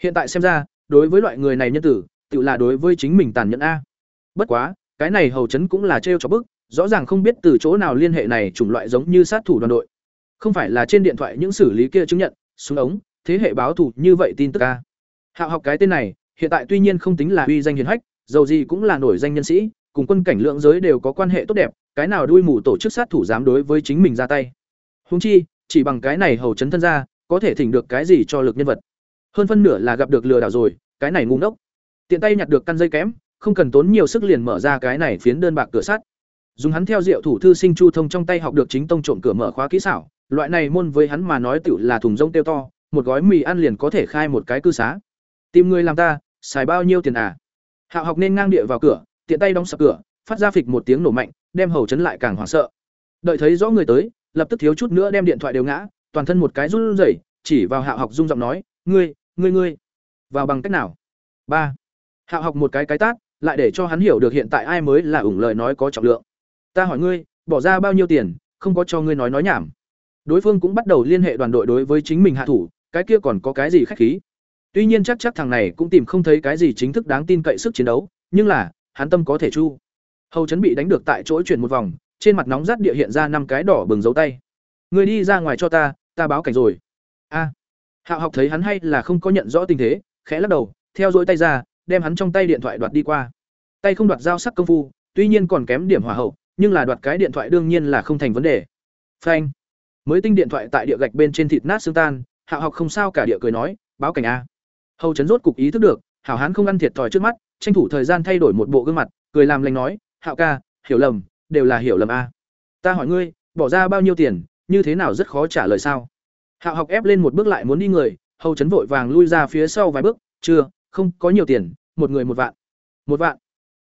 Hiện tại xem ra, đối với loại người này nhân tử, tự là đối với chính mình tàn nhẫn a. Bất quá, cái này hầu chấn cũng là trêu cho bức, rõ ràng không biết từ chỗ nào liên hệ này chủng loại giống như sát thủ đoàn đội. Không phải là trên điện thoại những xử lý kia chứng nhận, xuống ống, thế hệ báo thủ như vậy tin tức a. Hạo học cái tên này, hiện tại tuy nhiên không tính là uy danh hiển hách, dầu gì cũng là nổi danh nhân sĩ, cùng quân cảnh lượng giới đều có quan hệ tốt đẹp, cái nào đuôi mù tổ chức sát thủ dám đối với chính mình ra tay. Huống chi, chỉ bằng cái này hầu chấn thân ra, có thể thỉnh được cái gì cho lực nhân vật. Hơn phân nửa là gặp được lừa đảo rồi, cái này ngu ngốc. Tiện tay nhặt được căn dây kém, không cần tốn nhiều sức liền mở ra cái này phiến đơn bạc cửa sắt. Dùng hắn theo diệu thủ thư sinh chu thông trong tay học được chính tông trộm cửa mở khóa kỹ xảo, loại này môn với hắn mà nói tiểu là thùng rông tiêu to, một gói mì ăn liền có thể khai một cái cư xá. Tìm người làm ta, xài bao nhiêu tiền à? Hạo học nên ngang địa vào cửa, tiện tay đóng sập cửa, phát ra phịch một tiếng nổ mạnh, đem hầu chấn lại càng hoảng sợ. Đợi thấy rõ người tới, lập tức thiếu chút nữa đem điện thoại đều ngã, toàn thân một cái run rẩy, chỉ vào Hạo học rung giọng nói, "Ngươi, ngươi ngươi, vào bằng cách nào?" ba Hạo học một cái cái tát, lại để cho hắn hiểu được hiện tại ai mới là ủng lời nói có trọng lượng. "Ta hỏi ngươi, bỏ ra bao nhiêu tiền, không có cho ngươi nói nói nhảm." Đối phương cũng bắt đầu liên hệ đoàn đội đối với chính mình hạ thủ, cái kia còn có cái gì khách khí. Tuy nhiên chắc chắc thằng này cũng tìm không thấy cái gì chính thức đáng tin cậy sức chiến đấu, nhưng là, hắn tâm có thể chu. Hầu chấn bị đánh được tại chỗ chuyển một vòng, trên mặt nóng rát địa hiện ra năm cái đỏ bừng dấu tay. Người đi ra ngoài cho ta, ta báo cảnh rồi. A. Hạo học thấy hắn hay là không có nhận rõ tình thế, khẽ lắc đầu, theo dõi tay ra, đem hắn trong tay điện thoại đoạt đi qua. Tay không đoạt dao sắc công phu, tuy nhiên còn kém điểm hỏa hậu, nhưng là đoạt cái điện thoại đương nhiên là không thành vấn đề. Phanh. Mới tinh điện thoại tại địa gạch bên trên thịt nát xương tan, Hạo học không sao cả địa cười nói, báo cảnh a. Hầu chấn rốt cục ý thức được, hảo hán không ăn thiệt thòi trước mắt, tranh thủ thời gian thay đổi một bộ gương mặt, cười làm lành nói, "Hạo ca, hiểu lầm, đều là hiểu lầm a. Ta hỏi ngươi, bỏ ra bao nhiêu tiền, như thế nào rất khó trả lời sao?" Hạo học ép lên một bước lại muốn đi người, Hầu chấn vội vàng lui ra phía sau vài bước, "Chưa, không, có nhiều tiền, một người một vạn." "Một vạn?"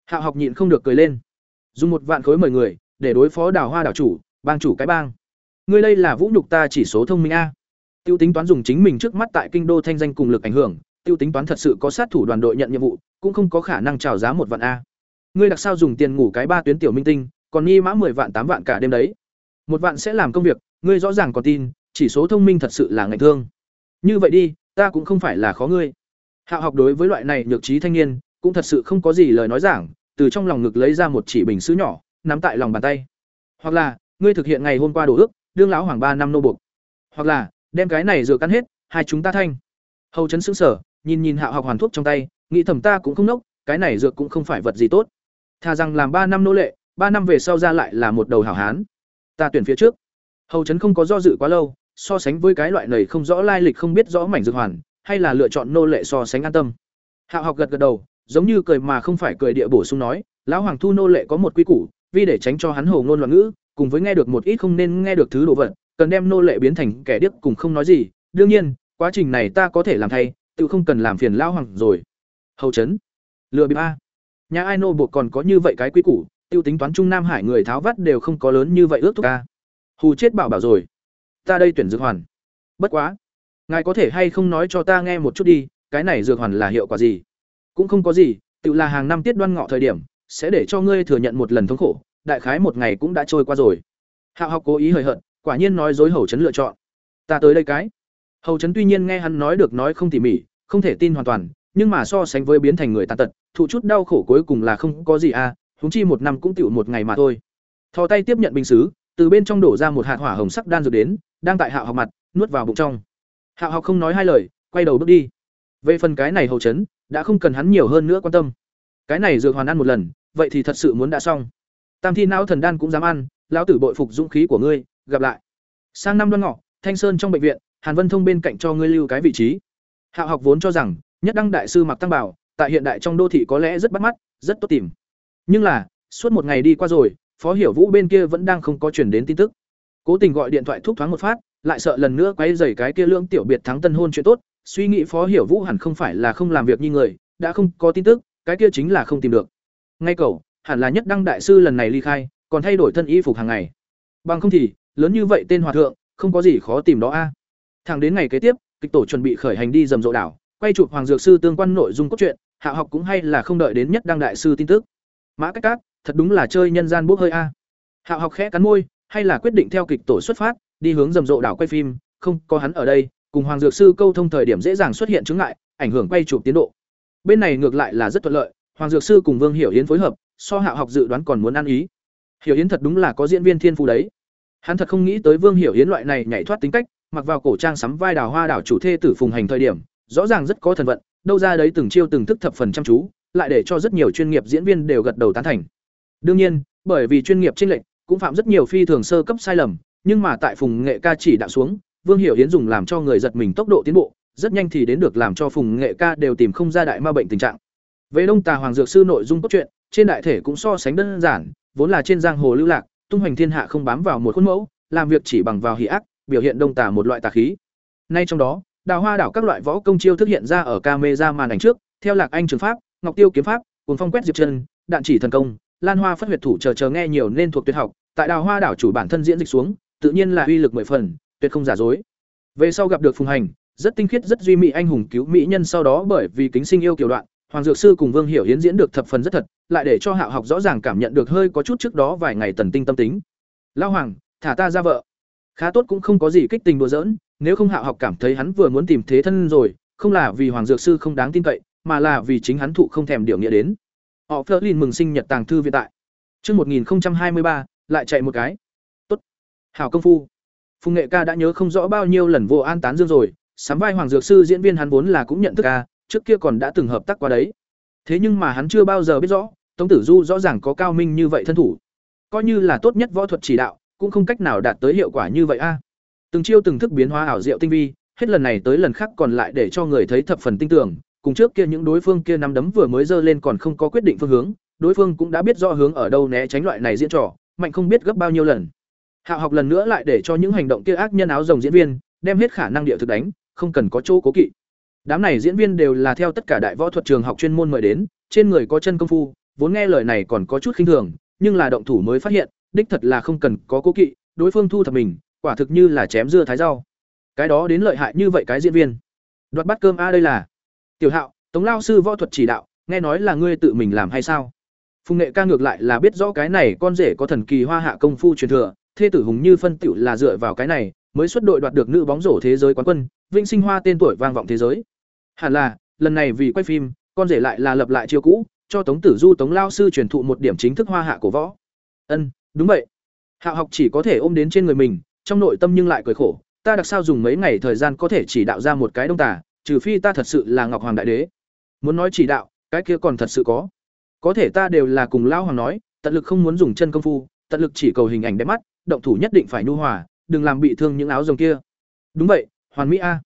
Hạo học nhịn không được cười lên. Dùng một vạn khối mời người, để đối phó Đào Hoa đảo chủ, bang chủ cái bang. Ngươi đây là vũ nhục ta chỉ số thông minh a. Tiêu tính toán dùng chính mình trước mắt tại kinh đô thanh danh cùng lực ảnh hưởng, tiêu tính toán thật sự có sát thủ đoàn đội nhận nhiệm vụ, cũng không có khả năng chào giá một vạn a. Ngươi đặc sao dùng tiền ngủ cái ba tuyến tiểu minh tinh, còn nghi mã 10 vạn 8 vạn cả đêm đấy. Một vạn sẽ làm công việc, ngươi rõ ràng còn tin, chỉ số thông minh thật sự là ngạnh thương. Như vậy đi, ta cũng không phải là khó ngươi. Hạo học đối với loại này nhược trí thanh niên, cũng thật sự không có gì lời nói giảng, từ trong lòng ngực lấy ra một chỉ bình sứ nhỏ, nắm tại lòng bàn tay. Hoặc là, ngươi thực hiện ngày hôm qua đồ ước, đương lão hoàng ba năm nô buộc. Hoặc là, đem cái này rửa cắn hết, hai chúng ta thanh. Hầu chấn sững sở, nhìn nhìn Hạo học hoàn thuốc trong tay, nghĩ thầm ta cũng không nốc, cái này dược cũng không phải vật gì tốt. Thà rằng làm ba năm nô lệ, ba năm về sau ra lại là một đầu hảo hán. Ta tuyển phía trước. Hầu trấn không có do dự quá lâu, so sánh với cái loại này không rõ lai lịch không biết rõ mảnh dược hoàn, hay là lựa chọn nô lệ so sánh an tâm. Hạo học gật gật đầu, giống như cười mà không phải cười địa bổ sung nói, lão hoàng thu nô lệ có một quy củ, vì để tránh cho hắn hồ ngôn loạn ngữ, cùng với nghe được một ít không nên nghe được thứ đồ vật, cần đem nô lệ biến thành kẻ điếc cùng không nói gì. Đương nhiên, quá trình này ta có thể làm thay, tự không cần làm phiền lão hoàng rồi. Hầu chấn, lừa bịp a. Nhà ai nô buộc còn có như vậy cái quy củ, tiêu tính toán trung Nam Hải người tháo vắt đều không có lớn như vậy ước thúc ca Hù chết bảo bảo rồi. Ta đây tuyển dược hoàn. Bất quá, ngài có thể hay không nói cho ta nghe một chút đi, cái này dược hoàn là hiệu quả gì? Cũng không có gì, tự là hàng năm tiết đoan ngọ thời điểm, sẽ để cho ngươi thừa nhận một lần thống khổ, đại khái một ngày cũng đã trôi qua rồi. Hạo học cố ý hời hợt, quả nhiên nói dối hầu chấn lựa chọn. Ta tới đây cái. Hầu chấn tuy nhiên nghe hắn nói được nói không tỉ mỉ, không thể tin hoàn toàn, nhưng mà so sánh với biến thành người tàn tật, thụ chút đau khổ cuối cùng là không có gì à, húng chi một năm cũng tựu một ngày mà thôi. Thò tay tiếp nhận bình sứ, từ bên trong đổ ra một hạt hỏa hồng sắc đan dược đến, đang tại Hạo học mặt, nuốt vào bụng trong. Hạo học không nói hai lời, quay đầu bước đi. Về phần cái này hầu chấn, đã không cần hắn nhiều hơn nữa quan tâm. Cái này dược hoàn ăn một lần, vậy thì thật sự muốn đã xong. Tam thi não thần đan cũng dám ăn, lão tử bội phục dũng khí của ngươi, gặp lại. Sang năm đoan ngọ, Thanh Sơn trong bệnh viện, Hàn Vân Thông bên cạnh cho ngươi lưu cái vị trí. Hạo học vốn cho rằng, nhất đăng đại sư mặc tăng bảo, tại hiện đại trong đô thị có lẽ rất bắt mắt, rất tốt tìm. Nhưng là, suốt một ngày đi qua rồi, Phó Hiểu Vũ bên kia vẫn đang không có chuyển đến tin tức. Cố tình gọi điện thoại thúc thoáng một phát, lại sợ lần nữa quay dày cái kia lương tiểu biệt thắng tân hôn chuyện tốt, suy nghĩ Phó Hiểu Vũ hẳn không phải là không làm việc như người, đã không có tin tức, cái kia chính là không tìm được. Ngay cầu, hẳn là nhất đăng đại sư lần này ly khai, còn thay đổi thân y phục hàng ngày. Bằng không thì, lớn như vậy tên hòa thượng, không có gì khó tìm đó a. Thẳng đến ngày kế tiếp, kịch tổ chuẩn bị khởi hành đi rầm rộ đảo, quay chụp hoàng dược sư tương quan nội dung cốt truyện, hạ học cũng hay là không đợi đến nhất đăng đại sư tin tức. Mã Cách Cát, thật đúng là chơi nhân gian bốc hơi a. Hạ học khẽ cắn môi, hay là quyết định theo kịch tổ xuất phát, đi hướng rầm rộ đảo quay phim, không, có hắn ở đây, cùng hoàng dược sư câu thông thời điểm dễ dàng xuất hiện chứng ngại, ảnh hưởng quay chụp tiến độ. Bên này ngược lại là rất thuận lợi, hoàng dược sư cùng Vương Hiểu Yến phối hợp, so Hạ học dự đoán còn muốn ăn ý. Hiểu Yến thật đúng là có diễn viên thiên phú đấy. Hắn thật không nghĩ tới Vương Hiểu Yến loại này nhảy thoát tính cách, mặc vào cổ trang sắm vai đào hoa đảo chủ thê tử phùng hành thời điểm, rõ ràng rất có thần vận, đâu ra đấy từng chiêu từng thức thập phần chăm chú, lại để cho rất nhiều chuyên nghiệp diễn viên đều gật đầu tán thành. Đương nhiên, bởi vì chuyên nghiệp chênh lệch, cũng phạm rất nhiều phi thường sơ cấp sai lầm, nhưng mà tại Phùng Nghệ ca chỉ đạo xuống, Vương Hiểu Hiến dùng làm cho người giật mình tốc độ tiến bộ, rất nhanh thì đến được làm cho Phùng Nghệ ca đều tìm không ra đại ma bệnh tình trạng. Về Đông Tà Hoàng Dược sư nội dung cốt truyện, trên đại thể cũng so sánh đơn giản, vốn là trên giang hồ lưu lạc, tung hoành thiên hạ không bám vào một khuôn mẫu, làm việc chỉ bằng vào hỉ ác, biểu hiện Đông Tà một loại tà khí. Nay trong đó, đào hoa đảo các loại võ công chiêu thức hiện ra ở camera màn ảnh trước, theo Lạc Anh trường pháp, Ngọc Tiêu kiếm pháp, cuồng phong quét diệp chân, đạn chỉ thần công, Lan Hoa phát huyệt thủ chờ chờ nghe nhiều nên thuộc tuyệt học, tại đào hoa đảo chủ bản thân diễn dịch xuống, tự nhiên là uy lực mười phần, tuyệt không giả dối. Về sau gặp được Phùng Hành, rất tinh khiết rất duy mỹ anh hùng cứu mỹ nhân sau đó bởi vì kính sinh yêu kiểu đoạn, Hoàng Dược sư cùng Vương Hiểu Hiến diễn được thập phần rất thật, lại để cho Hạo học rõ ràng cảm nhận được hơi có chút trước đó vài ngày tần tinh tâm tính. Lao Hoàng, thả ta ra vợ. Khá tốt cũng không có gì kích tình đùa giỡn, nếu không Hạo học cảm thấy hắn vừa muốn tìm thế thân rồi, không là vì Hoàng Dược sư không đáng tin cậy, mà là vì chính hắn thụ không thèm điều nghĩa đến. Họ Flerlin mừng sinh nhật tàng thư viện tại. trước 1023, lại chạy một cái. Tốt. Hảo công phu. Phùng Nghệ ca đã nhớ không rõ bao nhiêu lần vô an tán dương rồi, sắm vai Hoàng Dược sư diễn viên hắn vốn là cũng nhận thức ca, trước kia còn đã từng hợp tác qua đấy. Thế nhưng mà hắn chưa bao giờ biết rõ, Tống Tử Du rõ ràng có cao minh như vậy thân thủ. Coi như là tốt nhất võ thuật chỉ đạo, cũng không cách nào đạt tới hiệu quả như vậy a. Từng chiêu từng thức biến hóa ảo diệu tinh vi, hết lần này tới lần khác còn lại để cho người thấy thập phần tinh tưởng, cùng trước kia những đối phương kia nắm đấm vừa mới giơ lên còn không có quyết định phương hướng, đối phương cũng đã biết rõ hướng ở đâu né tránh loại này diễn trò, mạnh không biết gấp bao nhiêu lần. hạ học lần nữa lại để cho những hành động kia ác nhân áo rồng diễn viên, đem hết khả năng địa thực đánh, không cần có chỗ cố kỵ. Đám này diễn viên đều là theo tất cả đại võ thuật trường học chuyên môn mời đến, trên người có chân công phu, vốn nghe lời này còn có chút khinh thường, nhưng là động thủ mới phát hiện, đích thật là không cần có cố kỵ, đối phương thu thập mình, quả thực như là chém dưa thái rau. Cái đó đến lợi hại như vậy cái diễn viên. Đoạt bát cơm a đây là. Tiểu Hạo, Tống lao sư võ thuật chỉ đạo, nghe nói là ngươi tự mình làm hay sao? Phùng Nghệ ca ngược lại là biết rõ cái này con rể có thần kỳ hoa hạ công phu truyền thừa, thê tử Hùng Như phân tiểu là dựa vào cái này, mới xuất đội đoạt được nữ bóng rổ thế giới quán quân, Vinh Sinh Hoa tên tuổi vang vọng thế giới. Hẳn là, lần này vì quay phim, con rể lại là lập lại chiêu cũ, cho Tống Tử Du Tống lao sư truyền thụ một điểm chính thức hoa hạ cổ võ. Ân, đúng vậy. Hạ học chỉ có thể ôm đến trên người mình, trong nội tâm nhưng lại cười khổ, ta đặc sao dùng mấy ngày thời gian có thể chỉ đạo ra một cái đông tà, trừ phi ta thật sự là Ngọc Hoàng đại đế. Muốn nói chỉ đạo, cái kia còn thật sự có. Có thể ta đều là cùng lao hoàng nói, tận lực không muốn dùng chân công phu, tận lực chỉ cầu hình ảnh đẹp mắt, động thủ nhất định phải nhu hòa, đừng làm bị thương những áo rồng kia. Đúng vậy, hoàn mỹ a.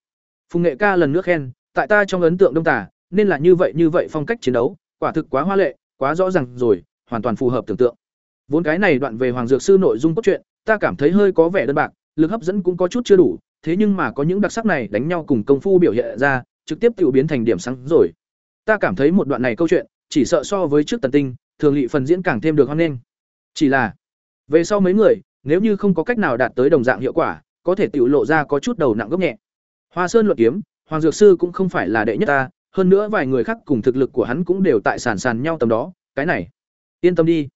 Phùng Nghệ ca lần nữa khen, tại ta trong ấn tượng đông tả, nên là như vậy như vậy phong cách chiến đấu, quả thực quá hoa lệ, quá rõ ràng rồi, hoàn toàn phù hợp tưởng tượng. Vốn cái này đoạn về Hoàng Dược sư nội dung cốt truyện, ta cảm thấy hơi có vẻ đơn bạc, lực hấp dẫn cũng có chút chưa đủ, thế nhưng mà có những đặc sắc này đánh nhau cùng công phu biểu hiện ra, trực tiếp tự biến thành điểm sáng rồi. Ta cảm thấy một đoạn này câu chuyện, chỉ sợ so với trước tần tinh, thường lị phần diễn càng thêm được hơn nên. Chỉ là, về sau mấy người, nếu như không có cách nào đạt tới đồng dạng hiệu quả, có thể tiểu lộ ra có chút đầu nặng gốc nhẹ. Hoa Sơn luận kiếm, Hoàng Dược sư cũng không phải là đệ nhất ta, hơn nữa vài người khác cùng thực lực của hắn cũng đều tại sàn sàn nhau tầm đó, cái này, yên tâm đi.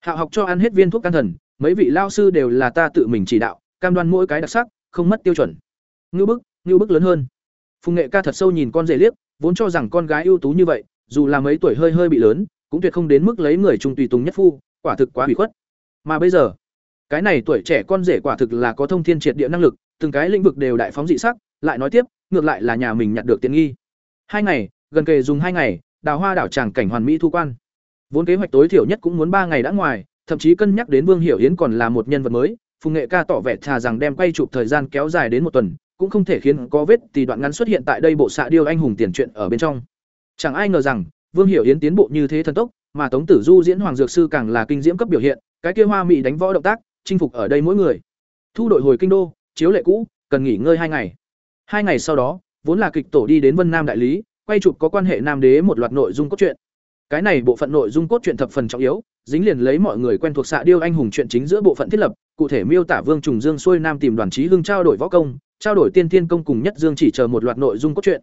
Hạo học cho ăn hết viên thuốc can thần, mấy vị lao sư đều là ta tự mình chỉ đạo, cam đoan mỗi cái đặc sắc, không mất tiêu chuẩn. Ngưu bức, ngưu bức lớn hơn. Phùng Nghệ ca thật sâu nhìn con rể liếc, vốn cho rằng con gái ưu tú như vậy, dù là mấy tuổi hơi hơi bị lớn, cũng tuyệt không đến mức lấy người trung tùy tùng nhất phu, quả thực quá hủy khuất. Mà bây giờ, cái này tuổi trẻ con rể quả thực là có thông thiên triệt địa năng lực, từng cái lĩnh vực đều đại phóng dị sắc, lại nói tiếp, ngược lại là nhà mình nhặt được tiện nghi. Hai ngày, gần kề dùng hai ngày, đào hoa đảo tràng cảnh hoàn mỹ thu quan. Vốn kế hoạch tối thiểu nhất cũng muốn ba ngày đã ngoài, thậm chí cân nhắc đến Vương Hiểu Yến còn là một nhân vật mới, Phùng Nghệ ca tỏ vẻ thà rằng đem quay chụp thời gian kéo dài đến một tuần, cũng không thể khiến có vết thì đoạn ngắn xuất hiện tại đây bộ xạ điêu anh hùng tiền truyện ở bên trong. Chẳng ai ngờ rằng, Vương Hiểu Yến tiến bộ như thế thần tốc, mà Tống Tử Du diễn Hoàng Dược sư càng là kinh diễm cấp biểu hiện, cái kia hoa mỹ đánh võ động tác, chinh phục ở đây mỗi người. Thu đội hồi kinh đô, chiếu lệ cũ, cần nghỉ ngơi hai ngày. Hai ngày sau đó, vốn là kịch tổ đi đến Vân Nam đại lý, quay chụp có quan hệ nam đế một loạt nội dung cốt truyện. Cái này bộ phận nội dung cốt truyện thập phần trọng yếu, dính liền lấy mọi người quen thuộc xạ điêu anh hùng chuyện chính giữa bộ phận thiết lập, cụ thể miêu tả Vương Trùng Dương xuôi nam tìm đoàn trí hưng trao đổi võ công, trao đổi tiên thiên công cùng nhất Dương chỉ chờ một loạt nội dung cốt truyện.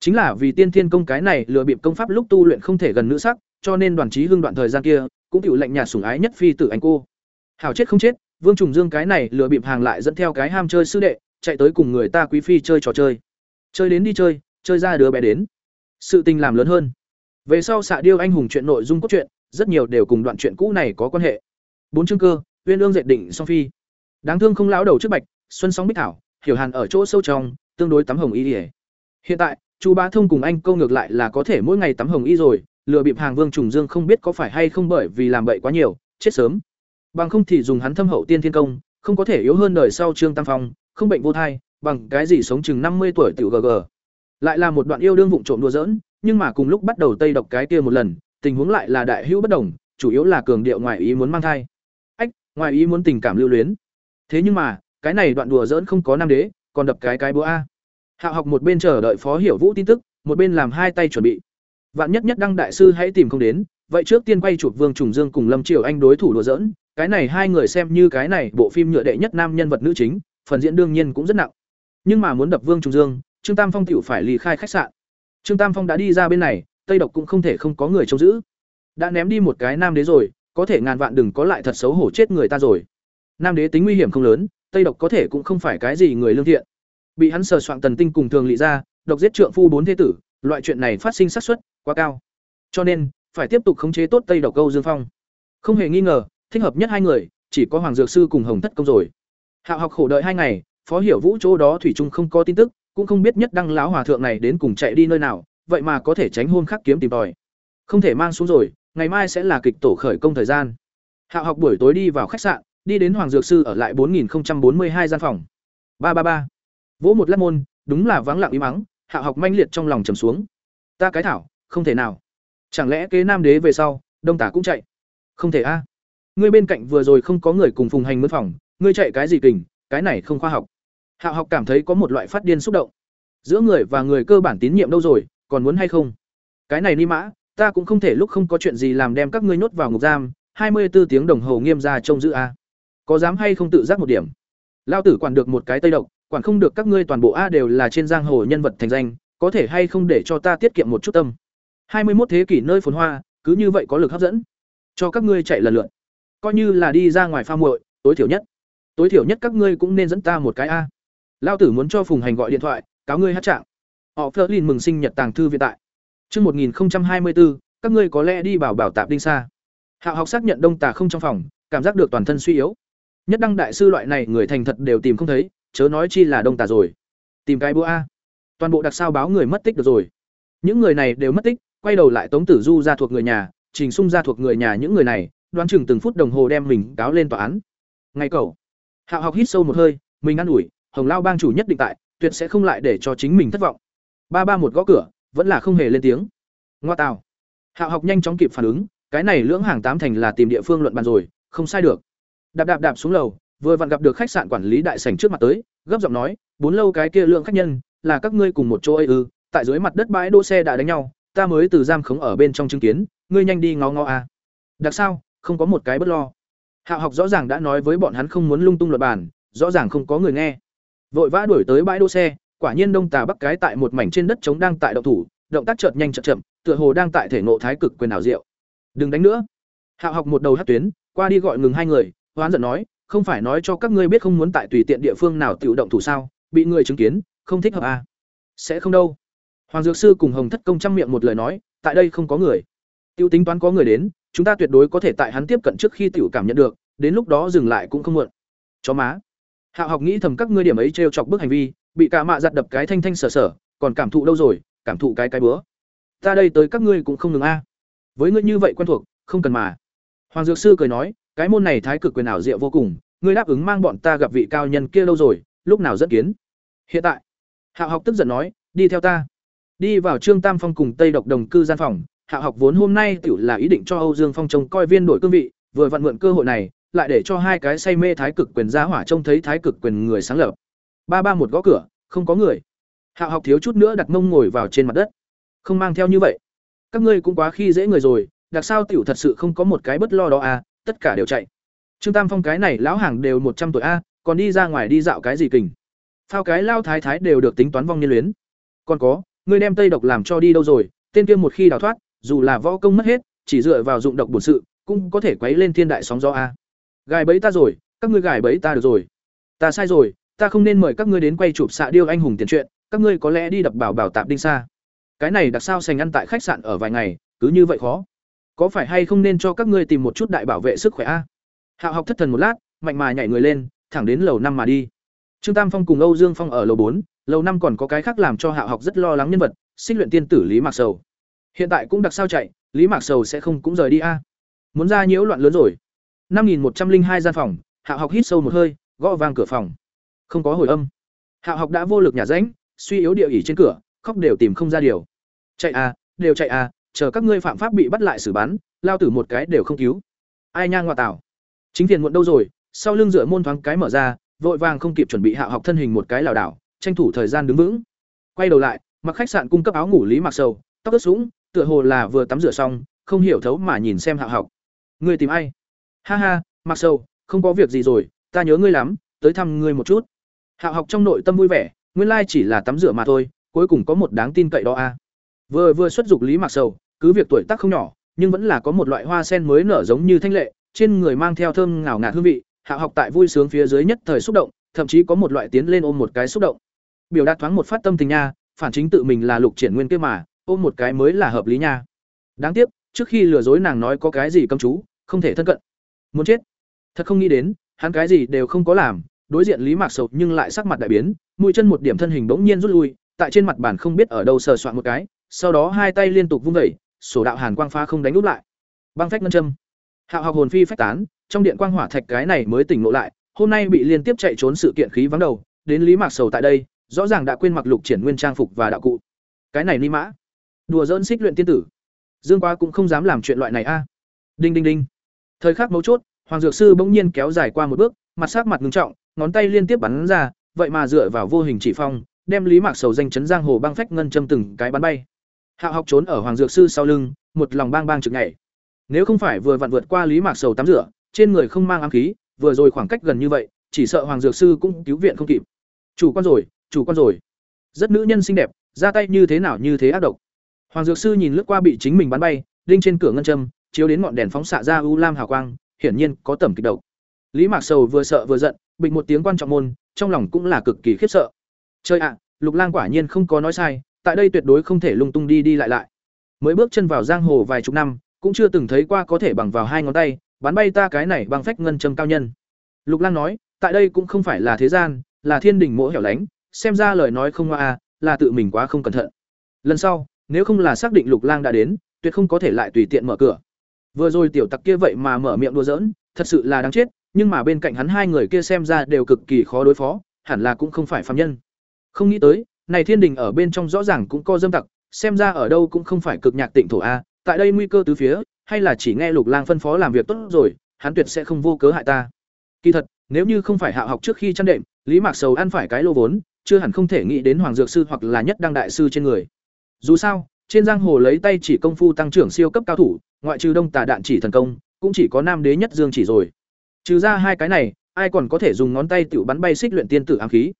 Chính là vì tiên thiên công cái này lừa bịp công pháp lúc tu luyện không thể gần nữ sắc, cho nên đoàn trí hưng đoạn thời gian kia cũng chịu lệnh nhà sủng ái nhất phi tử anh cô. Hảo chết không chết, Vương Trùng Dương cái này lừa bịp hàng lại dẫn theo cái ham chơi sư đệ, chạy tới cùng người ta quý phi chơi trò chơi. Chơi đến đi chơi, chơi ra đứa bé đến. Sự tình làm lớn hơn. Về sau xạ điêu anh hùng chuyện nội dung cốt truyện, rất nhiều đều cùng đoạn chuyện cũ này có quan hệ. Bốn chương cơ, Uyên ương dệt định song phi. Đáng thương không lão đầu trước bạch, xuân sóng bích thảo, hiểu hàn ở chỗ sâu trong, tương đối tắm hồng y đi. Hiện tại, chu bá thông cùng anh câu ngược lại là có thể mỗi ngày tắm hồng y rồi lừa bịp hàng vương trùng dương không biết có phải hay không bởi vì làm bậy quá nhiều chết sớm bằng không thì dùng hắn thâm hậu tiên thiên công không có thể yếu hơn đời sau trương tam phong không bệnh vô thai bằng cái gì sống chừng năm mươi tuổi tiểu gg lại là một đoạn yêu đương vụng trộm đùa giỡn nhưng mà cùng lúc bắt đầu tây độc cái kia một lần, tình huống lại là đại hữu bất đồng, chủ yếu là cường điệu ngoài ý muốn mang thai. Ách ngoài ý muốn tình cảm lưu luyến. Thế nhưng mà, cái này đoạn đùa giỡn không có nam đế, còn đập cái cái búa a. Hạo học một bên chờ đợi phó hiểu vũ tin tức, một bên làm hai tay chuẩn bị. Vạn nhất nhất đăng đại sư hãy tìm không đến, vậy trước tiên quay chụp vương trùng dương cùng lâm triều anh đối thủ đùa giỡn, cái này hai người xem như cái này bộ phim nhựa đệ nhất nam nhân vật nữ chính, phần diễn đương nhiên cũng rất nặng. Nhưng mà muốn đập vương trùng dương, trương tam phong tiểu phải lì khai khách sạn trương tam phong đã đi ra bên này, tây độc cũng không thể không có người trông giữ. Đã ném đi một cái nam đế rồi, có thể ngàn vạn đừng có lại thật xấu hổ chết người ta rồi. Nam đế tính nguy hiểm không lớn, tây độc có thể cũng không phải cái gì người lương thiện. Bị hắn sờ soạn tần tinh cùng thường lị ra, độc giết trượng phu bốn thế tử, loại chuyện này phát sinh xác suất quá cao. Cho nên, phải tiếp tục khống chế tốt tây độc câu dương phong. Không hề nghi ngờ, thích hợp nhất hai người, chỉ có hoàng dược sư cùng hồng thất công rồi. Hạo học khổ đợi hai ngày, phó hiểu vũ chỗ đó thủy trung không có tin tức cũng không biết nhất đăng lão hòa thượng này đến cùng chạy đi nơi nào, vậy mà có thể tránh hôn khắc kiếm tìm tòi. Không thể mang xuống rồi, ngày mai sẽ là kịch tổ khởi công thời gian. Hạ học buổi tối đi vào khách sạn, đi đến hoàng dược sư ở lại bốn nghìn bốn mươi hai gian phòng. Ba ba ba. Vỗ một lát môn, đúng là vắng lặng im mắng hạ học manh liệt trong lòng trầm xuống. Ta cái thảo, không thể nào. Chẳng lẽ kế nam đế về sau, đông tả cũng chạy? Không thể a. Ngươi bên cạnh vừa rồi không có người cùng phùng hành mướn phòng, ngươi chạy cái gì kình, cái này không khoa học hạo học cảm thấy có một loại phát điên xúc động. Giữa người và người cơ bản tín nhiệm đâu rồi, còn muốn hay không? Cái này ni mã, ta cũng không thể lúc không có chuyện gì làm đem các ngươi nhốt vào ngục giam, hai mươi 24 tiếng đồng hồ nghiêm ra trông giữ a. Có dám hay không tự giác một điểm? Lao tử quản được một cái tây độc, quản không được các ngươi toàn bộ a đều là trên giang hồ nhân vật thành danh, có thể hay không để cho ta tiết kiệm một chút tâm? hai mươi 21 thế kỷ nơi phồn hoa, cứ như vậy có lực hấp dẫn? Cho các ngươi chạy lần lượt. Coi như là đi ra ngoài pha muội, tối thiểu nhất. Tối thiểu nhất các ngươi cũng nên dẫn ta một cái a lao tử muốn cho phùng hành gọi điện thoại cáo ngươi hát trạng họ phớt lên mừng sinh nhật tàng thư viện tại Trước 1024, các ngươi có lẽ đi bảo bảo tạp đinh xa. Hạo học xác nhận đông tà không trong phòng, cảm giác được toàn thân suy yếu. Nhất đăng đại sư loại này người thành thật đều tìm không thấy, chớ nói chi là đông tà rồi. Tìm cái búa a. Toàn bộ đặc sao báo người mất tích được rồi. Những người này đều mất tích, quay đầu lại Tống Tử Du ra thuộc người nhà, Trình Sung ra thuộc người nhà những người này, đoán chừng từng phút đồng hồ đem mình cáo lên tòa án. Ngay cậu. Hạo học hít sâu một hơi, mình ăn ủi, Hồng Lao bang chủ nhất định tại, tuyệt sẽ không lại để cho chính mình thất vọng. Ba ba một gõ cửa, vẫn là không hề lên tiếng. Ngoa tào. Hạo học nhanh chóng kịp phản ứng, cái này lưỡng hàng tám thành là tìm địa phương luận bàn rồi, không sai được. Đạp đạp đạp xuống lầu, vừa vặn gặp được khách sạn quản lý đại sảnh trước mặt tới, gấp giọng nói, bốn lâu cái kia lượng khách nhân, là các ngươi cùng một chỗ ư? Tại dưới mặt đất bãi đỗ xe đã đánh nhau, ta mới từ giam khống ở bên trong chứng kiến, ngươi nhanh đi ngó ngó a. Đặc sao, không có một cái bất lo. Hạo học rõ ràng đã nói với bọn hắn không muốn lung tung luận bàn, rõ ràng không có người nghe. Vội vã đuổi tới bãi đỗ xe, quả nhiên đông tà bắc cái tại một mảnh trên đất trống đang tại động thủ, động tác chợt nhanh chợt chậm, tựa hồ đang tại thể nộ thái cực quyền ảo diệu. Đừng đánh nữa. Hạo học một đầu hát tuyến, qua đi gọi ngừng hai người, hoán giận nói, không phải nói cho các ngươi biết không muốn tại tùy tiện địa phương nào tiểu động thủ sao, bị người chứng kiến, không thích hợp à? Sẽ không đâu. Hoàng dược sư cùng Hồng Thất công trăm miệng một lời nói, tại đây không có người. Tiêu tính toán có người đến, chúng ta tuyệt đối có thể tại hắn tiếp cận trước khi tiểu cảm nhận được, đến lúc đó dừng lại cũng không muộn. Chó má. Hạo học nghĩ thầm các ngươi điểm ấy trêu chọc bức hành vi, bị cả mạ giật đập cái thanh thanh sở sở, còn cảm thụ đâu rồi, cảm thụ cái cái bữa. Ta đây tới các ngươi cũng không ngừng a. Với ngươi như vậy quen thuộc, không cần mà. Hoàng dược sư cười nói, cái môn này thái cực quyền ảo diệu vô cùng, ngươi đáp ứng mang bọn ta gặp vị cao nhân kia lâu rồi, lúc nào dẫn kiến? Hiện tại. Hạo học tức giận nói, đi theo ta. Đi vào Trương Tam Phong cùng Tây Độc đồng cư gian phòng, Hạo học vốn hôm nay tiểu là ý định cho Âu Dương Phong trông coi viên đổi cương vị, vừa vặn mượn cơ hội này, lại để cho hai cái say mê thái cực quyền giá hỏa trông thấy thái cực quyền người sáng lập. Ba ba một gõ cửa, không có người. Hạo học thiếu chút nữa đặt mông ngồi vào trên mặt đất. Không mang theo như vậy, các ngươi cũng quá khi dễ người rồi, đặc sao tiểu thật sự không có một cái bất lo đó à, tất cả đều chạy. Trương Tam Phong cái này lão hàng đều một trăm tuổi a, còn đi ra ngoài đi dạo cái gì kình. Phao cái lao thái thái đều được tính toán vong niên luyến. Còn có, ngươi đem Tây độc làm cho đi đâu rồi, tên kia một khi đào thoát, dù là võ công mất hết, chỉ dựa vào dụng độc bổn sự, cũng có thể quấy lên thiên đại sóng gió a. Gài bẫy ta rồi, các ngươi gài bẫy ta được rồi. Ta sai rồi, ta không nên mời các ngươi đến quay chụp xạ điêu anh hùng tiền truyện, các ngươi có lẽ đi đập bảo bảo tạm đinh xa. Cái này đặc sao sành ăn tại khách sạn ở vài ngày, cứ như vậy khó. Có phải hay không nên cho các ngươi tìm một chút đại bảo vệ sức khỏe a? Hạo học thất thần một lát, mạnh mà nhảy người lên, thẳng đến lầu năm mà đi. Trương Tam Phong cùng Âu Dương Phong ở lầu bốn, lầu năm còn có cái khác làm cho Hạo học rất lo lắng nhân vật, Xích luyện tiên tử Lý Mạc Sầu. Hiện tại cũng đặc sao chạy, Lý Mạc Sầu sẽ không cũng rời đi a. Muốn ra nhiễu loạn lớn rồi. Năm nghìn một trăm linh hai gian phòng, hạ học hít sâu một hơi, gõ vang cửa phòng. Không có hồi âm. hạ học đã vô lực nhả rãnh, suy yếu địa ỉ trên cửa, khóc đều tìm không ra điều. Chạy à, đều chạy à, chờ các ngươi phạm pháp bị bắt lại xử bắn, lao tử một cái đều không cứu. Ai nha ngoại tảo. Chính phiền muộn đâu rồi, sau lưng dựa môn thoáng cái mở ra, vội vàng không kịp chuẩn bị hạ học thân hình một cái lảo đảo, tranh thủ thời gian đứng vững. Quay đầu lại, mặc khách sạn cung cấp áo ngủ Lý Mặc Sầu, tóc ướt sũng, tựa hồ là vừa tắm rửa xong, không hiểu thấu mà nhìn xem hạ học. người tìm ai? Ha ha, Mặc sâu không có việc gì rồi, ta nhớ ngươi lắm, tới thăm ngươi một chút. Hạo học trong nội tâm vui vẻ, nguyên lai chỉ là tắm rửa mà thôi, cuối cùng có một đáng tin cậy đó a. Vừa vừa xuất dục Lý Mặc Sầu, cứ việc tuổi tác không nhỏ, nhưng vẫn là có một loại hoa sen mới nở giống như thanh lệ, trên người mang theo thơm ngào ngạt hương vị, Hạo học tại vui sướng phía dưới nhất thời xúc động, thậm chí có một loại tiến lên ôm một cái xúc động. Biểu đạt thoáng một phát tâm tình nha, phản chính tự mình là lục triển nguyên kia mà, ôm một cái mới là hợp lý nha. Đáng tiếc, trước khi lừa dối nàng nói có cái gì cấm chú, không thể thân cận. Muốn chết. Thật không nghĩ đến, hắn cái gì đều không có làm, đối diện Lý Mạc Sầu nhưng lại sắc mặt đại biến, mũi chân một điểm thân hình bỗng nhiên rút lui, tại trên mặt bàn không biết ở đâu sờ soạn một cái, sau đó hai tay liên tục vung vẩy, sổ đạo hàn quang phá không đánh úp lại. Băng phách ngân châm. Hạo học hồn phi phách tán, trong điện quang hỏa thạch cái này mới tỉnh ngộ lại, hôm nay bị liên tiếp chạy trốn sự kiện khí vắng đầu, đến Lý Mạc Sầu tại đây, rõ ràng đã quên mặc lục triển nguyên trang phục và đạo cụ. Cái này ni mã, đùa dỡn xích luyện tiên tử. Dương Quá cũng không dám làm chuyện loại này a. Đinh đinh đinh. Thời khắc mấu chốt, Hoàng Dược sư bỗng nhiên kéo dài qua một bước, mặt sắc mặt ngưng trọng, ngón tay liên tiếp bắn ra, vậy mà dựa vào vô hình chỉ phong, đem Lý Mạc Sầu danh chấn giang hồ băng phách ngân châm từng cái bắn bay. Hạo học trốn ở Hoàng Dược sư sau lưng, một lòng bang bang trực nhảy. Nếu không phải vừa vặn vượt qua Lý Mạc Sầu tắm rửa, trên người không mang ám khí, vừa rồi khoảng cách gần như vậy, chỉ sợ Hoàng Dược sư cũng cứu viện không kịp. Chủ quan rồi, chủ quan rồi. Rất nữ nhân xinh đẹp, ra tay như thế nào như thế ác độc. Hoàng Dược sư nhìn lướt qua bị chính mình bắn bay, đinh trên cửa ngân châm, chiếu đến ngọn đèn phóng xạ ra u lam hào quang, hiển nhiên có tầm kịch độc. Lý Mạc Sầu vừa sợ vừa giận, bình một tiếng quan trọng môn, trong lòng cũng là cực kỳ khiếp sợ. Chơi ạ, Lục Lang quả nhiên không có nói sai, tại đây tuyệt đối không thể lung tung đi đi lại lại. Mới bước chân vào giang hồ vài chục năm, cũng chưa từng thấy qua có thể bằng vào hai ngón tay, bắn bay ta cái này bằng phách ngân châm cao nhân. Lục Lang nói, tại đây cũng không phải là thế gian, là thiên đình mỗ hẻo lánh, xem ra lời nói không ngoa à, là tự mình quá không cẩn thận. Lần sau, nếu không là xác định Lục Lang đã đến, tuyệt không có thể lại tùy tiện mở cửa. Vừa rồi tiểu tặc kia vậy mà mở miệng đùa giỡn, thật sự là đáng chết, nhưng mà bên cạnh hắn hai người kia xem ra đều cực kỳ khó đối phó, hẳn là cũng không phải phàm nhân. Không nghĩ tới, này thiên đình ở bên trong rõ ràng cũng có dâm tặc, xem ra ở đâu cũng không phải cực nhạc tịnh thổ a, tại đây nguy cơ tứ phía, hay là chỉ nghe Lục Lang phân phó làm việc tốt rồi, hắn tuyệt sẽ không vô cớ hại ta. Kỳ thật, nếu như không phải hạ học trước khi chăn đệm, Lý Mạc Sầu ăn phải cái lô vốn, chưa hẳn không thể nghĩ đến hoàng dược sư hoặc là nhất đăng đại sư trên người. Dù sao, trên giang hồ lấy tay chỉ công phu tăng trưởng siêu cấp cao thủ, ngoại trừ Đông Tà đạn chỉ thần công, cũng chỉ có Nam Đế nhất Dương chỉ rồi. Trừ ra hai cái này, ai còn có thể dùng ngón tay tự bắn bay xích luyện tiên tử ám khí.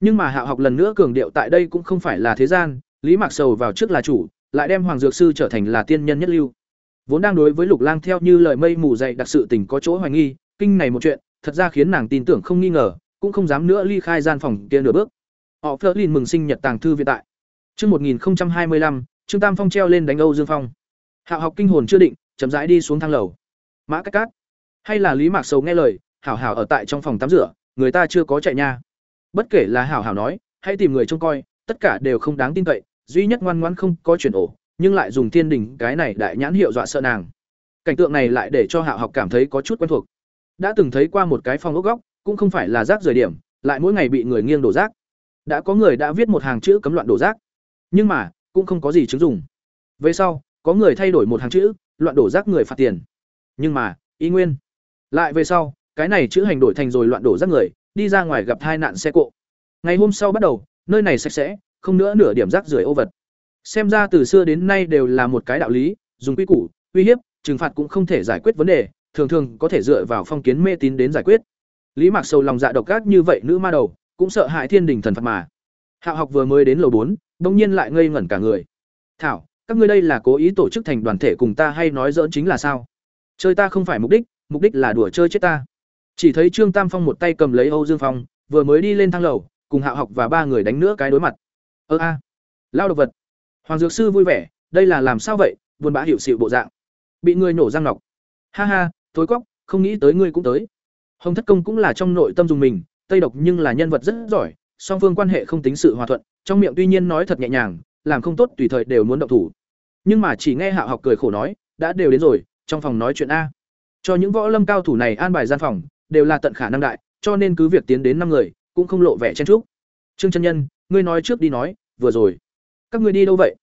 Nhưng mà hạ học lần nữa cường điệu tại đây cũng không phải là thế gian, Lý Mạc Sầu vào trước là chủ, lại đem Hoàng Dược sư trở thành là tiên nhân nhất lưu. Vốn đang đối với Lục Lang theo như lời mây mù dậy đặc sự tình có chỗ hoài nghi, kinh này một chuyện, thật ra khiến nàng tin tưởng không nghi ngờ, cũng không dám nữa ly khai gian phòng kia nửa bước. Họ Flerlin mừng sinh nhật tàng thư viện tại. Chương 1025, Trương Tam Phong treo lên đánh Âu Dương Phong. Hạo học kinh hồn chưa định, chậm rãi đi xuống thang lầu. Mã cắt Cát, hay là Lý Mạc Sầu nghe lời, hảo hảo ở tại trong phòng tắm rửa, người ta chưa có chạy nha. Bất kể là hảo hảo nói, hãy tìm người trông coi, tất cả đều không đáng tin cậy, duy nhất ngoan ngoãn không có chuyển ổ, nhưng lại dùng thiên đình cái này đại nhãn hiệu dọa sợ nàng. Cảnh tượng này lại để cho Hạo học cảm thấy có chút quen thuộc. Đã từng thấy qua một cái phòng ốc góc, cũng không phải là rác rời điểm, lại mỗi ngày bị người nghiêng đổ rác. Đã có người đã viết một hàng chữ cấm loạn đổ rác, nhưng mà cũng không có gì chứng dùng. Về sau, có người thay đổi một hàng chữ, loạn đổ rác người phạt tiền. Nhưng mà, y nguyên. Lại về sau, cái này chữ hành đổi thành rồi loạn đổ rác người, đi ra ngoài gặp hai nạn xe cộ. Ngày hôm sau bắt đầu, nơi này sạch sẽ, không nữa nửa điểm rác rưởi ô vật. Xem ra từ xưa đến nay đều là một cái đạo lý, dùng quy củ, uy hiếp, trừng phạt cũng không thể giải quyết vấn đề, thường thường có thể dựa vào phong kiến mê tín đến giải quyết. Lý Mạc Sầu lòng dạ độc ác như vậy nữ ma đầu, cũng sợ hại thiên đình thần phạt mà. Hạo học vừa mới đến lầu bốn, đột nhiên lại ngây ngẩn cả người. "Thảo, các ngươi đây là cố ý tổ chức thành đoàn thể cùng ta hay nói dỡn chính là sao? Chơi ta không phải mục đích, mục đích là đùa chơi chết ta." Chỉ thấy Trương Tam Phong một tay cầm lấy Âu Dương Phong, vừa mới đi lên thang lầu, cùng Hạo học và ba người đánh nữa cái đối mặt. "Ơ a, lao độc vật." Hoàng dược sư vui vẻ, đây là làm sao vậy, buồn bã hiểu xịu bộ dạng. Bị người nổ răng nọc. Ha ha, tối cóc, không nghĩ tới ngươi cũng tới. Hồng Thất Công cũng là trong nội tâm dùng mình, Tây độc nhưng là nhân vật rất giỏi, song phương quan hệ không tính sự hòa thuận, trong miệng tuy nhiên nói thật nhẹ nhàng, làm không tốt tùy thời đều muốn động thủ. Nhưng mà chỉ nghe Hạo học cười khổ nói, đã đều đến rồi, trong phòng nói chuyện a. Cho những võ lâm cao thủ này an bài gian phòng, đều là tận khả năng đại, cho nên cứ việc tiến đến năm người, cũng không lộ vẻ chen chúc. Trương chân nhân, ngươi nói trước đi nói, vừa rồi. Các ngươi đi đâu vậy?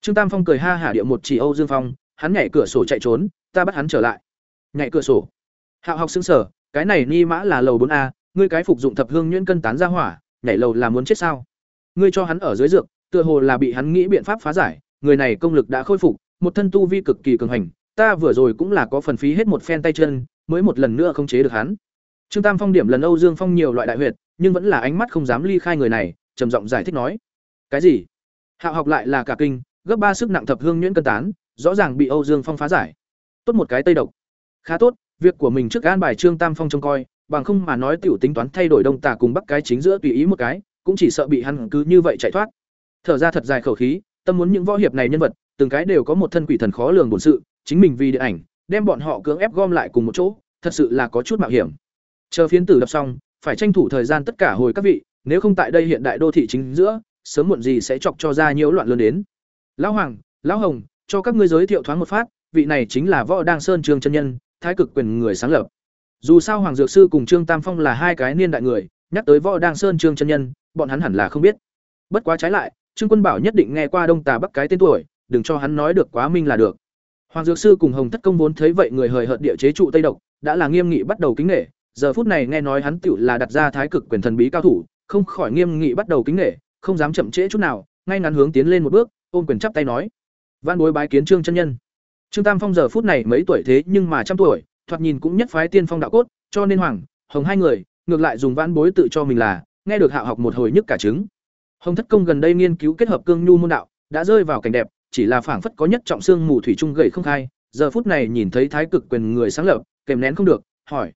Trương Tam Phong cười ha hả địa một chỉ Âu Dương Phong, hắn nhảy cửa sổ chạy trốn, ta bắt hắn trở lại. Nhảy cửa sổ. Hạo học sững sờ, cái này ni mã là lầu bốn a, ngươi cái phục dụng thập hương nhuyễn cân tán ra hỏa, nhảy lầu là muốn chết sao? Ngươi cho hắn ở dưới dược, tựa hồ là bị hắn nghĩ biện pháp phá giải, người này công lực đã khôi phục, một thân tu vi cực kỳ cường hành, ta vừa rồi cũng là có phần phí hết một phen tay chân, mới một lần nữa không chế được hắn. Trương Tam Phong điểm lần Âu Dương Phong nhiều loại đại huyệt, nhưng vẫn là ánh mắt không dám ly khai người này, trầm giọng giải thích nói: "Cái gì?" Hạo học lại là cả kinh, gấp ba sức nặng thập hương nhuyễn cân tán, rõ ràng bị Âu Dương Phong phá giải. Tốt một cái tây độc. Khá tốt, việc của mình trước an bài Trương Tam Phong trông coi, bằng không mà nói tiểu tính toán thay đổi đông tà cùng bắc cái chính giữa tùy ý một cái, cũng chỉ sợ bị hắn cứ như vậy chạy thoát. Thở ra thật dài khẩu khí, tâm muốn những võ hiệp này nhân vật, từng cái đều có một thân quỷ thần khó lường bổn sự, chính mình vì điện ảnh, đem bọn họ cưỡng ép gom lại cùng một chỗ, thật sự là có chút mạo hiểm. Chờ phiến tử đập xong, phải tranh thủ thời gian tất cả hồi các vị, nếu không tại đây hiện đại đô thị chính giữa, sớm muộn gì sẽ chọc cho ra nhiễu loạn lớn đến. Lão Hoàng, Lão Hồng, cho các ngươi giới thiệu thoáng một phát, vị này chính là Võ Đang Sơn Trương chân nhân, thái cực quyền người sáng lập. Dù sao Hoàng Dược sư cùng Trương Tam Phong là hai cái niên đại người, nhắc tới Võ Đang Sơn Trương chân nhân, bọn hắn hẳn là không biết. Bất quá trái lại, Trương Quân Bảo nhất định nghe qua Đông Tà Bắc cái tên tuổi, đừng cho hắn nói được quá minh là được. Hoàng Dược sư cùng Hồng Thất Công vốn thấy vậy người hời hợt địa chế trụ Tây Độc, đã là nghiêm nghị bắt đầu kính nể, giờ phút này nghe nói hắn tiểu là đặt ra thái cực quyền thần bí cao thủ, không khỏi nghiêm nghị bắt đầu kính nể, không dám chậm trễ chút nào, ngay ngắn hướng tiến lên một bước, ôm quyền chắp tay nói: Vãn bối bái kiến Trương chân nhân." Trương Tam Phong giờ phút này mấy tuổi thế nhưng mà trăm tuổi, thoạt nhìn cũng nhất phái tiên phong đạo cốt, cho nên Hoàng, Hồng hai người, ngược lại dùng vãn bối tự cho mình là, nghe được Hạo học một hồi nhức cả trứng. Hồng Thất Công gần đây nghiên cứu kết hợp cương nhu môn đạo, đã rơi vào cảnh đẹp, chỉ là phảng phất có nhất trọng xương mù thủy trung gầy không khai, giờ phút này nhìn thấy thái cực quyền người sáng lập, kèm nén không được, hỏi: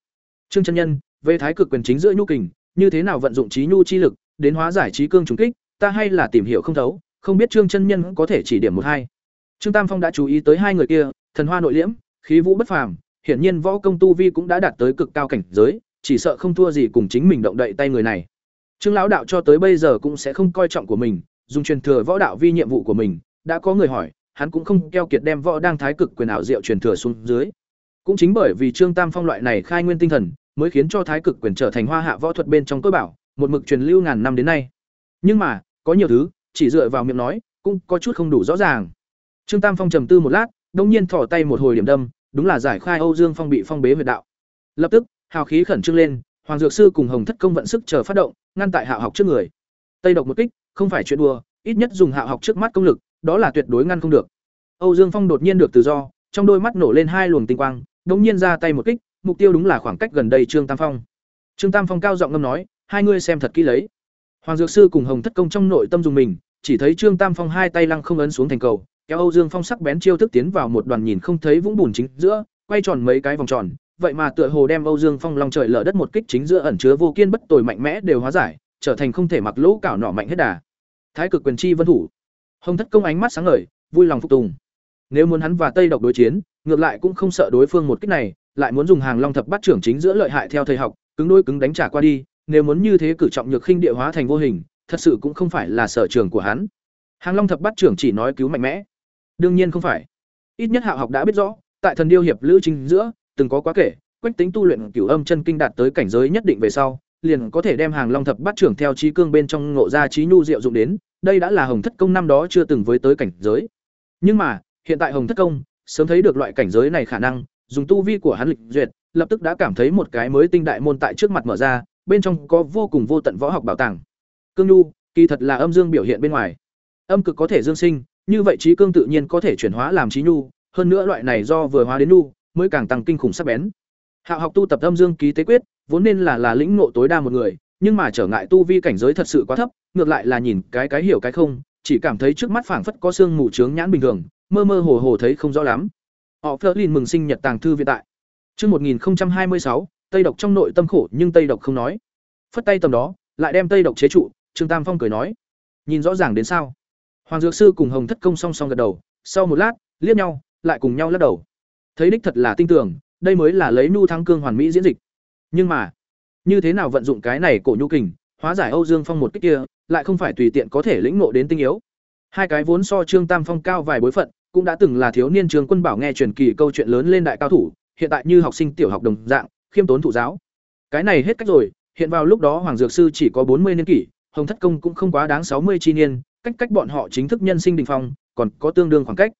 "Trương chân nhân, về thái cực quyền chính giữa nhu kình, như thế nào vận dụng trí nhu chi lực, đến hóa giải trí cương trùng kích, ta hay là tìm hiểu không thấu, không biết Trương chân nhân có thể chỉ điểm một hai." Trương Tam Phong đã chú ý tới hai người kia, thần hoa nội liễm, khí vũ bất phàm, hiển nhiên võ công tu vi cũng đã đạt tới cực cao cảnh giới, chỉ sợ không thua gì cùng chính mình động đậy tay người này. Trương lão đạo cho tới bây giờ cũng sẽ không coi trọng của mình, dùng truyền thừa võ đạo vi nhiệm vụ của mình, đã có người hỏi, hắn cũng không keo kiệt đem võ đang thái cực quyền ảo diệu truyền thừa xuống dưới. Cũng chính bởi vì Trương Tam Phong loại này khai nguyên tinh thần, mới khiến cho thái cực quyền trở thành hoa hạ võ thuật bên trong tối bảo, một mực truyền lưu ngàn năm đến nay. Nhưng mà, có nhiều thứ, chỉ dựa vào miệng nói, cũng có chút không đủ rõ ràng. Trương Tam Phong trầm tư một lát, đột nhiên thò tay một hồi điểm đâm, đúng là giải khai Âu Dương Phong bị phong bế huyệt đạo. Lập tức, hào khí khẩn trương lên, Hoàng Dược sư cùng Hồng Thất công vận sức chờ phát động, ngăn tại Hạo học trước người. Tây độc một kích, không phải chuyện đùa, ít nhất dùng Hạo học trước mắt công lực, đó là tuyệt đối ngăn không được. Âu Dương Phong đột nhiên được tự do, trong đôi mắt nổ lên hai luồng tinh quang, đột nhiên ra tay một kích, mục tiêu đúng là khoảng cách gần đây Trương Tam Phong. Trương Tam Phong cao giọng ngâm nói, hai ngươi xem thật kỹ lấy. Hoàng Dược sư cùng Hồng Thất công trong nội tâm dùng mình, chỉ thấy Trương Tam Phong hai tay lăng không ấn xuống thành cầu, kéo Âu Dương Phong sắc bén chiêu thức tiến vào một đoàn nhìn không thấy vũng bùn chính giữa, quay tròn mấy cái vòng tròn, vậy mà tựa hồ đem Âu Dương Phong long trời lở đất một kích chính giữa ẩn chứa vô kiên bất tồi mạnh mẽ đều hóa giải, trở thành không thể mặc lỗ cảo nọ mạnh hết đà. Thái cực quyền chi vân thủ. Hồng Thất công ánh mắt sáng ngời, vui lòng phục tùng. Nếu muốn hắn và Tây độc đối chiến, ngược lại cũng không sợ đối phương một kích này, lại muốn dùng hàng long thập bát trưởng chính giữa lợi hại theo thầy học, cứng đối cứng đánh trả qua đi, nếu muốn như thế cử trọng nhược khinh địa hóa thành vô hình, thật sự cũng không phải là sở trường của hắn. Hàng long thập bát trưởng chỉ nói cứu mạnh mẽ, đương nhiên không phải. Ít nhất Hạo học đã biết rõ, tại thần điêu hiệp lữ chính giữa, từng có quá kể, quách tính tu luyện cửu âm chân kinh đạt tới cảnh giới nhất định về sau, liền có thể đem hàng long thập bát trưởng theo trí cương bên trong ngộ ra trí nhu diệu dụng đến, đây đã là hồng thất công năm đó chưa từng với tới cảnh giới. Nhưng mà, hiện tại hồng thất công sớm thấy được loại cảnh giới này khả năng, dùng tu vi của hắn lịch duyệt, lập tức đã cảm thấy một cái mới tinh đại môn tại trước mặt mở ra, bên trong có vô cùng vô tận võ học bảo tàng. Cương nhu, kỳ thật là âm dương biểu hiện bên ngoài. Âm cực có thể dương sinh, như vậy trí cương tự nhiên có thể chuyển hóa làm trí nhu, hơn nữa loại này do vừa hóa đến nhu, mới càng tăng kinh khủng sắc bén. Hạo học tu tập âm dương ký tế quyết, vốn nên là là lĩnh ngộ tối đa một người, nhưng mà trở ngại tu vi cảnh giới thật sự quá thấp, ngược lại là nhìn cái cái hiểu cái không, chỉ cảm thấy trước mắt phảng phất có xương mù trướng nhãn bình thường, mơ mơ hồ hồ thấy không rõ lắm. Họ Flerlin mừng sinh nhật tàng thư viện tại. Chương 1026, Tây độc trong nội tâm khổ nhưng Tây độc không nói. Phất tay tầm đó, lại đem Tây độc chế trụ, Trương Tam Phong cười nói: "Nhìn rõ ràng đến sao?" Hoàng Dược sư cùng Hồng Thất công song song gật đầu, sau một lát, liếc nhau, lại cùng nhau lắc đầu. Thấy đích thật là tinh tưởng, đây mới là lấy nhu thắng cương hoàn mỹ diễn dịch. Nhưng mà, như thế nào vận dụng cái này cổ nhu kình, hóa giải Âu Dương Phong một kích kia, lại không phải tùy tiện có thể lĩnh ngộ đến tinh yếu. Hai cái vốn so Trương Tam Phong cao vài bối phận, cũng đã từng là thiếu niên trường quân bảo nghe truyền kỳ câu chuyện lớn lên đại cao thủ, hiện tại như học sinh tiểu học đồng dạng, khiêm tốn thụ giáo. Cái này hết cách rồi, hiện vào lúc đó Hoàng Dược sư chỉ có bốn mươi niên kỷ, Hồng Thất Công cũng không quá đáng sáu mươi chi niên, cách cách bọn họ chính thức nhân sinh đỉnh phong, còn có tương đương khoảng cách.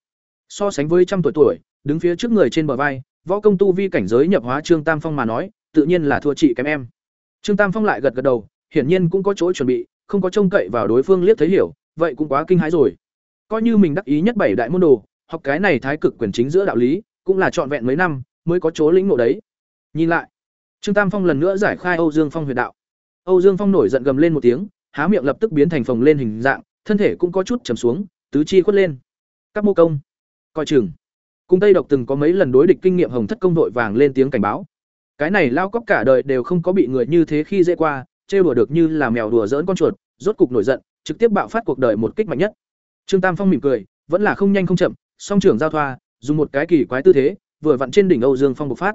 So sánh với trăm tuổi tuổi, đứng phía trước người trên bờ vai, võ công tu vi cảnh giới nhập hóa Trương Tam Phong mà nói, tự nhiên là thua chị kém em. Trương Tam Phong lại gật gật đầu, hiển nhiên cũng có chỗ chuẩn bị, không có trông cậy vào đối phương liếc thấy hiểu, vậy cũng quá kinh hãi rồi. Coi như mình đắc ý nhất bảy đại môn đồ, học cái này thái cực quyền chính giữa đạo lý, cũng là trọn vẹn mấy năm mới có chỗ lĩnh ngộ đấy. Nhìn lại, Trương Tam Phong lần nữa giải khai Âu Dương Phong huyệt đạo. Âu Dương Phong nổi giận gầm lên một tiếng, há miệng lập tức biến thành phồng lên hình dạng, thân thể cũng có chút trầm xuống, tứ chi khuất lên. Các mô công, coi chừng. Cung Tây độc từng có mấy lần đối địch kinh nghiệm hồng thất công đội vàng lên tiếng cảnh báo. Cái này lao cóc cả đời đều không có bị người như thế khi dễ qua, trêu đùa được như là mèo đùa dỡn con chuột, rốt cục nổi giận, trực tiếp bạo phát cuộc đời một kích mạnh nhất. Trương Tam Phong mỉm cười, vẫn là không nhanh không chậm, song trưởng giao thoa, dùng một cái kỳ quái tư thế, vừa vặn trên đỉnh Âu Dương Phong bộc phát.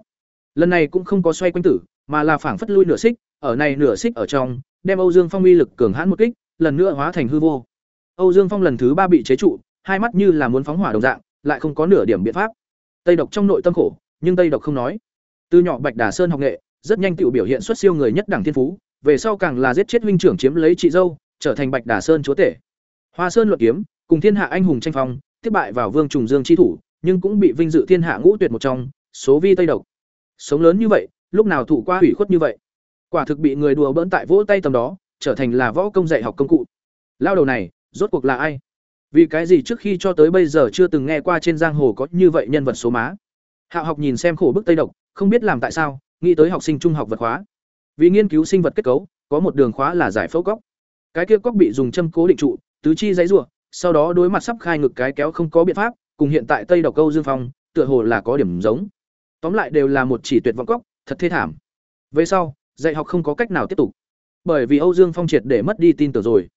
Lần này cũng không có xoay quanh tử, mà là phảng phất lui nửa xích, ở này nửa xích ở trong, đem Âu Dương Phong uy lực cường hãn một kích, lần nữa hóa thành hư vô. Âu Dương Phong lần thứ ba bị chế trụ, hai mắt như là muốn phóng hỏa đồng dạng, lại không có nửa điểm biện pháp. Tây độc trong nội tâm khổ, nhưng Tây độc không nói. Từ nhỏ Bạch Đà Sơn học nghệ, rất nhanh tự biểu hiện xuất siêu người nhất đẳng thiên phú, về sau càng là giết chết huynh trưởng chiếm lấy chị dâu, trở thành Bạch Đà Sơn chúa tể. Hoa Sơn luận kiếm, cùng thiên hạ anh hùng tranh phong, tiếp bại vào Vương Trùng Dương chi thủ, nhưng cũng bị vinh dự thiên hạ ngũ tuyệt một trong, số vi Tây độc. Sống lớn như vậy, lúc nào thủ qua hủy khuất như vậy? Quả thực bị người đùa bỡn tại vỗ tay tầm đó, trở thành là võ công dạy học công cụ. Lao đầu này, rốt cuộc là ai? Vì cái gì trước khi cho tới bây giờ chưa từng nghe qua trên giang hồ có như vậy nhân vật số má? Hạo học nhìn xem khổ bức Tây độc, không biết làm tại sao, nghĩ tới học sinh trung học vật khóa. Vì nghiên cứu sinh vật kết cấu, có một đường khóa là giải phẫu góc. Cái kia góc bị dùng châm cố định trụ, tứ chi dãy rủa, sau đó đối mặt sắp khai ngực cái kéo không có biện pháp, cùng hiện tại Tây độc câu Dương Phong, tựa hồ là có điểm giống. Tóm lại đều là một chỉ tuyệt vọng góc, thật thê thảm. Về sau, dạy học không có cách nào tiếp tục. Bởi vì Âu Dương Phong triệt để mất đi tin tưởng rồi.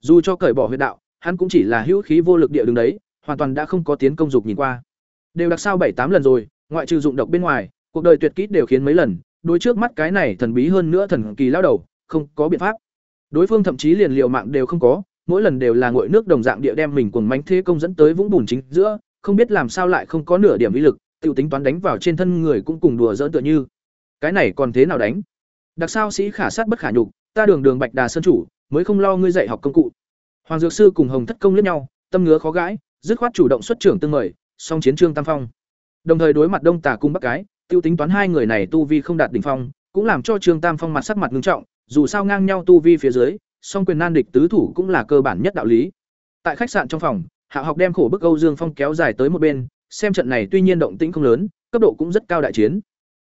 Dù cho cởi bỏ huyết đạo, hắn cũng chỉ là hữu khí vô lực địa đứng đấy, hoàn toàn đã không có tiến công dục nhìn qua. Đều đặc sao bảy tám lần rồi, ngoại trừ dụng độc bên ngoài, cuộc đời tuyệt kỹ đều khiến mấy lần, đối trước mắt cái này thần bí hơn nữa thần kỳ lao đầu, không có biện pháp. Đối phương thậm chí liền liệu mạng đều không có, mỗi lần đều là ngụy nước đồng dạng địa đem mình cuồng mánh thế công dẫn tới vũng bùn chính giữa, không biết làm sao lại không có nửa điểm uy lực, tự tính toán đánh vào trên thân người cũng cùng đùa giỡn tựa như. Cái này còn thế nào đánh? Đặc sao sĩ khả sát bất khả nhục, ta đường đường Bạch Đà sơn chủ, mới không lo ngươi dạy học công cụ. Hoàng Dược sư cùng Hồng Thất công liếc nhau, tâm ngứa khó gãi, dứt khoát chủ động xuất trưởng tương mời, song chiến trương tam phong. Đồng thời đối mặt Đông Tả cung Bắc cái, tiêu tính toán hai người này tu vi không đạt đỉnh phong, cũng làm cho Trương Tam Phong mặt sắc mặt nghiêm trọng, dù sao ngang nhau tu vi phía dưới, song quyền nan địch tứ thủ cũng là cơ bản nhất đạo lý. Tại khách sạn trong phòng, Hạ học đem khổ bức Âu Dương Phong kéo dài tới một bên, xem trận này tuy nhiên động tĩnh không lớn, cấp độ cũng rất cao đại chiến.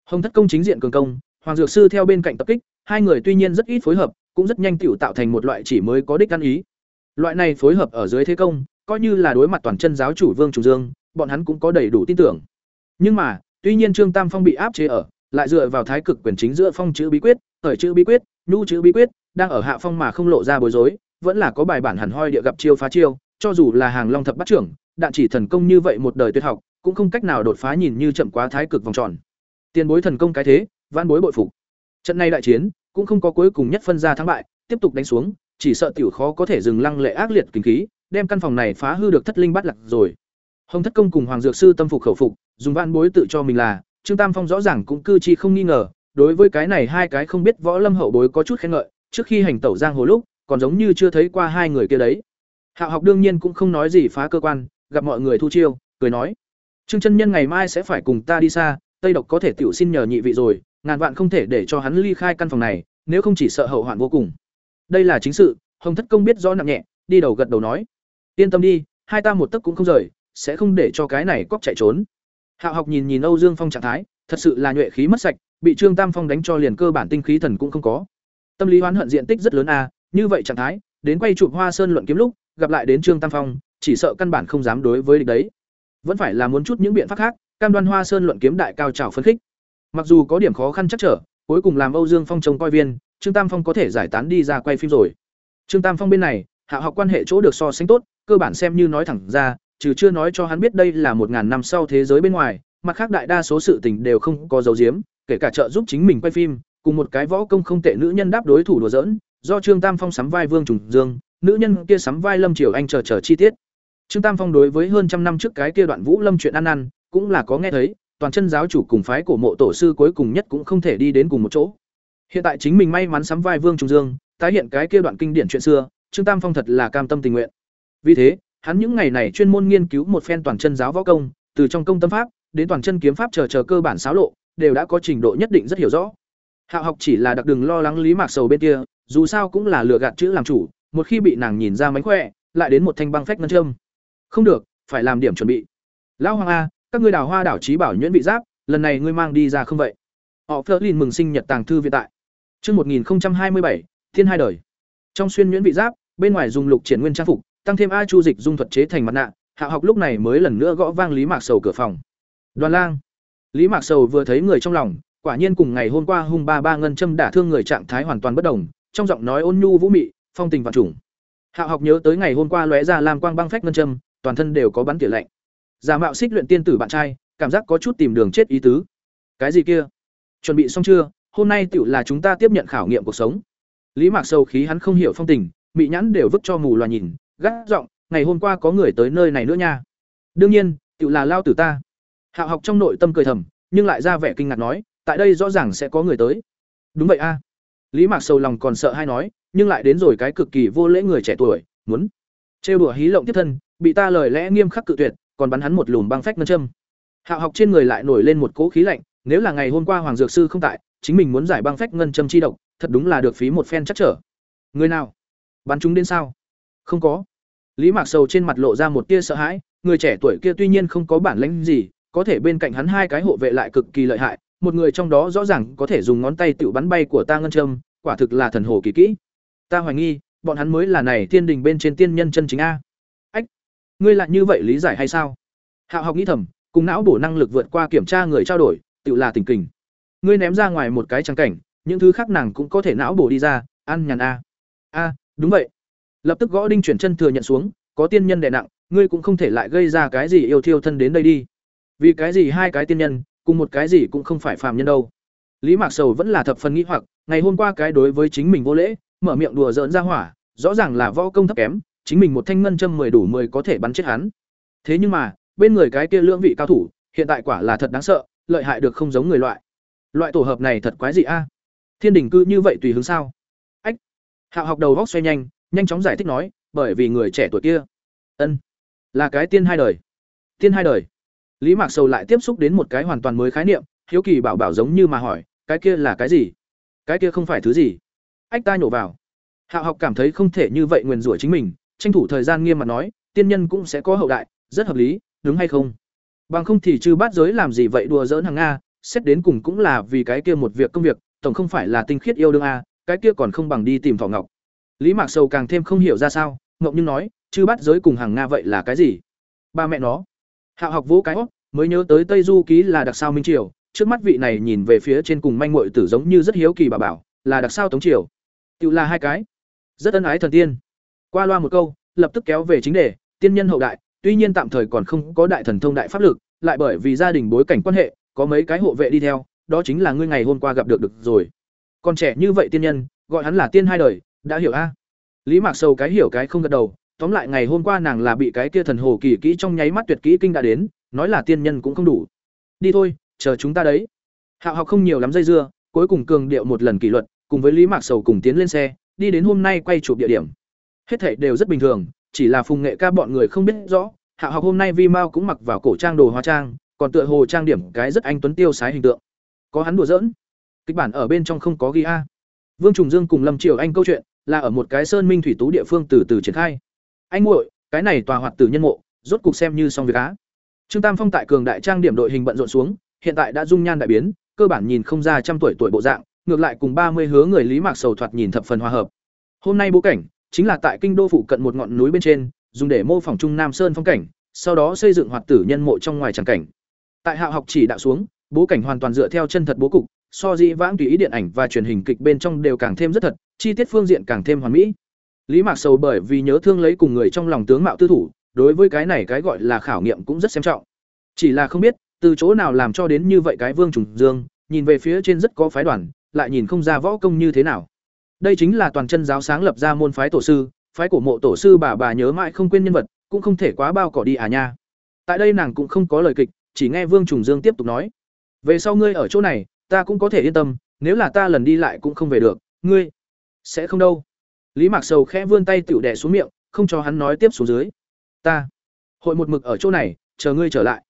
Hồng Thất công chính diện cường công, Hoàng Dược sư theo bên cạnh tập kích, hai người tuy nhiên rất ít phối hợp, cũng rất nhanh tiểu tạo thành một loại chỉ mới có đích ăn ý. Loại này phối hợp ở dưới thế công, coi như là đối mặt toàn chân giáo chủ Vương Trùng Dương, bọn hắn cũng có đầy đủ tin tưởng. Nhưng mà, tuy nhiên Trương Tam Phong bị áp chế ở, lại dựa vào thái cực quyền chính giữa phong chữ bí quyết, ở chữ bí quyết, nhu chữ bí quyết, đang ở hạ phong mà không lộ ra bối rối, vẫn là có bài bản hẳn hoi địa gặp chiêu phá chiêu, cho dù là hàng long thập bắt trưởng, đạn chỉ thần công như vậy một đời tuyệt học, cũng không cách nào đột phá nhìn như chậm quá thái cực vòng tròn. Tiền bối thần công cái thế, vãn bối bội phục. Trận này đại chiến, cũng không có cuối cùng nhất phân ra thắng bại, tiếp tục đánh xuống, chỉ sợ tiểu khó có thể dừng lăng lệ ác liệt kinh khí, đem căn phòng này phá hư được thất linh bắt lạc rồi. Hồng Thất Công cùng Hoàng Dược Sư tâm phục khẩu phục, dùng vãn bối tự cho mình là, Trương Tam Phong rõ ràng cũng cư chi không nghi ngờ, đối với cái này hai cái không biết võ lâm hậu bối có chút khen ngợi, trước khi hành tẩu giang hồ lúc, còn giống như chưa thấy qua hai người kia đấy. Hạo học đương nhiên cũng không nói gì phá cơ quan, gặp mọi người thu chiêu, cười nói: "Trương chân nhân ngày mai sẽ phải cùng ta đi xa, Tây độc có thể tiểu xin nhờ nhị vị rồi, ngàn vạn không thể để cho hắn ly khai căn phòng này, nếu không chỉ sợ hậu hoạn vô cùng." Đây là chính sự, Hồng Thất công biết rõ nặng nhẹ, đi đầu gật đầu nói: "Yên tâm đi, hai ta một tấc cũng không rời, sẽ không để cho cái này cóc chạy trốn." Hạo học nhìn nhìn Âu Dương Phong trạng thái, thật sự là nhuệ khí mất sạch, bị Trương Tam Phong đánh cho liền cơ bản tinh khí thần cũng không có. Tâm lý hoán hận diện tích rất lớn a, như vậy trạng thái, đến quay chụp Hoa Sơn luận kiếm lúc, gặp lại đến Trương Tam Phong, chỉ sợ căn bản không dám đối với địch đấy. Vẫn phải là muốn chút những biện pháp khác, cam đoan Hoa Sơn luận kiếm đại cao trào phấn khích. Mặc dù có điểm khó khăn chắc trở, cuối cùng làm Âu Dương Phong trông coi viên, Trương Tam Phong có thể giải tán đi ra quay phim rồi. Trương Tam Phong bên này, hạ học quan hệ chỗ được so sánh tốt, cơ bản xem như nói thẳng ra, trừ chưa nói cho hắn biết đây là một ngàn năm sau thế giới bên ngoài, mặt khác đại đa số sự tình đều không có dấu diếm, kể cả trợ giúp chính mình quay phim, cùng một cái võ công không tệ nữ nhân đáp đối thủ đùa giỡn, do Trương Tam Phong sắm vai Vương Trùng Dương, nữ nhân kia sắm vai Lâm Triều Anh chờ chờ chi tiết. Trương Tam Phong đối với hơn trăm năm trước cái kia đoạn Vũ Lâm chuyện ăn ăn, cũng là có nghe thấy, toàn chân giáo chủ cùng phái của mộ tổ sư cuối cùng nhất cũng không thể đi đến cùng một chỗ. Hiện tại chính mình may mắn sắm vai Vương Trùng Dương, tái hiện cái kia đoạn kinh điển chuyện xưa, Trương Tam Phong thật là cam tâm tình nguyện. Vì thế, hắn những ngày này chuyên môn nghiên cứu một phen toàn chân giáo võ công, từ trong công tâm pháp đến toàn chân kiếm pháp chờ chờ cơ bản xáo lộ, đều đã có trình độ nhất định rất hiểu rõ. Hạo học chỉ là đặc đừng lo lắng Lý Mạc Sầu bên kia, dù sao cũng là lừa gạt chữ làm chủ, một khi bị nàng nhìn ra mánh khỏe, lại đến một thanh băng phách ngân châm. Không được, phải làm điểm chuẩn bị. Lão Hoàng a, các ngươi đào hoa đảo trí bảo nhuyễn vị giáp, lần này ngươi mang đi ra không vậy? Họ Flerlin mừng sinh nhật tàng thư viện tại. Chương 1027, Thiên hai đời. Trong xuyên nhuyễn vị giáp, bên ngoài dùng lục triển nguyên trang phục, tăng thêm a chu dịch dung thuật chế thành mặt nạ, Hạ học lúc này mới lần nữa gõ vang Lý Mạc Sầu cửa phòng. Đoàn Lang. Lý Mạc Sầu vừa thấy người trong lòng, quả nhiên cùng ngày hôm qua hung ba ba ngân châm đả thương người trạng thái hoàn toàn bất đồng, trong giọng nói ôn nhu vũ mị, phong tình vạn trùng. Hạ học nhớ tới ngày hôm qua lóe ra làm quang băng phách ngân châm, toàn thân đều có bắn tỉa lạnh. Giả mạo xích luyện tiên tử bạn trai, cảm giác có chút tìm đường chết ý tứ. Cái gì kia? Chuẩn bị xong chưa? Hôm nay tựu là chúng ta tiếp nhận khảo nghiệm cuộc sống. Lý Mạc Sầu khí hắn không hiểu phong tình, mị nhãn đều vứt cho mù loà nhìn, gắt giọng, ngày hôm qua có người tới nơi này nữa nha. Đương nhiên, tựu là lao tử ta. Hạo học trong nội tâm cười thầm, nhưng lại ra vẻ kinh ngạc nói, tại đây rõ ràng sẽ có người tới. Đúng vậy a. Lý Mạc Sầu lòng còn sợ hay nói, nhưng lại đến rồi cái cực kỳ vô lễ người trẻ tuổi, muốn trêu đùa hí lộng tiếp thân, bị ta lời lẽ nghiêm khắc cự tuyệt, còn bắn hắn một lùm băng phách ngân châm. Hạo học trên người lại nổi lên một cỗ khí lạnh, nếu là ngày hôm qua hoàng dược sư không tại, chính mình muốn giải băng phách ngân châm chi độc, thật đúng là được phí một phen chắc trở. Người nào? Bắn chúng đến sao? Không có. Lý Mạc Sầu trên mặt lộ ra một tia sợ hãi, người trẻ tuổi kia tuy nhiên không có bản lĩnh gì, có thể bên cạnh hắn hai cái hộ vệ lại cực kỳ lợi hại, một người trong đó rõ ràng có thể dùng ngón tay tự bắn bay của ta ngân châm, quả thực là thần hồ kỳ kỹ. Ta hoài nghi, bọn hắn mới là này tiên đình bên trên tiên nhân chân chính a. Ách, ngươi lại như vậy lý giải hay sao? Hạo học nghĩ thầm, cùng não bổ năng lực vượt qua kiểm tra người trao đổi, tự là tình kình. Ngươi ném ra ngoài một cái trang cảnh, những thứ khác nàng cũng có thể não bổ đi ra, ăn nhàn a. A, đúng vậy. Lập tức gõ đinh chuyển chân thừa nhận xuống, có tiên nhân đè nặng, ngươi cũng không thể lại gây ra cái gì yêu thiêu thân đến đây đi. Vì cái gì hai cái tiên nhân, cùng một cái gì cũng không phải phàm nhân đâu. Lý Mạc Sầu vẫn là thập phần nghĩ hoặc, ngày hôm qua cái đối với chính mình vô lễ, mở miệng đùa giỡn ra hỏa, rõ ràng là võ công thấp kém, chính mình một thanh ngân châm mười đủ mười có thể bắn chết hắn. Thế nhưng mà, bên người cái kia lưỡng vị cao thủ, hiện tại quả là thật đáng sợ, lợi hại được không giống người loại. Loại tổ hợp này thật quái dị a. Thiên đình cư như vậy tùy hướng sao? Ách. Hạo học đầu góc xoay nhanh, nhanh chóng giải thích nói, bởi vì người trẻ tuổi kia, ân, là cái tiên hai đời. Tiên hai đời. Lý Mạc Sầu lại tiếp xúc đến một cái hoàn toàn mới khái niệm, hiếu kỳ bảo bảo giống như mà hỏi, cái kia là cái gì? Cái kia không phải thứ gì? Ách ta nhổ vào. Hạo học cảm thấy không thể như vậy nguyền rủa chính mình, tranh thủ thời gian nghiêm mặt nói, tiên nhân cũng sẽ có hậu đại, rất hợp lý, đúng hay không? Bằng không thì chư bát giới làm gì vậy đùa dỡn hàng nga, xét đến cùng cũng là vì cái kia một việc công việc, tổng không phải là tinh khiết yêu đương a, cái kia còn không bằng đi tìm Thỏ Ngọc. Lý Mạc Sầu càng thêm không hiểu ra sao, ngộng nhưng nói, chứ bắt giới cùng hàng nga vậy là cái gì? Ba mẹ nó. Hạo học vũ cái óc, mới nhớ tới Tây Du ký là đặc sao Minh Triều, trước mắt vị này nhìn về phía trên cùng manh muội tử giống như rất hiếu kỳ bà bảo, là đặc sao Tống Triều. Tự là hai cái. Rất ân ái thần tiên. Qua loa một câu, lập tức kéo về chính đề, tiên nhân hậu đại, tuy nhiên tạm thời còn không có đại thần thông đại pháp lực, lại bởi vì gia đình bối cảnh quan hệ, có mấy cái hộ vệ đi theo, đó chính là ngươi ngày hôm qua gặp được được rồi. Còn trẻ như vậy tiên nhân, gọi hắn là tiên hai đời, đã hiểu a? Lý Mạc Sầu cái hiểu cái không gật đầu, tóm lại ngày hôm qua nàng là bị cái kia thần hồ kỳ kỹ trong nháy mắt tuyệt kỹ kinh đã đến, nói là tiên nhân cũng không đủ. Đi thôi, chờ chúng ta đấy. Hạo học không nhiều lắm dây dưa, cuối cùng cường điệu một lần kỷ luật, cùng với Lý Mạc Sầu cùng tiến lên xe, đi đến hôm nay quay chụp địa điểm. Hết thảy đều rất bình thường, chỉ là Phùng Nghệ ca bọn người không biết rõ, Hạo học hôm nay Vi Mao cũng mặc vào cổ trang đồ hóa trang, còn tựa hồ trang điểm cái rất anh tuấn tiêu sái hình tượng. Có hắn đùa giỡn. Kịch bản ở bên trong không có ghi a. Vương Trùng Dương cùng Lâm Triều Anh câu chuyện là ở một cái sơn minh thủy tú địa phương từ từ triển khai. Anh muội, cái này tòa hoạt tử nhân mộ, rốt cục xem như xong việc á. Trương Tam Phong tại cường đại trang điểm đội hình bận rộn xuống, hiện tại đã dung nhan đại biến, cơ bản nhìn không ra trăm tuổi tuổi bộ dạng, ngược lại cùng ba mươi hứa người Lý Mạc Sầu thoạt nhìn thập phần hòa hợp. Hôm nay bố cảnh chính là tại kinh đô phụ cận một ngọn núi bên trên, dùng để mô phỏng Trung Nam Sơn phong cảnh, sau đó xây dựng hoạt tử nhân mộ trong ngoài chẳng cảnh. Tại Hạo học chỉ đạo xuống, bố cảnh hoàn toàn dựa theo chân thật bố cục, so dĩ vãng tùy ý điện ảnh và truyền hình kịch bên trong đều càng thêm rất thật, chi tiết phương diện càng thêm hoàn mỹ. Lý Mạc Sầu bởi vì nhớ thương lấy cùng người trong lòng tướng mạo tư thủ, đối với cái này cái gọi là khảo nghiệm cũng rất xem trọng. Chỉ là không biết từ chỗ nào làm cho đến như vậy cái Vương Trùng Dương, nhìn về phía trên rất có phái đoàn, lại nhìn không ra võ công như thế nào. Đây chính là toàn chân giáo sáng lập ra môn phái tổ sư, phái cổ mộ tổ sư bà bà nhớ mãi không quên nhân vật, cũng không thể quá bao cỏ đi à nha. Tại đây nàng cũng không có lời kịch, chỉ nghe Vương Trùng Dương tiếp tục nói: "Về sau ngươi ở chỗ này, ta cũng có thể yên tâm, nếu là ta lần đi lại cũng không về được, ngươi sẽ không đâu." Lý Mạc Sầu khẽ vươn tay tiểu đè xuống miệng, không cho hắn nói tiếp xuống dưới. "Ta hội một mực ở chỗ này, chờ ngươi trở lại."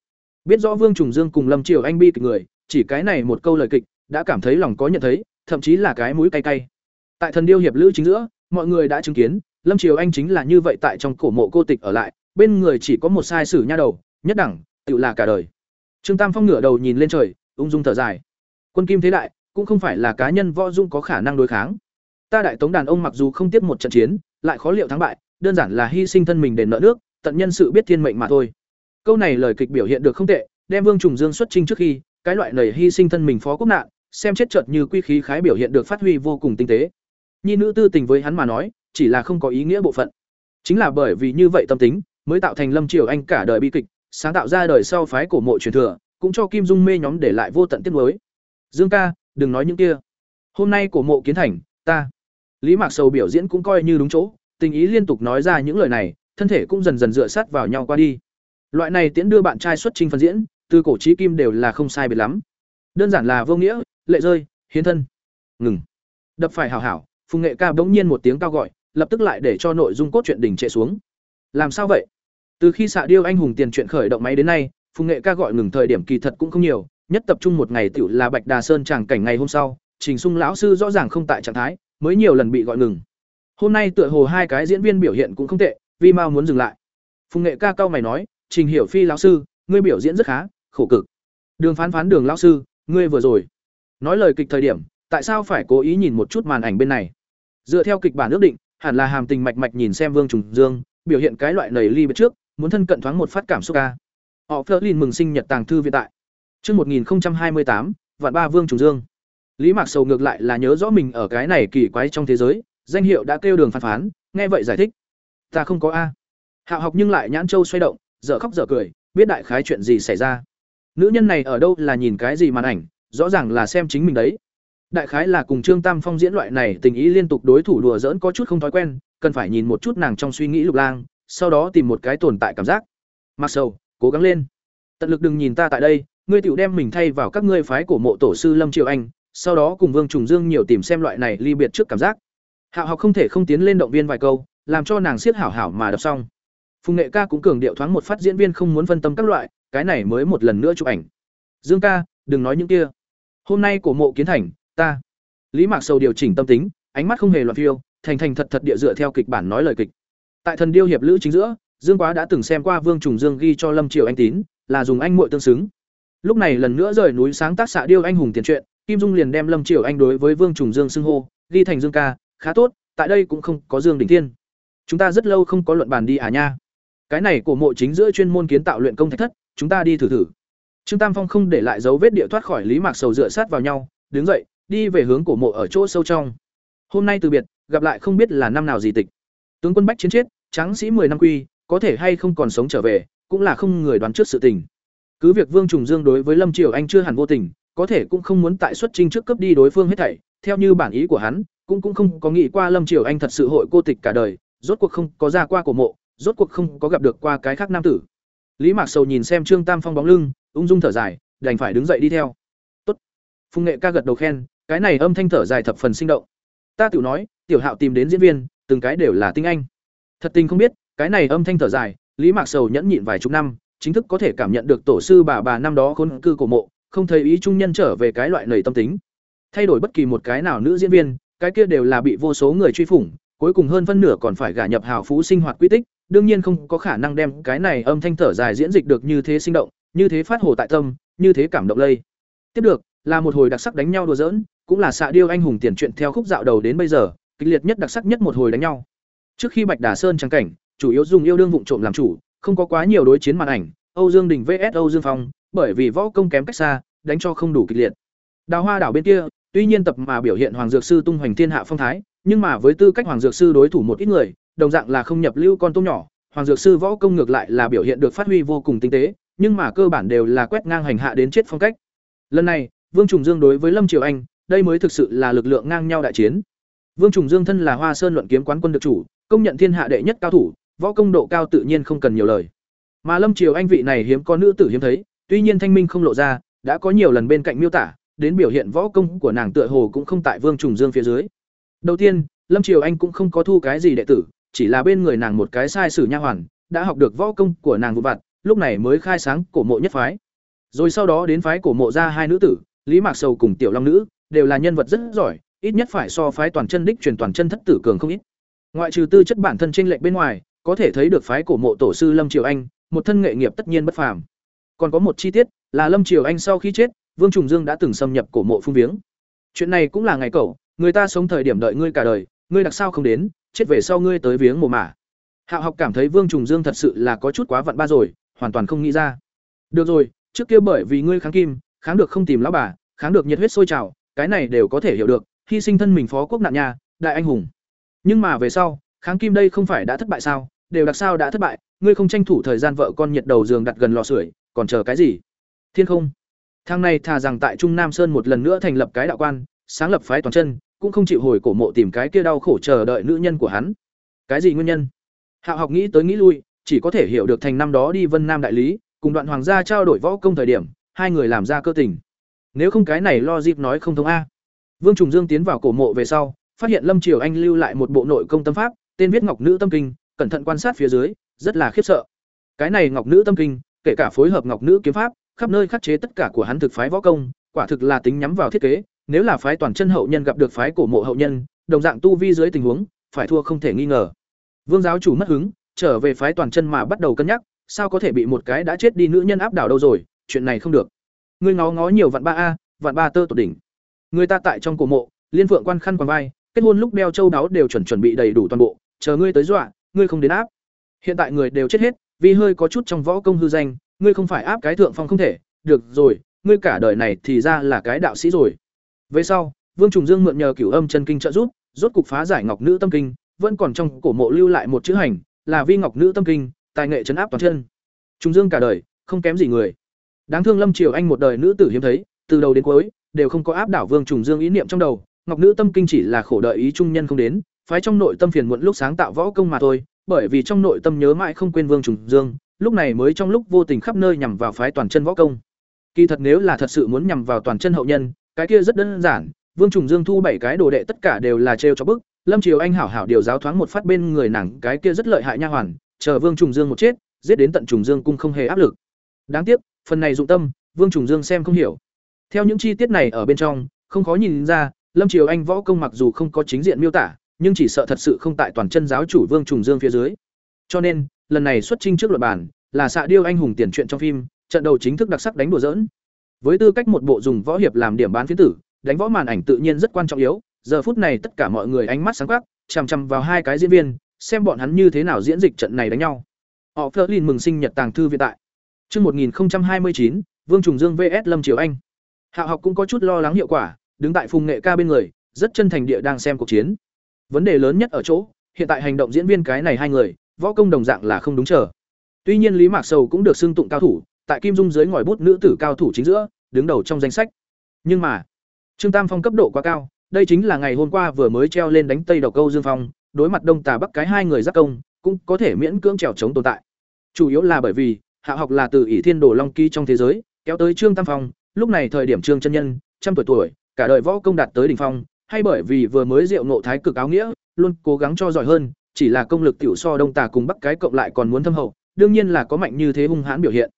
Biết rõ Vương Trùng Dương cùng Lâm Triều Anh bi kịch người, chỉ cái này một câu lời kịch, đã cảm thấy lòng có nhận thấy, thậm chí là cái mũi cay cay. Tại thần điêu hiệp lữ chính giữa, mọi người đã chứng kiến, Lâm Triều Anh chính là như vậy tại trong cổ mộ cô tịch ở lại, bên người chỉ có một sai sử nha đầu, nhất đẳng, tự là cả đời. Trương Tam Phong ngửa đầu nhìn lên trời, ung dung thở dài. Quân kim thế đại, cũng không phải là cá nhân võ dung có khả năng đối kháng. Ta đại tống đàn ông mặc dù không tiếp một trận chiến, lại khó liệu thắng bại, đơn giản là hy sinh thân mình để nợ nước, tận nhân sự biết thiên mệnh mà thôi. Câu này lời kịch biểu hiện được không tệ, đem Vương Trùng Dương xuất trình trước khi, cái loại lời hy sinh thân mình phó quốc nạn, xem chết chợt như quy khí khái biểu hiện được phát huy vô cùng tinh tế. Nhi nữ tư tình với hắn mà nói, chỉ là không có ý nghĩa bộ phận. Chính là bởi vì như vậy tâm tính, mới tạo thành Lâm Triều Anh cả đời bi kịch, sáng tạo ra đời sau phái cổ mộ truyền thừa, cũng cho Kim Dung mê nhóm để lại vô tận tiếc nuối. Dương ca, đừng nói những kia. Hôm nay cổ mộ kiến thành, ta. Lý Mạc Sầu biểu diễn cũng coi như đúng chỗ, tình ý liên tục nói ra những lời này, thân thể cũng dần dần dựa sát vào nhau qua đi. Loại này tiễn đưa bạn trai xuất trình phần diễn, từ cổ chí kim đều là không sai biệt lắm. Đơn giản là vô nghĩa, lệ rơi, hiến thân. Ngừng. Đập phải hảo hảo, Phùng Nghệ ca bỗng nhiên một tiếng cao gọi, lập tức lại để cho nội dung cốt truyện đỉnh trệ xuống. Làm sao vậy? Từ khi xạ điêu anh hùng tiền truyện khởi động máy đến nay, Phùng Nghệ ca gọi ngừng thời điểm kỳ thật cũng không nhiều, nhất tập trung một ngày tiểu là Bạch Đà Sơn tràng cảnh ngày hôm sau, Trình Sung lão sư rõ ràng không tại trạng thái, mới nhiều lần bị gọi ngừng. Hôm nay tựa hồ hai cái diễn viên biểu hiện cũng không tệ, Vi Mao muốn dừng lại. Phùng Nghệ ca cao mày nói, "Trình Hiểu Phi lão sư, ngươi biểu diễn rất khá, khổ cực." Đường Phán Phán Đường lão sư, ngươi vừa rồi nói lời kịch thời điểm, tại sao phải cố ý nhìn một chút màn ảnh bên này? Dựa theo kịch bản ước định, hẳn là hàm tình mạch mạch nhìn xem Vương Trùng Dương, biểu hiện cái loại nầy ly biệt trước, muốn thân cận thoáng một phát cảm xúc ca. Họ Flerlin mừng sinh nhật tàng thư viện tại. Chương 1028, vạn ba Vương Trùng Dương. Lý Mạc Sầu ngược lại là nhớ rõ mình ở cái này kỳ quái trong thế giới, danh hiệu đã kêu đường phán phán, nghe vậy giải thích. Ta không có a. Hạo học nhưng lại nhãn châu xoay động, dở khóc dở cười, biết đại khái chuyện gì xảy ra. Nữ nhân này ở đâu là nhìn cái gì màn ảnh, rõ ràng là xem chính mình đấy. Đại khái là cùng Trương Tam Phong diễn loại này tình ý liên tục đối thủ đùa giỡn có chút không thói quen, cần phải nhìn một chút nàng trong suy nghĩ lục lang, sau đó tìm một cái tồn tại cảm giác. Mặc sầu, cố gắng lên. Tận lực đừng nhìn ta tại đây, ngươi tiểu đem mình thay vào các ngươi phái cổ mộ tổ sư Lâm Triều Anh, sau đó cùng Vương Trùng Dương nhiều tìm xem loại này ly biệt trước cảm giác. Hạo học không thể không tiến lên động viên vài câu, làm cho nàng siết hảo hảo mà đọc xong. Phùng Nghệ ca cũng cường điệu thoáng một phát diễn viên không muốn phân tâm các loại, cái này mới một lần nữa chụp ảnh. Dương ca, đừng nói những kia. Hôm nay cổ mộ kiến thành, ta. Lý Mạc Sầu điều chỉnh tâm tính, ánh mắt không hề loạn phiêu, thành thành thật thật địa dựa theo kịch bản nói lời kịch. Tại thần điêu hiệp lữ chính giữa, Dương Quá đã từng xem qua Vương Trùng Dương ghi cho Lâm Triều Anh tín, là dùng anh muội tương xứng. Lúc này lần nữa rời núi sáng tác xạ điêu anh hùng tiền truyện, Kim Dung liền đem Lâm Triều Anh đối với Vương Trùng Dương xưng hô, ghi thành Dương ca, khá tốt, tại đây cũng không có Dương Đỉnh Thiên. Chúng ta rất lâu không có luận bàn đi à nha. Cái này của mộ chính giữa chuyên môn kiến tạo luyện công thạch thất, chúng ta đi thử thử. Trương Tam Phong không để lại dấu vết địa thoát khỏi Lý Mạc Sầu dựa sát vào nhau, đứng dậy, đi về hướng cổ mộ ở chỗ sâu trong. Hôm nay từ biệt, gặp lại không biết là năm nào gì tịch. Tướng quân Bách chiến chết, tráng sĩ 10 năm quy, có thể hay không còn sống trở về, cũng là không người đoán trước sự tình. Cứ việc Vương Trùng Dương đối với Lâm Triều Anh chưa hẳn vô tình, có thể cũng không muốn tại xuất trình trước cấp đi đối phương hết thảy, theo như bản ý của hắn, cũng cũng không có nghĩ qua Lâm Triều Anh thật sự hội cô tịch cả đời, rốt cuộc không có ra qua cổ mộ, rốt cuộc không có gặp được qua cái khác nam tử. Lý Mạc Sầu nhìn xem Trương Tam Phong bóng lưng, ung dung thở dài, đành phải đứng dậy đi theo. Tốt. Phùng Nghệ ca gật đầu khen, cái này âm thanh thở dài thập phần sinh động. Ta tiểu nói, tiểu Hạo tìm đến diễn viên, từng cái đều là tinh anh. Thật tình không biết, cái này âm thanh thở dài, Lý Mạc Sầu nhẫn nhịn vài chục năm, chính thức có thể cảm nhận được tổ sư bà bà năm đó khôn cư cổ mộ, không thấy ý trung nhân trở về cái loại nảy tâm tính. Thay đổi bất kỳ một cái nào nữ diễn viên, cái kia đều là bị vô số người truy phủng, cuối cùng hơn phân nửa còn phải gả nhập hào phú sinh hoạt quy tích, đương nhiên không có khả năng đem cái này âm thanh thở dài diễn dịch được như thế sinh động, như thế phát hồ tại tâm, như thế cảm động lây. Tiếp được, là một hồi đặc sắc đánh nhau đùa giỡn, cũng là xạ điêu anh hùng tiền truyện theo khúc dạo đầu đến bây giờ, kịch liệt nhất đặc sắc nhất một hồi đánh nhau. Trước khi Bạch Đà Sơn trang cảnh, chủ yếu dùng yêu đương vụng trộm làm chủ, không có quá nhiều đối chiến màn ảnh, Âu Dương Đình vs Âu Dương Phong, bởi vì võ công kém cách xa, đánh cho không đủ kịch liệt. Đào Hoa đảo bên kia, tuy nhiên tập mà biểu hiện Hoàng Dược sư tung hoành thiên hạ phong thái, nhưng mà với tư cách Hoàng Dược sư đối thủ một ít người, đồng dạng là không nhập lưu con tôm nhỏ, Hoàng Dược sư võ công ngược lại là biểu hiện được phát huy vô cùng tinh tế, nhưng mà cơ bản đều là quét ngang hành hạ đến chết phong cách. Lần này, Vương Trùng Dương đối với Lâm Triều Anh, đây mới thực sự là lực lượng ngang nhau đại chiến. Vương Trùng Dương thân là Hoa Sơn luận kiếm quán quân được chủ, công nhận thiên hạ đệ nhất cao thủ, võ công độ cao tự nhiên không cần nhiều lời. Mà Lâm Triều Anh vị này hiếm có nữ tử hiếm thấy, tuy nhiên thanh minh không lộ ra, đã có nhiều lần bên cạnh miêu tả, đến biểu hiện võ công của nàng tựa hồ cũng không tại Vương Trùng Dương phía dưới. Đầu tiên, Lâm Triều Anh cũng không có thu cái gì đệ tử, chỉ là bên người nàng một cái sai sử nha hoàn, đã học được võ công của nàng vụ vặt, lúc này mới khai sáng cổ mộ nhất phái. Rồi sau đó đến phái cổ mộ ra hai nữ tử, Lý Mạc Sầu cùng Tiểu Long nữ, đều là nhân vật rất giỏi, ít nhất phải so phái toàn chân đích truyền toàn chân thất tử cường không ít. Ngoại trừ tư chất bản thân chênh lệch bên ngoài, có thể thấy được phái cổ mộ tổ sư Lâm Triều Anh, một thân nghệ nghiệp tất nhiên bất phàm. Còn có một chi tiết, là Lâm Triều Anh sau khi chết, Vương Trùng Dương đã từng xâm nhập cổ mộ phung viếng. Chuyện này cũng là ngày cậu, người ta sống thời điểm đợi ngươi cả đời, ngươi đặc sao không đến, chết về sau ngươi tới viếng mồ mả. Hạo học cảm thấy Vương Trùng Dương thật sự là có chút quá vặn ba rồi, hoàn toàn không nghĩ ra. Được rồi, trước kia bởi vì ngươi kháng kim, kháng được không tìm lão bà, kháng được nhiệt huyết sôi trào, cái này đều có thể hiểu được, hy sinh thân mình phó quốc nạn nhà, đại anh hùng. Nhưng mà về sau, kháng kim đây không phải đã thất bại sao? Đều đặc sao đã thất bại, ngươi không tranh thủ thời gian vợ con nhiệt đầu giường đặt gần lò sưởi, còn chờ cái gì? Thiên không. Thang này thà rằng tại Trung Nam Sơn một lần nữa thành lập cái đạo quan, sáng lập phái toàn chân, cũng không chịu hồi cổ mộ tìm cái kia đau khổ chờ đợi nữ nhân của hắn. Cái gì nguyên nhân? Hạo học nghĩ tới nghĩ lui, chỉ có thể hiểu được thành năm đó đi Vân Nam đại lý, cùng đoạn hoàng gia trao đổi võ công thời điểm, hai người làm ra cơ tình. Nếu không cái này lo dịp nói không thông a. Vương Trùng Dương tiến vào cổ mộ về sau, phát hiện Lâm Triều Anh lưu lại một bộ nội công tâm pháp, tên viết Ngọc Nữ Tâm Kinh, cẩn thận quan sát phía dưới, rất là khiếp sợ. Cái này Ngọc Nữ Tâm Kinh, kể cả phối hợp Ngọc Nữ kiếm pháp, khắp nơi khắc chế tất cả của hắn thực phái võ công, quả thực là tính nhắm vào thiết kế, nếu là phái toàn chân hậu nhân gặp được phái cổ mộ hậu nhân, đồng dạng tu vi dưới tình huống, phải thua không thể nghi ngờ. Vương giáo chủ mất hứng, trở về phái toàn chân mà bắt đầu cân nhắc, sao có thể bị một cái đã chết đi nữ nhân áp đảo đâu rồi, chuyện này không được. Ngươi ngó ngó nhiều vạn ba a, vạn ba tơ tột đỉnh. Người ta tại trong cổ mộ, liên phượng quan khăn quàng vai, kết hôn lúc đeo châu đáo đều chuẩn chuẩn bị đầy đủ toàn bộ, chờ ngươi tới dọa, ngươi không đến áp. Hiện tại người đều chết hết, vì hơi có chút trong võ công hư danh, ngươi không phải áp cái thượng phong không thể, được rồi, ngươi cả đời này thì ra là cái đạo sĩ rồi. Về sau, Vương Trùng Dương mượn nhờ Cửu Âm chân kinh trợ giúp, rốt cục phá giải Ngọc Nữ tâm kinh, vẫn còn trong cổ mộ lưu lại một chữ hành, là Vi Ngọc Nữ tâm kinh, tài nghệ trấn áp toàn chân. Trùng Dương cả đời, không kém gì người. Đáng thương Lâm Triều Anh một đời nữ tử hiếm thấy, từ đầu đến cuối đều không có áp đảo Vương Trùng Dương ý niệm trong đầu, Ngọc Nữ tâm kinh chỉ là khổ đợi ý trung nhân không đến, phái trong nội tâm phiền muộn lúc sáng tạo võ công mà thôi, bởi vì trong nội tâm nhớ mãi không quên Vương Trùng Dương, lúc này mới trong lúc vô tình khắp nơi nhằm vào phái toàn chân võ công. Kỳ thật nếu là thật sự muốn nhằm vào toàn chân hậu nhân, cái kia rất đơn giản, Vương Trùng Dương thu bảy cái đồ đệ tất cả đều là trêu cho bức, Lâm Triều Anh hảo hảo điều giáo thoáng một phát bên người nàng, cái kia rất lợi hại nha hoàn, chờ Vương Trùng Dương một chết, giết đến tận Trùng Dương cung không hề áp lực. Đáng tiếc, phần này dụng tâm, Vương Trùng Dương xem không hiểu. Theo những chi tiết này ở bên trong, không khó nhìn ra, Lâm Triều Anh võ công mặc dù không có chính diện miêu tả, nhưng chỉ sợ thật sự không tại toàn chân giáo chủ Vương Trùng Dương phía dưới. Cho nên, lần này xuất trình trước luật bản, là xạ điêu anh hùng tiền truyện trong phim, trận đầu chính thức đặc sắc đánh đùa giỡn. Với tư cách một bộ dùng võ hiệp làm điểm bán phiến tử, đánh võ màn ảnh tự nhiên rất quan trọng yếu, giờ phút này tất cả mọi người ánh mắt sáng quắc, chằm chằm vào hai cái diễn viên, xem bọn hắn như thế nào diễn dịch trận này đánh nhau. Họ Flerlin mừng sinh nhật tàng thư viện tại. Chương 1029, Vương Trùng Dương VS Lâm Triều Anh. Hạo học cũng có chút lo lắng hiệu quả, đứng tại phùng nghệ ca bên người, rất chân thành địa đang xem cuộc chiến. Vấn đề lớn nhất ở chỗ, hiện tại hành động diễn viên cái này hai người, võ công đồng dạng là không đúng trở. Tuy nhiên Lý Mạc Sầu cũng được xưng tụng cao thủ, tại Kim Dung dưới ngòi bút nữ tử cao thủ chính giữa, đứng đầu trong danh sách. Nhưng mà, Trương Tam Phong cấp độ quá cao, đây chính là ngày hôm qua vừa mới treo lên đánh Tây Độc Câu Dương Phong, đối mặt Đông Tà Bắc cái hai người giác công, cũng có thể miễn cưỡng trèo chống tồn tại. Chủ yếu là bởi vì, hạ học là từ ỷ thiên đồ long ký trong thế giới, kéo tới Trương Tam Phong, lúc này thời điểm Trương chân nhân, trăm tuổi tuổi, cả đời võ công đạt tới đỉnh phong, hay bởi vì vừa mới diệu ngộ thái cực áo nghĩa, luôn cố gắng cho giỏi hơn, chỉ là công lực tiểu so Đông Tà cùng Bắc cái cộng lại còn muốn thâm hậu, đương nhiên là có mạnh như thế hung hãn biểu hiện.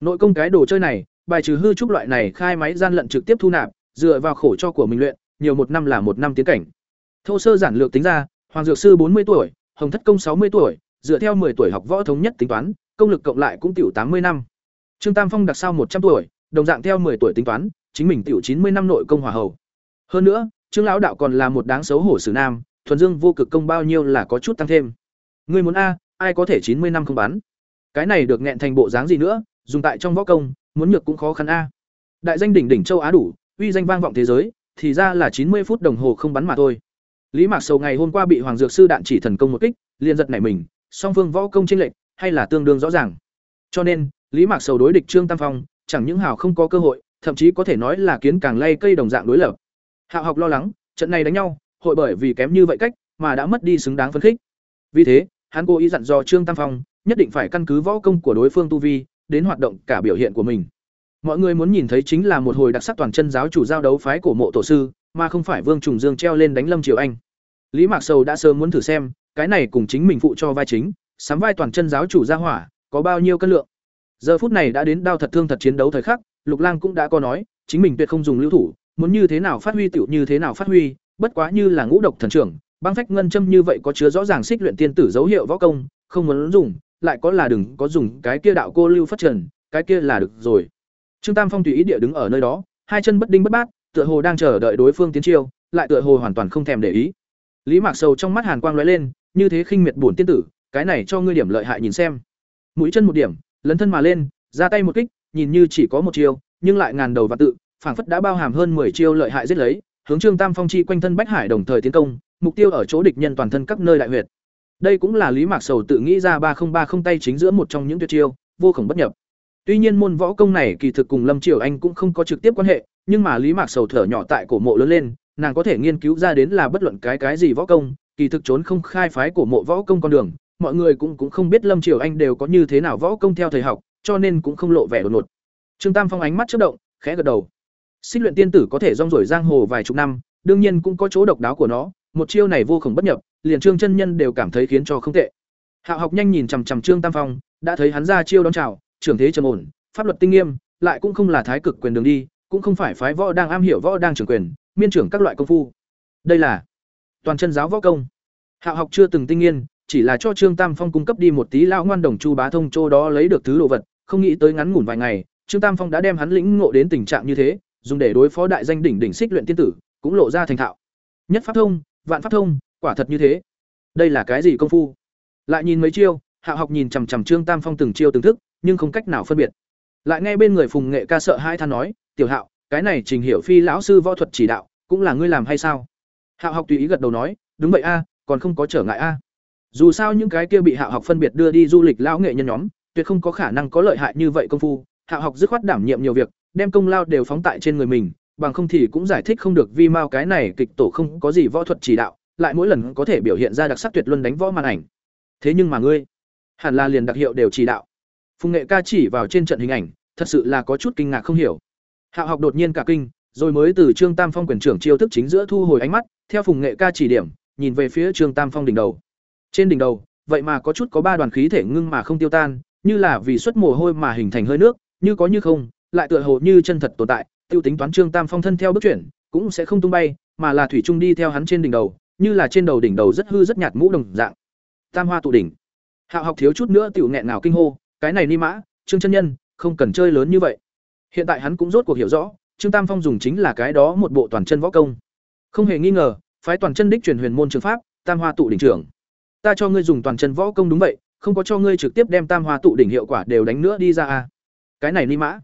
Nội công cái đồ chơi này, bài trừ hư trúc loại này khai máy gian lận trực tiếp thu nạp, dựa vào khổ cho của mình luyện, nhiều một năm là một năm tiến cảnh. Thô sơ giản lược tính ra, Hoàng Dược sư bốn mươi tuổi, Hồng Thất Công sáu mươi tuổi, dựa theo 10 tuổi học võ thống nhất tính toán, công lực cộng lại cũng tiểu tám mươi năm. Trương Tam Phong đặc sao một trăm tuổi, đồng dạng theo 10 tuổi tính toán, chính mình tiểu chín mươi năm nội công hòa hầu. Hơn nữa, Trương lão đạo còn là một đáng xấu hổ sử nam, thuần dương vô cực công bao nhiêu là có chút tăng thêm. Ngươi muốn a, ai có thể chín mươi năm không bắn? Cái này được nghẹn thành bộ dáng gì nữa, dùng tại trong võ công, muốn nhược cũng khó khăn a. Đại danh đỉnh đỉnh châu Á đủ, uy danh vang vọng thế giới, thì ra là chín mươi phút đồng hồ không bắn mà thôi. Lý Mạc Sầu ngày hôm qua bị Hoàng Dược sư đạn chỉ thần công một kích, liền giật nảy mình, song phương võ công chênh lệch hay là tương đương rõ ràng. Cho nên, Lý Mạc Sầu đối địch Trương Tam Phong, chẳng những hào không có cơ hội, thậm chí có thể nói là kiến càng lay cây đồng dạng đối lập. Hạo học lo lắng, trận này đánh nhau, hội bởi vì kém như vậy cách mà đã mất đi xứng đáng phấn khích. Vì thế, hắn cố ý dặn dò Trương Tam Phong, nhất định phải căn cứ võ công của đối phương tu vi, đến hoạt động cả biểu hiện của mình. Mọi người muốn nhìn thấy chính là một hồi đặc sắc toàn chân giáo chủ giao đấu phái của mộ tổ sư, mà không phải Vương Trùng Dương treo lên đánh Lâm Triều Anh. Lý Mạc Sầu đã sớm muốn thử xem, cái này cùng chính mình phụ cho vai chính, sắm vai toàn chân giáo chủ gia hỏa, có bao nhiêu cân lượng. Giờ phút này đã đến đao thật thương thật chiến đấu thời khắc, Lục Lang cũng đã có nói, chính mình tuyệt không dùng lưu thủ, muốn như thế nào phát huy tiểu như thế nào phát huy, bất quá như là ngũ độc thần trưởng, băng phách ngân châm như vậy có chứa rõ ràng xích luyện tiên tử dấu hiệu võ công, không muốn dùng, lại có là đừng có dùng cái kia đạo cô lưu phát trần, cái kia là được rồi. Trương Tam Phong tùy ý địa đứng ở nơi đó, hai chân bất đinh bất bát, tựa hồ đang chờ đợi đối phương tiến chiêu, lại tựa hồ hoàn toàn không thèm để ý. Lý Mạc Sầu trong mắt hàn quang lóe lên, như thế khinh miệt bổn tiên tử, cái này cho ngươi điểm lợi hại nhìn xem. Mũi chân một điểm, lấn thân mà lên, ra tay một kích, nhìn như chỉ có một chiêu, nhưng lại ngàn đầu và tự, phảng phất đã bao hàm hơn 10 chiêu lợi hại giết lấy, hướng Trương Tam Phong chi quanh thân Bách Hải đồng thời tiến công, mục tiêu ở chỗ địch nhân toàn thân các nơi đại huyệt. Đây cũng là Lý Mạc Sầu tự nghĩ ra ba không ba không tay chính giữa một trong những tuyệt chiêu, vô cùng bất nhập. Tuy nhiên môn võ công này kỳ thực cùng Lâm Triều Anh cũng không có trực tiếp quan hệ, nhưng mà Lý Mạc Sầu thở nhỏ tại cổ mộ lớn lên, nàng có thể nghiên cứu ra đến là bất luận cái cái gì võ công, kỳ thực trốn không khai phái cổ mộ võ công con đường, mọi người cũng cũng không biết Lâm Triều Anh đều có như thế nào võ công theo thời học, cho nên cũng không lộ vẻ đột ngột. Trương Tam Phong ánh mắt chớp động, khẽ gật đầu. Xích luyện tiên tử có thể rong ruổi giang hồ vài chục năm, đương nhiên cũng có chỗ độc đáo của nó, một chiêu này vô cùng bất nhập, liền Trương chân nhân đều cảm thấy khiến cho không tệ. Hạo học nhanh nhìn chằm chằm Trương Tam Phong, đã thấy hắn ra chiêu đón chào, trưởng thế trầm ổn, pháp luật tinh nghiêm, lại cũng không là thái cực quyền đường đi, cũng không phải phái võ đang am hiểu võ đang trưởng quyền, miên trưởng các loại công phu. Đây là toàn chân giáo võ công. Hạo học chưa từng tinh nghiên, chỉ là cho Trương Tam Phong cung cấp đi một tí lao ngoan đồng chu bá thông châu đó lấy được thứ đồ vật, không nghĩ tới ngắn ngủn vài ngày, Trương Tam Phong đã đem hắn lĩnh ngộ đến tình trạng như thế, dùng để đối phó đại danh đỉnh đỉnh xích luyện tiên tử, cũng lộ ra thành thạo. Nhất pháp thông, vạn pháp thông, quả thật như thế. Đây là cái gì công phu? Lại nhìn mấy chiêu, Hạo học nhìn chằm chằm Trương Tam Phong từng chiêu từng thức, nhưng không cách nào phân biệt. Lại nghe bên người Phùng Nghệ ca sợ hai than nói, "Tiểu Hạo, cái này Trình Hiểu Phi lão sư võ thuật chỉ đạo, cũng là ngươi làm hay sao?" Hạo học tùy ý gật đầu nói, "Đúng vậy a, còn không có trở ngại a." Dù sao những cái kia bị Hạo học phân biệt đưa đi du lịch lão nghệ nhân nhóm, tuyệt không có khả năng có lợi hại như vậy công phu, hạ học dứt khoát đảm nhiệm nhiều việc, đem công lao đều phóng tại trên người mình, bằng không thì cũng giải thích không được vi mao cái này kịch tổ không có gì võ thuật chỉ đạo, lại mỗi lần có thể biểu hiện ra đặc sắc tuyệt luân đánh võ màn ảnh. Thế nhưng mà ngươi, hẳn là liền đặc hiệu đều chỉ đạo. Phùng Nghệ ca chỉ vào trên trận hình ảnh, thật sự là có chút kinh ngạc không hiểu. hạ học đột nhiên cả kinh, rồi mới từ Trương Tam Phong quyền trưởng chiêu thức chính giữa thu hồi ánh mắt, theo Phùng Nghệ ca chỉ điểm, nhìn về phía Trương Tam Phong đỉnh đầu. Trên đỉnh đầu, vậy mà có chút có ba đoàn khí thể ngưng mà không tiêu tan, như là vì xuất mồ hôi mà hình thành hơi nước, như có như không, lại tựa hồ như chân thật tồn tại, tiêu tính toán Trương Tam Phong thân theo bước chuyển, cũng sẽ không tung bay, mà là thủy trung đi theo hắn trên đỉnh đầu, như là trên đầu đỉnh đầu rất hư rất nhạt mũ đồng dạng. Tam hoa tụ đỉnh. Hạo học thiếu chút nữa tiểu nghẹn nào kinh hô, cái này ni mã, Trương chân nhân, không cần chơi lớn như vậy. Hiện tại hắn cũng rốt cuộc hiểu rõ, Trương Tam Phong dùng chính là cái đó một bộ toàn chân võ công. Không hề nghi ngờ, phái toàn chân đích truyền huyền môn trường pháp, Tam Hoa tụ đỉnh trưởng. Ta cho ngươi dùng toàn chân võ công đúng vậy, không có cho ngươi trực tiếp đem Tam Hoa tụ đỉnh hiệu quả đều đánh nữa đi ra a. Cái này ni mã.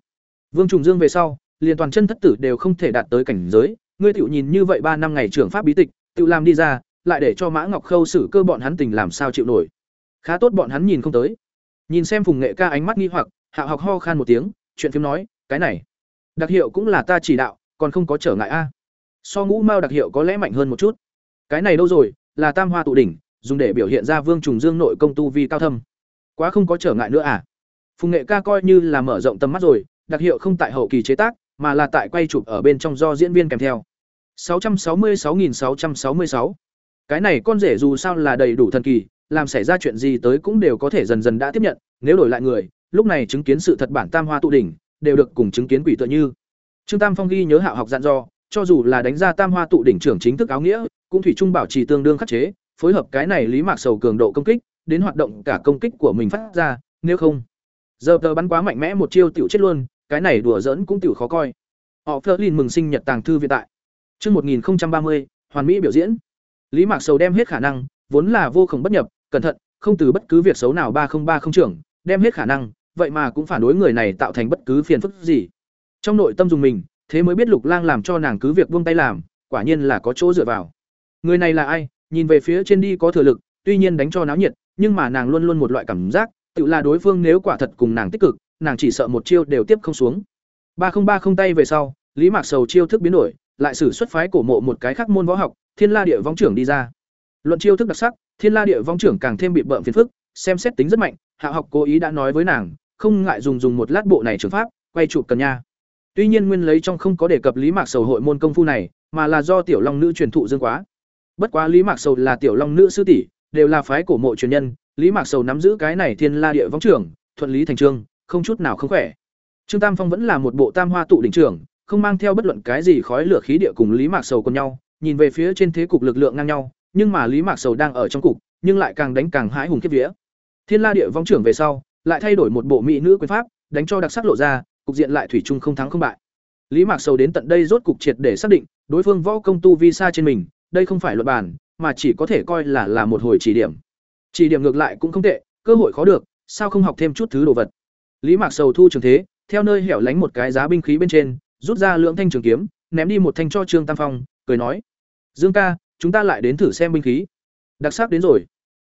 Vương Trùng Dương về sau, liền toàn chân thất tử đều không thể đạt tới cảnh giới, ngươi tựu nhìn như vậy ba năm ngày trưởng pháp bí tịch, tự làm đi ra, lại để cho Mã Ngọc Khâu xử cơ bọn hắn tình làm sao chịu nổi. Khá tốt bọn hắn nhìn không tới. Nhìn xem Phùng Nghệ ca ánh mắt nghi hoặc, hạ học ho khan một tiếng, chuyện phim nói, cái này, đặc hiệu cũng là ta chỉ đạo, còn không có trở ngại a. So ngũ mao đặc hiệu có lẽ mạnh hơn một chút. Cái này đâu rồi, là Tam Hoa tụ đỉnh, dùng để biểu hiện ra Vương Trùng Dương nội công tu vi cao thâm. Quá không có trở ngại nữa à? Phùng Nghệ ca coi như là mở rộng tầm mắt rồi, đặc hiệu không tại hậu kỳ chế tác, mà là tại quay chụp ở bên trong do diễn viên kèm theo. 666.666 Cái này con rể dù sao là đầy đủ thần kỳ, làm xảy ra chuyện gì tới cũng đều có thể dần dần đã tiếp nhận, nếu đổi lại người, lúc này chứng kiến sự thật bản tam hoa tụ đỉnh, đều được cùng chứng kiến quỷ tựa như. Trương Tam Phong ghi nhớ Hạo học dặn dò, cho dù là đánh ra tam hoa tụ đỉnh trưởng chính thức áo nghĩa, cũng thủy trung bảo trì tương đương khắc chế, phối hợp cái này Lý Mạc Sầu cường độ công kích, đến hoạt động cả công kích của mình phát ra, nếu không, giờ tờ bắn quá mạnh mẽ một chiêu tiểu chết luôn, cái này đùa giỡn cũng tiểu khó coi. Họ Flerlin mừng sinh nhật tàng thư viện tại. Chương 1030, hoàn mỹ biểu diễn. Lý Mạc Sầu đem hết khả năng, vốn là vô cùng bất nhập, cẩn thận, không từ bất cứ việc xấu nào ba không ba không trưởng, đem hết khả năng, vậy mà cũng phản đối người này tạo thành bất cứ phiền phức gì. Trong nội tâm dùng mình, thế mới biết Lục Lang làm cho nàng cứ việc buông tay làm, quả nhiên là có chỗ dựa vào. Người này là ai? Nhìn về phía trên đi có thừa lực, tuy nhiên đánh cho náo nhiệt, nhưng mà nàng luôn luôn một loại cảm giác, tự là đối phương nếu quả thật cùng nàng tích cực, nàng chỉ sợ một chiêu đều tiếp không xuống. Ba không ba không tay về sau, Lý Mạc Sầu chiêu thức biến đổi, lại sử xuất phái cổ mộ một cái khác môn võ học, Thiên La Địa Vong trưởng đi ra. Luận chiêu thức đặc sắc, Thiên La Địa Vong trưởng càng thêm bị bợm phiền phức, xem xét tính rất mạnh, Hạ học cố ý đã nói với nàng, không ngại dùng dùng một lát bộ này trường pháp, quay chụp cần nha. Tuy nhiên nguyên lấy trong không có đề cập Lý Mạc Sầu hội môn công phu này, mà là do tiểu long nữ truyền thụ dương quá. Bất quá Lý Mạc Sầu là tiểu long nữ sư tỷ, đều là phái cổ mộ truyền nhân, Lý Mạc Sầu nắm giữ cái này Thiên La Địa Vong trưởng, thuận lý thành trương, không chút nào không khỏe. Trương Tam Phong vẫn là một bộ tam hoa tụ đỉnh trưởng, không mang theo bất luận cái gì khói lửa khí địa cùng Lý Mạc Sầu cùng nhau, nhìn về phía trên thế cục lực lượng ngang nhau, nhưng mà Lý Mạc Sầu đang ở trong cục, nhưng lại càng đánh càng hãi hùng kiếp vía. Thiên La Địa Vong trưởng về sau, lại thay đổi một bộ mỹ nữ quyền pháp, đánh cho đặc sắc lộ ra, cục diện lại thủy chung không thắng không bại. Lý Mạc Sầu đến tận đây rốt cục triệt để xác định, đối phương võ công tu vi xa trên mình, đây không phải luật bản, mà chỉ có thể coi là là một hồi chỉ điểm. Chỉ điểm ngược lại cũng không tệ, cơ hội khó được, sao không học thêm chút thứ đồ vật. Lý Mạc Sầu thu trường thế, theo nơi hẻo lánh một cái giá binh khí bên trên, rút ra lượng thanh trường kiếm, ném đi một thanh cho Trương Tam Phong, cười nói: "Dương ca, chúng ta lại đến thử xem binh khí." Đặc sắc đến rồi.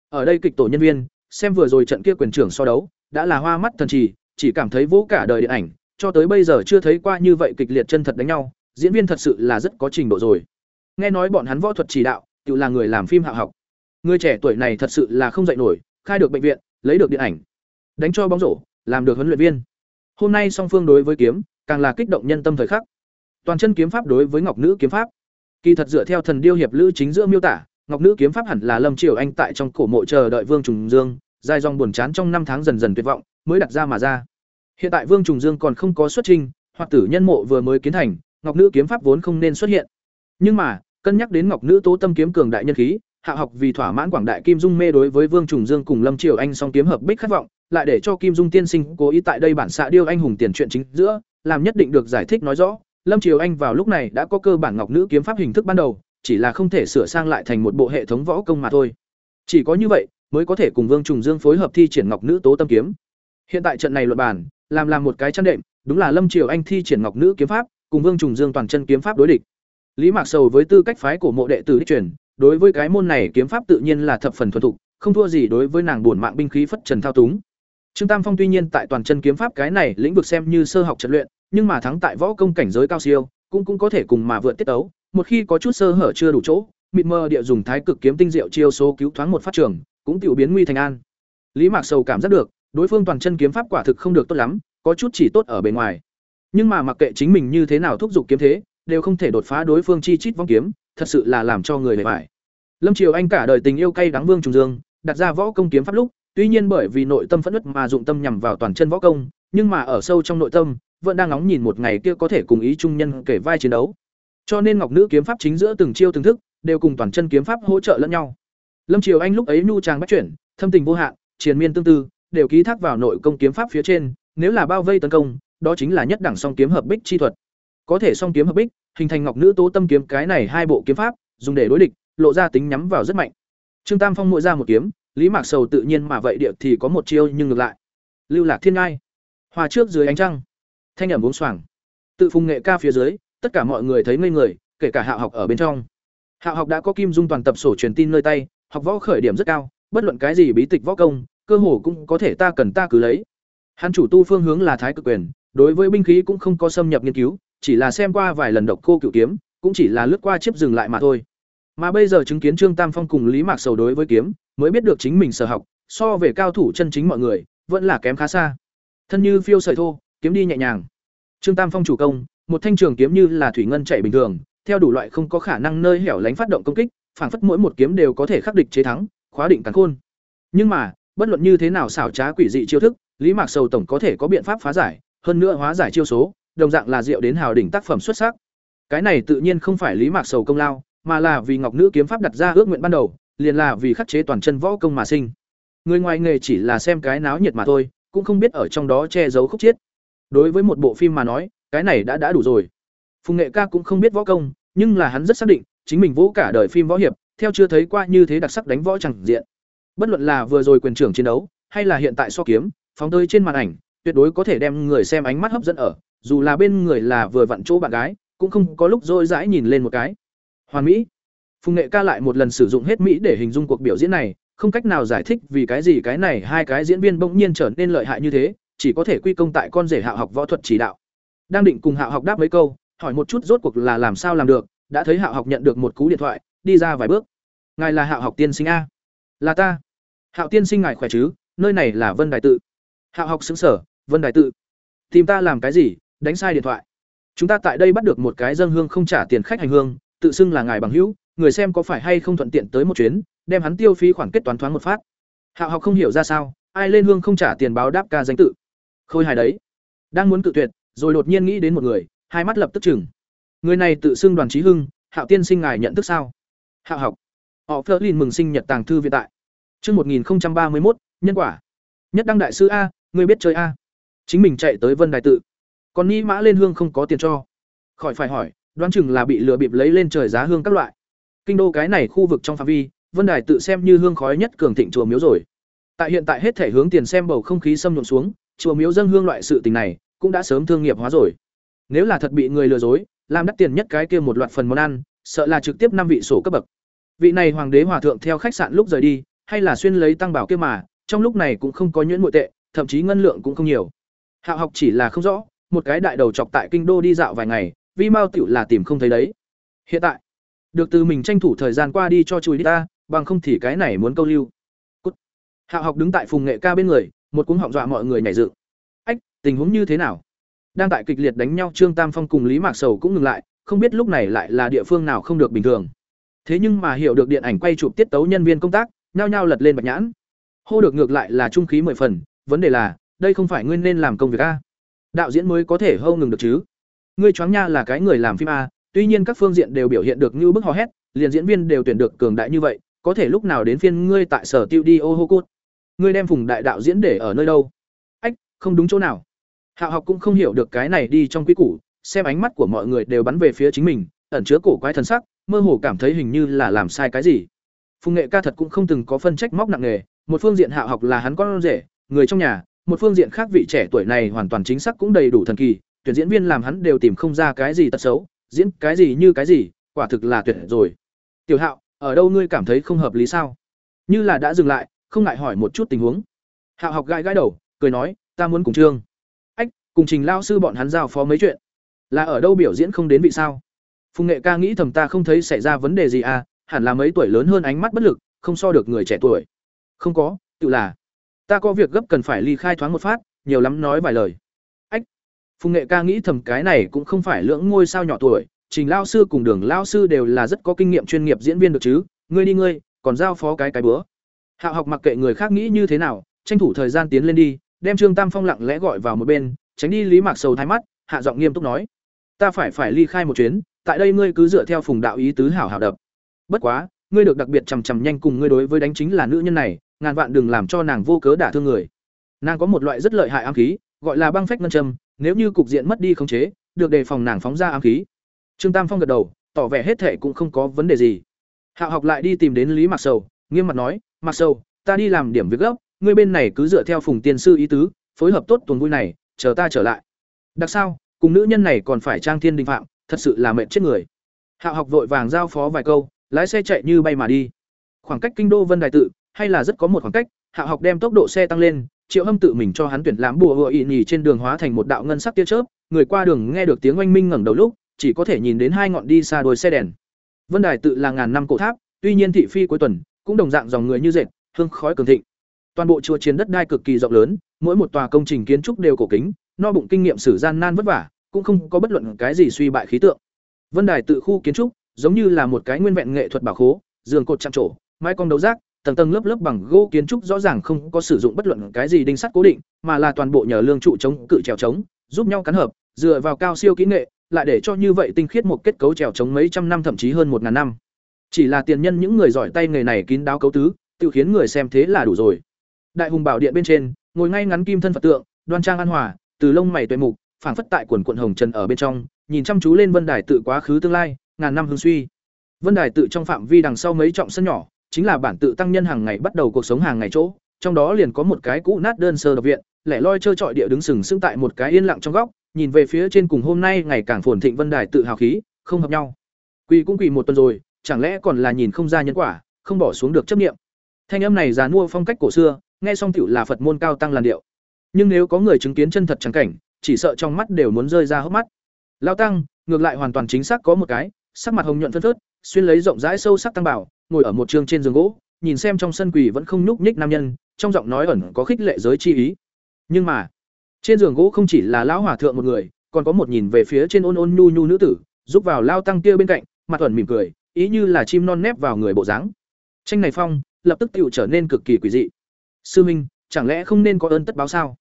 Ở đây kịch tổ nhân viên, xem vừa rồi trận kia quyền trưởng so đấu, đã là hoa mắt thần trì, chỉ cảm thấy vỗ cả đời điện ảnh, cho tới bây giờ chưa thấy qua như vậy kịch liệt chân thật đánh nhau, diễn viên thật sự là rất có trình độ rồi. Nghe nói bọn hắn võ thuật chỉ đạo, tự là người làm phim hạ học. Người trẻ tuổi này thật sự là không dạy nổi, khai được bệnh viện, lấy được điện ảnh, đánh cho bóng rổ, làm được huấn luyện viên. Hôm nay song phương đối với kiếm, càng là kích động nhân tâm thời khắc. Toàn chân kiếm pháp đối với Ngọc Nữ kiếm pháp. Kỳ thật dựa theo thần điêu hiệp lữ chính giữa miêu tả, Ngọc Nữ kiếm pháp hẳn là Lâm Triều Anh tại trong cổ mộ chờ đợi Vương Trùng Dương, dài dòng buồn chán trong năm tháng dần dần tuyệt vọng, mới đặt ra mà ra. Hiện tại Vương Trùng Dương còn không có xuất trình, hoặc tử nhân mộ vừa mới kiến thành, Ngọc Nữ kiếm pháp vốn không nên xuất hiện. Nhưng mà, cân nhắc đến Ngọc Nữ tố tâm kiếm cường đại nhân khí, hạ học vì thỏa mãn quảng đại kim dung mê đối với Vương Trùng Dương cùng Lâm Triều Anh song kiếm hợp bích khát vọng, lại để cho Kim Dung tiên sinh cố ý tại đây bản xạ điêu anh hùng tiền truyện chính giữa, làm nhất định được giải thích nói rõ, Lâm Triều Anh vào lúc này đã có cơ bản ngọc nữ kiếm pháp hình thức ban đầu, chỉ là không thể sửa sang lại thành một bộ hệ thống võ công mà thôi. Chỉ có như vậy mới có thể cùng Vương Trùng Dương phối hợp thi triển ngọc nữ tố tâm kiếm. Hiện tại trận này luận bản, làm làm một cái chăn đệm, đúng là Lâm Triều Anh thi triển ngọc nữ kiếm pháp, cùng Vương Trùng Dương toàn chân kiếm pháp đối địch. Lý Mạc Sầu với tư cách phái của mộ đệ tử đích truyền, đối với cái môn này kiếm pháp tự nhiên là thập phần thuần thục, không thua gì đối với nàng buồn mạng binh khí phất trần thao túng. Trương Tam Phong tuy nhiên tại toàn chân kiếm pháp cái này lĩnh vực xem như sơ học trận luyện, nhưng mà thắng tại võ công cảnh giới cao siêu, cũng cũng có thể cùng mà vượt tiết tấu, một khi có chút sơ hở chưa đủ chỗ, mịt mờ địa dùng thái cực kiếm tinh diệu chiêu số cứu thoáng một phát trường, cũng tiểu biến nguy thành an. Lý Mạc Sầu cảm giác được, đối phương toàn chân kiếm pháp quả thực không được tốt lắm, có chút chỉ tốt ở bề ngoài. Nhưng mà mặc kệ chính mình như thế nào thúc giục kiếm thế, đều không thể đột phá đối phương chi chít vong kiếm, thật sự là làm cho người bề bại. Lâm Triều Anh cả đời tình yêu cay đắng Vương Trùng Dương, đặt ra võ công kiếm pháp lúc, Tuy nhiên bởi vì nội tâm phẫn nứt mà dụng tâm nhằm vào toàn chân võ công, nhưng mà ở sâu trong nội tâm, vẫn đang ngóng nhìn một ngày kia có thể cùng ý trung nhân kể vai chiến đấu. Cho nên Ngọc Nữ kiếm pháp chính giữa từng chiêu từng thức, đều cùng toàn chân kiếm pháp hỗ trợ lẫn nhau. Lâm Triều Anh lúc ấy nhu trang bắt chuyển, thâm tình vô hạn, triền miên tương tư, đều ký thác vào nội công kiếm pháp phía trên, nếu là bao vây tấn công, đó chính là nhất đẳng song kiếm hợp bích chi thuật. Có thể song kiếm hợp bích, hình thành Ngọc Nữ tố tâm kiếm cái này hai bộ kiếm pháp, dùng để đối địch, lộ ra tính nhắm vào rất mạnh. Trương Tam Phong mỗi ra một kiếm, Lý Mạc Sầu tự nhiên mà vậy địa thì có một chiêu nhưng ngược lại. Lưu Lạc Thiên Ngai, hòa trước dưới ánh trăng, thanh ẩm uống xoàng. Tự phùng nghệ ca phía dưới, tất cả mọi người thấy ngây người, kể cả hạ học ở bên trong. hạ học đã có Kim Dung toàn tập sổ truyền tin nơi tay, học võ khởi điểm rất cao, bất luận cái gì bí tịch võ công, cơ hồ cũng có thể ta cần ta cứ lấy. Hắn chủ tu phương hướng là Thái Cực Quyền, đối với binh khí cũng không có xâm nhập nghiên cứu, chỉ là xem qua vài lần độc cô cửu kiếm, cũng chỉ là lướt qua chiếc dừng lại mà thôi. Mà bây giờ chứng kiến Trương Tam Phong cùng Lý Mạc Sầu đối với kiếm, mới biết được chính mình sở học, so về cao thủ chân chính mọi người, vẫn là kém khá xa. Thân như phiêu sợi thô, kiếm đi nhẹ nhàng. Trương Tam Phong chủ công, một thanh trường kiếm như là thủy ngân chạy bình thường, theo đủ loại không có khả năng nơi hẻo lánh phát động công kích, phảng phất mỗi một kiếm đều có thể khắc địch chế thắng, khóa định cắn khôn. Nhưng mà, bất luận như thế nào xảo trá quỷ dị chiêu thức, Lý Mạc Sầu tổng có thể có biện pháp phá giải, hơn nữa hóa giải chiêu số, đồng dạng là rượu đến hào đỉnh tác phẩm xuất sắc. Cái này tự nhiên không phải Lý Mạc Sầu công lao, mà là vì Ngọc Nữ kiếm pháp đặt ra ước nguyện ban đầu, liền là vì khắc chế toàn chân võ công mà sinh. Người ngoài nghề chỉ là xem cái náo nhiệt mà thôi, cũng không biết ở trong đó che giấu khúc chiết. Đối với một bộ phim mà nói, cái này đã đã đủ rồi. Phùng Nghệ Ca cũng không biết võ công, nhưng là hắn rất xác định, chính mình vũ cả đời phim võ hiệp, theo chưa thấy qua như thế đặc sắc đánh võ chẳng diện. Bất luận là vừa rồi quyền trưởng chiến đấu, hay là hiện tại so kiếm, phóng tới trên màn ảnh, tuyệt đối có thể đem người xem ánh mắt hấp dẫn ở, dù là bên người là vừa vặn chỗ bạn gái, cũng không có lúc dỗi dãi nhìn lên một cái. Hoàn mỹ. Phùng Nghệ ca lại một lần sử dụng hết mỹ để hình dung cuộc biểu diễn này, không cách nào giải thích vì cái gì cái này hai cái diễn viên bỗng nhiên trở nên lợi hại như thế, chỉ có thể quy công tại con rể Hạo học võ thuật chỉ đạo. Đang định cùng Hạo học đáp mấy câu, hỏi một chút rốt cuộc là làm sao làm được, đã thấy Hạo học nhận được một cú điện thoại, đi ra vài bước. Ngài là Hạo học tiên sinh a? Là ta. Hạo tiên sinh ngài khỏe chứ? Nơi này là Vân Đài tự. Hạo học xứng sở, Vân Đài tự. Tìm ta làm cái gì? Đánh sai điện thoại. Chúng ta tại đây bắt được một cái dân hương không trả tiền khách hành hương, tự xưng là ngài bằng hữu, người xem có phải hay không thuận tiện tới một chuyến, đem hắn tiêu phí khoản kết toán thoáng một phát. Hạo học không hiểu ra sao, ai lên hương không trả tiền báo đáp ca danh tự. Khôi hài đấy. Đang muốn cự tuyệt, rồi đột nhiên nghĩ đến một người, hai mắt lập tức chừng. Người này tự xưng Đoàn Chí Hưng, Hạo tiên sinh ngài nhận thức sao? Hạo học. Họ Flerlin mừng sinh nhật tàng thư viện tại. Chương 1031, nhân quả. Nhất đăng đại sư a, người biết chơi a. Chính mình chạy tới Vân Đài tự. Còn ni mã lên hương không có tiền cho. Khỏi phải hỏi, đoán chừng là bị lừa bịp lấy lên trời giá hương các loại. Kinh đô cái này khu vực trong phạm vi, Vân Đài tự xem như hương khói nhất cường thịnh chùa miếu rồi. Tại hiện tại hết thể hướng tiền xem bầu không khí xâm nhuộm xuống, chùa miếu dân hương loại sự tình này cũng đã sớm thương nghiệp hóa rồi. Nếu là thật bị người lừa dối, làm đắt tiền nhất cái kia một loạt phần món ăn, sợ là trực tiếp năm vị sổ cấp bậc. Vị này hoàng đế hòa thượng theo khách sạn lúc rời đi, hay là xuyên lấy tăng bảo kia mà, trong lúc này cũng không có nhuyễn muội tệ, thậm chí ngân lượng cũng không nhiều. Hạo học chỉ là không rõ, một cái đại đầu chọc tại kinh đô đi dạo vài ngày, vi mao tiểu là tìm không thấy đấy. Hiện tại, được từ mình tranh thủ thời gian qua đi cho chùi đi ta, bằng không thì cái này muốn câu lưu. Cút. Hạo học đứng tại phùng nghệ ca bên người, một cuống họng dọa mọi người nhảy dựng. Ách, tình huống như thế nào? Đang tại kịch liệt đánh nhau Trương Tam Phong cùng Lý Mạc Sầu cũng ngừng lại, không biết lúc này lại là địa phương nào không được bình thường. Thế nhưng mà hiểu được điện ảnh quay chụp tiết tấu nhân viên công tác, nhao nhao lật lên bạch nhãn. Hô được ngược lại là trung khí mười phần, vấn đề là, đây không phải nguyên nên làm công việc a. Đạo diễn mới có thể hâu ngừng được chứ. Ngươi choáng nha là cái người làm phim a, tuy nhiên các phương diện đều biểu hiện được như bức hò hét, liền diễn viên đều tuyển được cường đại như vậy, có thể lúc nào đến phiên ngươi tại sở tiêu đi ô hô cốt. Ngươi đem phùng đại đạo diễn để ở nơi đâu? Ách, không đúng chỗ nào. Hạo học cũng không hiểu được cái này đi trong quy củ, xem ánh mắt của mọi người đều bắn về phía chính mình, ẩn chứa cổ quái thần sắc, mơ hồ cảm thấy hình như là làm sai cái gì. Phùng Nghệ ca thật cũng không từng có phân trách móc nặng nề, một phương diện Hạo học là hắn con rể, người trong nhà, một phương diện khác vị trẻ tuổi này hoàn toàn chính xác cũng đầy đủ thần kỳ, tuyển diễn viên làm hắn đều tìm không ra cái gì tật xấu, diễn cái gì như cái gì, quả thực là tuyệt rồi. Tiểu Hạo, ở đâu ngươi cảm thấy không hợp lý sao? Như là đã dừng lại, không ngại hỏi một chút tình huống. Hạo học gãi gãi đầu, cười nói, ta muốn cùng Trương. Ách, cùng Trình lao sư bọn hắn giao phó mấy chuyện. Là ở đâu biểu diễn không đến vị sao? Phùng Nghệ ca nghĩ thầm ta không thấy xảy ra vấn đề gì à, hẳn là mấy tuổi lớn hơn ánh mắt bất lực, không so được người trẻ tuổi. Không có, tự là ta có việc gấp cần phải ly khai thoáng một phát, nhiều lắm nói vài lời. Ách. Phùng Nghệ ca nghĩ thầm cái này cũng không phải lưỡng ngôi sao nhỏ tuổi, Trình lao sư cùng Đường lao sư đều là rất có kinh nghiệm chuyên nghiệp diễn viên được chứ, ngươi đi ngươi, còn giao phó cái cái bữa. Hạo học mặc kệ người khác nghĩ như thế nào, tranh thủ thời gian tiến lên đi, đem Trương Tam Phong lặng lẽ gọi vào một bên, tránh đi Lý Mạc Sầu thái mắt, hạ giọng nghiêm túc nói: "Ta phải phải ly khai một chuyến, tại đây ngươi cứ dựa theo phùng đạo ý tứ hảo hảo đập. Bất quá, ngươi được đặc biệt chằm chằm nhanh cùng ngươi đối với đánh chính là nữ nhân này, ngàn vạn đừng làm cho nàng vô cớ đả thương người. Nàng có một loại rất lợi hại ám khí, gọi là băng phách ngân châm, nếu như cục diện mất đi khống chế, được đề phòng nàng phóng ra ám khí." Trương Tam Phong gật đầu, tỏ vẻ hết thể cũng không có vấn đề gì. Hạo học lại đi tìm đến Lý Mạc Sầu, nghiêm mặt nói: "Mạc Sầu, ta đi làm điểm việc gấp, ngươi bên này cứ dựa theo Phùng tiên sư ý tứ, phối hợp tốt tuần vui này, chờ ta trở lại." Đặc sao, cùng nữ nhân này còn phải trang thiên đình phạm, thật sự là mệt chết người. Hạo học vội vàng giao phó vài câu, lái xe chạy như bay mà đi. Khoảng cách kinh đô Vân Đài tự, hay là rất có một khoảng cách, hạ học đem tốc độ xe tăng lên, Triệu Hâm tự mình cho hắn tuyển lãm bùa hựa ị nhì trên đường hóa thành một đạo ngân sắc tia chớp, người qua đường nghe được tiếng oanh minh ngẩng đầu lúc, chỉ có thể nhìn đến hai ngọn đi xa đôi xe đèn. Vân Đài tự là ngàn năm cổ tháp, tuy nhiên thị phi cuối tuần, cũng đồng dạng dòng người như dệt, hương khói cường thịnh. Toàn bộ chùa chiến đất đai cực kỳ rộng lớn, mỗi một tòa công trình kiến trúc đều cổ kính, no bụng kinh nghiệm sử gian nan vất vả, cũng không có bất luận cái gì suy bại khí tượng. Vân Đài tự khu kiến trúc, giống như là một cái nguyên vẹn nghệ thuật bảo khố, giường cột chạm trổ, mái cong đấu rác, tầng tầng lớp lớp bằng gỗ kiến trúc rõ ràng không có sử dụng bất luận cái gì đinh sắt cố định, mà là toàn bộ nhờ lương trụ chống cự trèo chống, giúp nhau cắn hợp, dựa vào cao siêu kỹ nghệ, lại để cho như vậy tinh khiết một kết cấu trèo chống mấy trăm năm thậm chí hơn một ngàn năm. Chỉ là tiền nhân những người giỏi tay nghề này kín đáo cấu tứ, tự khiến người xem thế là đủ rồi. Đại hùng bảo điện bên trên, ngồi ngay ngắn kim thân Phật tượng, đoan trang an hòa, từ lông mày tuệ mục, phảng phất tại quần quần hồng trần ở bên trong, nhìn chăm chú lên Vân Đài tự quá khứ tương lai, ngàn năm hương suy. Vân Đài tự trong phạm vi đằng sau mấy trọng sân nhỏ, chính là bản tự tăng nhân hàng ngày bắt đầu cuộc sống hàng ngày chỗ, trong đó liền có một cái cũ nát đơn sơ độc viện, lẻ loi chơi trọi địa đứng sừng sững tại một cái yên lặng trong góc, nhìn về phía trên cùng hôm nay ngày càng phồn thịnh Vân Đài tự hào khí, không hợp nhau. Quỳ cũng quỳ một tuần rồi, chẳng lẽ còn là nhìn không ra nhân quả, không bỏ xuống được chấp niệm. Thanh âm này giàn mua phong cách cổ xưa, nghe xong tiểu là Phật môn cao tăng làn điệu. Nhưng nếu có người chứng kiến chân thật chẳng cảnh, chỉ sợ trong mắt đều muốn rơi ra hốc mắt. Lão tăng, ngược lại hoàn toàn chính xác có một cái sắc mặt hồng nhuận phân phớt xuyên lấy rộng rãi sâu sắc tăng bảo ngồi ở một trường trên giường gỗ, nhìn xem trong sân quỳ vẫn không nhúc nhích nam nhân, trong giọng nói ẩn có khích lệ giới chi ý. Nhưng mà, trên giường gỗ không chỉ là lão hòa thượng một người, còn có một nhìn về phía trên ôn ôn nhu nhu nữ tử, giúp vào lao tăng kia bên cạnh, mặt ẩn mỉm cười, ý như là chim non nép vào người bộ dáng. Tranh này phong, lập tức tựu trở nên cực kỳ quỷ dị. Sư minh, chẳng lẽ không nên có ơn tất báo sao?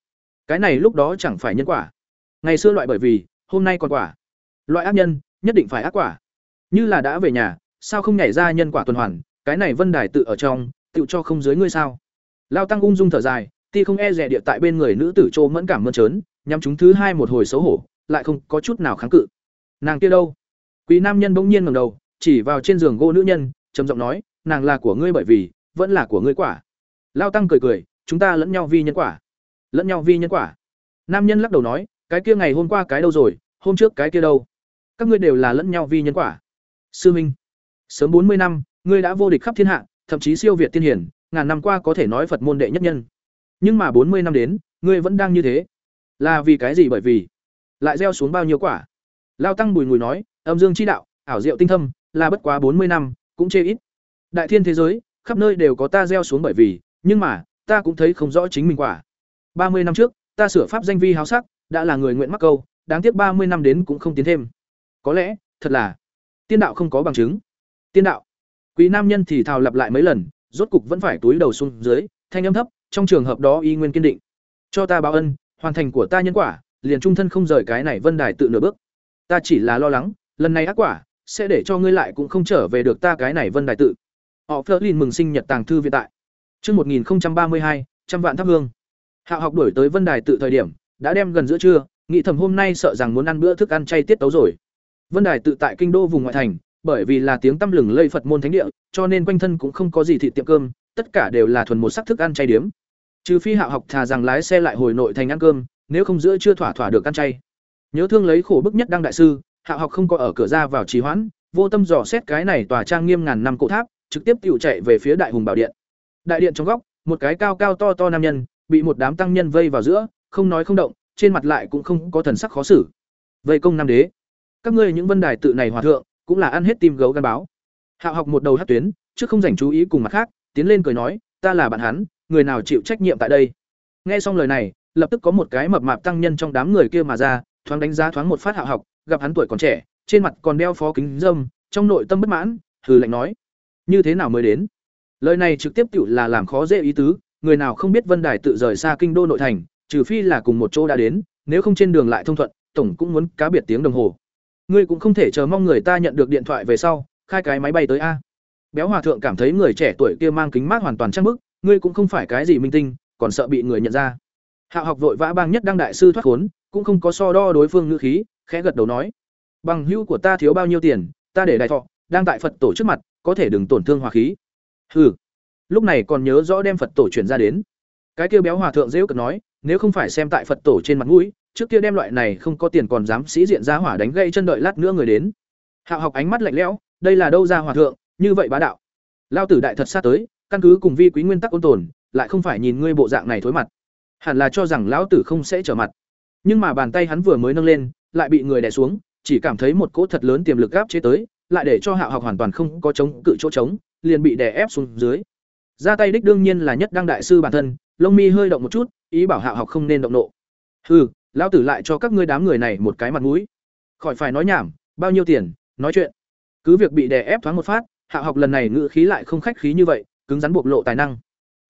Cái này lúc đó chẳng phải nhân quả. Ngày xưa loại bởi vì, hôm nay còn quả. Loại ác nhân, nhất định phải ác quả. Như là đã về nhà sao không nhảy ra nhân quả tuần hoàn, cái này vân đài tự ở trong tự cho không dưới ngươi sao? Lao tăng ung dung thở dài, ti không e rẻ địa tại bên người nữ tử trô mẫn cảm mơn trớn, nhắm chúng thứ hai một hồi xấu hổ, lại không có chút nào kháng cự. Nàng kia đâu? Quý nam nhân bỗng nhiên ngẩng đầu, chỉ vào trên giường gỗ nữ nhân, trầm giọng nói, nàng là của ngươi bởi vì, vẫn là của ngươi quả. Lao tăng cười cười, chúng ta lẫn nhau vi nhân quả. Lẫn nhau vi nhân quả? Nam nhân lắc đầu nói, cái kia ngày hôm qua cái đâu rồi, hôm trước cái kia đâu? Các ngươi đều là lẫn nhau vi nhân quả. Sư minh sớm bốn mươi năm, ngươi đã vô địch khắp thiên hạ, thậm chí siêu việt tiên hiển ngàn năm qua có thể nói phật môn đệ nhất nhân. Nhưng mà bốn mươi năm đến, ngươi vẫn đang như thế. Là vì cái gì? Bởi vì lại gieo xuống bao nhiêu quả? Lao tăng bùi ngùi nói, âm dương chi đạo, ảo diệu tinh thâm, là bất quá bốn mươi năm, cũng chê ít. Đại thiên thế giới, khắp nơi đều có ta gieo xuống bởi vì, nhưng mà, ta cũng thấy không rõ chính mình quả. Ba mươi năm trước, ta sửa pháp danh vi háo sắc, đã là người nguyện mắc câu, đáng tiếc ba mươi năm đến cũng không tiến thêm. Có lẽ, thật là, tiên đạo không có bằng chứng tiên đạo. Quý nam nhân thì thào lặp lại mấy lần rốt cục vẫn phải túi đầu xuống dưới thanh âm thấp trong trường hợp đó y nguyên kiên định. Cho ta báo ân hoàn thành của ta nhân quả liền trung thân không rời cái này vân đài tự nửa bước. Ta chỉ là lo lắng lần này ác quả sẽ để cho ngươi lại cũng không trở về được ta cái này vân đài tự. Họ phớt lên mừng sinh nhật tàng thư viện tại. Trước 1032, trăm vạn thắp hương. Hạo học đuổi tới Vân Đài tự thời điểm, đã đem gần giữa trưa, nghĩ thầm hôm nay sợ rằng muốn ăn bữa thức ăn chay tiết tấu rồi. Vân Đài tự tại kinh đô vùng ngoại thành, bởi vì là tiếng tăm lừng lây Phật môn thánh địa, cho nên quanh thân cũng không có gì thịt tiệm cơm, tất cả đều là thuần một sắc thức ăn chay điếm. Trừ phi Hạo học thà rằng lái xe lại hồi nội thành ăn cơm, nếu không giữa chưa thỏa thỏa được ăn chay. Nhớ thương lấy khổ bức nhất đăng đại sư, Hạo học không có ở cửa ra vào trì hoãn, vô tâm dò xét cái này tòa trang nghiêm ngàn năm cổ tháp, trực tiếp tiểu chạy về phía Đại Hùng Bảo Điện. Đại điện trong góc, một cái cao cao to to nam nhân, bị một đám tăng nhân vây vào giữa, không nói không động, trên mặt lại cũng không có thần sắc khó xử. Vây công nam đế, các ngươi những vân đài tự này hòa thượng, cũng là ăn hết tim gấu gan báo. Hạo học một đầu hất tuyến, trước không dành chú ý cùng mặt khác, tiến lên cười nói, ta là bạn hắn, người nào chịu trách nhiệm tại đây. Nghe xong lời này, lập tức có một cái mập mạp tăng nhân trong đám người kia mà ra, thoáng đánh giá thoáng một phát Hạo học, gặp hắn tuổi còn trẻ, trên mặt còn đeo phó kính dâm, trong nội tâm bất mãn, hừ lạnh nói: "Như thế nào mới đến?" Lời này trực tiếp tự là làm khó dễ ý tứ, người nào không biết Vân Đài tự rời xa kinh đô nội thành, trừ phi là cùng một chỗ đã đến, nếu không trên đường lại thông thuận, tổng cũng muốn cá biệt tiếng đồng hồ. Ngươi cũng không thể chờ mong người ta nhận được điện thoại về sau, khai cái máy bay tới a. Béo Hòa thượng cảm thấy người trẻ tuổi kia mang kính mát hoàn toàn trang bức, ngươi cũng không phải cái gì minh tinh, còn sợ bị người nhận ra. Hạo học vội vã bang nhất đăng đại sư thoát khốn, cũng không có so đo đối phương ngữ khí, khẽ gật đầu nói: "Bằng hữu của ta thiếu bao nhiêu tiền, ta để đại thọ, đang tại Phật tổ trước mặt, có thể đừng tổn thương hòa khí." Hừ. Lúc này còn nhớ rõ đem Phật tổ chuyển ra đến. Cái kia béo hòa thượng dễ cật nói, nếu không phải xem tại Phật tổ trên mặt mũi, trước kia đem loại này không có tiền còn dám sĩ diện ra hỏa đánh gây chân đợi lát nữa người đến. Hạo học ánh mắt lạnh lẽo, đây là đâu ra hòa thượng, như vậy bá đạo. Lao tử đại thật sát tới, căn cứ cùng vi quý nguyên tắc ôn tồn, lại không phải nhìn ngươi bộ dạng này thối mặt. Hẳn là cho rằng lão tử không sẽ trở mặt. Nhưng mà bàn tay hắn vừa mới nâng lên, lại bị người đè xuống, chỉ cảm thấy một cỗ thật lớn tiềm lực áp chế tới, lại để cho Hạo học hoàn toàn không có chống cự chỗ trống, liền bị đè ép xuống dưới. Ra tay đích đương nhiên là nhất đăng đại sư bản thân, lông mi hơi động một chút, ý bảo Hạo học không nên động nộ. Hừ, lão tử lại cho các ngươi đám người này một cái mặt mũi. Khỏi phải nói nhảm, bao nhiêu tiền, nói chuyện. Cứ việc bị đè ép thoáng một phát, Hạo học lần này ngữ khí lại không khách khí như vậy, cứng rắn buộc lộ tài năng.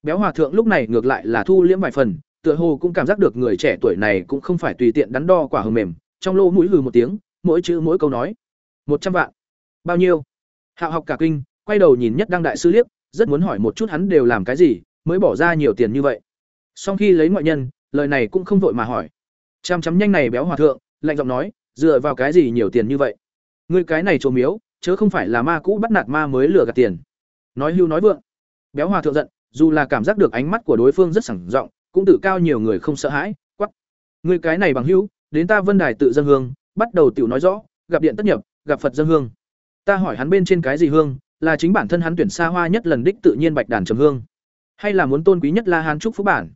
Béo hòa thượng lúc này ngược lại là thu liễm vài phần, tựa hồ cũng cảm giác được người trẻ tuổi này cũng không phải tùy tiện đắn đo quả hờ mềm, trong lỗ mũi hừ một tiếng, mỗi chữ mỗi câu nói. một trăm vạn. Bao nhiêu? Hạo học cả kinh, quay đầu nhìn nhất đăng đại sư liếc rất muốn hỏi một chút hắn đều làm cái gì mới bỏ ra nhiều tiền như vậy Song khi lấy ngoại nhân lời này cũng không vội mà hỏi chăm chấm nhanh này béo hòa thượng, lạnh giọng nói, dựa vào cái gì nhiều tiền như vậy? Ngươi cái này trộm miếu, chớ không phải là ma cũ bắt nạt ma mới lừa gạt tiền. Nói hưu nói vượng. Béo hòa thượng giận, dù là cảm giác được ánh mắt của đối phương rất sẳng giọng cũng tự cao nhiều người không sợ hãi, quắc. Ngươi cái này bằng hưu, đến ta vân đài tự dân hương, bắt đầu tiểu nói rõ, gặp điện tất nhập, gặp phật dân hương. Ta hỏi hắn bên trên cái gì hương, là chính bản thân hắn tuyển xa hoa nhất lần đích tự nhiên bạch đàn trầm hương. Hay là muốn tôn quý nhất la hán trúc phúc bản.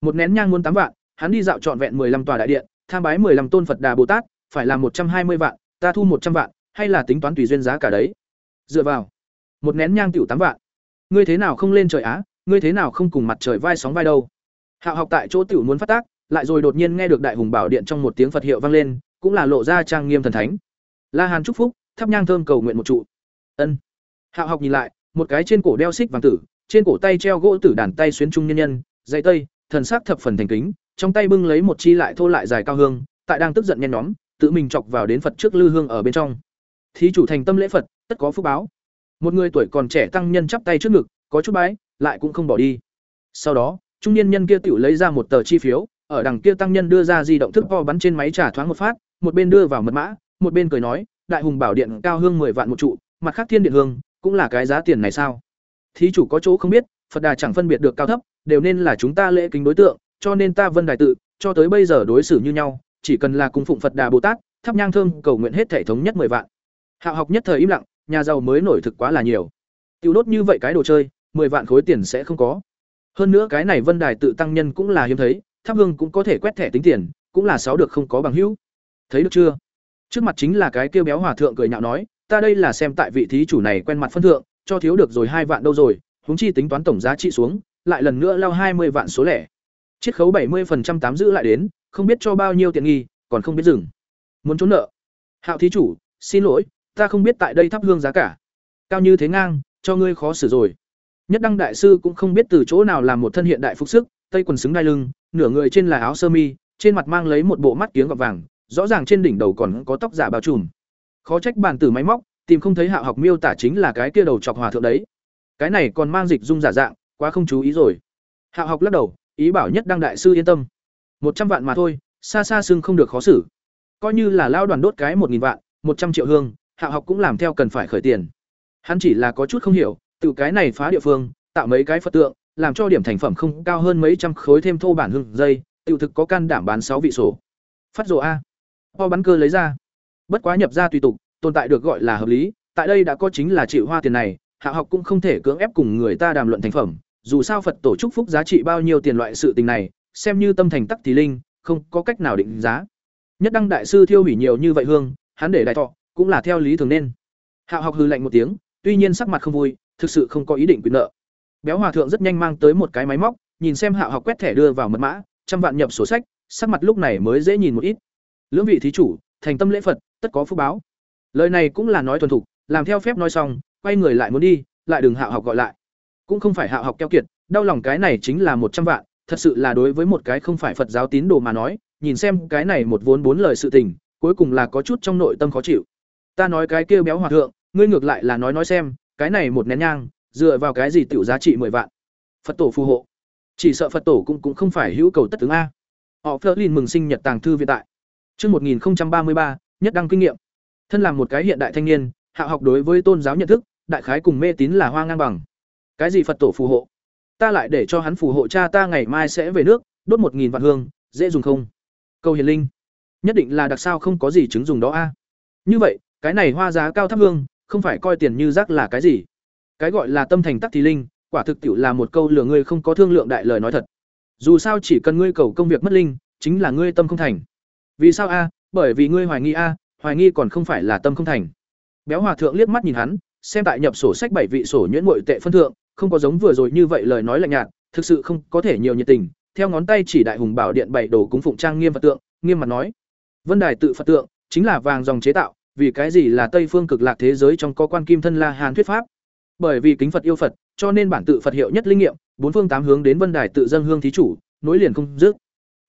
Một nén nhang muốn tám vạn hắn đi dạo trọn vẹn 15 tòa đại điện, tham bái 15 tôn phật đà bồ tát, phải là một trăm hai mươi vạn, ta thu một trăm vạn, hay là tính toán tùy duyên giá cả đấy? Dựa vào, một nén nhang tiểu tám vạn. Ngươi thế nào không lên trời á? Ngươi thế nào không cùng mặt trời vai sóng vai đâu? Hạo học tại chỗ tiểu muốn phát tác, lại rồi đột nhiên nghe được đại hùng bảo điện trong một tiếng phật hiệu vang lên, cũng là lộ ra trang nghiêm thần thánh. La hàn chúc phúc, thắp nhang thơm cầu nguyện một trụ. Ân. Hạo học nhìn lại, một cái trên cổ đeo xích vàng tử, trên cổ tay treo gỗ tử đàn tay xuyến trung nhân nhân dây tây, thần sắc thập phần thành kính trong tay bưng lấy một chi lại thô lại dài cao hương, tại đang tức giận nhen nhóm, tự mình chọc vào đến phật trước lư hương ở bên trong. Thí chủ thành tâm lễ phật, tất có phúc báo. Một người tuổi còn trẻ tăng nhân chắp tay trước ngực, có chút bái, lại cũng không bỏ đi. Sau đó, trung niên nhân kia tự lấy ra một tờ chi phiếu, ở đằng kia tăng nhân đưa ra di động thức vo bắn trên máy trả thoáng một phát, một bên đưa vào mật mã, một bên cười nói, đại hùng bảo điện cao hương mười vạn một trụ, mặt khác thiên điện hương, cũng là cái giá tiền này sao? Thí chủ có chỗ không biết, phật đà chẳng phân biệt được cao thấp, đều nên là chúng ta lễ kính đối tượng cho nên ta vân đài tự, cho tới bây giờ đối xử như nhau, chỉ cần là cung phụng phật đà bồ tát, thắp nhang thơm cầu nguyện hết thể thống nhất mười vạn. Hạo học nhất thời im lặng, nhà giàu mới nổi thực quá là nhiều. Tiêu đốt như vậy cái đồ chơi, mười vạn khối tiền sẽ không có. Hơn nữa cái này vân đài tự tăng nhân cũng là hiếm thấy, thắp hương cũng có thể quét thẻ tính tiền, cũng là sáu được không có bằng hữu. Thấy được chưa? Trước mặt chính là cái kêu béo hòa thượng cười nhạo nói, ta đây là xem tại vị thí chủ này quen mặt phân thượng, cho thiếu được rồi hai vạn đâu rồi, huống chi tính toán tổng giá trị xuống, lại lần nữa lao hai mươi vạn số lẻ chiết khấu bảy mươi tám giữ lại đến, không biết cho bao nhiêu tiền nghi, còn không biết dừng. Muốn trốn nợ. Hạo thí chủ, xin lỗi, ta không biết tại đây thắp hương giá cả. Cao như thế ngang, cho ngươi khó xử rồi. Nhất đăng đại sư cũng không biết từ chỗ nào làm một thân hiện đại phục sức, tây quần xứng đai lưng, nửa người trên là áo sơ mi, trên mặt mang lấy một bộ mắt kiếng gọt vàng, rõ ràng trên đỉnh đầu còn có tóc giả bao trùm. Khó trách bản tử máy móc, tìm không thấy hạo học miêu tả chính là cái kia đầu chọc hòa thượng đấy. Cái này còn mang dịch dung giả dạng, quá không chú ý rồi. Hạo học lắc đầu ý bảo nhất đăng đại sư yên tâm. Một trăm vạn mà thôi, xa xa xưng không được khó xử. Coi như là lao đoàn đốt cái một nghìn vạn, một trăm triệu hương, hạ học cũng làm theo cần phải khởi tiền. Hắn chỉ là có chút không hiểu, tự cái này phá địa phương, tạo mấy cái phật tượng, làm cho điểm thành phẩm không cao hơn mấy trăm khối thêm thô bản hương dây, tự thực có can đảm bán sáu vị sổ. Phát rộ a. Ho bắn cơ lấy ra. Bất quá nhập ra tùy tục, tồn tại được gọi là hợp lý, tại đây đã có chính là chịu hoa tiền này, hạ học cũng không thể cưỡng ép cùng người ta đàm luận thành phẩm dù sao phật tổ chúc phúc giá trị bao nhiêu tiền loại sự tình này, xem như tâm thành tắc thì linh, không có cách nào định giá. Nhất đăng đại sư thiêu hủy nhiều như vậy hương, hắn để đại thọ, cũng là theo lý thường nên. Hạo học hư lạnh một tiếng, tuy nhiên sắc mặt không vui, thực sự không có ý định quyền nợ. Béo hòa thượng rất nhanh mang tới một cái máy móc, nhìn xem Hạo học quét thẻ đưa vào mật mã, trăm vạn nhập sổ sách, sắc mặt lúc này mới dễ nhìn một ít. Lưỡng vị thí chủ, thành tâm lễ phật, tất có phúc báo. Lời này cũng là nói thuần thục, làm theo phép nói xong, quay người lại muốn đi, lại đừng Hạo học gọi lại cũng không phải hạ học keo kiệt đau lòng cái này chính là một trăm vạn thật sự là đối với một cái không phải phật giáo tín đồ mà nói nhìn xem cái này một vốn bốn lời sự tình cuối cùng là có chút trong nội tâm khó chịu. Ta nói cái kia béo hòa thượng ngươi ngược lại là nói nói xem cái này một nén nhang dựa vào cái gì tiểu giá trị mười vạn? Phật tổ phù hộ. Chỉ sợ phật tổ cũng cũng không phải hữu cầu tất tướng a. Họ phớt lên mừng sinh nhật tàng thư viện tại Trước 1033, nhất đăng kinh nghiệm. Thân làm một cái hiện đại thanh niên, hạ học đối với tôn giáo nhận thức, đại khái cùng mê tín là hoa ngang bằng. Cái gì Phật tổ phù hộ? Ta lại để cho hắn phù hộ cha ta ngày mai sẽ về nước, đốt một nghìn vạn hương, dễ dùng không? Câu hiền linh. Nhất định là đặc sao không có gì chứng dùng đó a. Như vậy, cái này hoa giá cao thắp hương, không phải coi tiền như rác là cái gì? Cái gọi là tâm thành tắc thì linh, quả thực tiệu là một câu lừa ngươi không có thương lượng đại lời nói thật. Dù sao chỉ cần ngươi cầu công việc mất linh, chính là ngươi tâm không thành. Vì sao a? Bởi vì ngươi hoài nghi a, hoài nghi còn không phải là tâm không thành. Béo Hòa thượng liếc mắt nhìn hắn, xem tại nhập sổ sách bảy vị sổ nhuyễn ngội tệ phân thượng, không có giống vừa rồi như vậy lời nói lạnh nhạt, thực sự không có thể nhiều nhiệt tình. Theo ngón tay chỉ đại hùng bảo điện bảy đồ cúng phụng trang nghiêm Phật tượng, nghiêm mặt nói: "Vân đài tự Phật tượng chính là vàng dòng chế tạo, vì cái gì là Tây phương cực lạc thế giới trong có quan kim thân La Hàn thuyết pháp? Bởi vì kính Phật yêu Phật, cho nên bản tự Phật hiệu nhất linh nghiệm, bốn phương tám hướng đến Vân đài tự dân hương thí chủ, nối liền không dứt.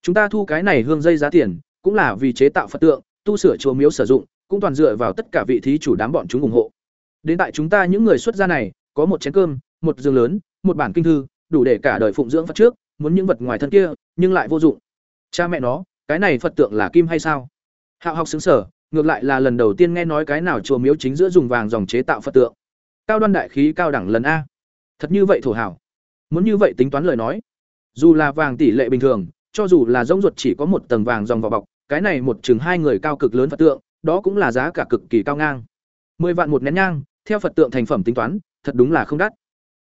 Chúng ta thu cái này hương dây giá tiền, cũng là vì chế tạo Phật tượng, tu sửa chùa miếu sử dụng, cũng toàn dựa vào tất cả vị thí chủ đám bọn chúng ủng hộ. Đến tại chúng ta những người xuất gia này, có một chén cơm, một giường lớn, một bản kinh thư, đủ để cả đời phụng dưỡng Phật trước, muốn những vật ngoài thân kia, nhưng lại vô dụng. Cha mẹ nó, cái này Phật tượng là kim hay sao? Hạo học sững sở, ngược lại là lần đầu tiên nghe nói cái nào chùa miếu chính giữa dùng vàng dòng chế tạo Phật tượng. Cao đoan đại khí cao đẳng lần a. Thật như vậy thổ hảo. Muốn như vậy tính toán lời nói, dù là vàng tỷ lệ bình thường, cho dù là rỗng ruột chỉ có một tầng vàng dòng vỏ bọc, cái này một chừng hai người cao cực lớn Phật tượng, đó cũng là giá cả cực kỳ cao ngang. mười vạn một nén nhang, theo Phật tượng thành phẩm tính toán, thật đúng là không đắt.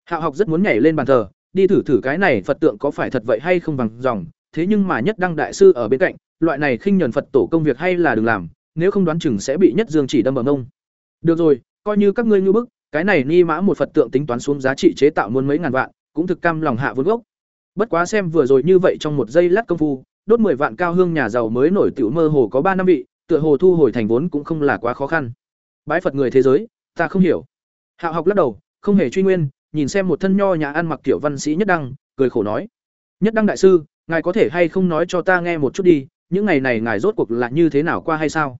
Hạo học rất muốn nhảy lên bàn thờ, đi thử thử cái này Phật tượng có phải thật vậy hay không bằng dòng, thế nhưng mà nhất đăng đại sư ở bên cạnh, loại này khinh nhẫn Phật tổ công việc hay là đừng làm, nếu không đoán chừng sẽ bị nhất dương chỉ đâm ở mông. Được rồi coi như các ngươi ngưu bức cái này ni mã một phật tượng tính toán xuống giá trị chế tạo muôn mấy ngàn vạn cũng thực cam lòng hạ vốn gốc. Bất quá xem vừa rồi như vậy trong một giây lát công phu đốt mười vạn cao hương nhà giàu mới nổi tiểu mơ hồ có ba năm vị tựa hồ thu hồi thành vốn cũng không là quá khó khăn. Bái phật người thế giới ta không hiểu. Hạo học lắc đầu không hề truy nguyên nhìn xem một thân nho nhà ăn mặc tiểu văn sĩ nhất đăng, cười khổ nói, nhất đăng đại sư, ngài có thể hay không nói cho ta nghe một chút đi, những ngày này ngài rốt cuộc là như thế nào qua hay sao?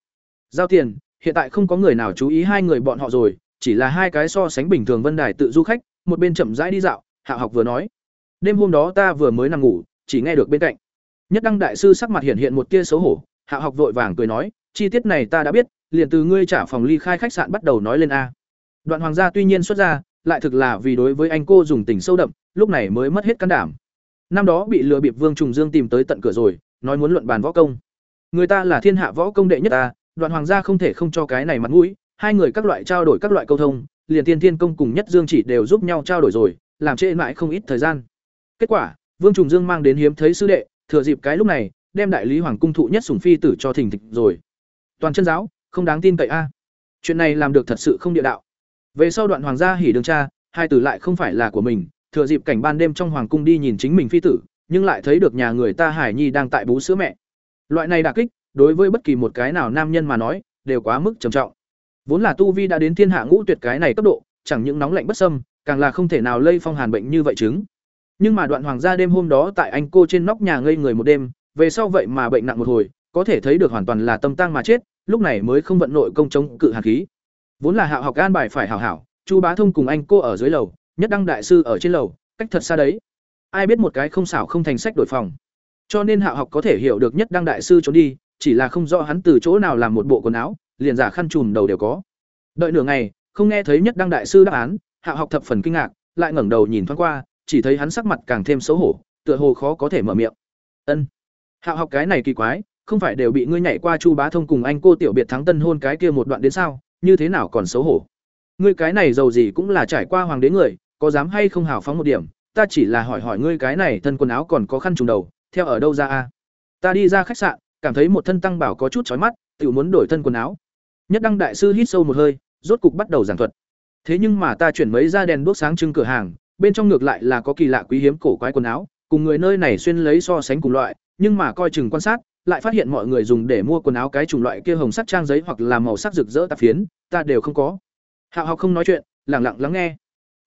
Giao tiền, hiện tại không có người nào chú ý hai người bọn họ rồi, chỉ là hai cái so sánh bình thường vân đài tự du khách, một bên chậm rãi đi dạo, hạ học vừa nói. Đêm hôm đó ta vừa mới nằm ngủ, chỉ nghe được bên cạnh. Nhất đăng đại sư sắc mặt hiện hiện một tia xấu hổ, hạ học vội vàng cười nói, chi tiết này ta đã biết, liền từ ngươi trả phòng ly khai khách sạn bắt đầu nói lên a. Đoạn hoàng gia tuy nhiên xuất ra lại thực là vì đối với anh cô dùng tình sâu đậm, lúc này mới mất hết can đảm. Năm đó bị lừa bịp vương trùng dương tìm tới tận cửa rồi, nói muốn luận bàn võ công. Người ta là thiên hạ võ công đệ nhất ta, đoạn hoàng gia không thể không cho cái này mặt mũi, hai người các loại trao đổi các loại câu thông, liền thiên thiên công cùng nhất dương chỉ đều giúp nhau trao đổi rồi, làm trễ mãi không ít thời gian. Kết quả, vương trùng dương mang đến hiếm thấy sư đệ, thừa dịp cái lúc này, đem đại lý hoàng cung thụ nhất sủng phi tử cho thỉnh thịch rồi. Toàn chân giáo, không đáng tin cậy a. Chuyện này làm được thật sự không địa đạo về sau đoạn hoàng gia hỉ đường cha, hai tử lại không phải là của mình, thừa dịp cảnh ban đêm trong hoàng cung đi nhìn chính mình phi tử, nhưng lại thấy được nhà người ta hải nhi đang tại bú sữa mẹ. Loại này đà kích, đối với bất kỳ một cái nào nam nhân mà nói, đều quá mức trầm trọng. Vốn là tu vi đã đến thiên hạ ngũ tuyệt cái này cấp độ, chẳng những nóng lạnh bất sâm càng là không thể nào lây phong hàn bệnh như vậy chứng. Nhưng mà đoạn hoàng gia đêm hôm đó tại anh cô trên nóc nhà ngây người một đêm, về sau vậy mà bệnh nặng một hồi, có thể thấy được hoàn toàn là tâm tăng mà chết, lúc này mới không vận nội công chống cự hàn khí vốn là hạo học an bài phải hảo hảo, chu bá thông cùng anh cô ở dưới lầu, nhất đăng đại sư ở trên lầu, cách thật xa đấy. Ai biết một cái không xảo không thành sách đổi phòng. Cho nên hạo học có thể hiểu được nhất đăng đại sư trốn đi, chỉ là không rõ hắn từ chỗ nào làm một bộ quần áo, liền giả khăn trùm đầu đều có. Đợi nửa ngày, không nghe thấy nhất đăng đại sư đáp án, hạo học thập phần kinh ngạc, lại ngẩng đầu nhìn thoáng qua, chỉ thấy hắn sắc mặt càng thêm xấu hổ, tựa hồ khó có thể mở miệng. Ân. Hạo học cái này kỳ quái, không phải đều bị ngươi nhảy qua chu bá thông cùng anh cô tiểu biệt thắng tân hôn cái kia một đoạn đến sao? Như thế nào còn xấu hổ? Ngươi cái này giàu gì cũng là trải qua hoàng đế người, có dám hay không hào phóng một điểm? Ta chỉ là hỏi hỏi ngươi cái này thân quần áo còn có khăn trùng đầu, theo ở đâu ra a? Ta đi ra khách sạn, cảm thấy một thân tăng bảo có chút chói mắt, tự muốn đổi thân quần áo. Nhất đăng đại sư hít sâu một hơi, rốt cục bắt đầu giảng thuật. Thế nhưng mà ta chuyển mấy ra đèn đuốc sáng trưng cửa hàng, bên trong ngược lại là có kỳ lạ quý hiếm cổ quái quần áo, cùng người nơi này xuyên lấy so sánh cùng loại, nhưng mà coi chừng quan sát lại phát hiện mọi người dùng để mua quần áo cái chủng loại kia hồng sắc trang giấy hoặc là màu sắc rực rỡ tạp phiến, ta đều không có. Hạo học không nói chuyện lặng lặng lắng nghe.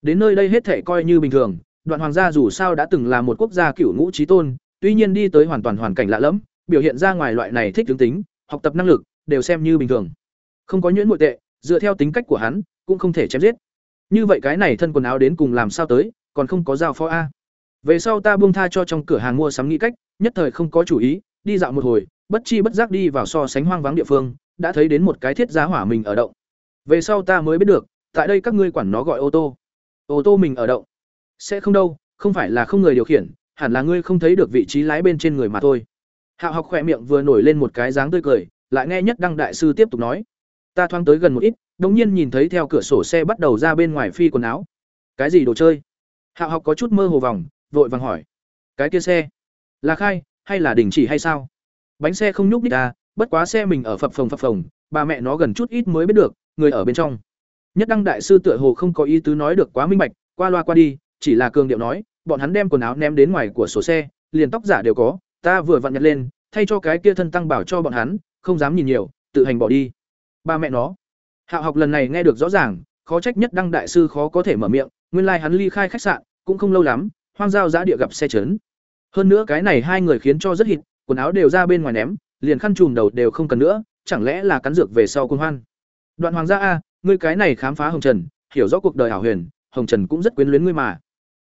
Đến nơi đây hết thể coi như bình thường, đoạn hoàng gia dù sao đã từng là một quốc gia cửu ngũ trí tôn, tuy nhiên đi tới hoàn toàn hoàn cảnh lạ lẫm, biểu hiện ra ngoài loại này thích tướng tính, học tập năng lực, đều xem như bình thường. Không có nhuyễn nội tệ, dựa theo tính cách của hắn, cũng không thể chém giết. Như vậy cái này thân quần áo đến cùng làm sao tới, còn không có giao phó a. Về sau ta buông tha cho trong cửa hàng mua sắm nghĩ cách, nhất thời không có chủ ý đi dạo một hồi, bất chi bất giác đi vào so sánh hoang vắng địa phương, đã thấy đến một cái thiết giá hỏa mình ở động. Về sau ta mới biết được, tại đây các ngươi quản nó gọi ô tô. Ô tô mình ở động. Sẽ không đâu, không phải là không người điều khiển, hẳn là ngươi không thấy được vị trí lái bên trên người mà thôi. Hạo học khỏe miệng vừa nổi lên một cái dáng tươi cười, lại nghe nhất đăng đại sư tiếp tục nói. Ta thoáng tới gần một ít, đống nhiên nhìn thấy theo cửa sổ xe bắt đầu ra bên ngoài phi quần áo. Cái gì đồ chơi? Hạo học có chút mơ hồ vòng, vội vàng hỏi. Cái kia xe. Là khai hay là đình chỉ hay sao? Bánh xe không nhúc nhích à bất quá xe mình ở phập phồng phập phồng, bà mẹ nó gần chút ít mới biết được, người ở bên trong. Nhất đăng đại sư tựa hồ không có ý tứ nói được quá minh bạch, qua loa qua đi, chỉ là cường điệu nói, bọn hắn đem quần áo ném đến ngoài của sổ xe, liền tóc giả đều có, ta vừa vặn nhặt lên, thay cho cái kia thân tăng bảo cho bọn hắn, không dám nhìn nhiều, tự hành bỏ đi. Ba mẹ nó. Hạo học lần này nghe được rõ ràng, khó trách nhất đăng đại sư khó có thể mở miệng, nguyên lai hắn ly khai khách sạn, cũng không lâu lắm, hoang giao giã địa gặp xe chấn hơn nữa cái này hai người khiến cho rất hít quần áo đều ra bên ngoài ném liền khăn chùm đầu đều không cần nữa chẳng lẽ là cắn dược về sau cung hoan? Đoạn hoàng gia a ngươi cái này khám phá hồng trần hiểu rõ cuộc đời hảo huyền hồng trần cũng rất quyến luyến ngươi mà.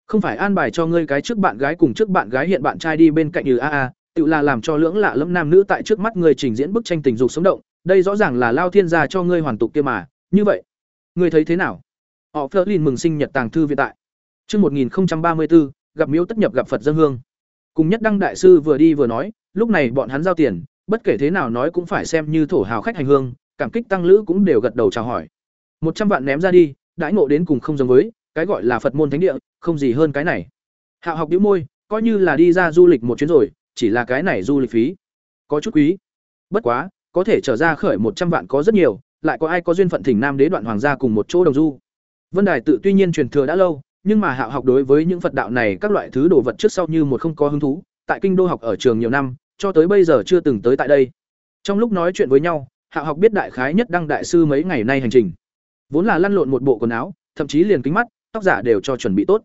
Không phải an bài cho ngươi cái trước bạn gái cùng trước bạn gái hiện bạn trai đi bên cạnh như a a tự là làm cho lưỡng lạ lẫm nam nữ tại trước mắt ngươi trình diễn bức tranh tình dục sống động đây rõ ràng là lao thiên gia cho ngươi hoàn tục kia mà như vậy ngươi thấy thế nào? Họ phớt lên mừng sinh nhật tàng thư viện tại. Trước 1034, gặp miếu tất nhập gặp Phật dân hương. Cùng nhất đăng đại sư vừa đi vừa nói, lúc này bọn hắn giao tiền, bất kể thế nào nói cũng phải xem như thổ hào khách hành hương, cảm kích tăng lữ cũng đều gật đầu chào hỏi. một trăm vạn ném ra đi, đãi ngộ đến cùng không giống với, cái gọi là Phật môn thánh địa, không gì hơn cái này. Hạo học bĩu môi, coi như là đi ra du lịch một chuyến rồi, chỉ là cái này du lịch phí, có chút quý. Bất quá, có thể trở ra khởi một trăm vạn có rất nhiều, lại có ai có duyên phận thỉnh nam đế đoạn hoàng gia cùng một chỗ đồng du. Vân Đài tự tuy nhiên truyền thừa đã lâu, nhưng mà Hạo học đối với những Phật đạo này các loại thứ đồ vật trước sau như một không có hứng thú, tại kinh đô học ở trường nhiều năm, cho tới bây giờ chưa từng tới tại đây. Trong lúc nói chuyện với nhau, Hạo học biết đại khái nhất đăng đại sư mấy ngày nay hành trình. Vốn là lăn lộn một bộ quần áo, thậm chí liền kính mắt, tóc giả đều cho chuẩn bị tốt.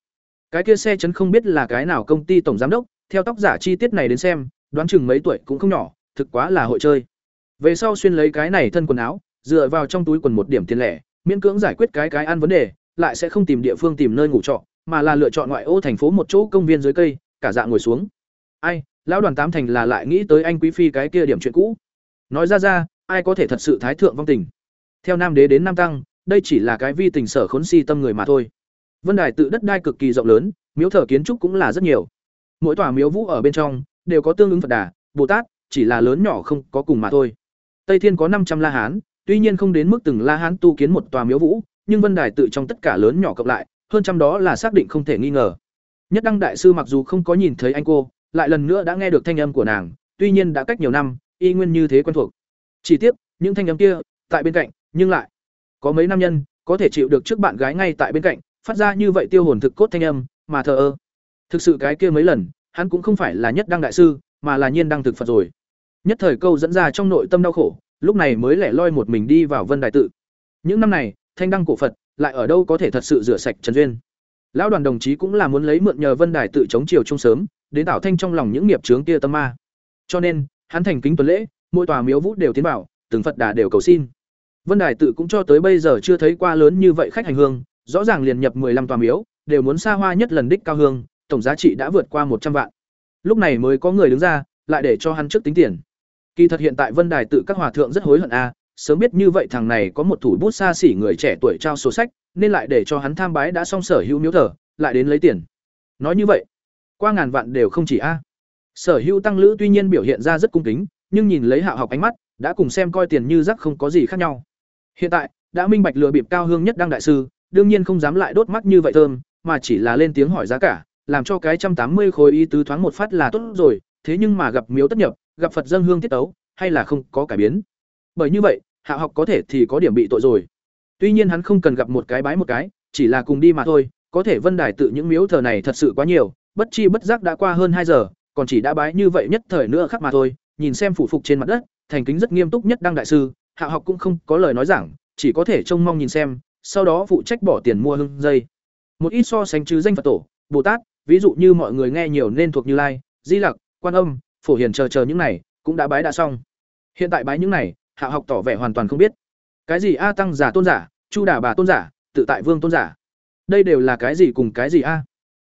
Cái kia xe chấn không biết là cái nào công ty tổng giám đốc, theo tóc giả chi tiết này đến xem, đoán chừng mấy tuổi cũng không nhỏ, thực quá là hội chơi. Về sau xuyên lấy cái này thân quần áo, dựa vào trong túi quần một điểm tiền lẻ, miễn cưỡng giải quyết cái cái ăn vấn đề, lại sẽ không tìm địa phương tìm nơi ngủ trọ, mà là lựa chọn ngoại ô thành phố một chỗ công viên dưới cây, cả dạ ngồi xuống. Ai, lão đoàn tám thành là lại nghĩ tới anh quý phi cái kia điểm chuyện cũ. Nói ra ra, ai có thể thật sự thái thượng vong tình. Theo nam đế đến nam tăng, đây chỉ là cái vi tình sở khốn si tâm người mà thôi. Vân Đài tự đất đai cực kỳ rộng lớn, miếu thờ kiến trúc cũng là rất nhiều. Mỗi tòa miếu vũ ở bên trong đều có tương ứng Phật Đà, Bồ Tát, chỉ là lớn nhỏ không có cùng mà thôi. Tây Thiên có năm trăm La Hán, tuy nhiên không đến mức từng La Hán tu kiến một tòa miếu vũ, nhưng Vân Đài tự trong tất cả lớn nhỏ cộng lại, hơn trăm đó là xác định không thể nghi ngờ. Nhất Đăng đại sư mặc dù không có nhìn thấy anh cô, lại lần nữa đã nghe được thanh âm của nàng, tuy nhiên đã cách nhiều năm, y nguyên như thế quen thuộc. Chỉ tiếc, những thanh âm kia, tại bên cạnh, nhưng lại có mấy nam nhân có thể chịu được trước bạn gái ngay tại bên cạnh, phát ra như vậy tiêu hồn thực cốt thanh âm, mà thờ ơ. Thực sự cái kia mấy lần, hắn cũng không phải là nhất đăng đại sư, mà là nhiên đăng thực Phật rồi. Nhất thời câu dẫn ra trong nội tâm đau khổ, lúc này mới lẻ loi một mình đi vào Vân Đại tự. Những năm này, thanh đăng cổ Phật, lại ở đâu có thể thật sự rửa sạch trần duyên. Lão đoàn đồng chí cũng là muốn lấy mượn nhờ Vân Đài tự chống chiều trung sớm, đến tạo thanh trong lòng những nghiệp chướng kia tâm ma. Cho nên, hắn thành kính tuần lễ, mỗi tòa miếu vũ đều tiến bảo, từng Phật đà đều cầu xin. Vân Đài tự cũng cho tới bây giờ chưa thấy qua lớn như vậy khách hành hương, rõ ràng liền nhập 15 tòa miếu, đều muốn xa hoa nhất lần đích cao hương, tổng giá trị đã vượt qua một trăm vạn. Lúc này mới có người đứng ra, lại để cho hắn trước tính tiền. Kỳ thật hiện tại Vân Đài tự các hòa thượng rất hối hận a, sớm biết như vậy thằng này có một thủ bút xa xỉ người trẻ tuổi trao sổ sách, nên lại để cho hắn tham bái đã xong sở hữu miếu thờ, lại đến lấy tiền. Nói như vậy, qua ngàn vạn đều không chỉ a. Sở hữu tăng lữ tuy nhiên biểu hiện ra rất cung kính, nhưng nhìn lấy Hạo học ánh mắt, đã cùng xem coi tiền như rắc không có gì khác nhau. Hiện tại, đã minh bạch lừa bịp cao hương nhất đăng đại sư, đương nhiên không dám lại đốt mắt như vậy thơm, mà chỉ là lên tiếng hỏi giá cả, làm cho cái trăm tám mươi khối ý tứ thoáng một phát là tốt rồi, thế nhưng mà gặp miếu tất nhập, gặp Phật dân hương tiết tấu, hay là không có cải biến. Bởi như vậy, Hạ học có thể thì có điểm bị tội rồi. Tuy nhiên hắn không cần gặp một cái bái một cái, chỉ là cùng đi mà thôi, có thể Vân Đài tự những miếu thờ này thật sự quá nhiều, bất chi bất giác đã qua hơn hai giờ, còn chỉ đã bái như vậy nhất thời nữa khác mà thôi, nhìn xem phủ phục trên mặt đất, thành kính rất nghiêm túc nhất đăng đại sư, Hạ học cũng không có lời nói giảng, chỉ có thể trông mong nhìn xem, sau đó phụ trách bỏ tiền mua hưng dây. Một ít so sánh chứ danh Phật tổ, Bồ Tát, ví dụ như mọi người nghe nhiều nên thuộc Như Lai, Di Lặc, Quan Âm, Phổ Hiền chờ chờ những này, cũng đã bái đã xong. Hiện tại bái những này, Hạ học tỏ vẻ hoàn toàn không biết. Cái gì a tăng giả tôn giả, Chu đà bà tôn giả, tự tại vương tôn giả. Đây đều là cái gì cùng cái gì a?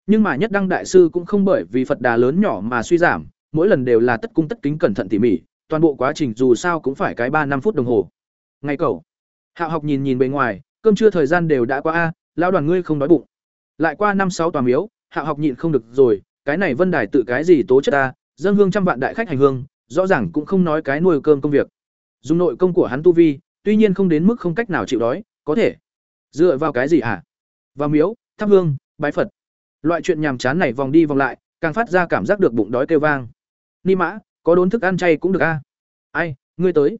Nhưng mà nhất đăng đại sư cũng không bởi vì Phật đà lớn nhỏ mà suy giảm, mỗi lần đều là tất cung tất kính cẩn thận tỉ mỉ, toàn bộ quá trình dù sao cũng phải cái ba năm phút đồng hồ. Ngày cầu. Hạ học nhìn nhìn bề ngoài, cơm trưa thời gian đều đã qua a, lão đoàn ngươi không đói bụng. Lại qua năm sáu tòa miếu, Hạ học nhịn không được rồi, cái này Vân Đài tự cái gì tố chất ta, dân hương trăm vạn đại khách hành hương, rõ ràng cũng không nói cái nuôi cơm công việc. Dùng nội công của hắn tu vi, tuy nhiên không đến mức không cách nào chịu đói, có thể dựa vào cái gì hả? Vào miếu, thắp hương, bái Phật. Loại chuyện nhàm chán này vòng đi vòng lại, càng phát ra cảm giác được bụng đói kêu vang. Ni mã, có đốn thức ăn chay cũng được a. Ai, ngươi tới.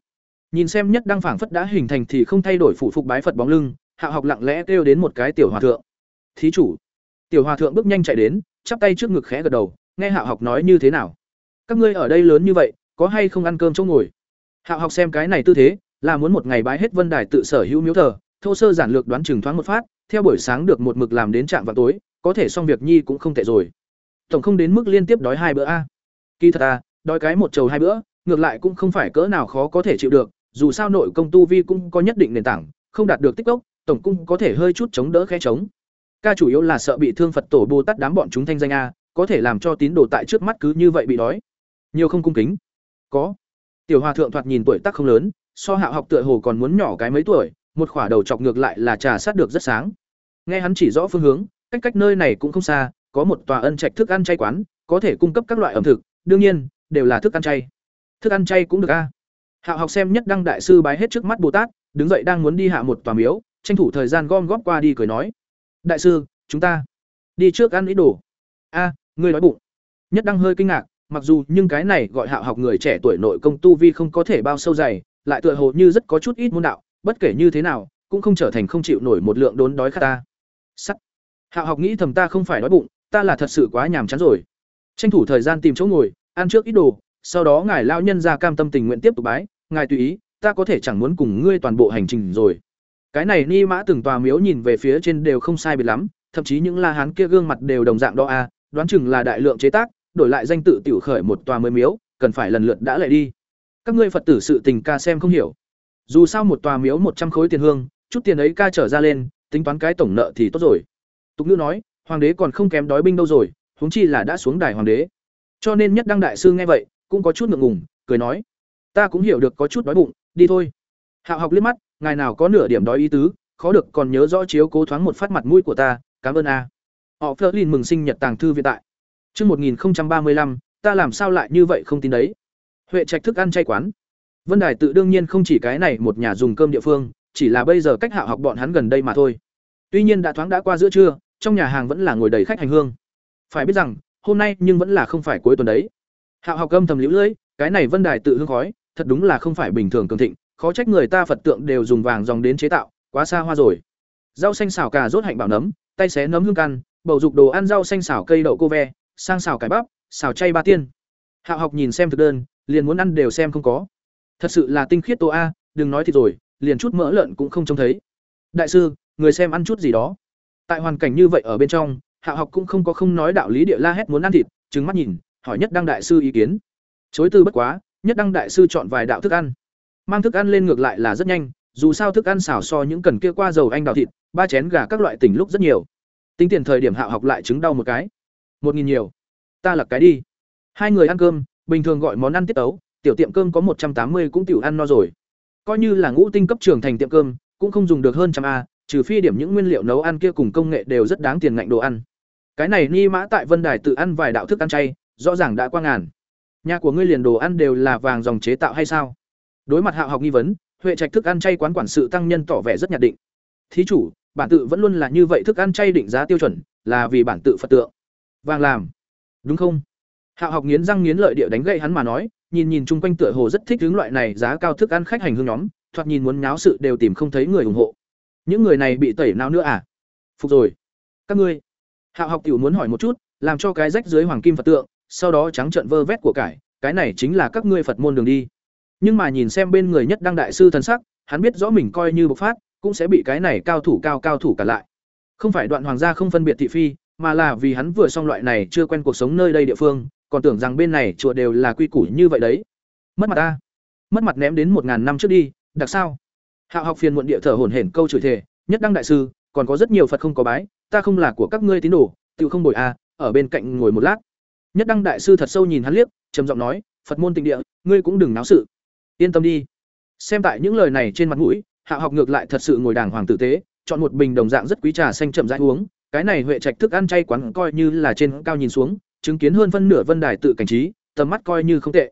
Nhìn xem nhất đăng phảng phất đã hình thành thì không thay đổi phụ phục bái Phật bóng lưng, Hạ học lặng lẽ kêu đến một cái tiểu hòa thượng. Thí chủ. Tiểu hòa thượng bước nhanh chạy đến, chắp tay trước ngực khẽ gật đầu, nghe Hạ học nói như thế nào? Các ngươi ở đây lớn như vậy, có hay không ăn cơm chỗ ngồi? Hạo học xem cái này tư thế, là muốn một ngày bái hết Vân Đài tự sở hữu miếu thờ, thô sơ giản lược đoán chừng thoáng một phát, theo buổi sáng được một mực làm đến trạm vào tối, có thể xong việc nhi cũng không tệ rồi. Tổng không đến mức liên tiếp đói hai bữa a. Kỳ thật à, đói cái một chầu hai bữa, ngược lại cũng không phải cỡ nào khó có thể chịu được, dù sao nội công tu vi cũng có nhất định nền tảng, không đạt được tích cốc, tổng cung có thể hơi chút chống đỡ khẽ chống. Ca chủ yếu là sợ bị thương Phật tổ Bồ Tát đám bọn chúng thanh danh a, có thể làm cho tín đồ tại trước mắt cứ như vậy bị đói. Nhiều không cung kính. Có. Tiểu Hòa thượng thoạt nhìn tuổi tác không lớn, so Hạo học tựa hồ còn muốn nhỏ cái mấy tuổi, một khỏa đầu chọc ngược lại là trà sát được rất sáng. Nghe hắn chỉ rõ phương hướng, cách cách nơi này cũng không xa, có một tòa ân trạch thức ăn chay quán, có thể cung cấp các loại ẩm thực, đương nhiên, đều là thức ăn chay. Thức ăn chay cũng được a. Hạo học xem nhất đăng đại sư bái hết trước mắt Bồ Tát, đứng dậy đang muốn đi hạ một tòa miếu, tranh thủ thời gian gom góp qua đi cười nói: "Đại sư, chúng ta đi trước ăn ít đồ." "A, ngươi nói bụng." Nhất đăng hơi kinh ngạc, mặc dù nhưng cái này gọi Hạo học người trẻ tuổi nội công tu vi không có thể bao sâu dày, lại tựa hồ như rất có chút ít môn đạo, bất kể như thế nào, cũng không trở thành không chịu nổi một lượng đốn đói khát ta. Sắt. Hạo học nghĩ thầm ta không phải đói bụng, ta là thật sự quá nhàm chán rồi. Tranh thủ thời gian tìm chỗ ngồi, ăn trước ít đồ, sau đó ngài lao nhân ra cam tâm tình nguyện tiếp tục bái, ngài tùy ý, ta có thể chẳng muốn cùng ngươi toàn bộ hành trình rồi. Cái này Ni Mã từng tòa miếu nhìn về phía trên đều không sai biệt lắm, thậm chí những la hán kia gương mặt đều đồng dạng đo a, à, đoán chừng là đại lượng chế tác, đổi lại danh tự tiểu khởi một tòa mới miếu, cần phải lần lượt đã lại đi. Các ngươi Phật tử sự tình ca xem không hiểu. Dù sao một tòa miếu một trăm khối tiền hương, chút tiền ấy ca trở ra lên, tính toán cái tổng nợ thì tốt rồi. Tục nữ nói, hoàng đế còn không kém đói binh đâu rồi, huống chi là đã xuống đài hoàng đế. Cho nên nhất đăng đại sư nghe vậy, cũng có chút ngượng ngùng, cười nói: "Ta cũng hiểu được có chút đói bụng, đi thôi." Hạo học liếc mắt, ngài nào có nửa điểm đói ý tứ, khó được còn nhớ rõ chiếu cố thoáng một phát mặt mũi của ta, cảm ơn a. Họ Flerlin mừng sinh nhật tàng thư viện tại. Chương 1035, ta làm sao lại như vậy không tin đấy. Huệ Trạch thức ăn chay quán. Vân Đài tự đương nhiên không chỉ cái này một nhà dùng cơm địa phương, chỉ là bây giờ cách hạ học bọn hắn gần đây mà thôi. Tuy nhiên đã thoáng đã qua giữa trưa, trong nhà hàng vẫn là ngồi đầy khách hành hương. Phải biết rằng, hôm nay nhưng vẫn là không phải cuối tuần đấy. Hạo học âm thầm liễu lưỡi, cái này Vân Đài tự hương khói, thật đúng là không phải bình thường cường thịnh, khó trách người ta Phật tượng đều dùng vàng dòng đến chế tạo, quá xa hoa rồi. Rau xanh xào cà rốt hạnh bảo nấm, tay xé nấm hương căn, bầu dục đồ ăn rau xanh xào cây đậu cô ve, sang xào cải bắp, xào chay ba tiên. Hạo học nhìn xem thực đơn, liền muốn ăn đều xem không có. Thật sự là tinh khiết tô a, đừng nói thì rồi, liền chút mỡ lợn cũng không trông thấy. Đại sư, người xem ăn chút gì đó. Tại hoàn cảnh như vậy ở bên trong, Hạo học cũng không có không nói đạo lý địa la hét muốn ăn thịt, trứng mắt nhìn, hỏi nhất đăng đại sư ý kiến. Chối từ bất quá, nhất đăng đại sư chọn vài đạo thức ăn. Mang thức ăn lên ngược lại là rất nhanh, dù sao thức ăn xào so những cần kia qua dầu anh đào thịt, ba chén gà các loại tỉnh lúc rất nhiều. Tính tiền thời điểm Hạo học lại chứng đau một cái. Một nghìn nhiều. Ta là cái đi. Hai người ăn cơm, bình thường gọi món ăn tiết tấu, tiểu tiệm cơm có một trăm tám mươi cũng tiểu ăn no rồi. Coi như là ngũ tinh cấp trường thành tiệm cơm, cũng không dùng được hơn trăm a, trừ phi điểm những nguyên liệu nấu ăn kia cùng công nghệ đều rất đáng tiền ngạnh đồ ăn. Cái này Ni Mã tại Vân Đài tự ăn vài đạo thức ăn chay, rõ ràng đã qua ngàn. Nhà của ngươi liền đồ ăn đều là vàng dòng chế tạo hay sao? Đối mặt Hạo học nghi vấn, Huệ Trạch thức ăn chay quán quản sự tăng nhân tỏ vẻ rất nhạt định. Thí chủ, bản tự vẫn luôn là như vậy thức ăn chay định giá tiêu chuẩn, là vì bản tự Phật tượng. Vàng làm. Đúng không? Hạo học nghiến răng nghiến lợi địa đánh gậy hắn mà nói, nhìn nhìn chung quanh tựa hồ rất thích hướng loại này giá cao thức ăn khách hành hương nhóm, thoạt nhìn muốn nháo sự đều tìm không thấy người ủng hộ. Những người này bị tẩy não nữa à? Phục rồi. Các ngươi. Hạo học tiểu muốn hỏi một chút, làm cho cái rách dưới hoàng kim Phật tượng, sau đó trắng trợn vơ vét của cải, cái này chính là các ngươi Phật môn đường đi. Nhưng mà nhìn xem bên người nhất đăng đại sư thần sắc, hắn biết rõ mình coi như bộc phát, cũng sẽ bị cái này cao thủ cao cao thủ cả lại. Không phải đoạn hoàng gia không phân biệt thị phi, mà là vì hắn vừa xong loại này chưa quen cuộc sống nơi đây địa phương, còn tưởng rằng bên này chùa đều là quy củ như vậy đấy. Mất mặt ta. Mất mặt ném đến một ngàn năm trước đi, đặc sao? Hạo học phiền muộn địa thở hổn hển câu chửi thề, nhất đăng đại sư, còn có rất nhiều Phật không có bái, ta không là của các ngươi tín đồ, tự không bồi a, à, ở bên cạnh ngồi một lát. Nhất đăng đại sư thật sâu nhìn hắn liếc, trầm giọng nói, Phật môn tịnh địa, ngươi cũng đừng náo sự. Yên tâm đi. Xem tại những lời này trên mặt mũi, hạo học ngược lại thật sự ngồi đàng hoàng tử tế, chọn một bình đồng dạng rất quý trà xanh chậm rãi uống, cái này huệ trạch thức ăn chay quán coi như là trên cao nhìn xuống, chứng kiến hơn phân nửa vân đài tự cảnh trí, tầm mắt coi như không tệ.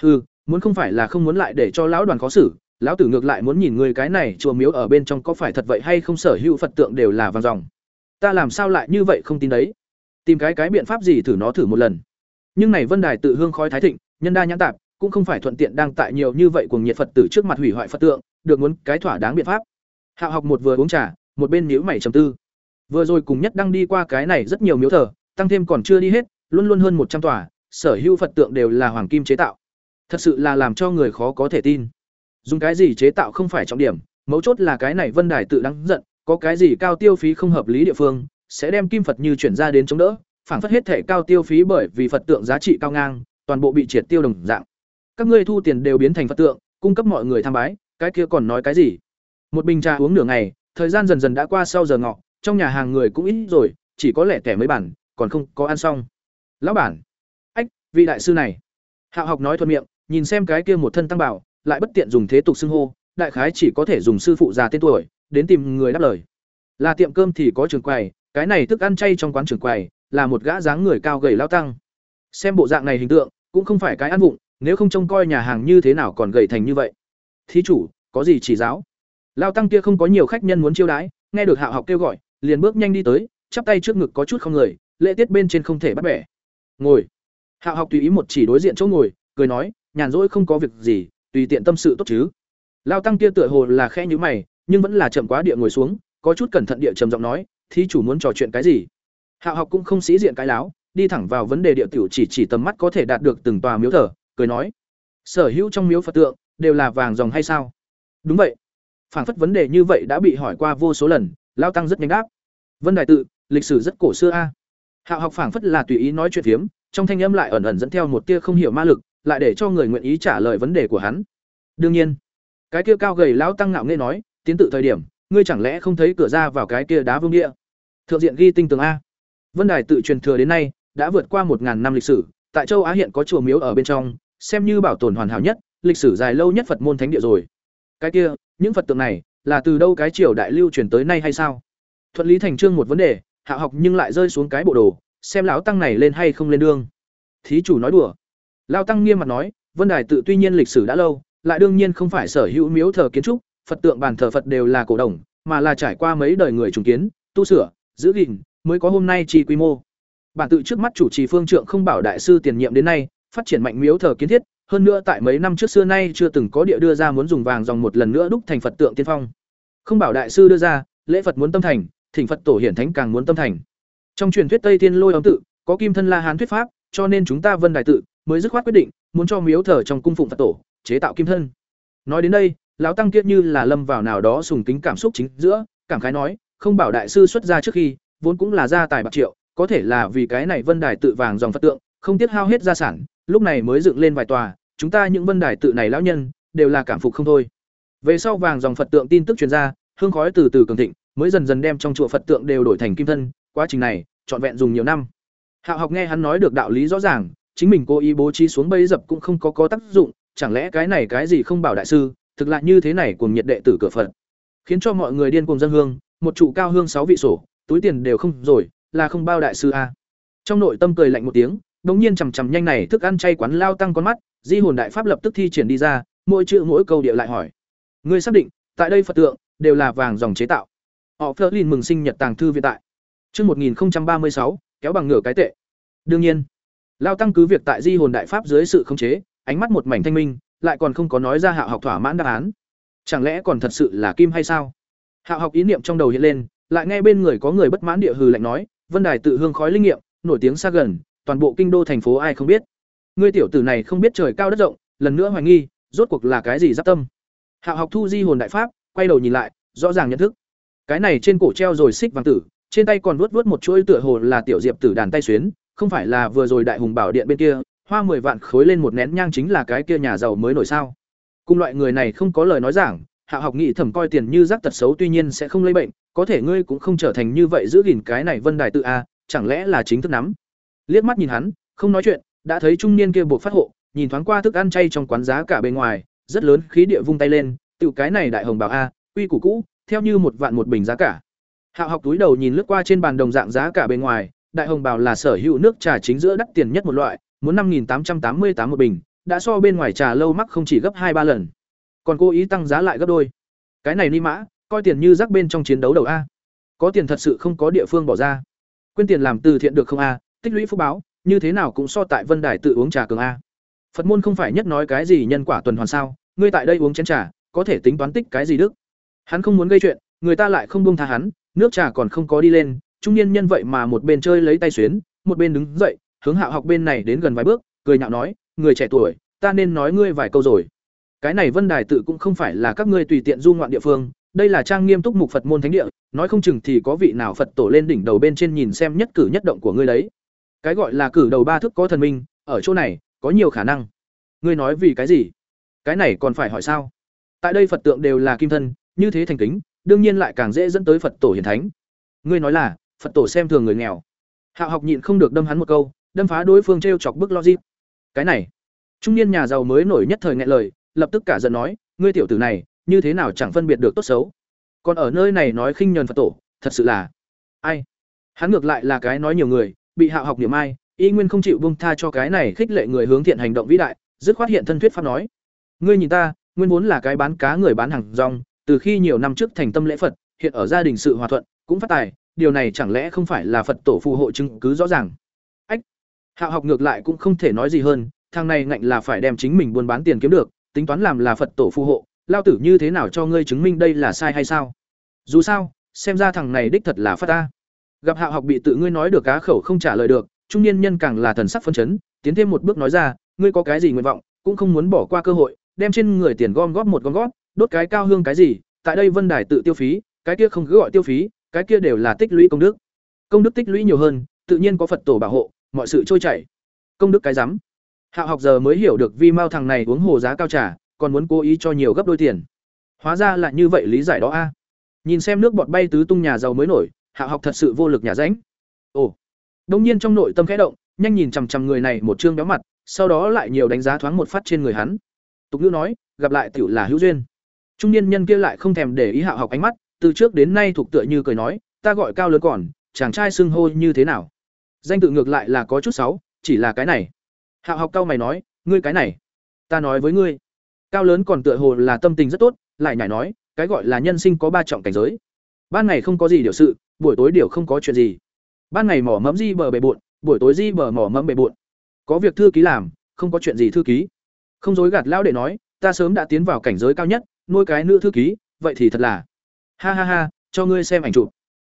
Hừ, muốn không phải là không muốn lại để cho lão đoàn khó xử, lão tử ngược lại muốn nhìn người cái này chùa miếu ở bên trong có phải thật vậy hay không sở hữu Phật tượng đều là vàng ròng. Ta làm sao lại như vậy không tin đấy? Tìm cái cái biện pháp gì thử nó thử một lần. Nhưng này vân đài tự hương khói thái thịnh, nhân đa nhãn tạp, cũng không phải thuận tiện đang tại nhiều như vậy cùng nhiệt Phật tử trước mặt hủy hoại Phật tượng, được muốn cái thỏa đáng biện pháp. Hạo học một vừa uống trà, một bên nhíu mày trầm tư. Vừa rồi cùng nhất đang đi qua cái này rất nhiều miếu thờ, tăng thêm còn chưa đi hết, luôn luôn hơn một trăm tòa, sở hữu Phật tượng đều là hoàng kim chế tạo. Thật sự là làm cho người khó có thể tin. Dùng cái gì chế tạo không phải trọng điểm, mấu chốt là cái này Vân Đài tự đáng giận, có cái gì cao tiêu phí không hợp lý địa phương, sẽ đem kim Phật như chuyển ra đến chống đỡ, phản phất hết thể cao tiêu phí bởi vì Phật tượng giá trị cao ngang, toàn bộ bị triệt tiêu đồng dạng. Các ngươi thu tiền đều biến thành Phật tượng, cung cấp mọi người tham bái, cái kia còn nói cái gì? Một bình trà uống nửa ngày, thời gian dần dần đã qua sau giờ ngọ, trong nhà hàng người cũng ít rồi, chỉ có lẻ tẻ mấy bản, còn không có ăn xong. Lão bản, ách, vị đại sư này. Hạo học nói thuận miệng, nhìn xem cái kia một thân tăng bảo, lại bất tiện dùng thế tục xưng hô, đại khái chỉ có thể dùng sư phụ già tên tuổi, đến tìm người đáp lời. Là tiệm cơm thì có trường quầy, cái này thức ăn chay trong quán trường quầy, là một gã dáng người cao gầy lao tăng. Xem bộ dạng này hình tượng, cũng không phải cái ăn vụng, nếu không trông coi nhà hàng như thế nào còn gầy thành như vậy. Thí chủ, có gì chỉ giáo? Lao tăng kia không có nhiều khách nhân muốn chiêu đãi, nghe được Hạo học kêu gọi, liền bước nhanh đi tới, chắp tay trước ngực có chút không người, lễ tiết bên trên không thể bắt bẻ. Ngồi. Hạo học tùy ý một chỉ đối diện chỗ ngồi, cười nói, nhàn rỗi không có việc gì, tùy tiện tâm sự tốt chứ. lao tăng kia tựa hồ là khẽ nhíu mày nhưng vẫn là chậm quá địa ngồi xuống có chút cẩn thận địa trầm giọng nói thí chủ muốn trò chuyện cái gì hạo học cũng không sĩ diện cái láo đi thẳng vào vấn đề địa tiểu chỉ chỉ tầm mắt có thể đạt được từng tòa miếu thờ cười nói sở hữu trong miếu phật tượng đều là vàng dòng hay sao đúng vậy phảng phất vấn đề như vậy đã bị hỏi qua vô số lần lao tăng rất nhanh đáp. Vân đại tự, lịch sử rất cổ xưa a. Hạo học phảng phất là tùy ý nói chuyện phiếm, trong thanh âm lại ẩn ẩn dẫn theo một tia không hiểu ma lực, lại để cho người nguyện ý trả lời vấn đề của hắn. Đương nhiên, cái kia cao gầy lão tăng ngạo nghễ nói, tiến tự thời điểm, ngươi chẳng lẽ không thấy cửa ra vào cái kia đá vương địa? Thượng diện ghi tinh tường a. Vân đài tự truyền thừa đến nay, đã vượt qua một ngàn năm lịch sử, tại châu á hiện có chùa miếu ở bên trong, xem như bảo tồn hoàn hảo nhất, lịch sử dài lâu nhất phật môn thánh địa rồi. Cái kia, những phật tượng này là từ đâu cái triều đại lưu truyền tới nay hay sao? Thuận lý thành trương một vấn đề, hạ học nhưng lại rơi xuống cái bộ đồ, xem lão tăng này lên hay không lên đương. Thí chủ nói đùa. Lao tăng nghiêm mặt nói, vân đài tự tuy nhiên lịch sử đã lâu, lại đương nhiên không phải sở hữu miếu thờ kiến trúc, phật tượng bàn thờ phật đều là cổ đồng, mà là trải qua mấy đời người trùng kiến, tu sửa, giữ gìn, mới có hôm nay chi quy mô. Bản tự trước mắt chủ trì phương trượng không bảo đại sư tiền nhiệm đến nay, phát triển mạnh miếu thờ kiến thiết hơn nữa tại mấy năm trước xưa nay chưa từng có địa đưa ra muốn dùng vàng dòng một lần nữa đúc thành phật tượng tiên phong. Không bảo đại sư đưa ra, lễ phật muốn tâm thành, thỉnh phật tổ hiển thánh càng muốn tâm thành. Trong truyền thuyết tây thiên lôi ấm tự, có kim thân la hán thuyết pháp, cho nên chúng ta vân đại tự mới dứt khoát quyết định muốn cho miếu thờ trong cung phụng phật tổ chế tạo kim thân. Nói đến đây, lão tăng kiết như là lâm vào nào đó sùng kính cảm xúc chính giữa, cảm khái nói, không bảo đại sư xuất ra trước khi, vốn cũng là gia tài bạc triệu, có thể là vì cái này vân đài tự vàng dòng phật tượng, không tiết hao hết gia sản, lúc này mới dựng lên vài tòa chúng ta những vân đài tự này lão nhân, đều là cảm phục không thôi. Về sau vàng dòng phật tượng tin tức truyền ra, hương khói từ từ cường thịnh, mới dần dần đem trong chùa phật tượng đều đổi thành kim thân, quá trình này, trọn vẹn dùng nhiều năm. Hạo học nghe hắn nói được đạo lý rõ ràng, chính mình cố ý bố trí xuống bẫy dập cũng không có có tác dụng, chẳng lẽ cái này cái gì không bảo đại sư, thực lại như thế này cùng nhiệt đệ tử cửa phật. Khiến cho mọi người điên cùng dân hương, một trụ cao hương sáu vị sổ, túi tiền đều không rồi, là không bao đại sư a. Trong nội tâm cười lạnh một tiếng đống nhiên chằm chằm nhanh này thức ăn chay quán lao tăng con mắt di hồn đại pháp lập tức thi triển đi ra mỗi chữ mỗi câu địa lại hỏi ngươi xác định tại đây phật tượng đều là vàng dòng chế tạo họ phớt lên mừng sinh nhật tàng thư viện tại Trước 1036, kéo bằng ngửa cái tệ. Đương nhiên, Lao tăng cứ việc tại Di hồn đại pháp dưới sự khống chế, ánh mắt một mảnh thanh minh, lại còn không có nói ra Hạo học thỏa mãn đáp án. Chẳng lẽ còn thật sự là kim hay sao? Hạo học ý niệm trong đầu hiện lên, lại nghe bên người có người bất mãn địa hừ lạnh nói, Vân Đài tự hương khói linh nghiệm, nổi tiếng xa gần, toàn bộ kinh đô thành phố ai không biết. Ngươi tiểu tử này không biết trời cao đất rộng, lần nữa hoài nghi, rốt cuộc là cái gì giáp tâm? Hạo học thu Di hồn đại pháp, quay đầu nhìn lại, rõ ràng nhận thức. Cái này trên cổ treo rồi xích vàng tử, trên tay còn vuốt vuốt một chuỗi tựa hồ là tiểu diệp tử đàn tay xuyến, không phải là vừa rồi đại hùng bảo điện bên kia, hoa mười vạn khối lên một nén nhang chính là cái kia nhà giàu mới nổi sao? Cùng loại người này không có lời nói giảng, Hạ học nghĩ thầm coi tiền như rác tật xấu tuy nhiên sẽ không lây bệnh, có thể ngươi cũng không trở thành như vậy giữ gìn cái này Vân Đài tự a, chẳng lẽ là chính thức nắm. Liếc mắt nhìn hắn, không nói chuyện, đã thấy trung niên kia buộc phát hộ, nhìn thoáng qua thức ăn chay trong quán giá cả bên ngoài, rất lớn khí địa vung tay lên, tự cái này đại hồng bảo a, quy củ cũ, theo như một vạn một bình giá cả. Hạo học túi đầu nhìn lướt qua trên bàn đồng dạng giá cả bên ngoài, đại hồng bảo là sở hữu nước trà chính giữa đắt tiền nhất một loại, muốn năm tám trăm tám mươi tám một bình, đã so bên ngoài trà lâu mắc không chỉ gấp hai ba lần. Còn cố ý tăng giá lại gấp đôi. Cái này ni mã, coi tiền như rắc bên trong chiến đấu đầu a. Có tiền thật sự không có địa phương bỏ ra. Quên tiền làm từ thiện được không a, tích lũy phúc báo, như thế nào cũng so tại Vân Đài tự uống trà cường a. Phật môn không phải nhất nói cái gì nhân quả tuần hoàn sao, ngươi tại đây uống chén trà, có thể tính toán tích cái gì đức. Hắn không muốn gây chuyện, người ta lại không buông tha hắn, nước trà còn không có đi lên trung niên nhân vậy mà một bên chơi lấy tay xuyến một bên đứng dậy hướng hạo học bên này đến gần vài bước cười nhạo nói người trẻ tuổi ta nên nói ngươi vài câu rồi cái này vân đài tự cũng không phải là các ngươi tùy tiện du ngoạn địa phương đây là trang nghiêm túc mục phật môn thánh địa nói không chừng thì có vị nào phật tổ lên đỉnh đầu bên trên nhìn xem nhất cử nhất động của ngươi đấy cái gọi là cử đầu ba thức có thần minh ở chỗ này có nhiều khả năng ngươi nói vì cái gì cái này còn phải hỏi sao tại đây phật tượng đều là kim thân như thế thành kính đương nhiên lại càng dễ dẫn tới Phật tổ hiền thánh. Ngươi nói là, Phật tổ xem thường người nghèo. Hạo học nhịn không được đâm hắn một câu, đâm phá đối phương trêu chọc bức logic. Cái này, trung niên nhà giàu mới nổi nhất thời ngại lời, lập tức cả giận nói, ngươi tiểu tử này, như thế nào chẳng phân biệt được tốt xấu. Còn ở nơi này nói khinh nhờn Phật tổ, thật sự là ai? Hắn ngược lại là cái nói nhiều người, bị Hạo học niệm ai, y nguyên không chịu buông tha cho cái này khích lệ người hướng thiện hành động vĩ đại, dứt khoát hiện thân thuyết pháp nói: "Ngươi nhìn ta, nguyên vốn là cái bán cá người bán hàng rong, từ khi nhiều năm trước thành tâm lễ Phật, hiện ở gia đình sự hòa thuận, cũng phát tài, điều này chẳng lẽ không phải là Phật tổ phù hộ chứng cứ rõ ràng. Ách. Hạo học ngược lại cũng không thể nói gì hơn, thằng này ngạnh là phải đem chính mình buôn bán tiền kiếm được, tính toán làm là Phật tổ phù hộ, lao tử như thế nào cho ngươi chứng minh đây là sai hay sao dù sao xem ra thằng này đích thật là phát ta gặp hạ học bị tự ngươi nói được cá khẩu không trả lời được, trung niên nhân càng là thần sắc phân chấn, tiến thêm một bước nói ra, ngươi có cái gì nguyện vọng, cũng không muốn bỏ qua cơ hội, đem trên người tiền gom góp một gom góp, đốt cái cao hương cái gì, tại đây vân đài tự tiêu phí, cái kia không cứ gọi tiêu phí, cái kia đều là tích lũy công đức. Công đức tích lũy nhiều hơn, tự nhiên có phật tổ bảo hộ, mọi sự trôi chảy. Công đức cái rắm. Hạ học giờ mới hiểu được vi mao thằng này uống hồ giá cao trả còn muốn cố ý cho nhiều gấp đôi tiền. Hóa ra là như vậy lý giải đó a. Nhìn xem nước bọt bay tứ tung nhà giàu mới nổi hạo học thật sự vô lực nhà ránh ồ. Đông nhiên trong nội tâm khẽ động, nhanh nhìn chằm chằm người này một chương béo mặt, sau đó lại nhiều đánh giá thoáng một phát trên người hắn. Tục ngữ nói, gặp lại tiểu là hữu duyên. Trung niên nhân kia lại không thèm để ý hạo học ánh mắt, từ trước đến nay thuộc tựa như cười nói, ta gọi cao lớn còn, chàng trai xưng hô như thế nào? Danh tự ngược lại là có chút xấu, chỉ là cái này. Hạo học cao mày nói, ngươi cái này, ta nói với ngươi. Cao lớn còn tựa hồ là tâm tình rất tốt, lại nhảy nói, cái gọi là nhân sinh có ba trọng cảnh giới. Ban ngày không có gì điều sự buổi tối điều không có chuyện gì. Ban ngày mỏ mẫm di bờ bề bộn, buổi tối di bờ mỏ mẫm bề bộn. Có việc thư ký làm, không có chuyện gì thư ký. Không dối gạt lão để nói, ta sớm đã tiến vào cảnh giới cao nhất, nuôi cái nữ thư ký, vậy thì thật là. Ha ha ha, cho ngươi xem ảnh chụp.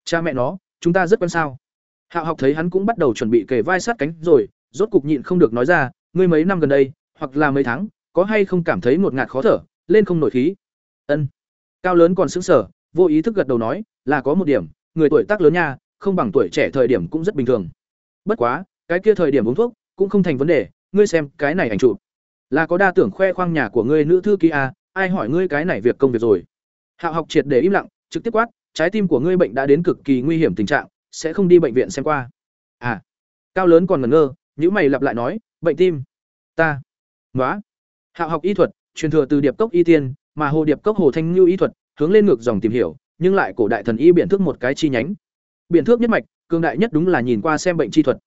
Cha mẹ nó, chúng ta rất quan sao. Hạo học thấy hắn cũng bắt đầu chuẩn bị kề vai sát cánh rồi, rốt cục nhịn không được nói ra, ngươi mấy năm gần đây, hoặc là mấy tháng, có hay không cảm thấy ngột ngạt khó thở, lên không nổi khí. Ân. Cao lớn còn sững sờ, vô ý thức gật đầu nói, là có một điểm người tuổi tác lớn nha không bằng tuổi trẻ thời điểm cũng rất bình thường. Bất quá cái kia thời điểm uống thuốc cũng không thành vấn đề ngươi xem cái này ảnh chụp. Là có đa tưởng khoe khoang nhà của ngươi nữ thư ký à, ai hỏi ngươi cái này việc công việc rồi? Hạo học triệt để im lặng trực tiếp quát trái tim của ngươi bệnh đã đến cực kỳ nguy hiểm tình trạng sẽ không đi bệnh viện xem qua. À cao lớn còn ngẩn ngơ nhíu mày lặp lại nói bệnh tim. Ta. Ngoá. hạo học y thuật truyền thừa từ điệp cốc y tiên mà hồ điệp cốc hồ thanh như y thuật hướng lên ngược dòng tìm hiểu nhưng lại cổ đại thần y biện thức một cái chi nhánh. Biện thước nhất mạch, cường đại nhất đúng là nhìn qua xem bệnh chi thuật.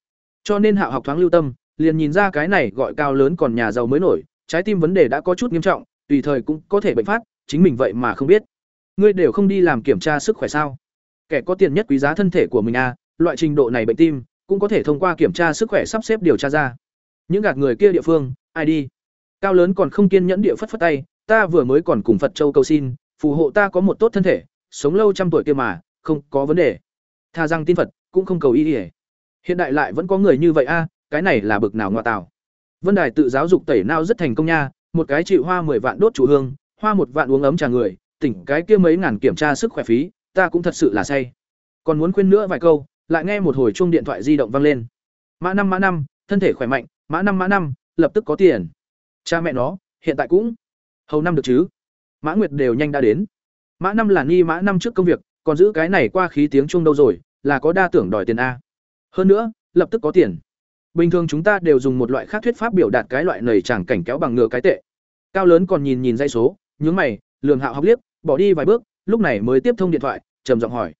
Cho nên hạo học thoáng lưu tâm, liền nhìn ra cái này gọi cao lớn còn nhà giàu mới nổi, trái tim vấn đề đã có chút nghiêm trọng, tùy thời cũng có thể bệnh phát, chính mình vậy mà không biết. Ngươi đều không đi làm kiểm tra sức khỏe sao? Kẻ có tiền nhất quý giá thân thể của mình à loại trình độ này bệnh tim, cũng có thể thông qua kiểm tra sức khỏe sắp xếp điều tra ra. Những gạt người kia địa phương, ai đi? Cao lớn còn không kiên nhẫn địa phất phất tay, ta vừa mới còn cùng phật châu cầu xin, phù hộ ta có một tốt thân thể sống lâu trăm tuổi kia mà, không có vấn đề. Tha rằng tin phật, cũng không cầu y ỉa hiện đại lại vẫn có người như vậy a, cái này là bực nào ngoại tào vân đài tự giáo dục tẩy nao rất thành công nha, một cái chịu hoa mười vạn đốt chủ hương, hoa một vạn uống ấm trà người, tỉnh cái kia mấy ngàn kiểm tra sức khỏe phí, ta cũng thật sự là say. Còn muốn khuyên nữa vài câu, lại nghe một hồi chuông điện thoại di động vang lên. Mã năm mã năm, thân thể khỏe mạnh, mã năm mã năm, lập tức có tiền. Cha mẹ nó, hiện tại cũng hầu năm được chứ? Mã nguyệt đều nhanh đã đến mã năm là ni mã năm trước công việc, còn giữ cái này qua khí tiếng chung đâu rồi, là có đa tưởng đòi tiền a. Hơn nữa, lập tức có tiền. Bình thường chúng ta đều dùng một loại khác thuyết pháp biểu đạt cái loại nầy chẳng cảnh kéo bằng ngựa cái tệ. Cao lớn còn nhìn nhìn dây số, nhướng mày lường hạo học liếc, bỏ đi vài bước, lúc này mới tiếp thông điện thoại, trầm giọng hỏi.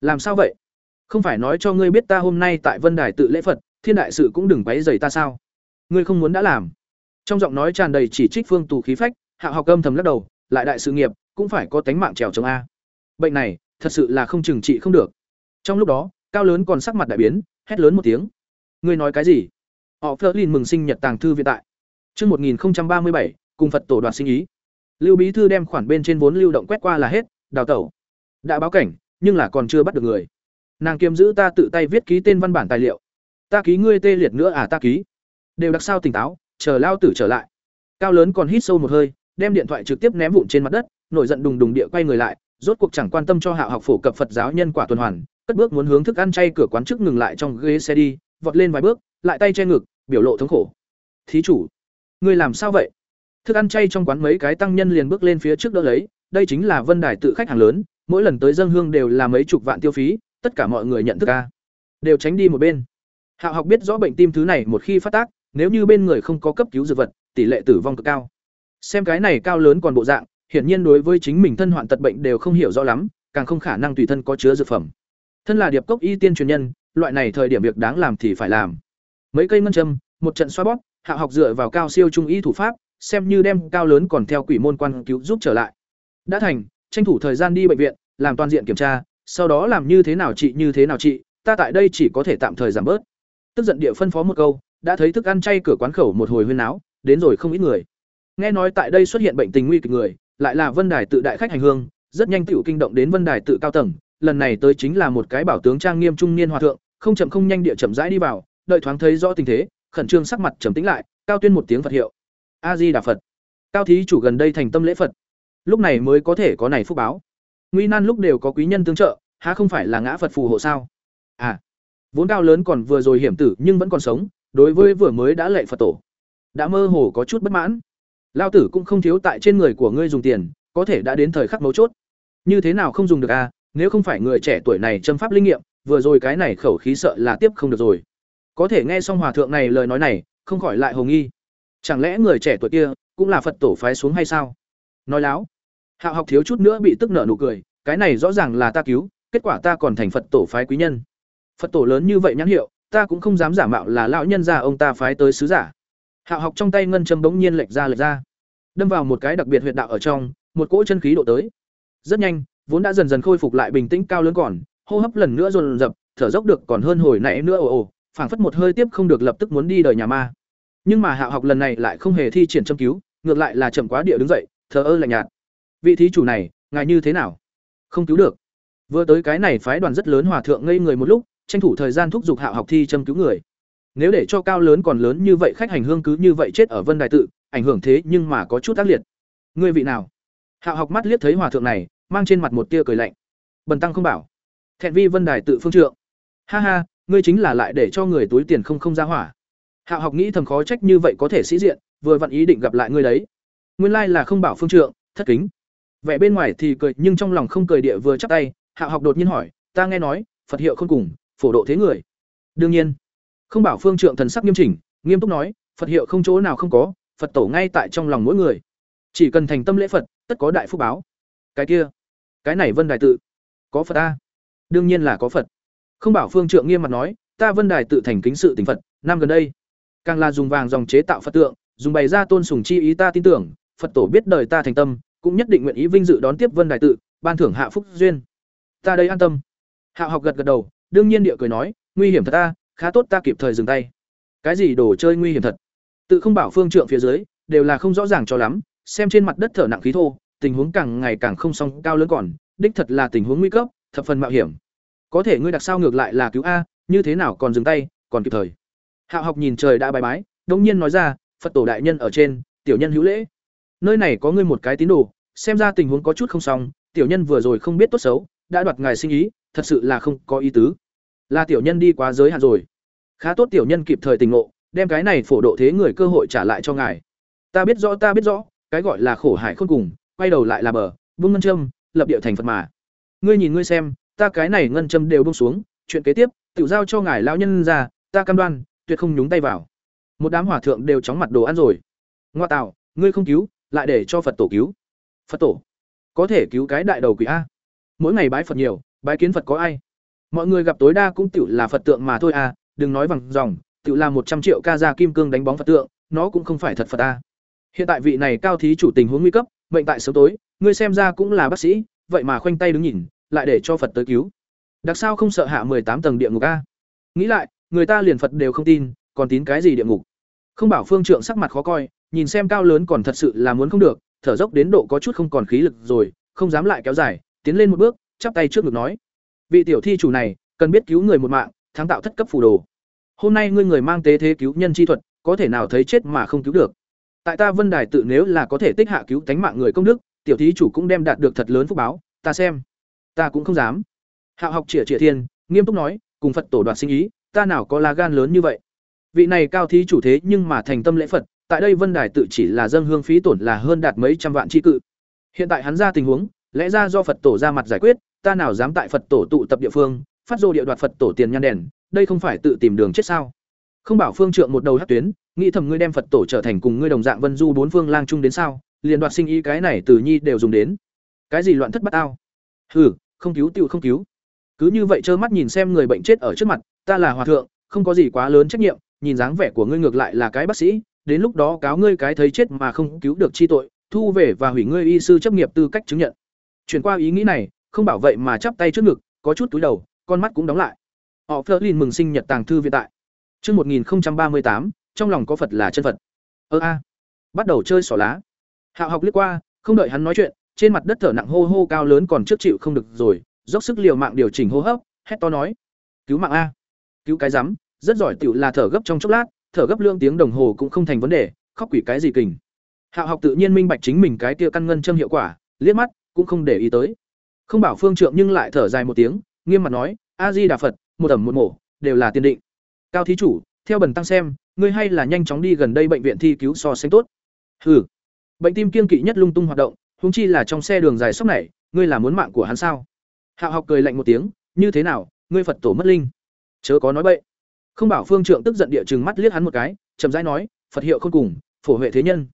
Làm sao vậy? Không phải nói cho ngươi biết ta hôm nay tại vân đài tự lễ phật, thiên đại sự cũng đừng quấy dày ta sao? Ngươi không muốn đã làm. Trong giọng nói tràn đầy chỉ trích phương tù khí phách hạ học âm thầm lắc đầu, lại đại sự nghiệp cũng phải có tánh mạng trèo chống a bệnh này thật sự là không trừng trị không được trong lúc đó cao lớn còn sắc mặt đại biến hét lớn một tiếng ngươi nói cái gì họ phớt lên mừng sinh nhật tàng thư viện tại Trước 1037, cùng Phật tổ đoàn sinh ý. Lưu Bí Thư đem khoản bên trên vốn lưu động quét qua là hết, đào tẩu. Đã báo cảnh, nhưng là còn chưa bắt được người. Nàng kiềm giữ ta tự tay viết ký tên văn bản tài liệu. Ta ký ngươi tê liệt nữa à ta ký. Đều đặc sao tỉnh táo, chờ lao tử trở lại. Cao lớn còn hít sâu một hơi, đem điện thoại trực tiếp ném vụn trên mặt đất, nổi giận đùng đùng địa quay người lại, rốt cuộc chẳng quan tâm cho Hạ học phổ cập Phật giáo nhân quả tuần hoàn, cất bước muốn hướng thức ăn chay cửa quán trước ngừng lại trong ghế xe đi, vọt lên vài bước, lại tay che ngực, biểu lộ thống khổ. "Thí chủ, ngươi làm sao vậy?" Thức ăn chay trong quán mấy cái tăng nhân liền bước lên phía trước đỡ lấy, đây chính là Vân Đài tự khách hàng lớn, mỗi lần tới dân hương đều là mấy chục vạn tiêu phí, tất cả mọi người nhận thức a. Đều tránh đi một bên. Hạo học biết rõ bệnh tim thứ này một khi phát tác, nếu như bên người không có cấp cứu dược vật, tỷ lệ tử vong cực cao. Xem cái này cao lớn còn bộ dạng, hiển nhiên đối với chính mình thân hoạn tật bệnh đều không hiểu rõ lắm, càng không khả năng tùy thân có chứa dược phẩm. Thân là điệp cốc y tiên truyền nhân, loại này thời điểm việc đáng làm thì phải làm. Mấy cây ngân châm, một trận xoa bóp, Hạ học dựa vào cao siêu trung y thủ pháp, xem như đem cao lớn còn theo quỷ môn quan cứu giúp trở lại. Đã thành, tranh thủ thời gian đi bệnh viện, làm toàn diện kiểm tra, sau đó làm như thế nào trị như thế nào trị, ta tại đây chỉ có thể tạm thời giảm bớt. Tức giận địa phân phó một câu, đã thấy thức ăn chay cửa quán khẩu một hồi huyên náo, đến rồi không ít người. Nghe nói tại đây xuất hiện bệnh tình nguy kịch người, lại là Vân Đài tự đại khách hành hương, rất nhanh tiểu kinh động đến Vân Đài tự cao tầng, lần này tới chính là một cái bảo tướng trang nghiêm trung niên hòa thượng, không chậm không nhanh địa chậm rãi đi vào, đợi thoáng thấy rõ tình thế, khẩn trương sắc mặt trầm tĩnh lại, cao tuyên một tiếng Phật hiệu. A Di Đà Phật. Cao thí chủ gần đây thành tâm lễ Phật, lúc này mới có thể có này phúc báo. Nguy nan lúc đều có quý nhân tương trợ, há không phải là ngã Phật phù hộ sao? À, vốn cao lớn còn vừa rồi hiểm tử nhưng vẫn còn sống, đối với vừa mới đã lệ Phật tổ, đã mơ hồ có chút bất mãn. Lao tử cũng không thiếu tại trên người của ngươi dùng tiền, có thể đã đến thời khắc mấu chốt. Như thế nào không dùng được a, à? nếu không phải người trẻ tuổi này châm pháp linh nghiệm, vừa rồi cái này khẩu khí sợ là tiếp không được rồi. Có thể nghe xong hòa thượng này lời nói này, không khỏi lại hồ nghi. Chẳng lẽ người trẻ tuổi kia cũng là Phật tổ phái xuống hay sao? Nói láo. Hạo học thiếu chút nữa bị tức nở nụ cười, cái này rõ ràng là ta cứu, kết quả ta còn thành Phật tổ phái quý nhân. Phật tổ lớn như vậy nhãn hiệu, ta cũng không dám giả mạo là lão nhân gia ông ta phái tới sứ giả. Hạo học trong tay ngân châm bỗng nhiên lệch ra lệch ra, đâm vào một cái đặc biệt huyệt đạo ở trong, một cỗ chân khí độ tới. Rất nhanh, vốn đã dần dần khôi phục lại bình tĩnh cao lớn còn, hô hấp lần nữa dồn dập, thở dốc được còn hơn hồi nãy nữa ồ ồ, phảng phất một hơi tiếp không được lập tức muốn đi đời nhà ma. Nhưng mà Hạo học lần này lại không hề thi triển châm cứu, ngược lại là chậm quá địa đứng dậy, thờ ơ lạnh nhạt. Vị thí chủ này, ngài như thế nào? Không cứu được. Vừa tới cái này phái đoàn rất lớn hòa thượng ngây người một lúc, tranh thủ thời gian thúc giục Hạo học thi châm cứu người. Nếu để cho cao lớn còn lớn như vậy khách hành hương cứ như vậy chết ở Vân Đài tự, ảnh hưởng thế nhưng mà có chút tác liệt. Ngươi vị nào? Hạo học mắt liếc thấy hòa thượng này, mang trên mặt một tia cười lạnh. Bần tăng không bảo. Thẹn vi Vân Đài tự phương trượng. Ha ha, ngươi chính là lại để cho người túi tiền không không ra hỏa. Hạo học nghĩ thầm khó trách như vậy có thể sĩ diện, vừa vặn ý định gặp lại ngươi đấy. Nguyên lai là không bảo phương trượng, thất kính. Vẻ bên ngoài thì cười nhưng trong lòng không cười địa vừa chắp tay, Hạo học đột nhiên hỏi, ta nghe nói, Phật hiệu không cùng, phổ độ thế người. Đương nhiên. Không bảo phương trượng thần sắc nghiêm chỉnh, nghiêm túc nói, Phật hiệu không chỗ nào không có, Phật tổ ngay tại trong lòng mỗi người. Chỉ cần thành tâm lễ Phật, tất có đại phúc báo. Cái kia, cái này Vân Đài tự, có Phật a, Đương nhiên là có Phật. Không bảo phương trượng nghiêm mặt nói, ta Vân Đài tự thành kính sự tình Phật, năm gần đây, càng là dùng vàng dòng chế tạo Phật tượng, dùng bày ra tôn sùng chi ý ta tin tưởng, Phật tổ biết đời ta thành tâm, cũng nhất định nguyện ý vinh dự đón tiếp Vân Đài tự, ban thưởng hạ phúc duyên. Ta đây an tâm. Hạo học gật gật đầu, đương nhiên địa cười nói, nguy hiểm thật ta, khá tốt ta kịp thời dừng tay. Cái gì đồ chơi nguy hiểm thật? Tự không bảo phương trượng phía dưới, đều là không rõ ràng cho lắm, xem trên mặt đất thở nặng khí thô, tình huống càng ngày càng không song cao lớn còn, đích thật là tình huống nguy cấp, thập phần mạo hiểm. Có thể ngươi đặc sao ngược lại là cứu a, như thế nào còn dừng tay, còn kịp thời. Hạo học nhìn trời đã bài bái, đột nhiên nói ra, Phật tổ đại nhân ở trên, tiểu nhân hữu lễ. Nơi này có ngươi một cái tín đồ, xem ra tình huống có chút không xong, tiểu nhân vừa rồi không biết tốt xấu, đã đoạt ngài sinh ý, thật sự là không có ý tứ. Là tiểu nhân đi quá giới hạn rồi. Khá tốt tiểu nhân kịp thời tình ngộ, đem cái này phổ độ thế người cơ hội trả lại cho ngài. Ta biết rõ ta biết rõ, cái gọi là khổ hải khôn cùng, quay đầu lại là bờ, buông ngân châm, lập địa thành Phật mà. Ngươi nhìn ngươi xem, ta cái này ngân châm đều buông xuống, chuyện kế tiếp, tiểu giao cho ngài lão nhân ra, ta cam đoan, tuyệt không nhúng tay vào. Một đám hỏa thượng đều chóng mặt đồ ăn rồi. Ngoa tạo, ngươi không cứu, lại để cho Phật tổ cứu. Phật tổ, có thể cứu cái đại đầu quỷ a. Mỗi ngày bái Phật nhiều, bái kiến Phật có ai? Mọi người gặp tối đa cũng tựu là Phật tượng mà thôi à, đừng nói bằng dòng, tựu là một trăm triệu ca ra kim cương đánh bóng Phật tượng, nó cũng không phải thật Phật à. Hiện tại vị này cao thí chủ tình huống nguy cấp, mệnh tại sớm tối, ngươi xem ra cũng là bác sĩ, vậy mà khoanh tay đứng nhìn, lại để cho Phật tới cứu. Đặc sao không sợ hạ mười tám tầng địa ngục a? Nghĩ lại, người ta liền Phật đều không tin, còn tín cái gì địa ngục? Không bảo phương trượng sắc mặt khó coi, nhìn xem cao lớn còn thật sự là muốn không được, thở dốc đến độ có chút không còn khí lực rồi, không dám lại kéo dài, tiến lên một bước, chắp tay trước ngực nói: "Vị tiểu thi chủ này, cần biết cứu người một mạng, thắng tạo thất cấp phù đồ. Hôm nay ngươi người mang tế thế cứu nhân chi thuật, có thể nào thấy chết mà không cứu được? Tại ta Vân Đài tự nếu là có thể tích hạ cứu tánh mạng người công đức, tiểu thí chủ cũng đem đạt được thật lớn phúc báo, ta xem. Ta cũng không dám." Hạo học Triệt Triệt Thiên, nghiêm túc nói, cùng Phật tổ đoạt sinh ý, ta nào có lá gan lớn như vậy. Vị này cao thí chủ thế nhưng mà thành tâm lễ Phật, tại đây Vân Đài tự chỉ là dân hương phí tổn là hơn đạt mấy trăm vạn chi cự. Hiện tại hắn ra tình huống, lẽ ra do Phật tổ ra mặt giải quyết, ta nào dám tại Phật tổ tụ tập địa phương, phát dô địa đoạt Phật tổ tiền nhan đèn, đây không phải tự tìm đường chết sao? Không bảo phương trượng một đầu hất tuyến, nghĩ thầm ngươi đem Phật tổ trở thành cùng ngươi đồng dạng Vân Du bốn phương lang chung đến sao? Liền đoạt sinh ý cái này từ nhi đều dùng đến. Cái gì loạn thất bát ao? Hừ, không cứu tiêu không cứu. Cứ như vậy trơ mắt nhìn xem người bệnh chết ở trước mặt, ta là hòa thượng, không có gì quá lớn trách nhiệm, nhìn dáng vẻ của ngươi ngược lại là cái bác sĩ, đến lúc đó cáo ngươi cái thấy chết mà không cứu được chi tội, thu về và hủy ngươi y sư chấp nghiệp tư cách chứng nhận. Chuyển qua ý nghĩ này, không bảo vậy mà chắp tay trước ngực, có chút túi đầu, con mắt cũng đóng lại. Họ Flerlin mừng sinh nhật tàng thư viện tại. Chương 1038, trong lòng có Phật là chân Phật. Ơ a, bắt đầu chơi xỏ lá. Hạo học liếc qua, không đợi hắn nói chuyện trên mặt đất thở nặng hô hô cao lớn còn trước chịu không được rồi dốc sức liều mạng điều chỉnh hô hấp hét to nói cứu mạng a cứu cái rắm rất giỏi tiểu là thở gấp trong chốc lát thở gấp lương tiếng đồng hồ cũng không thành vấn đề khóc quỷ cái gì kình hạo học tự nhiên minh bạch chính mình cái tia căn ngân châm hiệu quả liếc mắt cũng không để ý tới không bảo phương trượng nhưng lại thở dài một tiếng, nghiêm mặt nói a di đà phật, một ẩm một mổ đều là tiền định. Cao thí chủ, theo bần tăng xem, ngươi hay là nhanh chóng đi gần đây bệnh viện thi cứu so sánh tốt. Hừ. Bệnh tim kiên kỵ nhất lung tung hoạt động húng chi là trong xe đường dài sóc này, ngươi là muốn mạng của hắn sao? Hạo học cười lạnh một tiếng, như thế nào, ngươi phật tổ mất linh. Chớ có nói bậy. Không bảo phương trượng tức giận địa chừng mắt liếc hắn một cái, chậm rãi nói, phật hiệu không cùng, phổ huệ thế nhân.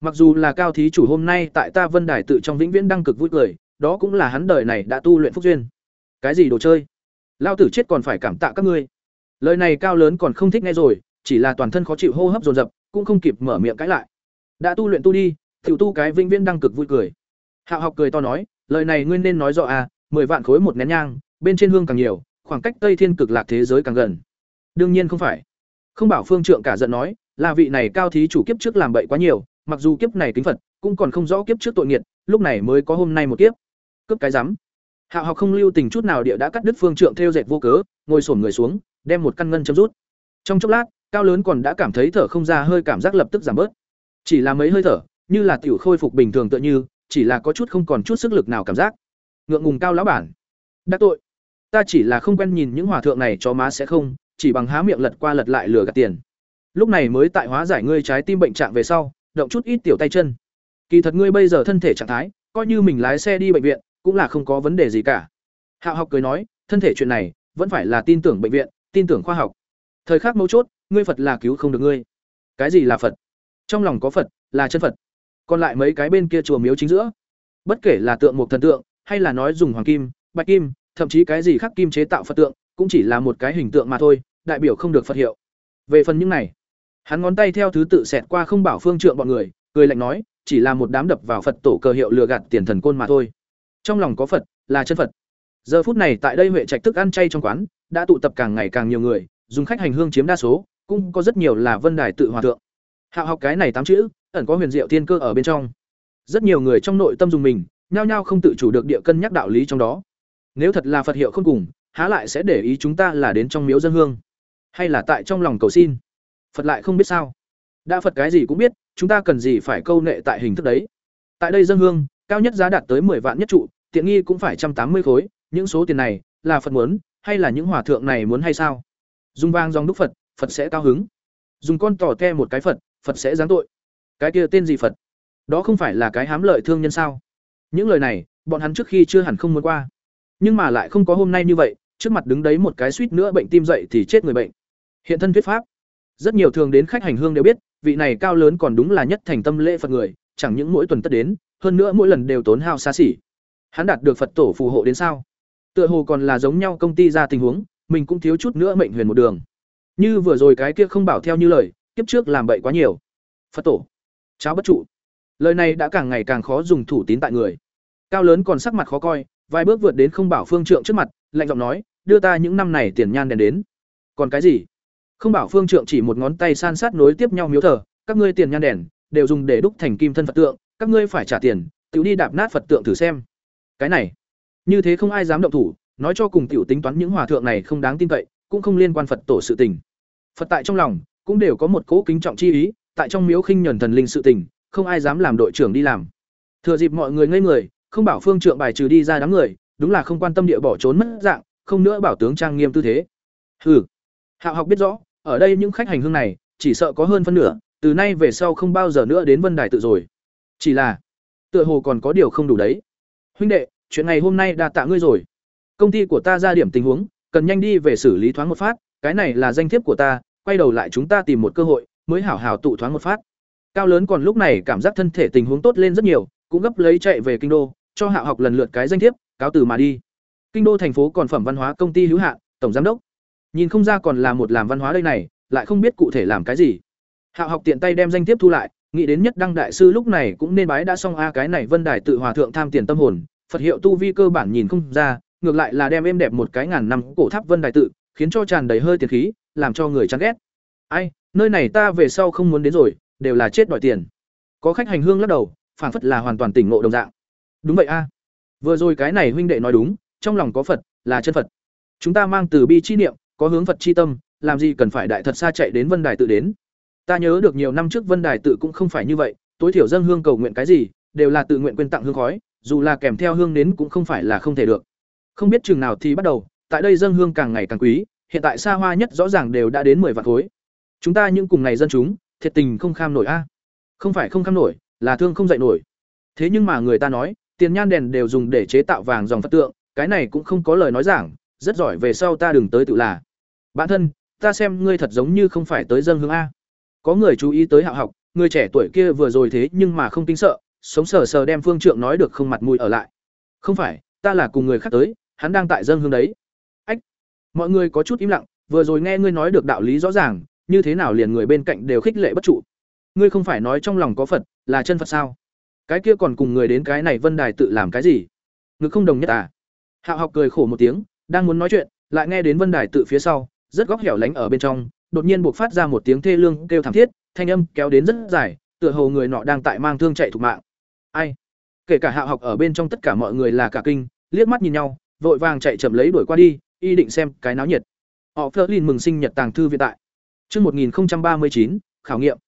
Mặc dù là cao thí chủ hôm nay tại ta vân đài tự trong vĩnh viễn đăng cực vui cười đó cũng là hắn đời này đã tu luyện phúc duyên. Cái gì đồ chơi? Lao tử chết còn phải cảm tạ các ngươi. Lời này cao lớn còn không thích nghe rồi, chỉ là toàn thân khó chịu hô hấp dồn dập, cũng không kịp mở miệng cãi lại. Đã tu luyện tu đi, tiểu tu cái vĩnh viễn đang cực vui cười. Hạo học cười to nói, lời này ngươi nên nói rõ à mười vạn khối một nén nhang, bên trên hương càng nhiều, khoảng cách tây thiên cực lạc thế giới càng gần. Đương nhiên không phải. Không bảo phương trượng cả giận nói, là vị này cao thí chủ kiếp trước làm bậy quá nhiều, mặc dù kiếp này kính phật, cũng còn không rõ kiếp trước tội nghiệt, lúc này mới có hôm nay một kiếp cướp cái rắm. Hạo học không lưu tình chút nào địa đã cắt đứt phương trượng theo dệt vô cớ, ngồi sổm người xuống, đem một căn ngân châm rút. Trong chốc lát, cao lớn còn đã cảm thấy thở không ra hơi cảm giác lập tức giảm bớt. Chỉ là mấy hơi thở, như là tiểu khôi phục bình thường tựa như, chỉ là có chút không còn chút sức lực nào cảm giác. Ngượng ngùng cao lão bản. Đắc tội. Ta chỉ là không quen nhìn những hòa thượng này cho má sẽ không, chỉ bằng há miệng lật qua lật lại lừa gạt tiền. Lúc này mới tại hóa giải ngươi trái tim bệnh trạng về sau, động chút ít tiểu tay chân. Kỳ thật ngươi bây giờ thân thể trạng thái, coi như mình lái xe đi bệnh viện cũng là không có vấn đề gì cả. Hạo học cười nói, thân thể chuyện này, vẫn phải là tin tưởng bệnh viện, tin tưởng khoa học. Thời khắc mấu chốt, ngươi phật là cứu không được ngươi. Cái gì là phật? Trong lòng có phật, là chân phật. Còn lại mấy cái bên kia chùa miếu chính giữa. Bất kể là tượng một thần tượng, hay là nói dùng hoàng kim, bạch kim, thậm chí cái gì khác kim chế tạo phật tượng, cũng chỉ là một cái hình tượng mà thôi, đại biểu không được phật hiệu. Về phần những này, hắn ngón tay theo thứ tự xẹt qua không bảo phương trượng bọn người, cười lạnh nói, chỉ là một đám đập vào phật tổ cờ hiệu lừa gạt tiền thần côn mà thôi trong lòng có phật, là chân phật. Giờ phút này tại đây huệ trạch thức ăn chay trong quán, đã tụ tập càng ngày càng nhiều người, dùng khách hành hương chiếm đa số, cũng có rất nhiều là vân đài tự hòa thượng. Hạ học cái này tám chữ, ẩn có huyền diệu thiên cơ ở bên trong. Rất nhiều người trong nội tâm dùng mình, nhao nhao không tự chủ được địa cân nhắc đạo lý trong đó. Nếu thật là phật hiệu không cùng, há lại sẽ để ý chúng ta là đến trong miếu dân hương? Hay là tại trong lòng cầu xin? Phật lại không biết sao. Đã phật cái gì cũng biết, chúng ta cần gì phải câu nệ tại hình thức đấy. Tại đây dân hương cao nhất giá đạt tới 10 vạn nhất trụ, tiện nghi cũng phải trăm tám mươi khối, những số tiền này là phật muốn, hay là những hòa thượng này muốn hay sao? Dùng vang dòng đúc phật phật sẽ cao hứng. Dùng con tỏ ke một cái phật phật sẽ giáng tội. Cái kia tên gì phật? Đó không phải là cái hám lợi thương nhân sao? Những lời này, bọn hắn trước khi chưa hẳn không muốn qua. Nhưng mà lại không có hôm nay như vậy, trước mặt đứng đấy một cái suýt nữa bệnh tim dậy thì chết người bệnh. Hiện thân thuyết pháp. Rất nhiều thường đến khách hành hương đều biết, vị này cao lớn còn đúng là nhất thành tâm lễ phật người, chẳng những mỗi tuần tất đến hơn nữa mỗi lần đều tốn hao xa xỉ. Hắn đạt được phật tổ phù hộ đến sao? Tựa hồ còn là giống nhau công ty ra tình huống, mình cũng thiếu chút nữa mệnh huyền một đường. Như vừa rồi cái kia không bảo theo như lời, kiếp trước làm bậy quá nhiều. Phật tổ, cháo bất trụ. Lời này đã càng ngày càng khó dùng thủ tín tại người. Cao lớn còn sắc mặt khó coi, vài bước vượt đến không bảo phương trượng trước mặt, lạnh giọng nói, đưa ta những năm này tiền nhan đèn đến. Còn cái gì? Không bảo phương trượng chỉ một ngón tay san sát nối tiếp nhau miếu thờ, các ngươi tiền nhan đèn, đều dùng để đúc thành kim thân phật tượng các ngươi phải trả tiền tự đi đạp nát phật tượng thử xem. Cái này, như thế không ai dám động thủ, nói cho cùng tiểu tính toán những hòa thượng này không đáng tin cậy, cũng không liên quan phật tổ sự tình. Phật tại trong lòng, cũng đều có một cố kính trọng chi ý, tại trong miếu khinh nhuần thần linh sự tình, không ai dám làm đội trưởng đi làm. Thừa dịp mọi người ngây người, không bảo phương trượng bài trừ đi ra đám người, đúng là không quan tâm địa bỏ trốn mất dạng, không nữa bảo tướng trang nghiêm tư thế. Hừ. Hạo học biết rõ, ở đây những khách hành hương này, chỉ sợ có hơn phân nửa, từ nay về sau không bao giờ nữa đến vân đài tự rồi chỉ là, tựa hồ còn có điều không đủ đấy. Huynh đệ, chuyện ngày hôm nay đã tạ ngươi rồi. Công ty của ta ra điểm tình huống, cần nhanh đi về xử lý thoáng một phát, cái này là danh thiếp của ta, quay đầu lại chúng ta tìm một cơ hội, mới hảo hảo tụ thoáng một phát. Cao lớn còn lúc này cảm giác thân thể tình huống tốt lên rất nhiều, cũng gấp lấy chạy về kinh đô, cho hạ học lần lượt cái danh thiếp, cáo từ mà đi. Kinh đô thành phố còn phẩm văn hóa công ty hữu hạn, tổng giám đốc. Nhìn không ra còn là một làm văn hóa đây này, lại không biết cụ thể làm cái gì. Hạ học tiện tay đem danh thiếp thu lại nghĩ đến nhất đăng đại sư lúc này cũng nên bái đã xong a cái này vân đài tự hòa thượng tham tiền tâm hồn, phật hiệu tu vi cơ bản nhìn không ra, ngược lại là đem êm đẹp một cái ngàn năm cổ tháp vân đài tự, khiến cho tràn đầy hơi tiền khí, làm cho người chán ghét. Ai, nơi này ta về sau không muốn đến rồi, đều là chết đòi tiền. Có khách hành hương lắc đầu, phảng phất là hoàn toàn tỉnh ngộ đồng dạng. Đúng vậy a. Vừa rồi cái này huynh đệ nói đúng, trong lòng có phật, là chân phật. Chúng ta mang từ bi chi niệm, có hướng phật chi tâm, làm gì cần phải đại thật xa chạy đến vân đài tự đến ta nhớ được nhiều năm trước vân đài tự cũng không phải như vậy, tối thiểu dân hương cầu nguyện cái gì, đều là tự nguyện quyên tặng hương khói, dù là kèm theo hương nến cũng không phải là không thể được. Không biết chừng nào thì bắt đầu, tại đây dân hương càng ngày càng quý, hiện tại xa hoa nhất rõ ràng đều đã đến 10 vạn khối. Chúng ta những cùng này dân chúng, thiệt tình không kham nổi a. Không phải không kham nổi, là thương không dậy nổi. Thế nhưng mà người ta nói, tiền nhan đèn đều dùng để chế tạo vàng dòng phật tượng, cái này cũng không có lời nói giảng, rất giỏi về sau ta đừng tới tự là. Bản thân, ta xem ngươi thật giống như không phải tới dân hương a có người chú ý tới hạo học, người trẻ tuổi kia vừa rồi thế nhưng mà không tính sợ, sống sờ sờ đem phương trượng nói được không mặt mũi ở lại. Không phải, ta là cùng người khác tới, hắn đang tại dân hương đấy. Ách, mọi người có chút im lặng, vừa rồi nghe ngươi nói được đạo lý rõ ràng, như thế nào liền người bên cạnh đều khích lệ bất trụ. Ngươi không phải nói trong lòng có phật, là chân phật sao? Cái kia còn cùng người đến cái này vân đài tự làm cái gì? Ngực không đồng nhất à? Hạo học cười khổ một tiếng, đang muốn nói chuyện, lại nghe đến vân đài tự phía sau, rất góc hẻo lánh ở bên trong đột nhiên buộc phát ra một tiếng thê lương kêu thảm thiết thanh âm kéo đến rất dài tựa hồ người nọ đang tại mang thương chạy thục mạng. Ai? Kể cả hạo học ở bên trong tất cả mọi người là cả kinh liếc mắt nhìn nhau vội vàng chạy chậm lấy đuổi qua đi y định xem cái náo nhiệt. Họ Flerlin mừng sinh nhật tàng thư viện tại. Chương 1039, khảo nghiệm.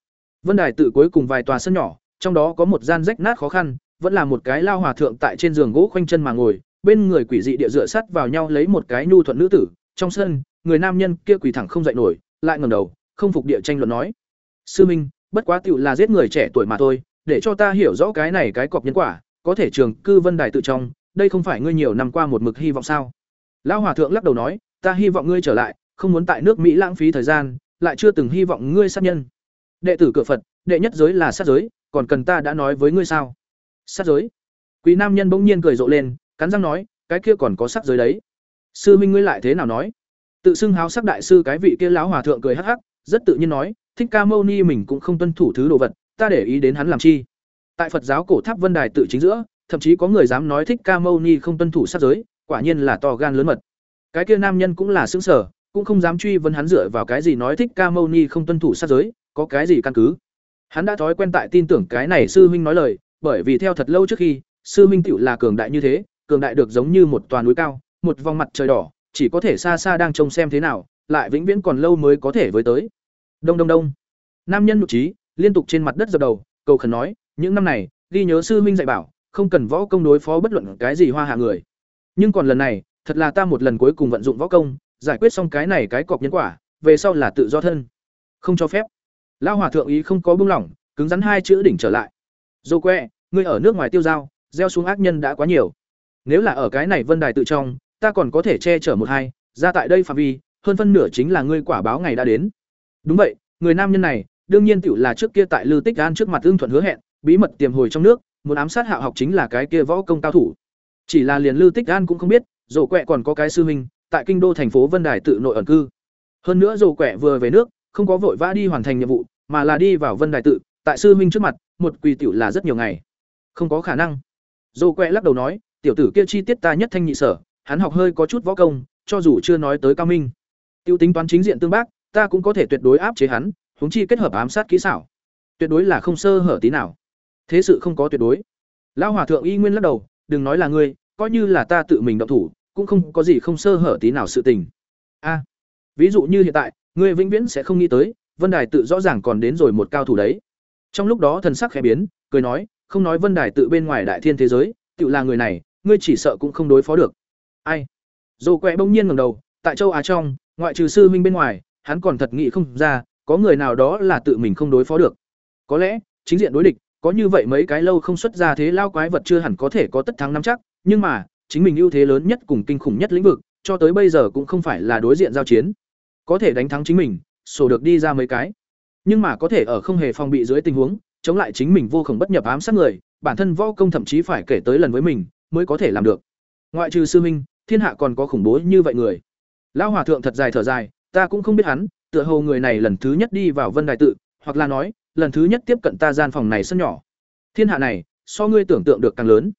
Vân Đài tự cuối cùng vài tòa sân nhỏ, trong đó có một gian rách nát khó khăn, vẫn là một cái lao hòa thượng tại trên giường gỗ khoanh chân mà ngồi, bên người quỷ dị địa dựa sắt vào nhau lấy một cái nhu thuận nữ tử, trong sân, người nam nhân kia quỳ thẳng không dậy nổi, lại ngẩng đầu, không phục địa tranh luận nói: "Sư minh, bất quá tiểu là giết người trẻ tuổi mà thôi, để cho ta hiểu rõ cái này cái cọc nhân quả, có thể trường cư Vân Đài tự trong, đây không phải ngươi nhiều năm qua một mực hy vọng sao?" Lão hòa thượng lắc đầu nói: "Ta hy vọng ngươi trở lại, không muốn tại nước Mỹ lãng phí thời gian, lại chưa từng hy vọng ngươi sát nhân. Đệ tử cửa phật đệ nhất giới là sát giới còn cần ta đã nói với ngươi sao? Sát giới? Quý nam nhân bỗng nhiên cười rộ lên cắn răng nói cái kia còn có sát giới đấy. Sư minh ngươi lại thế nào nói? Tự xưng háo sắc đại sư cái vị kia lão hòa thượng cười hắc hắc, rất tự nhiên nói, thích ca mâu ni mình cũng không tuân thủ thứ đồ vật, ta để ý đến hắn làm chi. Tại phật giáo cổ tháp vân đài tự chính giữa, thậm chí có người dám nói thích ca mâu ni không tuân thủ sát giới, quả nhiên là to gan lớn mật. Cái kia nam nhân cũng là xứng sở cũng không dám truy vấn hắn dựa vào cái gì nói thích ca mâu ni không tuân thủ sát giới, có cái gì căn cứ? Hắn đã thói quen tại tin tưởng cái này sư huynh nói lời, bởi vì theo thật lâu trước khi, sư huynh tựu là cường đại như thế, cường đại được giống như một toàn núi cao, một vòng mặt trời đỏ chỉ có thể xa xa đang trông xem thế nào lại vĩnh viễn còn lâu mới có thể với tới. Đông đông đông. Nam nhân nhục trí liên tục trên mặt đất dập đầu cầu khẩn nói những năm này ghi nhớ sư huynh dạy bảo không cần võ công đối phó bất luận cái gì hoa hạ người. Nhưng còn lần này thật là ta một lần cuối cùng vận dụng võ công giải quyết xong cái này cái cọc nhân quả về sau là tự do thân. Không cho phép. Lao hòa thượng ý không có buông lỏng cứng rắn hai chữ đỉnh trở lại. Dô quẹ, ngươi ở nước ngoài tiêu dao gieo xuống ác nhân đã quá nhiều. Nếu là ở cái này vân đài tự trong ta còn có thể che chở một hai ra tại đây phạm vi hơn phân nửa chính là ngươi quả báo ngày đã đến đúng vậy người nam nhân này đương nhiên tựu là trước kia tại lư tích an trước mặt tương thuận hứa hẹn bí mật tiềm hồi trong nước muốn ám sát hạ học chính là cái kia võ công cao thủ chỉ là liền lư tích an cũng không biết dồ quẹ còn có cái sư huynh tại kinh đô thành phố Vân Đài tự nội ẩn cư. Hơn nữa Dầu Quẹ vừa về nước, không có vội vã đi hoàn thành nhiệm vụ, mà là đi vào Vân Đài tự, tại sư huynh trước mặt, một quỳ tiểu là rất nhiều ngày. Không có khả năng. dồ quẹ lắc đầu nói, tiểu tử kia chi tiết ta nhất thanh nhị sở, hắn học hơi có chút võ công, cho dù chưa nói tới cao minh. Tiêu tính toán chính diện tương bác, ta cũng có thể tuyệt đối áp chế hắn, huống chi kết hợp ám sát kỹ xảo. Tuyệt đối là không sơ hở tí nào. Thế sự không có tuyệt đối. Lão hòa thượng y nguyên lắc đầu, đừng nói là ngươi, coi như là ta tự mình động thủ, cũng không có gì không sơ hở tí nào sự tình. A, ví dụ như hiện tại, ngươi vĩnh viễn sẽ không nghĩ tới, Vân Đài tự rõ ràng còn đến rồi một cao thủ đấy. Trong lúc đó thần sắc khẽ biến, cười nói, không nói Vân Đài tự bên ngoài đại thiên thế giới, tự là người này, ngươi chỉ sợ cũng không đối phó được. Ai? dồ quẹ bỗng nhiên ngầm đầu, tại châu Á trong, ngoại trừ sư huynh bên ngoài, hắn còn thật nghĩ không ra, có người nào đó là tự mình không đối phó được. Có lẽ, chính diện đối địch, có như vậy mấy cái lâu không xuất ra thế lao quái vật chưa hẳn có thể có tất thắng nắm chắc, nhưng mà, chính mình ưu thế lớn nhất cùng kinh khủng nhất lĩnh vực, cho tới bây giờ cũng không phải là đối diện giao chiến. Có thể đánh thắng chính mình, sổ được đi ra mấy cái. Nhưng mà có thể ở không hề phòng bị dưới tình huống, chống lại chính mình vô khổng bất nhập ám sát người, bản thân võ công thậm chí phải kể tới lần với mình, mới có thể làm được. Ngoại trừ sư minh, thiên hạ còn có khủng bố như vậy người. Lão hòa thượng thật dài thở dài, ta cũng không biết hắn, tựa hồ người này lần thứ nhất đi vào Vân Đài tự, hoặc là nói, lần thứ nhất tiếp cận ta gian phòng này sân nhỏ. Thiên hạ này, so ngươi tưởng tượng được càng lớn.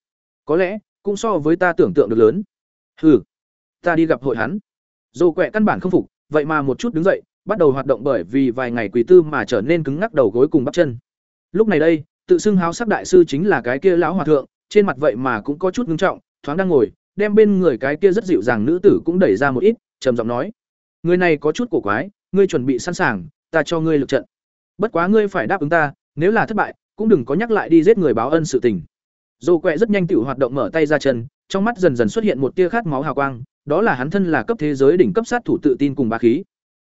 Có lẽ, cũng so với ta tưởng tượng được lớn hừ ta đi gặp hội hắn dồ quẹ căn bản không phục vậy mà một chút đứng dậy bắt đầu hoạt động bởi vì vài ngày quỳ tư mà trở nên cứng ngắc đầu gối cùng bắp chân lúc này đây tự xưng háo sắc đại sư chính là cái kia lão hòa thượng, trên mặt vậy mà cũng có chút ngưng trọng, thoáng đang ngồi, đem bên người cái kia rất dịu dàng nữ tử cũng đẩy ra một ít, trầm giọng nói: "Người này có chút cổ quái, ngươi chuẩn bị sẵn sàng, ta cho ngươi lực trận. Bất quá ngươi phải đáp ứng ta, nếu là thất bại, cũng đừng có nhắc lại đi giết người báo ân sự tình." Dô quẹ rất nhanh tiểu hoạt động mở tay ra chân, trong mắt dần dần xuất hiện một tia khát máu hào quang, đó là hắn thân là cấp thế giới đỉnh cấp sát thủ tự tin cùng bá khí.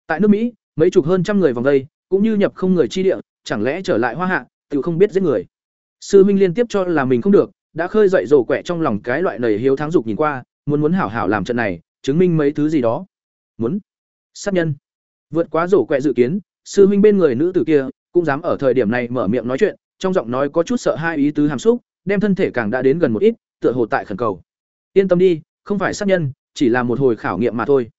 Tại nước Mỹ, mấy chục hơn trăm người vòng đây, cũng như nhập không người chi địa, chẳng lẽ trở lại hoa hạ, tiểu không biết giết người. Sư Minh liên tiếp cho là mình không được, đã khơi dậy rồ quẹ trong lòng cái loại nầy hiếu thắng dục nhìn qua, muốn muốn hảo hảo làm trận này, chứng minh mấy thứ gì đó. Muốn sát nhân. Vượt quá rổ quẹ dự kiến, sư huynh bên người nữ tử kia cũng dám ở thời điểm này mở miệng nói chuyện, trong giọng nói có chút sợ hai ý tứ hàm xúc, đem thân thể càng đã đến gần một ít, tựa hồ tại khẩn cầu. Yên tâm đi, không phải sát nhân, chỉ là một hồi khảo nghiệm mà thôi.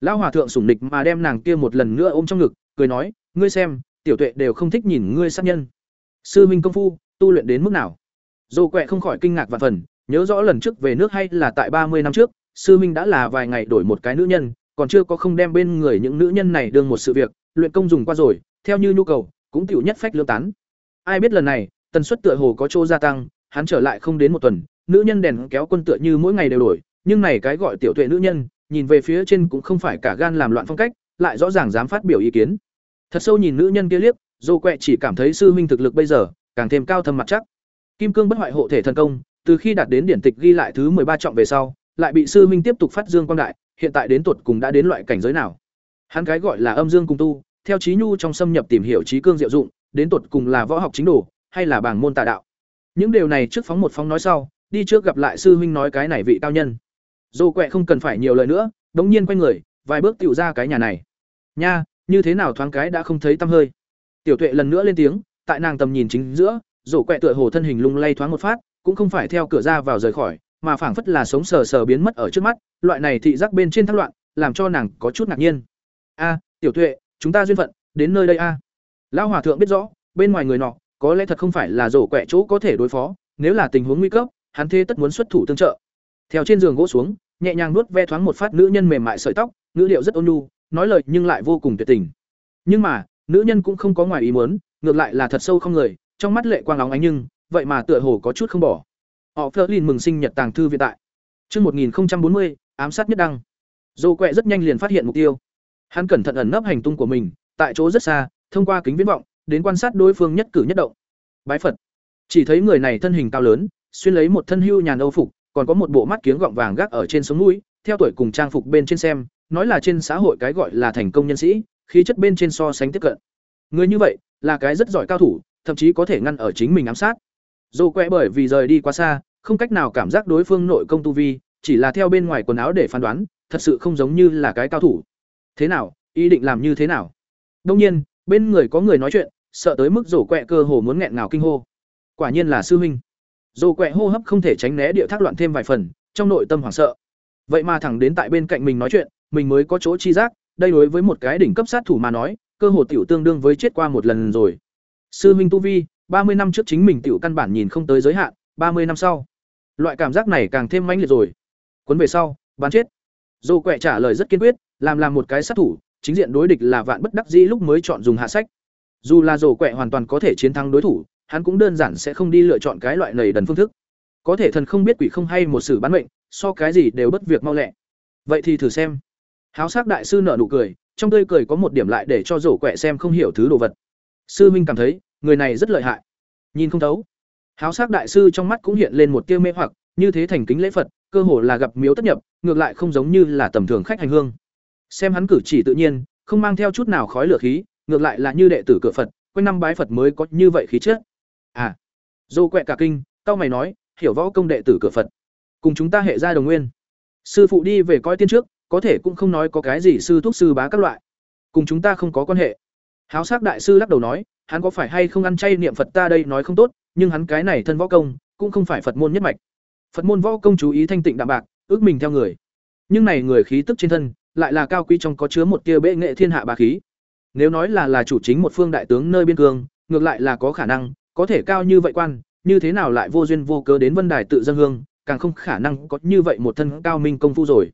Lão hòa thượng sủng nịch mà đem nàng kia một lần nữa ôm trong ngực, cười nói, ngươi xem, tiểu tuệ đều không thích nhìn ngươi sát nhân. Sư huynh công phu, tu luyện đến mức nào? Dô quẹ không khỏi kinh ngạc và phần, nhớ rõ lần trước về nước hay là tại ba mươi năm trước, sư minh đã là vài ngày đổi một cái nữ nhân, còn chưa có không đem bên người những nữ nhân này đương một sự việc, luyện công dùng qua rồi, theo như nhu cầu, cũng tiểu nhất phách lương tán. Ai biết lần này, tần suất tựa hồ có chỗ gia tăng, hắn trở lại không đến một tuần, nữ nhân đèn kéo quân tựa như mỗi ngày đều đổi, nhưng này cái gọi tiểu tuệ nữ nhân, nhìn về phía trên cũng không phải cả gan làm loạn phong cách, lại rõ ràng dám phát biểu ý kiến. Thật sâu nhìn nữ nhân kia liếc, Dô Quẹ chỉ cảm thấy sư huynh thực lực bây giờ càng thêm cao thâm mặt chắc. Kim cương bất hoại hộ thể thần công, từ khi đạt đến điển tịch ghi lại thứ ba trọng về sau, lại bị sư huynh tiếp tục phát dương quang đại, hiện tại đến tuột cùng đã đến loại cảnh giới nào. Hắn cái gọi là âm dương cùng tu, theo trí nhu trong xâm nhập tìm hiểu trí cương diệu dụng, đến tuột cùng là võ học chính đồ, hay là bảng môn tà đạo. Những điều này trước phóng một phóng nói sau, đi trước gặp lại sư huynh nói cái này vị cao nhân. Dô quẹ không cần phải nhiều lời nữa, đống nhiên quay người, vài bước tiểu ra cái nhà này. Nha, như thế nào thoáng cái đã không thấy tăm hơi. Tiểu Tuệ lần nữa lên tiếng, tại nàng tầm nhìn chính giữa, rổ quẹ tựa hồ thân hình lung lay thoáng một phát, cũng không phải theo cửa ra vào rời khỏi, mà phảng phất là sống sờ sờ biến mất ở trước mắt, loại này thị giác bên trên thác loạn, làm cho nàng có chút ngạc nhiên. A, tiểu tuệ, chúng ta duyên phận, đến nơi đây a. Lão hòa thượng biết rõ, bên ngoài người nọ, có lẽ thật không phải là rổ quẹ chỗ có thể đối phó, nếu là tình huống nguy cấp, hắn thế tất muốn xuất thủ tương trợ. Theo trên giường gỗ xuống, nhẹ nhàng nuốt ve thoáng một phát nữ nhân mềm mại sợi tóc, ngữ điệu rất ôn nhu, nói lời nhưng lại vô cùng tuyệt tình. Nhưng mà, nữ nhân cũng không có ngoài ý muốn, ngược lại là thật sâu không người, trong mắt lệ quang óng ánh nhưng, vậy mà tựa hồ có chút không bỏ. Họ Flerlin mừng sinh nhật tàng thư viện tại. Chương 1040, ám sát nhất đăng. Dô quẹ rất nhanh liền phát hiện mục tiêu. Hắn cẩn thận ẩn nấp hành tung của mình, tại chỗ rất xa, thông qua kính viễn vọng, đến quan sát đối phương nhất cử nhất động. Bái Phật. Chỉ thấy người này thân hình cao lớn, xuyên lấy một thân hưu nhàn âu phục, còn có một bộ mắt kiếng gọng vàng gác ở trên sống mũi, theo tuổi cùng trang phục bên trên xem, nói là trên xã hội cái gọi là thành công nhân sĩ, khí chất bên trên so sánh tiếp cận. Người như vậy, là cái rất giỏi cao thủ, thậm chí có thể ngăn ở chính mình ám sát. Dô quẹ bởi vì rời đi quá xa, không cách nào cảm giác đối phương nội công tu vi, chỉ là theo bên ngoài quần áo để phán đoán, thật sự không giống như là cái cao thủ. Thế nào, ý định làm như thế nào? Đương nhiên, bên người có người nói chuyện, sợ tới mức rổ quẹ cơ hồ muốn nghẹn ngào kinh hô. Quả nhiên là sư huynh. Rổ quẹ hô hấp không thể tránh né địa thác loạn thêm vài phần, trong nội tâm hoảng sợ. Vậy mà thẳng đến tại bên cạnh mình nói chuyện, mình mới có chỗ chi giác, đây đối với một cái đỉnh cấp sát thủ mà nói, cơ hồ tiểu tương đương với chết qua một lần rồi. Sư huynh tu vi, ba mươi năm trước chính mình tiểu căn bản nhìn không tới giới hạn, ba mươi năm sau. Loại cảm giác này càng thêm mãnh liệt rồi. Cuốn về sau, bán chết. Dô quẹ trả lời rất kiên quyết, làm làm một cái sát thủ, chính diện đối địch là vạn bất đắc dĩ lúc mới chọn dùng hạ sách. Dù là Dô quẹ hoàn toàn có thể chiến thắng đối thủ, hắn cũng đơn giản sẽ không đi lựa chọn cái loại nầy đần phương thức. Có thể thần không biết quỷ không hay một sự bán mệnh, so cái gì đều bất việc mau lẹ. Vậy thì thử xem. Háo sắc đại sư nở nụ cười, trong tươi cười có một điểm lại để cho rổ quẹ xem không hiểu thứ đồ vật. Sư Minh cảm thấy, người này rất lợi hại. Nhìn không thấu. Háo sắc đại sư trong mắt cũng hiện lên một tia mê hoặc, như thế thành kính lễ Phật, cơ hồ là gặp miếu tất nhập, ngược lại không giống như là tầm thường khách hành hương. Xem hắn cử chỉ tự nhiên, không mang theo chút nào khói lửa khí, ngược lại là như đệ tử cửa Phật, quanh năm bái Phật mới có như vậy khí chất. À, Dô quẹ cả kinh, cao mày nói, hiểu võ công đệ tử cửa Phật, cùng chúng ta hệ gia đồng nguyên. Sư phụ đi về coi tiên trước, có thể cũng không nói có cái gì sư thuốc sư bá các loại, cùng chúng ta không có quan hệ. Háo sắc đại sư lắc đầu nói, hắn có phải hay không ăn chay niệm Phật ta đây nói không tốt, nhưng hắn cái này thân võ công, cũng không phải Phật môn nhất mạch. Phật môn võ công chú ý thanh tịnh đạm bạc, ước mình theo người. Nhưng này người khí tức trên thân, lại là cao quý trong có chứa một tia bệ nghệ thiên hạ bá khí. Nếu nói là là chủ chính một phương đại tướng nơi biên cương, ngược lại là có khả năng, có thể cao như vậy quan, như thế nào lại vô duyên vô cớ đến Vân Đài tự dân hương, càng không khả năng có như vậy một thân cao minh công phu rồi.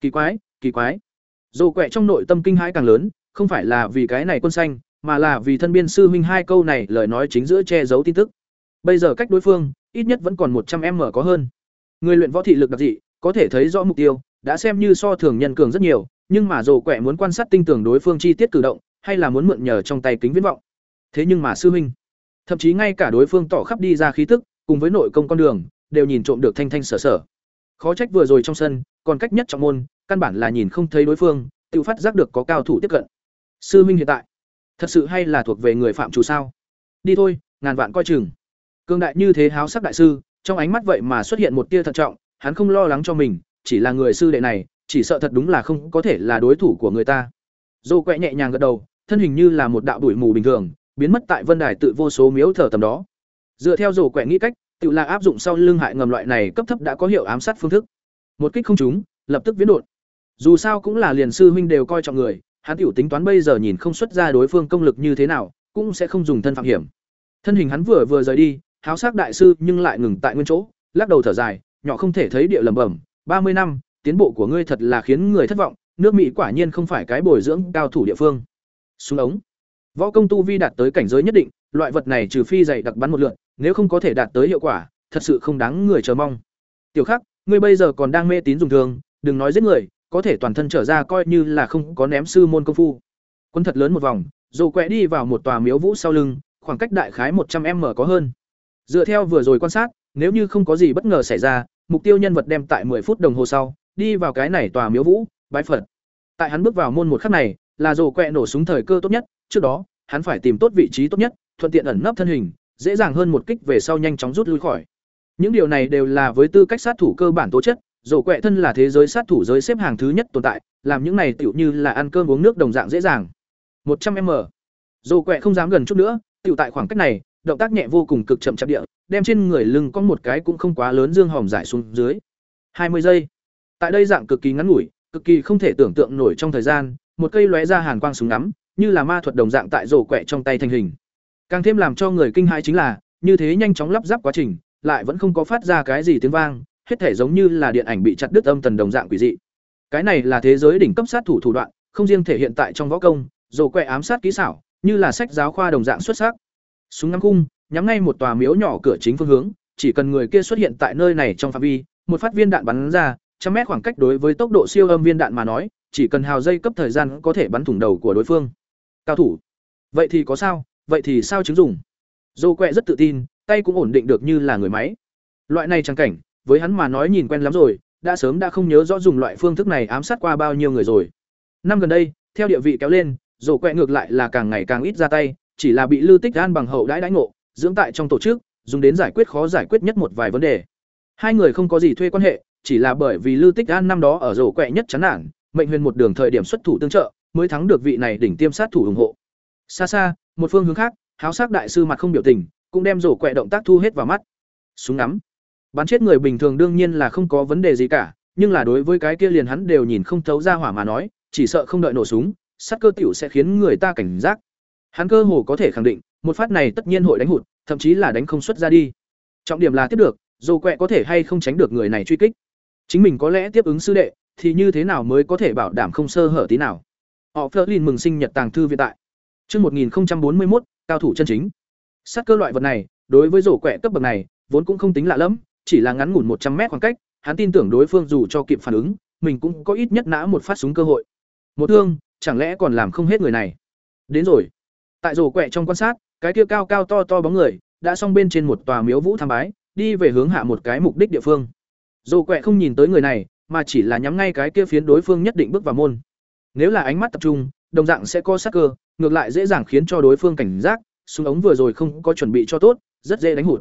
Kỳ quái, kỳ quái. Dồ quẹ trong nội tâm kinh hãi càng lớn, không phải là vì cái này quân xanh, mà là vì thân biên sư huynh hai câu này lời nói chính giữa che giấu tin tức. Bây giờ cách đối phương, ít nhất vẫn còn một trăm m có hơn. Người luyện võ thị lực đặc dị, có thể thấy rõ mục tiêu, đã xem như so thường nhân cường rất nhiều, nhưng mà rồ quẹ muốn quan sát tinh tường đối phương chi tiết cử động, hay là muốn mượn nhờ trong tay kính viễn vọng. Thế nhưng mà sư huynh, thậm chí ngay cả đối phương tỏ khắp đi ra khí tức, cùng với nội công con đường, đều nhìn trộm được thanh thanh sở sở. Khó trách vừa rồi trong sân, còn cách nhất trọng môn, căn bản là nhìn không thấy đối phương, tự phát giác được có cao thủ tiếp cận. Sư huynh hiện tại, thật sự hay là thuộc về người phạm chủ sao? Đi thôi, ngàn vạn coi chừng. Cương đại như thế háo sắc đại sư, trong ánh mắt vậy mà xuất hiện một tia thận trọng, hắn không lo lắng cho mình, chỉ là người sư đệ này, chỉ sợ thật đúng là không có thể là đối thủ của người ta. Dô quẹ nhẹ nhàng gật đầu, thân hình như là một đạo đuổi mù bình thường, biến mất tại vân đài tự vô số miếu thờ tầm đó. Dựa theo rổ quẹ nghĩ cách, tự là áp dụng sau lưng hại ngầm loại này cấp thấp đã có hiệu ám sát phương thức. Một kích không trúng, lập tức viễn đột. Dù sao cũng là liền sư huynh đều coi trọng người, hắn tiểu tính toán bây giờ nhìn không xuất ra đối phương công lực như thế nào, cũng sẽ không dùng thân phạm hiểm. Thân hình hắn vừa vừa rời đi, háo sắc đại sư nhưng lại ngừng tại nguyên chỗ, lắc đầu thở dài, nhỏ không thể thấy địa lẩm bẩm, ba mươi năm, tiến bộ của ngươi thật là khiến người thất vọng, nước Mỹ quả nhiên không phải cái bồi dưỡng cao thủ địa phương. Xuống ống. Võ công tu vi đạt tới cảnh giới nhất định, loại vật này trừ phi dày đặc bắn một lượt, nếu không có thể đạt tới hiệu quả, thật sự không đáng người chờ mong. Tiểu Khắc, ngươi bây giờ còn đang mê tín dùng thường, đừng nói giết người, có thể toàn thân trở ra coi như là không có ném sư môn công phu. Quân thật lớn một vòng, dù quẹ đi vào một tòa miếu vũ sau lưng, khoảng cách đại khái một trăm m có hơn. Dựa theo vừa rồi quan sát, nếu như không có gì bất ngờ xảy ra, mục tiêu nhân vật đem tại 10 phút đồng hồ sau, đi vào cái này tòa miếu vũ, bái Phật. Tại hắn bước vào môn một khắc này, là rồ quẹ nổ súng thời cơ tốt nhất, trước đó, hắn phải tìm tốt vị trí tốt nhất, thuận tiện ẩn nấp thân hình, dễ dàng hơn một kích về sau nhanh chóng rút lui khỏi. Những điều này đều là với tư cách sát thủ cơ bản tố chất, Rổ quẹ thân là thế giới sát thủ giới xếp hàng thứ nhất tồn tại, làm những này tựu như là ăn cơm uống nước đồng dạng dễ dàng. 100m. rổ quẹ không dám gần chút nữa, tựu tại khoảng cách này, động tác nhẹ vô cùng cực chậm chạp địa, đem trên người lưng có một cái cũng không quá lớn dương hòm giải xuống dưới. 20 giây. Tại đây dạng cực kỳ ngắn ngủi, cực kỳ không thể tưởng tượng nổi trong thời gian, một cây lóe ra hàn quang súng ngắm, như là ma thuật đồng dạng tại rổ quẹ trong tay thành hình. Càng thêm làm cho người kinh hãi chính là, như thế nhanh chóng lắp ráp quá trình, lại vẫn không có phát ra cái gì tiếng vang, hết thể giống như là điện ảnh bị chặt đứt âm tần đồng dạng quỷ dị. Cái này là thế giới đỉnh cấp sát thủ thủ đoạn, không riêng thể hiện tại trong võ công, rổ quẹ ám sát kỹ xảo, như là sách giáo khoa đồng dạng xuất sắc. Súng ngắm cung, nhắm ngay một tòa miếu nhỏ cửa chính phương hướng, chỉ cần người kia xuất hiện tại nơi này trong phạm vi, một phát viên đạn bắn ra, trăm mét khoảng cách đối với tốc độ siêu âm viên đạn mà nói, chỉ cần hào dây cấp thời gian có thể bắn thủng đầu của đối phương. Cao thủ. Vậy thì có sao? Vậy thì sao chứng dùng? Dô quẹ rất tự tin, tay cũng ổn định được như là người máy. Loại này trang cảnh, với hắn mà nói nhìn quen lắm rồi, đã sớm đã không nhớ rõ dùng loại phương thức này ám sát qua bao nhiêu người rồi. Năm gần đây, theo địa vị kéo lên, rổ quẹ ngược lại là càng ngày càng ít ra tay, chỉ là bị Lưu Tích An bằng hậu đãi đãi ngộ, dưỡng tại trong tổ chức, dùng đến giải quyết khó giải quyết nhất một vài vấn đề. Hai người không có gì thuê quan hệ, chỉ là bởi vì Lưu Tích An năm đó ở rổ quẹ nhất chán nản, mệnh huyền một đường thời điểm xuất thủ tương trợ, mới thắng được vị này đỉnh tiêm sát thủ ủng hộ. Xa xa, một phương hướng khác, háo sắc đại sư mặt không biểu tình, cũng đem rổ quẹ động tác thu hết vào mắt. Súng ngắm. Bắn chết người bình thường đương nhiên là không có vấn đề gì cả, nhưng là đối với cái kia liền hắn đều nhìn không thấu ra hỏa mà nói, chỉ sợ không đợi nổ súng, sát cơ tiểu sẽ khiến người ta cảnh giác. Hắn cơ hồ có thể khẳng định, một phát này tất nhiên hội đánh hụt, thậm chí là đánh không xuất ra đi. Trọng điểm là tiếp được, dù quẹ có thể hay không tránh được người này truy kích. Chính mình có lẽ tiếp ứng sư đệ, thì như thế nào mới có thể bảo đảm không sơ hở tí nào. Họ Flerlin mừng sinh nhật tàng thư viện tại. Chương 1041, cao thủ chân chính. Sát cơ loại vật này, đối với rổ quẹ cấp bậc này, vốn cũng không tính lạ lắm, chỉ là ngắn ngủn một trăm mét khoảng cách, hắn tin tưởng đối phương dù cho kịp phản ứng, mình cũng có ít nhất nã một phát súng cơ hội. Một thương, chẳng lẽ còn làm không hết người này. Đến rồi. Tại rổ quẹ trong quan sát, cái kia cao cao to to bóng người, đã xong bên trên một tòa miếu vũ tham bái, đi về hướng hạ một cái mục đích địa phương. Rổ quẹ không nhìn tới người này, mà chỉ là nhắm ngay cái kia phiến đối phương nhất định bước vào môn. Nếu là ánh mắt tập trung, đồng dạng sẽ có sát cơ, ngược lại dễ dàng khiến cho đối phương cảnh giác, súng ống vừa rồi không có chuẩn bị cho tốt, rất dễ đánh hụt.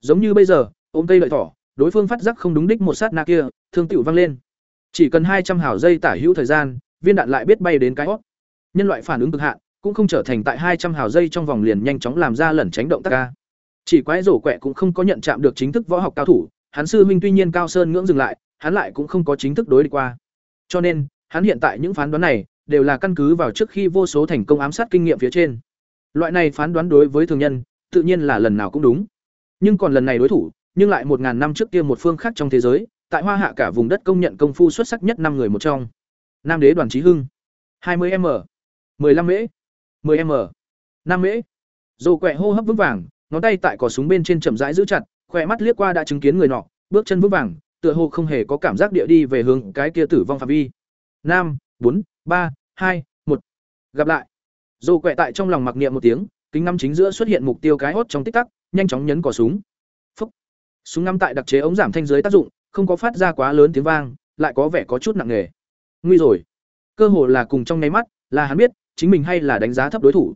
Giống như bây giờ, ôm cây lợi thỏ, đối phương phát giác không đúng đích một sát na kia, thương tiểu vang lên. Chỉ cần hai trăm hào giây tả hữu thời gian, viên đạn lại biết bay đến cái hót. Nhân loại phản ứng cực hạn, cũng không trở thành tại hai trăm hào giây trong vòng liền nhanh chóng làm ra lẩn tránh động tác ca. Chỉ quái rổ quẹ cũng không có nhận chạm được chính thức võ học cao thủ, hắn sư huynh tuy nhiên cao sơn ngưỡng dừng lại, hắn lại cũng không có chính thức đối địch qua. Cho nên, hắn hiện tại những phán đoán này đều là căn cứ vào trước khi vô số thành công ám sát kinh nghiệm phía trên. Loại này phán đoán đối với thường nhân, tự nhiên là lần nào cũng đúng. Nhưng còn lần này đối thủ, nhưng lại một ngàn năm trước kia một phương khác trong thế giới, tại Hoa Hạ cả vùng đất công nhận công phu xuất sắc nhất năm người một trong. Nam đế đoàn Chí Hưng, 20m, 15m, 10m, 5m. Dồ quẹ hô hấp vững vàng, ngón tay tại cò súng bên trên chậm rãi giữ chặt khỏe mắt liếc qua đã chứng kiến người nọ bước chân vững vàng tựa hồ không hề có cảm giác địa đi về hướng cái kia tử vong phạm vi năm bốn ba hai một gặp lại dồ quẹ tại trong lòng mặc niệm một tiếng kính năm chính giữa xuất hiện mục tiêu cái hốt trong tích tắc nhanh chóng nhấn cò súng súng ngắm tại đặc chế ống giảm thanh giới tác dụng, không có phát ra quá lớn tiếng vang, lại có vẻ có chút nặng nề. Nguy rồi. Cơ hồ là cùng trong nháy mắt, là hắn biết, chính mình hay là đánh giá thấp đối thủ.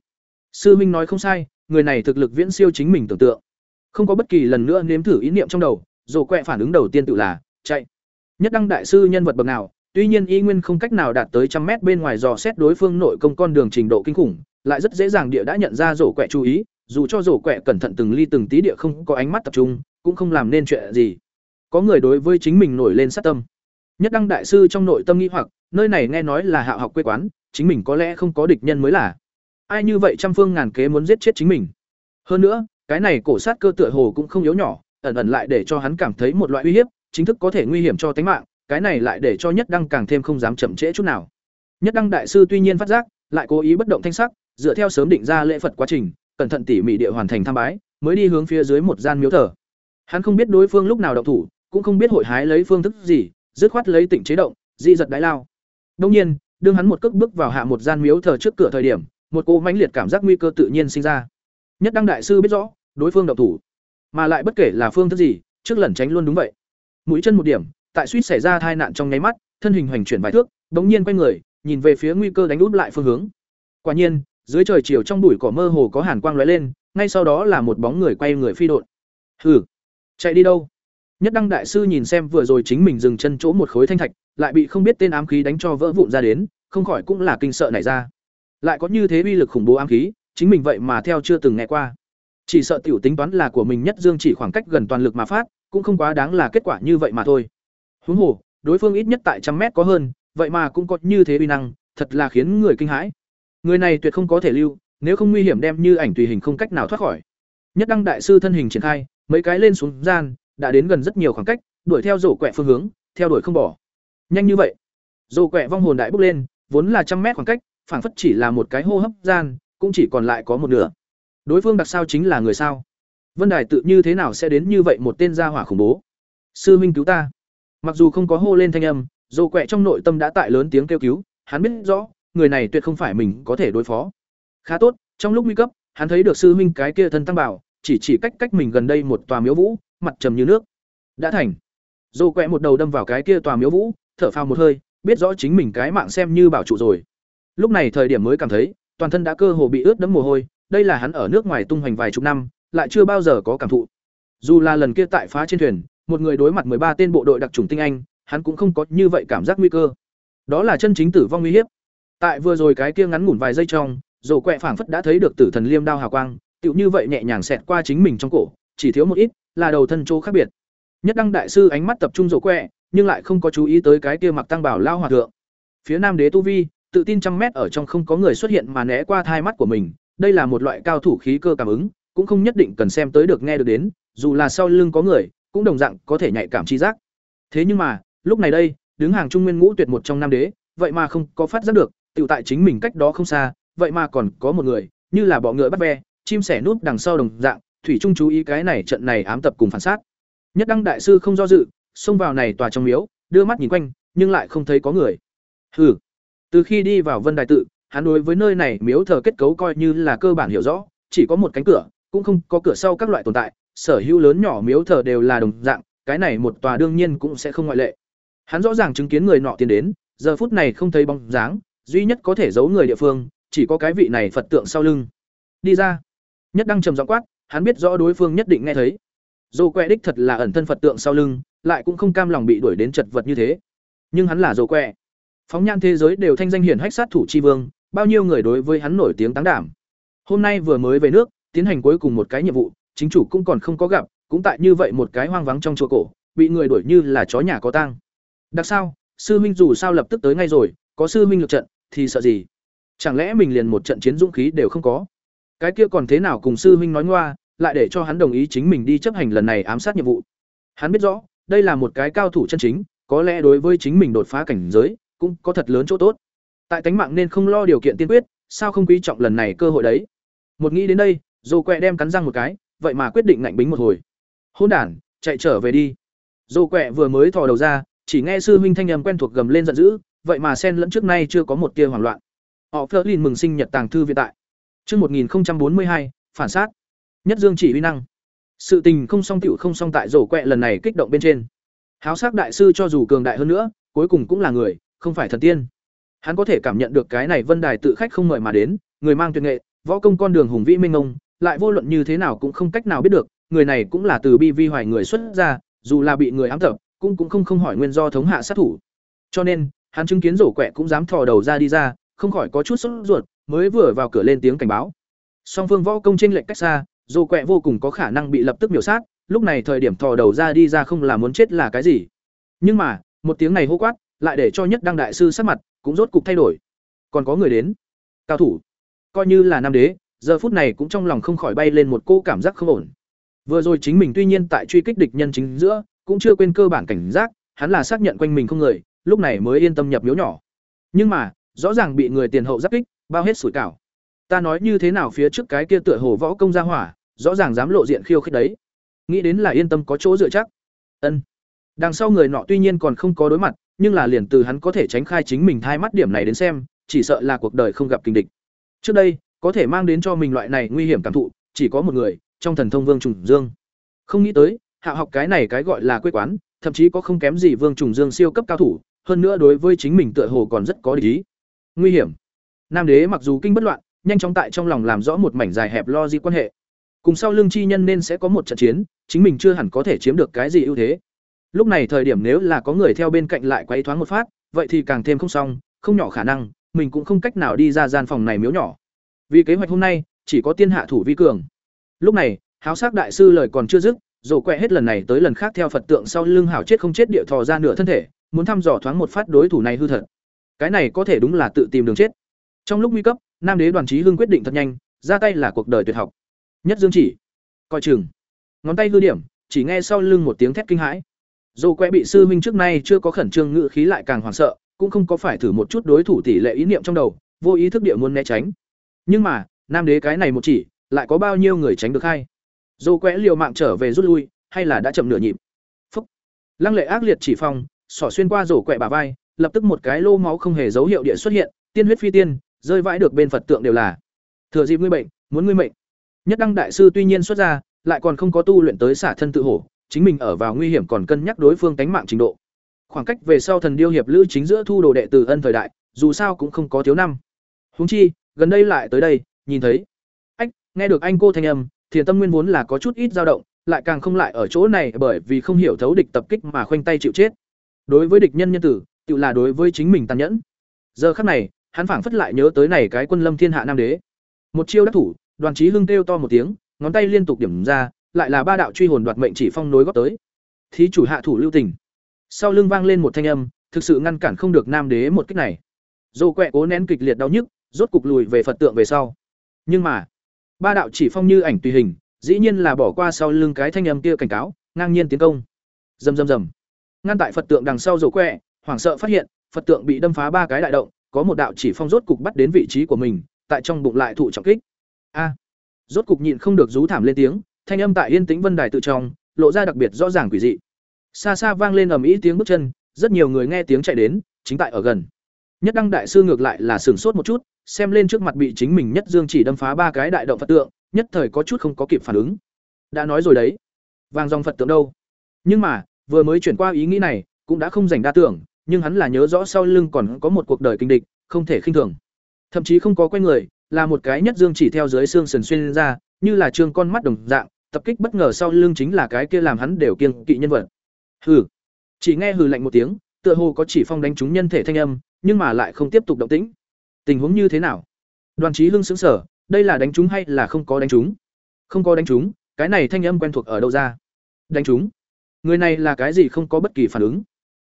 Sư minh nói không sai, người này thực lực viễn siêu chính mình tưởng tượng. Không có bất kỳ lần nữa nếm thử ý niệm trong đầu dồ quẹ phản ứng đầu tiên tự là, chạy. Nhất đăng đại sư nhân vật bậc nào, tuy nhiên y nguyên không cách nào đạt tới trăm mét bên ngoài dò xét đối phương nội công con đường trình độ kinh khủng, lại rất dễ dàng địa đã nhận ra rổ quẹ chú ý dù cho rổ quẹ cẩn thận từng ly từng tí địa không có ánh mắt tập trung, cũng không làm nên chuyện gì. Có người đối với chính mình nổi lên sát tâm. Nhất đăng đại sư trong nội tâm nghĩ hoặc, nơi này nghe nói là hạ học quê quán, chính mình có lẽ không có địch nhân mới là. Ai như vậy trăm phương ngàn kế muốn giết chết chính mình. Hơn nữa, cái này cổ sát cơ tựa hồ cũng không yếu nhỏ, ẩn ẩn lại để cho hắn cảm thấy một loại uy hiếp, chính thức có thể nguy hiểm cho tính mạng, cái này lại để cho nhất đăng càng thêm không dám chậm trễ chút nào. Nhất đăng đại sư tuy nhiên phát giác, lại cố ý bất động thanh sắc, dựa theo sớm định ra lễ phật quá trình cẩn thận tỉ mỉ địa hoàn thành tham bái, mới đi hướng phía dưới một gian miếu thờ. Hắn không biết đối phương lúc nào động thủ, cũng không biết hội hái lấy phương thức gì, dứt khoát lấy tỉnh chế động, dị giật đái lao. Đông nhiên, đương hắn một cước bước vào hạ một gian miếu thờ trước cửa thời điểm, một cô mãnh liệt cảm giác nguy cơ tự nhiên sinh ra. Nhất đăng đại sư biết rõ, đối phương động thủ. Mà lại bất kể là phương thức gì, trước lẩn tránh luôn đúng vậy. Mũi chân một điểm, tại suýt xảy ra tai nạn trong nháy mắt, thân hình hoành chuyển vài thước bỗng nhiên quay người, nhìn về phía nguy cơ đánh úp lại phương hướng. Quả nhiên dưới trời chiều trong bụi cỏ mơ hồ có hàn quang lóe lên, ngay sau đó là một bóng người quay người phi đột hừ, chạy đi đâu? Nhất đăng đại sư nhìn xem vừa rồi chính mình dừng chân chỗ một khối thanh thạch, lại bị không biết tên ám khí đánh cho vỡ vụn ra đến, không khỏi cũng là kinh sợ nảy ra. Lại có như thế uy lực khủng bố ám khí, chính mình vậy mà theo chưa từng nghe qua. Chỉ sợ tiểu tính toán là của mình nhất dương chỉ khoảng cách gần toàn lực mà phát, cũng không quá đáng là kết quả như vậy mà thôi. Huống hồ, đối phương ít nhất tại trăm mét có hơn, vậy mà cũng có như thế uy năng, thật là khiến người kinh hãi người này tuyệt không có thể lưu, nếu không nguy hiểm đem như ảnh tùy hình không cách nào thoát khỏi. Nhất đăng đại sư thân hình triển khai, mấy cái lên xuống gian, đã đến gần rất nhiều khoảng cách, đuổi theo rổ quẹ phương hướng, theo đuổi không bỏ. Nhanh như vậy. Rổ quẹ vong hồn đại bước lên, vốn là trăm mét khoảng cách, phảng phất chỉ là một cái hô hấp gian, cũng chỉ còn lại có một nửa. Đối phương đặc sao chính là người sao? Vân đài tự như thế nào sẽ đến như vậy một tên gia hỏa khủng bố? Sư minh cứu ta. Mặc dù không có hô lên thanh âm dồ quẹ trong nội tâm đã tại lớn tiếng kêu cứu, hắn biết rõ người này tuyệt không phải mình có thể đối phó. Khá tốt, trong lúc nguy cấp, hắn thấy được sư minh cái kia thân tăng bảo, chỉ chỉ cách cách mình gần đây một tòa miếu vũ, mặt trầm như nước. Đã thành. Dồ quẹ một đầu đâm vào cái kia tòa miếu vũ, thở phào một hơi, biết rõ chính mình cái mạng xem như bảo trụ rồi. Lúc này thời điểm mới cảm thấy, toàn thân đã cơ hồ bị ướt đẫm mồ hôi, đây là hắn ở nước ngoài tung hoành vài chục năm, lại chưa bao giờ có cảm thụ. Dù là lần kia tại phá trên thuyền, một người đối mặt ba tên bộ đội đặc trùng tinh anh, hắn cũng không có như vậy cảm giác nguy cơ. Đó là chân chính tử vong nguy hiểm tại vừa rồi cái kia ngắn ngủn vài giây trong, rổ quẹ phảng phất đã thấy được tử thần liêm đao hào quang, tựu như vậy nhẹ nhàng xẹt qua chính mình trong cổ, chỉ thiếu một ít, là đầu thân chỗ khác biệt. Nhất đăng đại sư ánh mắt tập trung rổ quẹ, nhưng lại không có chú ý tới cái kia mặc tăng bảo lao hòa thượng. Phía nam đế tu vi, tự tin trăm mét ở trong không có người xuất hiện mà né qua thai mắt của mình, đây là một loại cao thủ khí cơ cảm ứng, cũng không nhất định cần xem tới được nghe được đến, dù là sau lưng có người, cũng đồng dạng có thể nhạy cảm chi giác. Thế nhưng mà, lúc này đây, đứng hàng trung nguyên ngũ tuyệt một trong nam đế, vậy mà không có phát giác được tự tại chính mình cách đó không xa, vậy mà còn có một người, như là bọ ngựa bắt ve, chim sẻ núp đằng sau đồng dạng, thủy trung chú ý cái này trận này ám tập cùng phản sát. Nhất đăng đại sư không do dự, xông vào này tòa trong miếu, đưa mắt nhìn quanh, nhưng lại không thấy có người. Hừ. Từ khi đi vào vân đài tự, hắn đối với nơi này miếu thờ kết cấu coi như là cơ bản hiểu rõ, chỉ có một cánh cửa, cũng không có cửa sau các loại tồn tại, sở hữu lớn nhỏ miếu thờ đều là đồng dạng, cái này một tòa đương nhiên cũng sẽ không ngoại lệ. Hắn rõ ràng chứng kiến người nọ tiến đến, giờ phút này không thấy bóng dáng duy nhất có thể giấu người địa phương, chỉ có cái vị này phật tượng sau lưng. Đi ra. Nhất đăng trầm giọng quát, hắn biết rõ đối phương nhất định nghe thấy. Dồ quẹ đích thật là ẩn thân phật tượng sau lưng, lại cũng không cam lòng bị đuổi đến chật vật như thế. Nhưng hắn là dồ quẹ. Phóng nhan thế giới đều thanh danh hiển hách sát thủ chi vương, bao nhiêu người đối với hắn nổi tiếng táng đảm. Hôm nay vừa mới về nước, tiến hành cuối cùng một cái nhiệm vụ, chính chủ cũng còn không có gặp, cũng tại như vậy một cái hoang vắng trong chùa cổ, bị người đuổi như là chó nhà có tang. Đặc sao, sư huynh dù sao lập tức tới ngay rồi, có sư huynh lực trận thì sợ gì? Chẳng lẽ mình liền một trận chiến dũng khí đều không có? Cái kia còn thế nào cùng sư huynh nói ngoa, lại để cho hắn đồng ý chính mình đi chấp hành lần này ám sát nhiệm vụ? Hắn biết rõ, đây là một cái cao thủ chân chính, có lẽ đối với chính mình đột phá cảnh giới, cũng có thật lớn chỗ tốt. Tại tánh mạng nên không lo điều kiện tiên quyết, sao không quý trọng lần này cơ hội đấy? Một nghĩ đến đây dồ quẹ đem cắn răng một cái, vậy mà quyết định ngạnh bính một hồi. Hôn đản, chạy trở về đi. Dô quẹ vừa mới thò đầu ra, chỉ nghe sư huynh thanh âm quen thuộc gầm lên giận dữ vậy mà sen lẫn trước nay chưa có một tia hoảng loạn. Họ phớt mừng sinh nhật tàng thư viện tại. Chương một nghìn bốn mươi hai, phản sát nhất dương chỉ uy năng. Sự tình không song tiểu không song tại rổ quẹ lần này kích động bên trên. Háo sắc đại sư cho dù cường đại hơn nữa, cuối cùng cũng là người, không phải thần tiên. Hắn có thể cảm nhận được cái này vân đài tự khách không mời mà đến, người mang tuyệt nghệ, võ công con đường hùng vĩ minh ông lại vô luận như thế nào cũng không cách nào biết được, người này cũng là từ bi vi hoài người xuất ra, dù là bị người ám tập, cũng cũng không không hỏi nguyên do thống hạ sát thủ. Cho nên hắn chứng kiến rổ quẹ cũng dám thò đầu ra đi ra, không khỏi có chút sốt ruột, mới vừa vào cửa lên tiếng cảnh báo. Song phương võ công tranh lệch cách xa, rổ quẹ vô cùng có khả năng bị lập tức miểu sát, lúc này thời điểm thò đầu ra đi ra không là muốn chết là cái gì. Nhưng mà, một tiếng này hô quát, lại để cho nhất đăng đại sư sát mặt cũng rốt cục thay đổi. Còn có người đến. Cao thủ. Coi như là nam đế, giờ phút này cũng trong lòng không khỏi bay lên một cô cảm giác không ổn. Vừa rồi chính mình tuy nhiên tại truy kích địch nhân chính giữa, cũng chưa quên cơ bản cảnh giác, hắn là xác nhận quanh mình không người lúc này mới yên tâm nhập miếu nhỏ. Nhưng mà, rõ ràng bị người tiền hậu giáp kích, bao hết sủi cảo. Ta nói như thế nào phía trước cái kia tựa hồ võ công ra hỏa, rõ ràng dám lộ diện khiêu khích đấy. Nghĩ đến là yên tâm có chỗ dựa chắc. Ân. Đằng sau người nọ tuy nhiên còn không có đối mặt, nhưng là liền từ hắn có thể tránh khai chính mình thai mắt điểm này đến xem, chỉ sợ là cuộc đời không gặp kinh địch. Trước đây, có thể mang đến cho mình loại này nguy hiểm cảm thụ, chỉ có một người, trong thần thông vương trùng dương. Không nghĩ tới, hạ học cái này cái gọi là quê quán, thậm chí có không kém gì vương trùng dương siêu cấp cao thủ hơn nữa đối với chính mình tựa hồ còn rất có lý nguy hiểm. Nam đế mặc dù kinh bất loạn, nhanh chóng tại trong lòng làm rõ một mảnh dài hẹp lo di quan hệ. Cùng sau lương chi nhân nên sẽ có một trận chiến, chính mình chưa hẳn có thể chiếm được cái gì ưu thế. Lúc này thời điểm nếu là có người theo bên cạnh lại quấy thoáng một phát, vậy thì càng thêm không xong, không nhỏ khả năng, mình cũng không cách nào đi ra gian phòng này miếu nhỏ. Vì kế hoạch hôm nay, chỉ có tiên hạ thủ vi cường. Lúc này, háo sắc đại sư lời còn chưa dứt rổ quẹ hết lần này tới lần khác theo phật tượng sau lưng hảo chết không chết địa thò ra nửa thân thể, muốn thăm dò thoáng một phát đối thủ này hư thật. Cái này có thể đúng là tự tìm đường chết. Trong lúc nguy cấp, nam đế đoàn trí hưng quyết định thật nhanh, ra tay là cuộc đời tuyệt học. Nhất dương chỉ, coi chừng. Ngón tay hư điểm, chỉ nghe sau lưng một tiếng thét kinh hãi. Dồ quẹ bị sư huynh trước nay chưa có khẩn trương ngự khí lại càng hoảng sợ, cũng không có phải thử một chút đối thủ tỷ lệ ý niệm trong đầu, vô ý thức địa muốn né tránh. Nhưng mà, nam đế cái này một chỉ, lại có bao nhiêu người tránh được hay? Dồ quẹ liều mạng trở về rút lui, hay là đã chậm nửa nhịp? Phúc. Lăng lệ ác liệt chỉ phong, xỏ xuyên qua rổ quẹ bà vai, lập tức một cái lô máu không hề dấu hiệu địa xuất hiện, tiên huyết phi tiên, rơi vãi được bên phật tượng đều là. Thừa dịp ngươi bệnh, muốn ngươi mệnh. Nhất đăng đại sư tuy nhiên xuất ra, lại còn không có tu luyện tới xả thân tự hổ, chính mình ở vào nguy hiểm còn cân nhắc đối phương tánh mạng trình độ. Khoảng cách về sau thần điêu hiệp lữ chính giữa thu đồ đệ từ ân thời đại, dù sao cũng không có thiếu năm. Huống chi, gần đây lại tới đây, nhìn thấy. Ách, nghe được anh cô thanh âm thiền tâm nguyên vốn là có chút ít dao động, lại càng không lại ở chỗ này bởi vì không hiểu thấu địch tập kích mà khoanh tay chịu chết. Đối với địch nhân nhân tử, tự là đối với chính mình tàn nhẫn. Giờ khắc này, hắn phảng phất lại nhớ tới này cái quân lâm thiên hạ nam đế. Một chiêu đắc thủ, đoàn trí hưng kêu to một tiếng, ngón tay liên tục điểm ra, lại là ba đạo truy hồn đoạt mệnh chỉ phong nối góp tới. Thí chủ hạ thủ lưu tình. Sau lưng vang lên một thanh âm, thực sự ngăn cản không được nam đế một kích này. Dồ quẹ cố nén kịch liệt đau nhức, rốt cục lùi về phật tượng về sau. Nhưng mà ba đạo chỉ phong như ảnh tùy hình, dĩ nhiên là bỏ qua sau lưng cái thanh âm kia cảnh cáo, ngang nhiên tiến công. Rầm rầm rầm. Ngăn tại phật tượng đằng sau rổ quẹ, hoảng sợ phát hiện, phật tượng bị đâm phá ba cái đại động, có một đạo chỉ phong rốt cục bắt đến vị trí của mình, tại trong bụng lại thụ trọng kích. A. Rốt cục nhịn không được rú thảm lên tiếng, thanh âm tại yên tĩnh vân đài tự trong, lộ ra đặc biệt rõ ràng quỷ dị. Xa xa vang lên ầm ĩ tiếng bước chân, rất nhiều người nghe tiếng chạy đến, chính tại ở gần. Nhất đăng đại sư ngược lại là sửng sốt một chút xem lên trước mặt bị chính mình nhất dương chỉ đâm phá ba cái đại động phật tượng, nhất thời có chút không có kịp phản ứng. Đã nói rồi đấy. Vàng dòng phật tượng đâu? Nhưng mà, vừa mới chuyển qua ý nghĩ này, cũng đã không dành đa tưởng, nhưng hắn là nhớ rõ sau lưng còn có một cuộc đời kinh địch, không thể khinh thường. Thậm chí không có quen người, là một cái nhất dương chỉ theo dưới xương sần xuyên ra, như là trương con mắt đồng dạng, tập kích bất ngờ sau lưng chính là cái kia làm hắn đều kiêng kỵ nhân vật. Hừ. Chỉ nghe hừ lạnh một tiếng, tựa hồ có chỉ phong đánh trúng nhân thể thanh âm, nhưng mà lại không tiếp tục động tĩnh tình huống như thế nào? Đoàn trí hưng sững sở đây là đánh trúng hay là không có đánh trúng? Không có đánh trúng, cái này thanh âm quen thuộc ở đâu ra? Đánh trúng? Người này là cái gì không có bất kỳ phản ứng.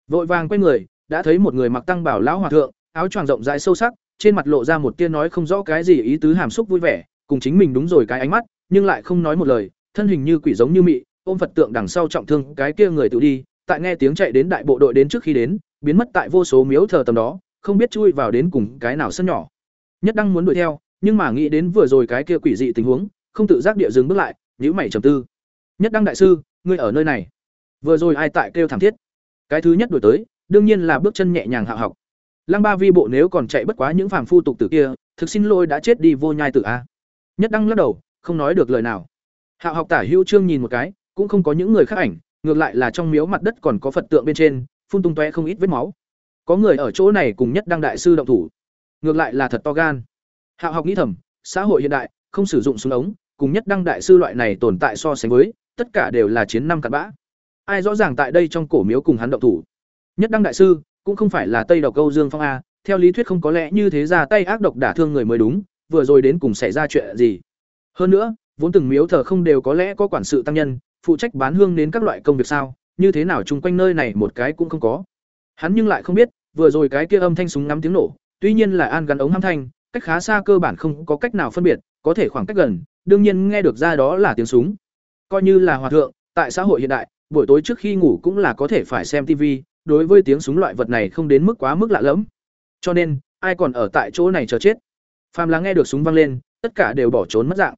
Vội vàng quay người, đã thấy một người mặc tăng bảo lão hòa thượng, áo choàng rộng rãi sâu sắc, trên mặt lộ ra một tia nói không rõ cái gì ý tứ hàm xúc vui vẻ, cùng chính mình đúng rồi cái ánh mắt, nhưng lại không nói một lời, thân hình như quỷ giống như mị, ôm phật tượng đằng sau trọng thương cái kia người tự đi, tại nghe tiếng chạy đến đại bộ đội đến trước khi đến, biến mất tại vô số miếu thờ tầm đó không biết chui vào đến cùng cái nào sân nhỏ nhất đăng muốn đuổi theo nhưng mà nghĩ đến vừa rồi cái kia quỷ dị tình huống không tự giác địa dừng bước lại nhíu mày trầm tư. Nhất đăng đại sư, ngươi ở nơi này. Vừa rồi ai tại kêu thảm thiết? Cái thứ nhất đuổi tới, đương nhiên là bước chân nhẹ nhàng hạ học. Lăng Ba Vi bộ nếu còn chạy bất quá những phàm phu tục tử kia, thực xin lỗi đã chết đi vô nhai tử a. Nhất đăng lắc đầu, không nói được lời nào. Hạ học tả hữu trương nhìn một cái, cũng không có những người khác ảnh, ngược lại là trong miếu mặt đất còn có Phật tượng bên trên, phun tung tóe không ít vết máu. Có người ở chỗ này cùng nhất đăng đại sư động thủ. Ngược lại là thật to gan. Hạ học nghĩ thầm, xã hội hiện đại, không sử dụng súng ống, cùng nhất đăng đại sư loại này tồn tại so sánh với, tất cả đều là chiến năm cặn bã. Ai rõ ràng tại đây trong cổ miếu cùng hắn động thủ. Nhất đăng đại sư, cũng không phải là Tây Độc Câu Dương Phong a, theo lý thuyết không có lẽ như thế ra tay ác độc đả thương người mới đúng, vừa rồi đến cùng xảy ra chuyện gì. Hơn nữa, vốn từng miếu thờ không đều có lẽ có quản sự tăng nhân, phụ trách bán hương đến các loại công việc sao, như thế nào chung quanh nơi này một cái cũng không có. Hắn nhưng lại không biết, vừa rồi cái kia âm thanh súng ngắm tiếng nổ, tuy nhiên là an gắn ống âm thanh, cách khá xa cơ bản không có cách nào phân biệt, có thể khoảng cách gần, đương nhiên nghe được ra đó là tiếng súng. Coi như là hòa thượng, tại xã hội hiện đại, buổi tối trước khi ngủ cũng là có thể phải xem TV, đối với tiếng súng loại vật này không đến mức quá mức lạ lẫm. Cho nên, ai còn ở tại chỗ này chờ chết. Phàm là nghe được súng vang lên, tất cả đều bỏ trốn mất dạng.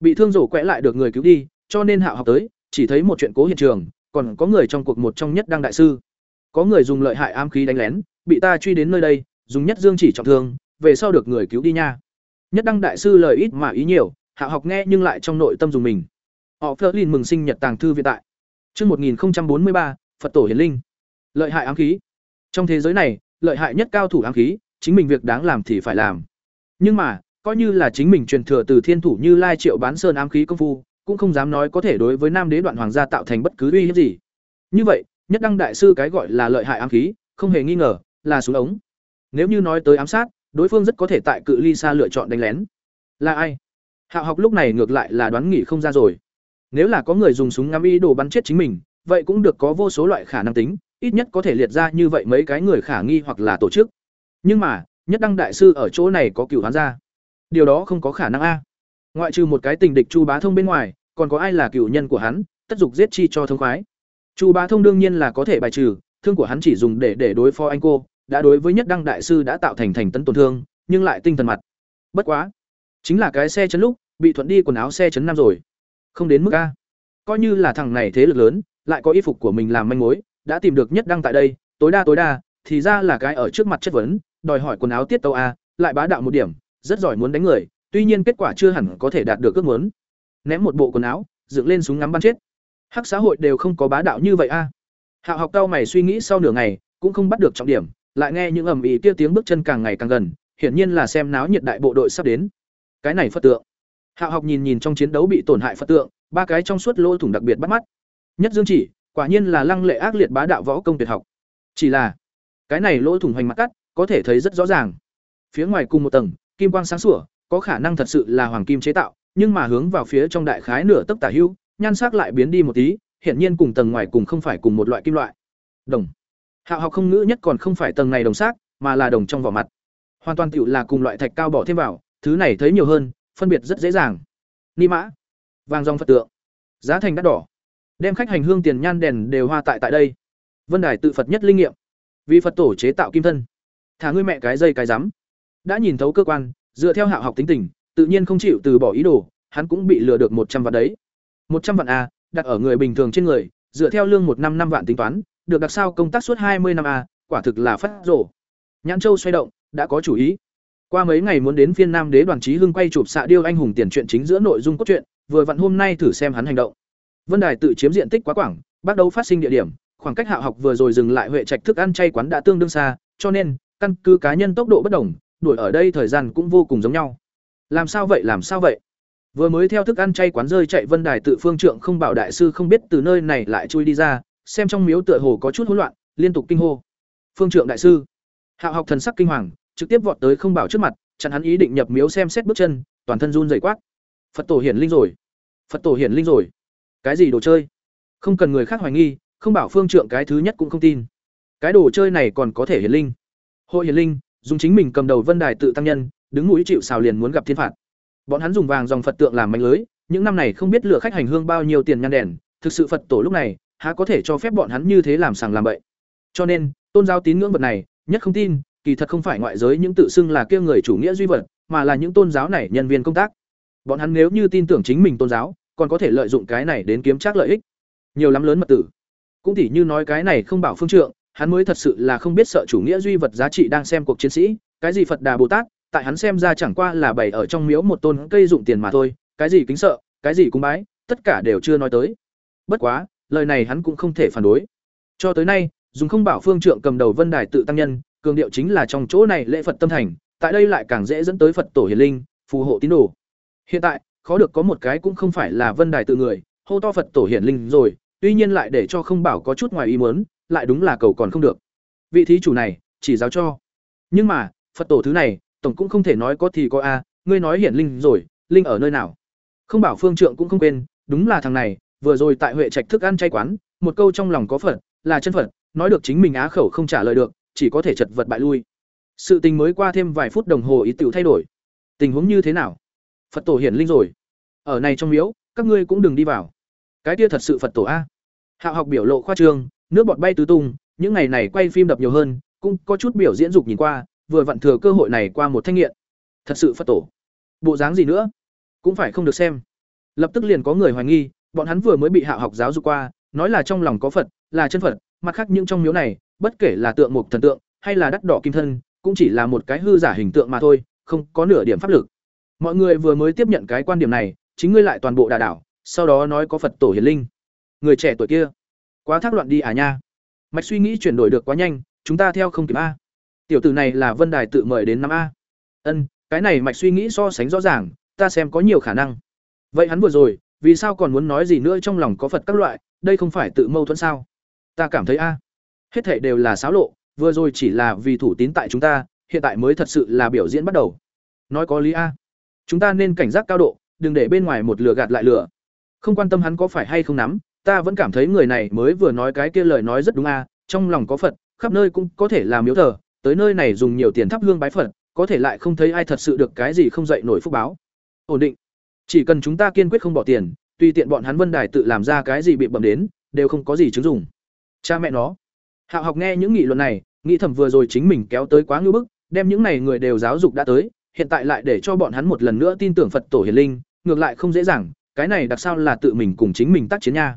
Bị thương rổ quẽ lại được người cứu đi, cho nên Hạo học tới, chỉ thấy một chuyện cố hiện trường, còn có người trong cuộc một trong nhất đang đại sư. Có người dùng lợi hại ám khí đánh lén, bị ta truy đến nơi đây, dùng nhất dương chỉ trọng thương, về sau được người cứu đi nha. Nhất đăng đại sư lời ít mà ý nhiều, hạ học nghe nhưng lại trong nội tâm dùng mình. Họ Flerlin mừng sinh nhật tàng thư viện tại. trước 1043, Phật tổ hiển linh. Lợi hại ám khí. Trong thế giới này, lợi hại nhất cao thủ ám khí, chính mình việc đáng làm thì phải làm. Nhưng mà, coi như là chính mình truyền thừa từ thiên thủ như Lai Triệu bán sơn ám khí công phu, cũng không dám nói có thể đối với nam đế đoạn hoàng gia tạo thành bất cứ uy hiếp gì. Như vậy, nhất đăng đại sư cái gọi là lợi hại ám khí, không hề nghi ngờ, là súng ống. Nếu như nói tới ám sát, đối phương rất có thể tại cự ly xa lựa chọn đánh lén. Là ai? Hạo học lúc này ngược lại là đoán nghĩ không ra rồi. Nếu là có người dùng súng ngắm ý đồ bắn chết chính mình, vậy cũng được có vô số loại khả năng tính, ít nhất có thể liệt ra như vậy mấy cái người khả nghi hoặc là tổ chức. Nhưng mà, nhất đăng đại sư ở chỗ này có cửu hoán ra. Điều đó không có khả năng a. Ngoại trừ một cái tình địch Chu Bá Thông bên ngoài, còn có ai là cửu nhân của hắn, tất dục giết chi cho thông khoái. Chu Bá Thông đương nhiên là có thể bài trừ, thương của hắn chỉ dùng để để đối phó anh cô, đã đối với nhất đăng đại sư đã tạo thành thành tấn tổn thương, nhưng lại tinh thần mặt. Bất quá, chính là cái xe chấn lúc, bị thuận đi quần áo xe chấn năm rồi. Không đến mức a. Coi như là thằng này thế lực lớn, lại có y phục của mình làm manh mối, đã tìm được nhất đăng tại đây, tối đa tối đa, thì ra là cái ở trước mặt chất vấn, đòi hỏi quần áo tiết tâu a, lại bá đạo một điểm, rất giỏi muốn đánh người, tuy nhiên kết quả chưa hẳn có thể đạt được ước muốn. Ném một bộ quần áo, dựng lên súng ngắm bắn chết. Hắc xã hội đều không có bá đạo như vậy a. hạ học cao mày suy nghĩ sau nửa ngày, cũng không bắt được trọng điểm, lại nghe những ầm ĩ kia tiếng bước chân càng ngày càng gần, hiển nhiên là xem náo nhiệt đại bộ đội sắp đến. Cái này Phật tượng. Hạo học nhìn nhìn trong chiến đấu bị tổn hại Phật tượng, ba cái trong suốt lỗ thủng đặc biệt bắt mắt. Nhất Dương chỉ, quả nhiên là lăng lệ ác liệt bá đạo võ công tuyệt học. Chỉ là, cái này lỗ thủng hoành mặt cắt, có thể thấy rất rõ ràng. Phía ngoài cùng một tầng, kim quang sáng sủa, có khả năng thật sự là hoàng kim chế tạo, nhưng mà hướng vào phía trong đại khái nửa tấc tả hữu, nhan sắc lại biến đi một tí, hiển nhiên cùng tầng ngoài cùng không phải cùng một loại kim loại. Đồng. Hạo học không ngữ nhất còn không phải tầng này đồng sắc, mà là đồng trong vỏ mặt. Hoàn toàn tiểu là cùng loại thạch cao bỏ thêm vào, thứ này thấy nhiều hơn, phân biệt rất dễ dàng. Ni mã, vàng dòng Phật tượng, giá thành đắt đỏ. Đem khách hành hương tiền nhan đèn đều hoa tại tại đây. Vân Đài tự Phật nhất linh nghiệm. Vì Phật tổ chế tạo kim thân. Thả ngươi mẹ cái dây cái rắm. Đã nhìn thấu cơ quan, dựa theo Hạo học tính tình, tự nhiên không chịu từ bỏ ý đồ, hắn cũng bị lừa được một trăm vạn đấy. một trăm vạn a, đặt ở người bình thường trên người, dựa theo lương một năm năm vạn tính toán, được đặc sao công tác suốt hai mươi năm à quả thực là phát rổ. Nhãn Châu xoay động, đã có chủ ý. Qua mấy ngày muốn đến phiên Nam Đế đoàn chí hưng quay chụp xạ điêu anh hùng tiền truyện chính giữa nội dung cốt truyện, vừa vặn hôm nay thử xem hắn hành động. Vân Đài tự chiếm diện tích quá quảng, bắt đầu phát sinh địa điểm, khoảng cách Hạo học vừa rồi dừng lại huệ trạch thức ăn chay quán đã tương đương xa, cho nên căn cứ cá nhân tốc độ bất đồng, đuổi ở đây thời gian cũng vô cùng giống nhau. Làm sao vậy, làm sao vậy? Vừa mới theo thức ăn chay quán rơi chạy Vân Đài tự phương trưởng không bảo đại sư không biết từ nơi này lại chui đi ra, xem trong miếu tựa hồ có chút hỗn loạn, liên tục kinh hô. Phương trượng đại sư. Hạo học thần sắc kinh hoàng, trực tiếp vọt tới không bảo trước mặt, chặn hắn ý định nhập miếu xem xét bước chân, toàn thân run rẩy quát. Phật tổ hiển linh rồi. Phật tổ hiển linh rồi. Cái gì đồ chơi? Không cần người khác hoài nghi, không bảo phương trượng cái thứ nhất cũng không tin. Cái đồ chơi này còn có thể hiển linh. Hội hiển linh, dùng chính mình cầm đầu Vân Đài tự tăng nhân, đứng mũi chịu sào liền muốn gặp thiên phạt. Bọn hắn dùng vàng dòng Phật tượng làm manh lưới, những năm này không biết lựa khách hành hương bao nhiêu tiền nhan đèn, thực sự Phật tổ lúc này, há có thể cho phép bọn hắn như thế làm sàng làm bậy. Cho nên, tôn giáo tín ngưỡng vật này, nhất không tin, kỳ thật không phải ngoại giới những tự xưng là kia người chủ nghĩa duy vật, mà là những tôn giáo này nhân viên công tác. Bọn hắn nếu như tin tưởng chính mình tôn giáo, còn có thể lợi dụng cái này đến kiếm trác lợi ích nhiều lắm lớn mật tử cũng tỉ như nói cái này không bảo phương trượng hắn mới thật sự là không biết sợ chủ nghĩa duy vật giá trị đang xem cuộc chiến sĩ cái gì phật đà bồ tát tại hắn xem ra chẳng qua là bày ở trong miếu một tôn cây dụng tiền mà thôi cái gì kính sợ cái gì cung bái tất cả đều chưa nói tới bất quá lời này hắn cũng không thể phản đối. Cho tới nay, dùng không bảo phương trượng cầm đầu vân đài tự tăng nhân, cường điệu chính là trong chỗ này lễ phật tâm thành, tại đây lại càng dễ dẫn tới phật tổ hiền linh, phù hộ tín đồ. Hiện tại, khó được có một cái cũng không phải là vân đài tự người, hô to phật tổ hiển linh rồi, tuy nhiên lại để cho không bảo có chút ngoài ý muốn, lại đúng là cầu còn không được. Vị thí chủ này, chỉ giáo cho. Nhưng mà, phật tổ thứ này, tổng cũng không thể nói có thì có a, ngươi nói hiển linh rồi, linh ở nơi nào? Không bảo phương trượng cũng không quên, đúng là thằng này vừa rồi tại huệ trạch thức ăn chay quán, một câu trong lòng có phật, là chân phật, nói được chính mình á khẩu không trả lời được, chỉ có thể chật vật bại lui. Sự tình mới qua thêm vài phút đồng hồ ý tựu thay đổi. Tình huống như thế nào? Phật tổ hiển linh rồi. Ở này trong miếu, các ngươi cũng đừng đi vào. Cái kia thật sự phật tổ a. Hạo học biểu lộ khoa trương, nước bọt bay tứ tung, những ngày này quay phim đập nhiều hơn, cũng có chút biểu diễn dục nhìn qua, vừa vặn thừa cơ hội này qua một thanh nghiện. Thật sự phật tổ. Bộ dáng gì nữa? Cũng phải không được xem. Lập tức liền có người hoài nghi bọn hắn vừa mới bị hạ học giáo dục qua, nói là trong lòng có phật, là chân phật, mặt khác những trong miếu này, bất kể là tượng mục thần tượng, hay là đắt đỏ kim thân, cũng chỉ là một cái hư giả hình tượng mà thôi, không có nửa điểm pháp lực. Mọi người vừa mới tiếp nhận cái quan điểm này, chính ngươi lại toàn bộ đà đảo, sau đó nói có phật tổ hiền linh. Người trẻ tuổi kia, quá thác loạn đi à nha. Mạch suy nghĩ chuyển đổi được quá nhanh, chúng ta theo không kịp a. Tiểu tử này là vân đài tự mời đến năm a. Ân, cái này mạch suy nghĩ so sánh rõ ràng, ta xem có nhiều khả năng. Vậy hắn vừa rồi vì sao còn muốn nói gì nữa trong lòng có phật các loại, đây không phải tự mâu thuẫn sao? Ta cảm thấy a, hết thảy đều là xáo lộ, vừa rồi chỉ là vì thủ tín tại chúng ta, hiện tại mới thật sự là biểu diễn bắt đầu. Nói có lý a, chúng ta nên cảnh giác cao độ, đừng để bên ngoài một lửa gạt lại lửa. Không quan tâm hắn có phải hay không nắm, ta vẫn cảm thấy người này mới vừa nói cái kia lời nói rất đúng a, trong lòng có phật, khắp nơi cũng có thể làm miếu thờ, tới nơi này dùng nhiều tiền thắp hương bái phật, có thể lại không thấy ai thật sự được cái gì không dậy nổi phúc báo. Ổn định chỉ cần chúng ta kiên quyết không bỏ tiền tùy tiện bọn hắn vân đài tự làm ra cái gì bị bẩm đến đều không có gì chứng dùng cha mẹ nó. Hạo học nghe những nghị luận này nghĩ thầm vừa rồi chính mình kéo tới quá ngưỡng bức đem những này người đều giáo dục đã tới hiện tại lại để cho bọn hắn một lần nữa tin tưởng phật tổ hiền linh ngược lại không dễ dàng cái này đặc sao là tự mình cùng chính mình tác chiến nha.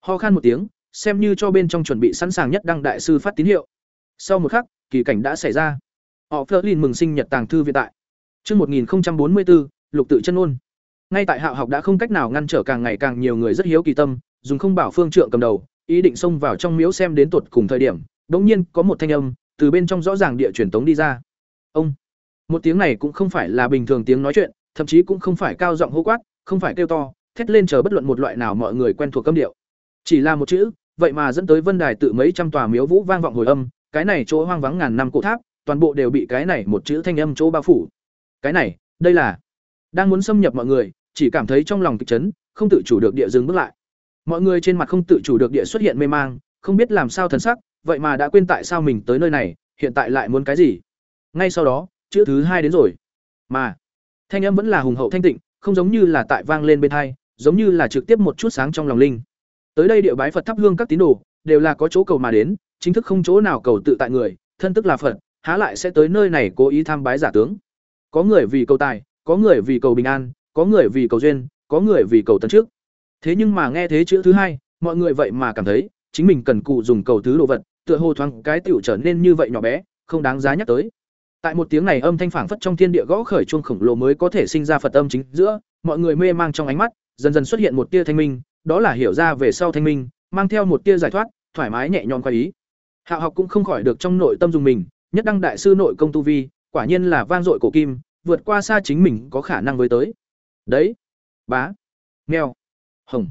Ho khan một tiếng xem như cho bên trong chuẩn bị sẵn sàng nhất đăng đại sư phát tín hiệu. Sau một khắc kỳ cảnh đã xảy ra. Họ phớt lên mừng sinh nhật tàng thư viện tại. Trước 1044, lục tự chân ôn. Ngay tại Hạo học đã không cách nào ngăn trở càng ngày càng nhiều người rất hiếu kỳ tâm, dùng không bảo phương trượng cầm đầu, ý định xông vào trong miếu xem đến tuột cùng thời điểm, đột nhiên có một thanh âm từ bên trong rõ ràng địa truyền tống đi ra. Ông. Một tiếng này cũng không phải là bình thường tiếng nói chuyện, thậm chí cũng không phải cao giọng hô quát, không phải kêu to, thét lên chờ bất luận một loại nào mọi người quen thuộc câm điệu. Chỉ là một chữ, vậy mà dẫn tới Vân Đài tự mấy trăm tòa miếu vũ vang vọng hồi âm, cái này chỗ hoang vắng ngàn năm cổ tháp, toàn bộ đều bị cái này một chữ thanh âm chỗ bao phủ. Cái này, đây là đang muốn xâm nhập mọi người, chỉ cảm thấy trong lòng kịch chấn, không tự chủ được địa dừng bước lại. Mọi người trên mặt không tự chủ được địa xuất hiện mê mang, không biết làm sao thần sắc, vậy mà đã quên tại sao mình tới nơi này, hiện tại lại muốn cái gì. Ngay sau đó, chữ thứ hai đến rồi. Mà, thanh âm vẫn là hùng hậu thanh tịnh, không giống như là tại vang lên bên tai, giống như là trực tiếp một chút sáng trong lòng linh. Tới đây địa bái Phật thắp hương các tín đồ, đều là có chỗ cầu mà đến, chính thức không chỗ nào cầu tự tại người, thân tức là Phật, há lại sẽ tới nơi này cố ý tham bái giả tướng. Có người vì cầu tài, có người vì cầu bình an, có người vì cầu duyên, có người vì cầu tấn trước. Thế nhưng mà nghe thế chữ thứ hai, mọi người vậy mà cảm thấy, chính mình cần cụ dùng cầu thứ đồ vật, tựa hồ thoáng cái tiểu trở nên như vậy nhỏ bé, không đáng giá nhắc tới. Tại một tiếng này âm thanh phảng phất trong thiên địa gõ khởi chuông khổng lồ mới có thể sinh ra Phật âm chính giữa, mọi người mê mang trong ánh mắt, dần dần xuất hiện một tia thanh minh, đó là hiểu ra về sau thanh minh, mang theo một tia giải thoát, thoải mái nhẹ nhõm qua ý. Hạo học cũng không khỏi được trong nội tâm dùng mình, nhất đăng đại sư nội công tu vi, quả nhiên là vang dội cổ kim, vượt qua xa chính mình có khả năng với tới. Đấy, bá, mèo, hồng.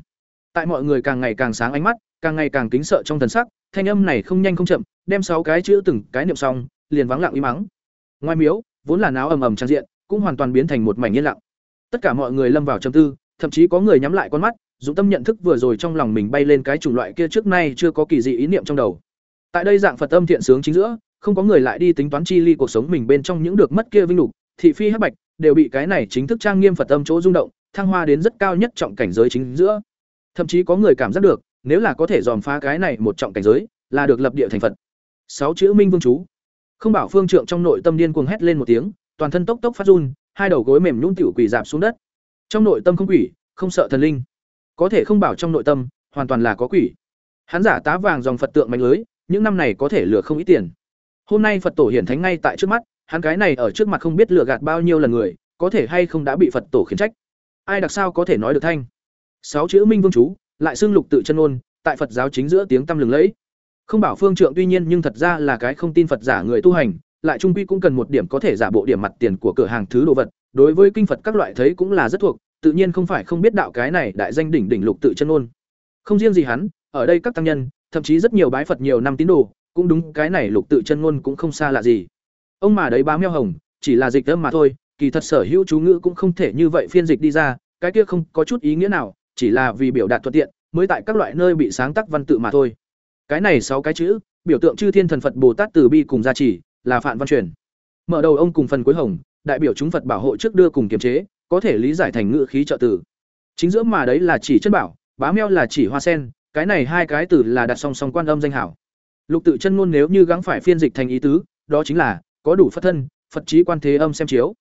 Tại mọi người càng ngày càng sáng ánh mắt, càng ngày càng kính sợ trong thần sắc, thanh âm này không nhanh không chậm, đem sáu cái chữ từng cái niệm xong, liền vắng lặng im mắng. Ngoài miếu, vốn là náo ầm ầm trang diện, cũng hoàn toàn biến thành một mảnh yên lặng. Tất cả mọi người lâm vào trầm tư, thậm chí có người nhắm lại con mắt, dụng tâm nhận thức vừa rồi trong lòng mình bay lên cái chủng loại kia trước nay chưa có kỳ dị ý niệm trong đầu. Tại đây dạng Phật âm thiện sướng chính giữa, không có người lại đi tính toán chi ly cuộc sống mình bên trong những được mất kia vinh lục, thị phi hắc bạch, đều bị cái này chính thức trang nghiêm Phật âm chỗ rung động, thăng hoa đến rất cao nhất trọng cảnh giới chính giữa. Thậm chí có người cảm giác được, nếu là có thể dòm phá cái này một trọng cảnh giới, là được lập địa thành Phật. Sáu chữ Minh Vương chú. Không bảo phương trượng trong nội tâm điên cuồng hét lên một tiếng, toàn thân tốc tốc phát run, hai đầu gối mềm nhũn tiểu quỳ dạp xuống đất. Trong nội tâm không quỷ, không sợ thần linh. có thể không bảo trong nội tâm hoàn toàn là có quỷ hắn giả tá vàng dòng phật tượng mạnh lưới những năm này có thể lừa không ít tiền hôm nay phật tổ hiển thánh ngay tại trước mắt hắn cái này ở trước mặt không biết lừa gạt bao nhiêu lần người, có thể hay không đã bị phật tổ khiển trách? Ai đặc sao có thể nói được thanh? Sáu chữ minh vương chú, lại xưng lục tự chân ôn, tại phật giáo chính giữa tiếng tăm lừng lẫy. Không bảo phương trượng tuy nhiên nhưng thật ra là cái không tin phật giả người tu hành, lại trung quy cũng cần một điểm có thể giả bộ điểm mặt tiền của cửa hàng thứ đồ vật, đối với kinh phật các loại thấy cũng là rất thuộc, tự nhiên không phải không biết đạo cái này đại danh đỉnh đỉnh lục tự chân ôn. Không riêng gì hắn, ở đây các tăng nhân, thậm chí rất nhiều bái phật nhiều năm tín đồ, cũng đúng cái này lục tự chân ngôn cũng không xa lạ gì ông mà đấy bám meo hồng, chỉ là dịch âm mà thôi, kỳ thật sở hữu chú ngữ cũng không thể như vậy phiên dịch đi ra, cái kia không có chút ý nghĩa nào, chỉ là vì biểu đạt thuận tiện, mới tại các loại nơi bị sáng tác văn tự mà thôi. Cái này sáu cái chữ, biểu tượng chư thiên thần phật bồ tát từ bi cùng gia trì, là phạn văn truyền. Mở đầu ông cùng phần cuối hồng, đại biểu chúng phật bảo hộ trước đưa cùng kiềm chế, có thể lý giải thành ngữ khí trợ tử chính giữa mà đấy là chỉ chân bảo, bá meo là chỉ hoa sen, cái này hai cái từ là đặt song song quan âm danh hảo. Lục tự chân ngôn nếu như gắng phải phiên dịch thành ý tứ, đó chính là có đủ phật thân, phật trí quan thế âm xem chiếu.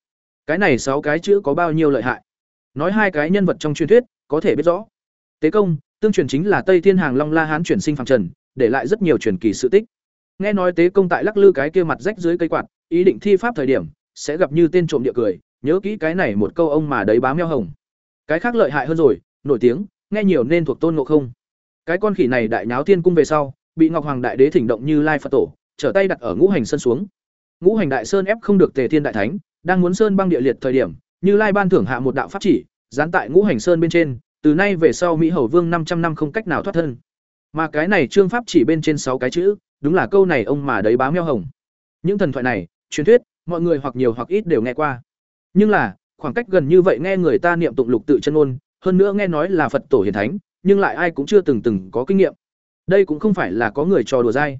Cái này sáu cái chữ có bao nhiêu lợi hại? Nói hai cái nhân vật trong truyền thuyết, có thể biết rõ. Tế công, tương truyền chính là tây thiên hàng long la hán chuyển sinh phàm trần, để lại rất nhiều truyền kỳ sự tích. Nghe nói tế công tại lắc lư cái kia mặt rách dưới cây quạt, ý định thi pháp thời điểm, sẽ gặp như tên trộm địa cười, nhớ kỹ cái này một câu ông mà đấy bám meo hồng. Cái khác lợi hại hơn rồi, nổi tiếng, nghe nhiều nên thuộc tôn ngộ không. Cái con khỉ này đại nháo thiên cung về sau, bị ngọc hoàng đại đế thỉnh động như lai phật tổ, trở tay đặt ở ngũ hành sân xuống ngũ hành đại sơn ép không được tề thiên đại thánh, đang muốn sơn băng địa liệt thời điểm, như lai ban thưởng hạ một đạo pháp chỉ, dán tại ngũ hành sơn bên trên, từ nay về sau mỹ hầu vương năm trăm năm không cách nào thoát thân. Mà cái này trương pháp chỉ bên trên sáu cái chữ, đúng là câu này ông mà đấy bá meo hồng. Những thần thoại này, truyền thuyết, mọi người hoặc nhiều hoặc ít đều nghe qua. Nhưng là, khoảng cách gần như vậy nghe người ta niệm tụng lục tự chân ôn, hơn nữa nghe nói là phật tổ hiền thánh, nhưng lại ai cũng chưa từng từng có kinh nghiệm. Đây cũng không phải là có người trò đùa dai.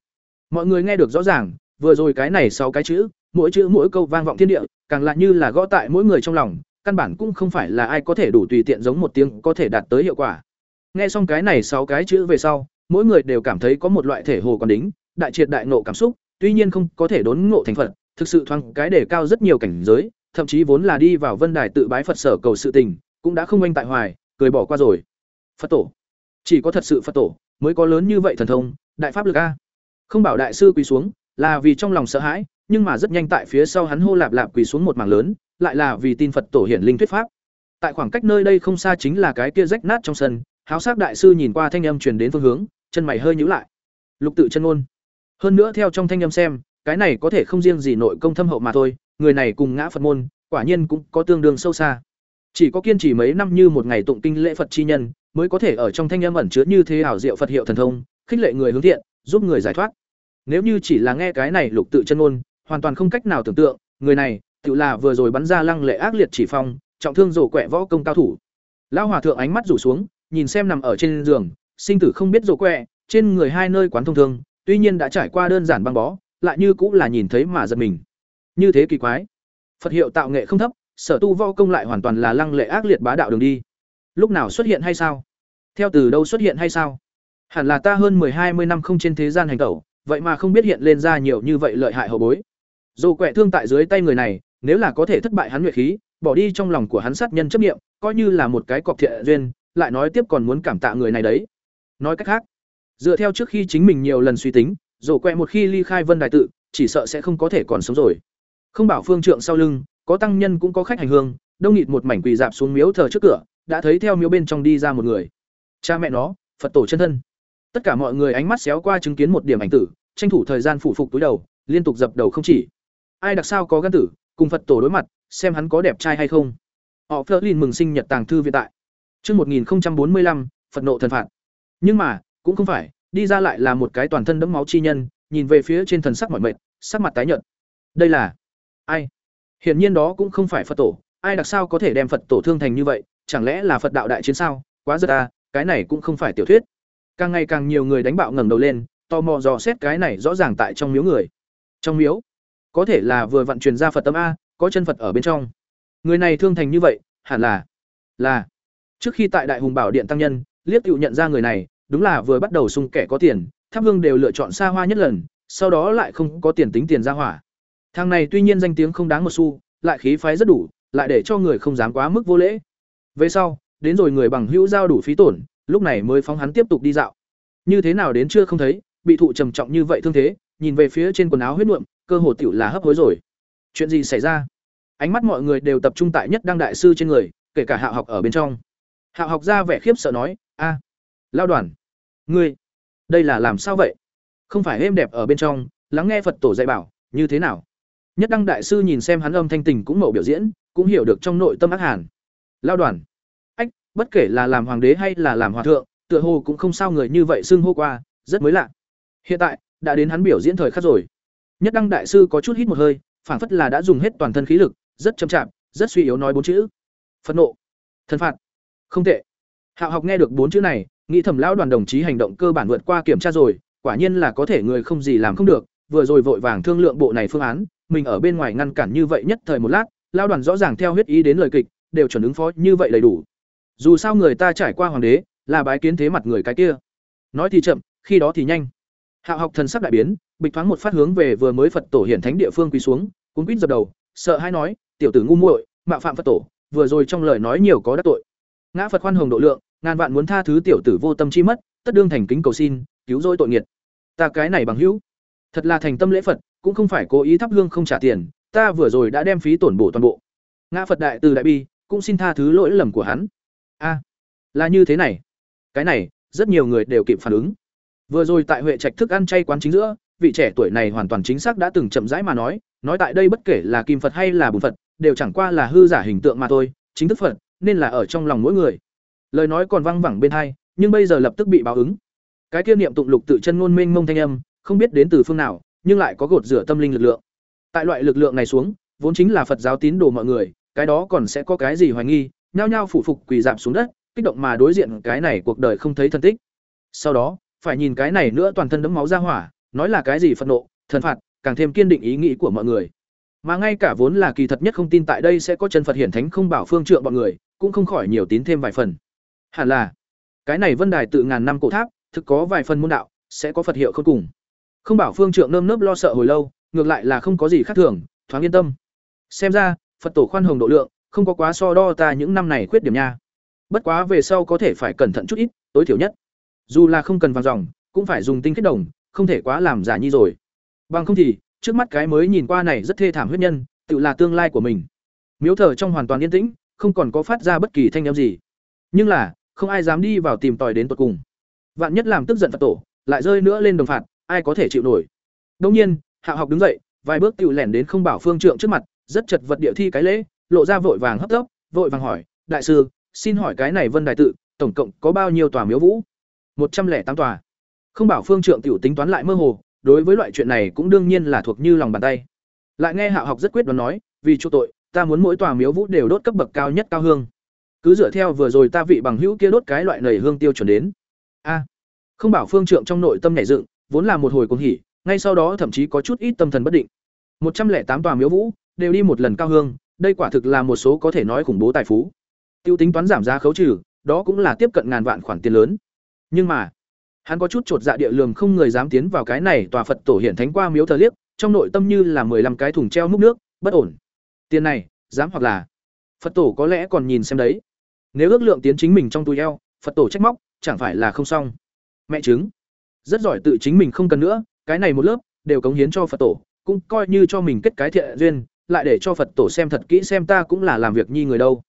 Mọi người nghe được rõ ràng vừa rồi cái này sáu cái chữ, mỗi chữ mỗi câu vang vọng thiên địa, càng lại như là gõ tại mỗi người trong lòng, căn bản cũng không phải là ai có thể đủ tùy tiện giống một tiếng có thể đạt tới hiệu quả. Nghe xong cái này sáu cái chữ về sau, mỗi người đều cảm thấy có một loại thể hồ còn đính, đại triệt đại nộ cảm xúc, tuy nhiên không có thể đốn ngộ thành phật, thực sự thoáng cái để cao rất nhiều cảnh giới, thậm chí vốn là đi vào vân đài tự bái phật sở cầu sự tình, cũng đã không oanh tại hoài, cười bỏ qua rồi. Phật tổ. Chỉ có thật sự phật tổ mới có lớn như vậy thần thông, đại pháp lực a. Không bảo đại sư quỳ xuống là vì trong lòng sợ hãi, nhưng mà rất nhanh tại phía sau hắn hô lạp lạp quỳ xuống một mảng lớn, lại là vì tin phật tổ hiển linh thuyết pháp. Tại khoảng cách nơi đây không xa chính là cái kia rách nát trong sân, háo sắc đại sư nhìn qua thanh âm truyền đến phương hướng, chân mày hơi nhíu lại. Lục tự chân ngôn. Hơn nữa theo trong thanh âm xem, cái này có thể không riêng gì nội công thâm hậu mà thôi, người này cùng ngã phật môn, quả nhiên cũng có tương đương sâu xa. Chỉ có kiên trì mấy năm như một ngày tụng kinh lễ phật chi nhân, mới có thể ở trong thanh âm ẩn chứa như thế ảo diệu phật hiệu thần thông, khích lệ người hướng thiện, giúp người giải thoát nếu như chỉ là nghe cái này lục tự chân ngôn, hoàn toàn không cách nào tưởng tượng, người này, tự là vừa rồi bắn ra lăng lệ ác liệt chỉ phong, trọng thương rổ quẹ võ công cao thủ. Lão hòa thượng ánh mắt rủ xuống, nhìn xem nằm ở trên giường, sinh tử không biết rổ quẹ, trên người hai nơi quán thông thương, tuy nhiên đã trải qua đơn giản băng bó, lại như cũng là nhìn thấy mà giật mình. Như thế kỳ quái. Phật hiệu tạo nghệ không thấp, sở tu võ công lại hoàn toàn là lăng lệ ác liệt bá đạo đường đi. Lúc nào xuất hiện hay sao? Theo từ đâu xuất hiện hay sao? Hẳn là ta hơn hai mươi năm không trên thế gian hành tẩu vậy mà không biết hiện lên ra nhiều như vậy lợi hại hậu bối. Dù quẹ thương tại dưới tay người này, nếu là có thể thất bại hắn nguyệt khí, bỏ đi trong lòng của hắn sát nhân chấp nghiệm coi như là một cái cọc thiện duyên, lại nói tiếp còn muốn cảm tạ người này đấy. Nói cách khác, dựa theo trước khi chính mình nhiều lần suy tính rổ quẹ một khi ly khai vân đại tự, chỉ sợ sẽ không có thể còn sống rồi. Không bảo phương trượng sau lưng, có tăng nhân cũng có khách hành hương, đông nghịt một mảnh quỳ dạp xuống miếu thờ trước cửa, đã thấy theo miếu bên trong đi ra một người. Cha mẹ nó, phật tổ chân thân tất cả mọi người ánh mắt xéo qua chứng kiến một điểm ảnh tử tranh thủ thời gian phủ phục túi đầu liên tục dập đầu không chỉ ai đặc sao có gan tử cùng phật tổ đối mặt xem hắn có đẹp trai hay không họ phớt lên mừng sinh nhật tàng thư viện tại Trước 1045, Phật nộ thần phạt. Nhưng mà, cũng không phải, đi ra lại là một cái toàn thân đẫm máu chi nhân, nhìn về phía trên thần sắc mỏi mệt, sắc mặt tái nhợt. Đây là ai? Hiển nhiên đó cũng không phải Phật tổ, ai đặc sao có thể đem Phật tổ thương thành như vậy, chẳng lẽ là Phật đạo đại chiến sao? Quá giật à, cái này cũng không phải tiểu thuyết. Càng ngày càng nhiều người đánh bạo ngẩng đầu lên, tò mò dò xét cái này rõ ràng tại trong miếu người. Trong miếu, có thể là vừa vận chuyển ra Phật tâm a, có chân Phật ở bên trong. Người này thương thành như vậy, hẳn là là trước khi tại Đại Hùng Bảo Điện tăng nhân, liếc cựu nhận ra người này, đúng là vừa bắt đầu sung kẻ có tiền, Tháp Hương đều lựa chọn xa hoa nhất lần, sau đó lại không có tiền tính tiền ra hỏa. Thằng này tuy nhiên danh tiếng không đáng một xu, lại khí phái rất đủ, lại để cho người không dám quá mức vô lễ. Về sau, đến rồi người bằng hữu giao đủ phí tổn, lúc này mới phóng hắn tiếp tục đi dạo. Như thế nào đến chưa không thấy, bị thụ trầm trọng như vậy thương thế, nhìn về phía trên quần áo huyết nhuộm, cơ hồ tiểu là hấp hối rồi. Chuyện gì xảy ra? Ánh mắt mọi người đều tập trung tại nhất đăng đại sư trên người, kể cả Hạo học ở bên trong. Hạo học ra vẻ khiếp sợ nói, "A, lao đoàn, ngươi, đây là làm sao vậy? Không phải êm đẹp ở bên trong, lắng nghe Phật tổ dạy bảo, như thế nào?" Nhất đăng đại sư nhìn xem hắn âm thanh tình cũng mậu biểu diễn, cũng hiểu được trong nội tâm ác hàn. Lao đoàn, bất kể là làm hoàng đế hay là làm hòa thượng, tựa hồ cũng không sao người như vậy xưng hô qua, rất mới lạ. Hiện tại, đã đến hắn biểu diễn thời khắc rồi. Nhất đăng đại sư có chút hít một hơi, phảng phất là đã dùng hết toàn thân khí lực, rất chậm chạp, rất suy yếu nói bốn chữ. Phẫn nộ, thân phạt. Không tệ. Hạo học nghe được bốn chữ này, nghĩ thầm lão đoàn đồng chí hành động cơ bản vượt qua kiểm tra rồi, quả nhiên là có thể người không gì làm không được, vừa rồi vội vàng thương lượng bộ này phương án, mình ở bên ngoài ngăn cản như vậy nhất thời một lát, lão đoàn rõ ràng theo huyết ý đến lời kịch, đều chuẩn ứng phó như vậy đầy đủ. Dù sao người ta trải qua hoàng đế, là bái kiến thế mặt người cái kia. Nói thì chậm, khi đó thì nhanh. Hạo học thần sắc đại biến, bịch thoáng một phát hướng về vừa mới Phật tổ hiển thánh địa phương quỳ xuống, cuống quýt dập đầu, sợ hãi nói, tiểu tử ngu muội, mạo phạm Phật tổ, vừa rồi trong lời nói nhiều có đắc tội. Ngã Phật khoan hồng độ lượng, ngàn vạn muốn tha thứ tiểu tử vô tâm chi mất, tất đương thành kính cầu xin, cứu rỗi tội nghiệt. Ta cái này bằng hữu, thật là thành tâm lễ Phật, cũng không phải cố ý thắp hương không trả tiền, ta vừa rồi đã đem phí tổn bổ toàn bộ. Ngã Phật đại từ đại bi, cũng xin tha thứ lỗi lầm của hắn. A, là như thế này. Cái này, rất nhiều người đều kịp phản ứng. Vừa rồi tại Huệ Trạch thức ăn chay quán chính giữa, vị trẻ tuổi này hoàn toàn chính xác đã từng chậm rãi mà nói, nói tại đây bất kể là kim Phật hay là bùn Phật, đều chẳng qua là hư giả hình tượng mà thôi, chính thức Phật, nên là ở trong lòng mỗi người. Lời nói còn vang vẳng bên hai, nhưng bây giờ lập tức bị báo ứng. Cái kia niệm tụng lục tự chân ngôn mênh mông thanh âm, không biết đến từ phương nào, nhưng lại có gột rửa tâm linh lực lượng. Tại loại lực lượng này xuống, vốn chính là Phật giáo tín đồ mọi người, cái đó còn sẽ có cái gì hoài nghi, nhao nhao phủ phục quỳ dạp xuống đất, kích động mà đối diện cái này cuộc đời không thấy thân tích. Sau đó, phải nhìn cái này nữa toàn thân đấm máu ra hỏa, nói là cái gì phẫn nộ, thần phạt, càng thêm kiên định ý nghĩ của mọi người. Mà ngay cả vốn là kỳ thật nhất không tin tại đây sẽ có chân Phật hiển thánh không bảo phương trượng bọn người, cũng không khỏi nhiều tín thêm vài phần. Hẳn là, cái này Vân Đài tự ngàn năm cổ tháp, thực có vài phần môn đạo, sẽ có Phật hiệu không cùng. Không bảo phương trượng nơm nớp lo sợ hồi lâu, ngược lại là không có gì khác thường, thoáng yên tâm. Xem ra, Phật tổ khoan hồng độ lượng, không có quá so đo ta những năm này khuyết điểm nha. Bất quá về sau có thể phải cẩn thận chút ít, tối thiểu nhất. Dù là không cần vàng dòng, cũng phải dùng tinh kết đồng, không thể quá làm giả nhi rồi. Bằng không thì, trước mắt cái mới nhìn qua này rất thê thảm huyết nhân, tự là tương lai của mình. Miếu thở trong hoàn toàn yên tĩnh, không còn có phát ra bất kỳ thanh âm gì. Nhưng là, không ai dám đi vào tìm tòi đến tận cùng. Vạn nhất làm tức giận Phật tổ, lại rơi nữa lên đồng phạt, ai có thể chịu nổi. Đương nhiên, Hạ học đứng dậy, vài bước tiểu lẻn đến không bảo phương trượng trước mặt, rất chật vật địa thi cái lễ, lộ ra vội vàng hấp tấp, vội vàng hỏi, "Đại sư, xin hỏi cái này Vân Đại tự, tổng cộng có bao nhiêu tòa miếu vũ?" một trăm lẻ tám tòa. Không bảo phương trượng tiểu tính toán lại mơ hồ, đối với loại chuyện này cũng đương nhiên là thuộc như lòng bàn tay. Lại nghe Hạo học rất quyết đoán nói, vì chỗ tội, ta muốn mỗi tòa miếu vũ đều đốt cấp bậc cao nhất cao hương. Cứ dựa theo vừa rồi ta vị bằng hữu kia đốt cái loại nầy hương tiêu chuẩn đến. A. không bảo phương trượng trong nội tâm nhảy dựng, vốn là một hồi cuồng hỉ, ngay sau đó thậm chí có chút ít tâm thần bất định. một trăm lẻ tám tòa miếu vũ, đều đi một lần cao hương, đây quả thực là một số có thể nói khủng bố tài phú. Tiêu tính toán giảm giá khấu trừ, đó cũng là tiếp cận ngàn vạn khoản tiền lớn. Nhưng mà hắn có chút chột dạ địa lường không người dám tiến vào cái này tòa phật tổ hiện thánh qua miếu thờ liếc trong nội tâm như là mười lăm cái thùng treo múc nước bất ổn. Tiền này dám hoặc là? Phật tổ có lẽ còn nhìn xem đấy. Nếu ước lượng tiến chính mình trong túi eo phật tổ trách móc chẳng phải là không xong. Mẹ chứng. Rất giỏi tự chính mình không cần nữa cái này một lớp đều cống hiến cho phật tổ cũng coi như cho mình kết cái thiện duyên lại để cho phật tổ xem thật kỹ xem ta cũng là làm việc nhi người đâu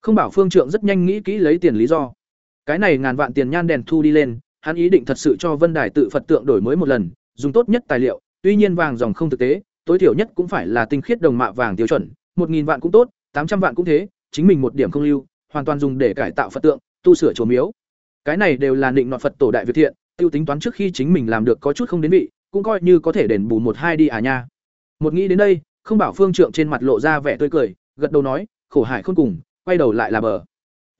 không bảo phương trượng rất nhanh nghĩ kỹ lấy tiền lý do cái này ngàn vạn tiền nhan đèn thu đi lên, hắn ý định thật sự cho Vân Đài tự Phật tượng đổi mới một lần, dùng tốt nhất tài liệu, tuy nhiên vàng dòng không thực tế, tối thiểu nhất cũng phải là tinh khiết đồng mạ vàng tiêu chuẩn, một nghìn vạn cũng tốt, tám trăm vạn cũng thế, chính mình một điểm không lưu, hoàn toàn dùng để cải tạo Phật tượng, tu sửa chùa miếu. Cái này đều là định nọt Phật tổ đại việt thiện, tiêu tính toán trước khi chính mình làm được có chút không đến vị, cũng coi như có thể đền bù một hai đi à nha. Một nghĩ đến đây, không bảo phương trượng trên mặt lộ ra vẻ tươi cười, gật đầu nói, khổ hải không cùng, quay đầu lại là bờ.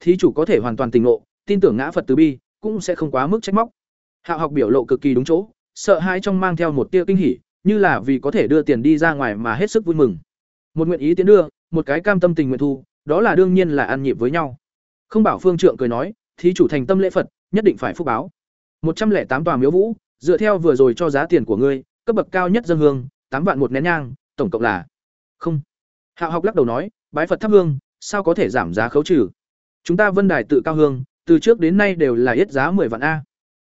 Thí chủ có thể hoàn toàn tình lộ, tin tưởng ngã phật từ bi cũng sẽ không quá mức trách móc. Hạo học biểu lộ cực kỳ đúng chỗ sợ hãi trong mang theo một tia kinh hỉ như là vì có thể đưa tiền đi ra ngoài mà hết sức vui mừng. Một nguyện ý tiến đưa một cái cam tâm tình nguyện thu đó là đương nhiên là ăn nhịp với nhau. Không bảo phương trượng cười nói thí chủ thành tâm lễ phật nhất định phải phúc báo. Một trăm lẻ tám tòa miếu vũ dựa theo vừa rồi cho giá tiền của ngươi cấp bậc cao nhất dân hương tám vạn một nén nhang tổng cộng là không. Hạo học lắc đầu nói, bái phật thắp hương, sao có thể giảm giá khấu trừ? Chúng ta vân đài tự cao hương, từ trước đến nay đều là yết giá 10 vạn a.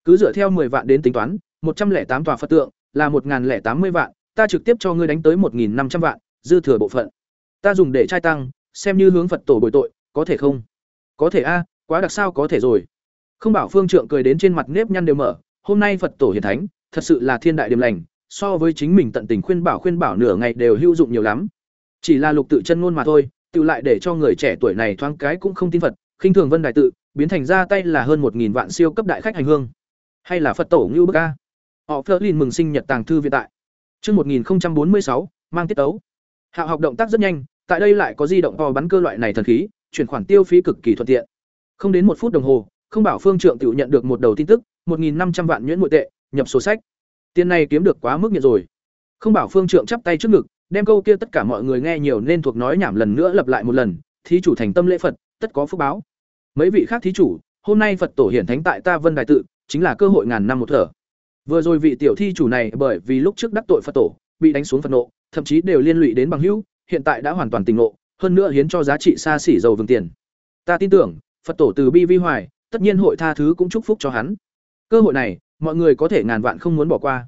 Cứ dựa theo 10 vạn đến tính toán, một trăm lẻ tám tòa phật tượng là một tám mươi vạn, ta trực tiếp cho ngươi đánh tới một năm trăm vạn, dư thừa bộ phận. Ta dùng để trai tăng, xem như hướng phật tổ bồi tội, có thể không? Có thể a, quá đặc sao có thể rồi. Không bảo phương trượng cười đến trên mặt nếp nhăn đều mở, hôm nay phật tổ hiền thánh, thật sự là thiên đại điểm lành so với chính mình tận tình khuyên bảo khuyên bảo nửa ngày đều hữu dụng nhiều lắm chỉ là lục tự chân ngôn mà thôi tự lại để cho người trẻ tuổi này thoáng cái cũng không tin phật khinh thường vân đại tự biến thành ra tay là hơn một nghìn vạn siêu cấp đại khách hành hương hay là phật tổ ngưu bức a họ phơ lin mừng sinh nhật tàng thư viện tại Trước 1046, mang tiết tấu. Hạo học động tác rất nhanh, tại đây lại có di động to bắn cơ loại này thần khí, chuyển khoản tiêu phí cực kỳ thuận tiện. Không đến một phút đồng hồ, không bảo phương trượng tiểu nhận được một đầu tin tức, 1500 vạn nhuyễn nội tệ, nhập sổ sách. Tiền này kiếm được quá mức nghiện rồi. Không bảo phương trượng chắp tay trước ngực, đem câu kia tất cả mọi người nghe nhiều nên thuộc nói nhảm lần nữa lặp lại một lần, thí chủ thành tâm lễ Phật, tất có phúc báo. Mấy vị khác thí chủ, hôm nay Phật tổ hiển thánh tại ta Vân Đài tự, chính là cơ hội ngàn năm một thở. Vừa rồi vị tiểu thi chủ này bởi vì lúc trước đắc tội Phật tổ, bị đánh xuống Phật nộ, thậm chí đều liên lụy đến bằng hữu, hiện tại đã hoàn toàn tỉnh ngộ, hơn nữa hiến cho giá trị xa xỉ giàu vương tiền. Ta tin tưởng, Phật tổ từ bi vi hoài, tất nhiên hội tha thứ cũng chúc phúc cho hắn. Cơ hội này, mọi người có thể ngàn vạn không muốn bỏ qua.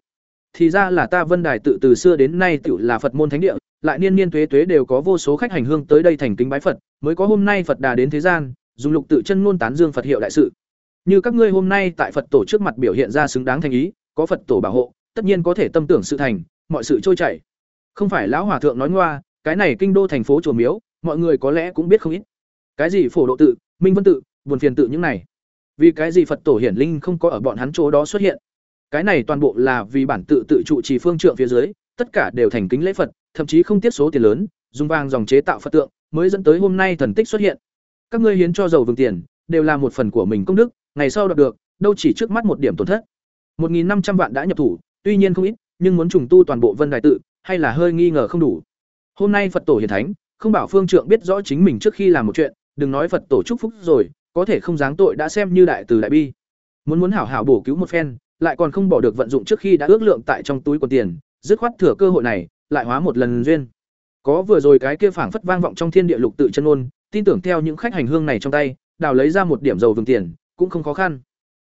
Thì ra là ta Vân Đài tự từ xưa đến nay tiểu là Phật môn thánh địa, lại niên niên tuế tuế đều có vô số khách hành hương tới đây thành kính bái Phật, mới có hôm nay Phật đà đến thế gian, dùng lục tự chân ngôn tán dương Phật hiệu đại sự. Như các ngươi hôm nay tại Phật tổ trước mặt biểu hiện ra xứng đáng thành ý, có Phật tổ bảo hộ, tất nhiên có thể tâm tưởng sự thành, mọi sự trôi chảy. Không phải lão hòa thượng nói ngoa, cái này kinh đô thành phố chùa miếu, mọi người có lẽ cũng biết không ít. Cái gì phổ độ tự, minh vân tự, buồn phiền tự những này. Vì cái gì Phật tổ hiển linh không có ở bọn hắn chỗ đó xuất hiện? Cái này toàn bộ là vì bản tự tự trụ trì phương trượng phía dưới, tất cả đều thành kính lễ Phật, thậm chí không tiết số tiền lớn, dùng vàng dòng chế tạo Phật tượng, mới dẫn tới hôm nay thần tích xuất hiện. Các ngươi hiến cho giàu vương tiền, đều là một phần của mình công đức, ngày sau đọc được, đâu chỉ trước mắt một điểm tổn thất. 1500 vạn đã nhập thủ, tuy nhiên không ít, nhưng muốn trùng tu toàn bộ Vân đại tự, hay là hơi nghi ngờ không đủ. Hôm nay Phật tổ hiển thánh, không bảo phương trượng biết rõ chính mình trước khi làm một chuyện, đừng nói Phật tổ chúc phúc rồi, có thể không giáng tội đã xem như đại từ đại bi. Muốn muốn hảo hảo bổ cứu một phen, lại còn không bỏ được vận dụng trước khi đã ước lượng tại trong túi của tiền, dứt khoát thừa cơ hội này, lại hóa một lần duyên. Có vừa rồi cái kia phảng phất vang vọng trong thiên địa lục tự chân ôn, tin tưởng theo những khách hành hương này trong tay, đào lấy ra một điểm dầu vừng tiền, cũng không khó khăn.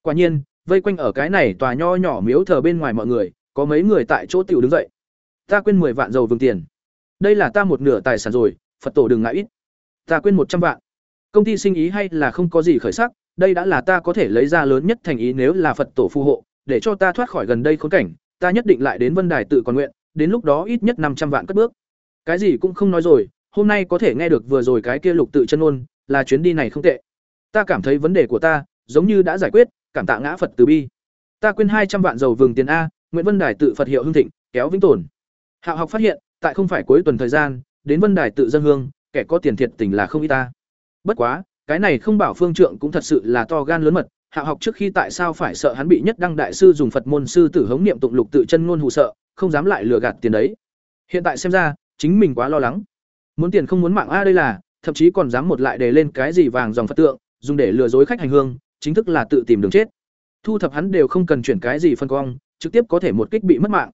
Quả nhiên, vây quanh ở cái này tòa nho nhỏ miếu thờ bên ngoài mọi người, có mấy người tại chỗ tiểu đứng dậy. Ta quên mười vạn dầu vừng tiền. Đây là ta một nửa tài sản rồi, Phật tổ đừng ngại ít. Ta quên một trăm vạn. Công ty sinh ý hay là không có gì khởi sắc, đây đã là ta có thể lấy ra lớn nhất thành ý nếu là Phật tổ phù hộ, để cho ta thoát khỏi gần đây khốn cảnh, ta nhất định lại đến Vân Đài tự còn nguyện, đến lúc đó ít nhất năm trăm vạn cất bước. Cái gì cũng không nói rồi, hôm nay có thể nghe được vừa rồi cái kia lục tự chân ôn, là chuyến đi này không tệ. Ta cảm thấy vấn đề của ta giống như đã giải quyết, cảm tạ ngã Phật từ bi. Ta quên hai trăm vạn dầu vừng tiền a, Nguyễn Vân Đài tự Phật hiệu hưng thịnh, kéo vĩnh tồn. Hạo học phát hiện, tại không phải cuối tuần thời gian, đến Vân Đài tự dân hương, kẻ có tiền thiệt tình là không ít ta. Bất quá, cái này không bảo phương trượng cũng thật sự là to gan lớn mật, Hạo học trước khi tại sao phải sợ hắn bị nhất đăng đại sư dùng Phật môn sư tử hống niệm tụng lục tự chân ngôn hù sợ, không dám lại lừa gạt tiền đấy. Hiện tại xem ra, chính mình quá lo lắng. Muốn tiền không muốn mạng a đây là, thậm chí còn dám một lại để lên cái gì vàng dòng Phật tượng, dùng để lừa dối khách hành hương, chính thức là tự tìm đường chết. Thu thập hắn đều không cần chuyển cái gì phân quang, trực tiếp có thể một kích bị mất mạng.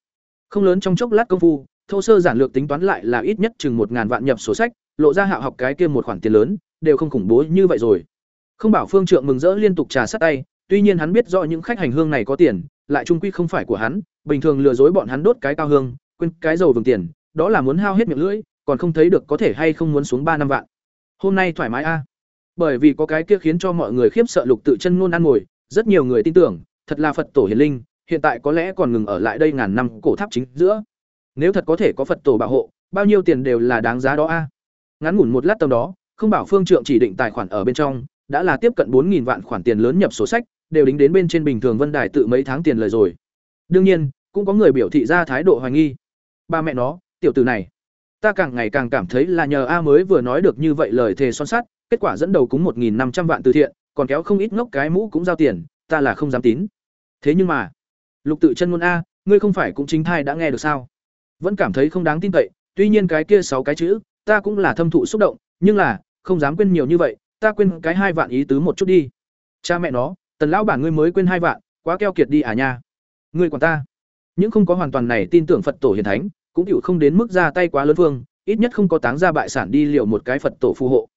Không lớn trong chốc lát công phu, thô sơ giản lược tính toán lại là ít nhất chừng một ngàn vạn nhập sổ sách, lộ ra hạo học cái kia một khoản tiền lớn, đều không khủng bố như vậy rồi. Không bảo Phương Trượng mừng rỡ liên tục trà sát tay, tuy nhiên hắn biết rõ những khách hành hương này có tiền, lại trung quy không phải của hắn, bình thường lừa dối bọn hắn đốt cái cao hương, quên cái dầu vừng tiền, đó là muốn hao hết miệng lưỡi, còn không thấy được có thể hay không muốn xuống ba năm vạn. Hôm nay thoải mái a. Bởi vì có cái kia khiến cho mọi người khiếp sợ lục tự chân ngôn ăn ngồi, rất nhiều người tin tưởng, thật là Phật tổ hiền linh, hiện tại có lẽ còn ngừng ở lại đây ngàn năm cổ tháp chính giữa. Nếu thật có thể có Phật tổ bảo hộ, bao nhiêu tiền đều là đáng giá đó a. Ngắn ngủn một lát tầm đó, không bảo phương trượng chỉ định tài khoản ở bên trong, đã là tiếp cận bốn vạn khoản tiền lớn nhập sổ sách, đều đính đến bên trên bình thường Vân Đài tự mấy tháng tiền lời rồi. Đương nhiên, cũng có người biểu thị ra thái độ hoài nghi. Ba mẹ nó, tiểu tử này, ta càng ngày càng cảm thấy là nhờ A mới vừa nói được như vậy lời thề son sắt, kết quả dẫn đầu cúng một năm trăm vạn từ thiện, còn kéo không ít ngốc cái mũ cũng giao tiền, ta là không dám tín. Thế nhưng mà, Lục Tự chân ngôn a, ngươi không phải cũng chính thai đã nghe được sao? Vẫn cảm thấy không đáng tin cậy, tuy nhiên cái kia sáu cái chữ, ta cũng là thâm thụ xúc động, nhưng là, không dám quên nhiều như vậy, ta quên cái hai vạn ý tứ một chút đi. Cha mẹ nó, tần lão bản ngươi mới quên hai vạn, quá keo kiệt đi à nha. Ngươi còn ta. Những không có hoàn toàn này tin tưởng Phật tổ hiền thánh, cũng chịu không đến mức ra tay quá lớn vương, ít nhất không có táng ra bại sản đi liệu một cái Phật tổ phù hộ.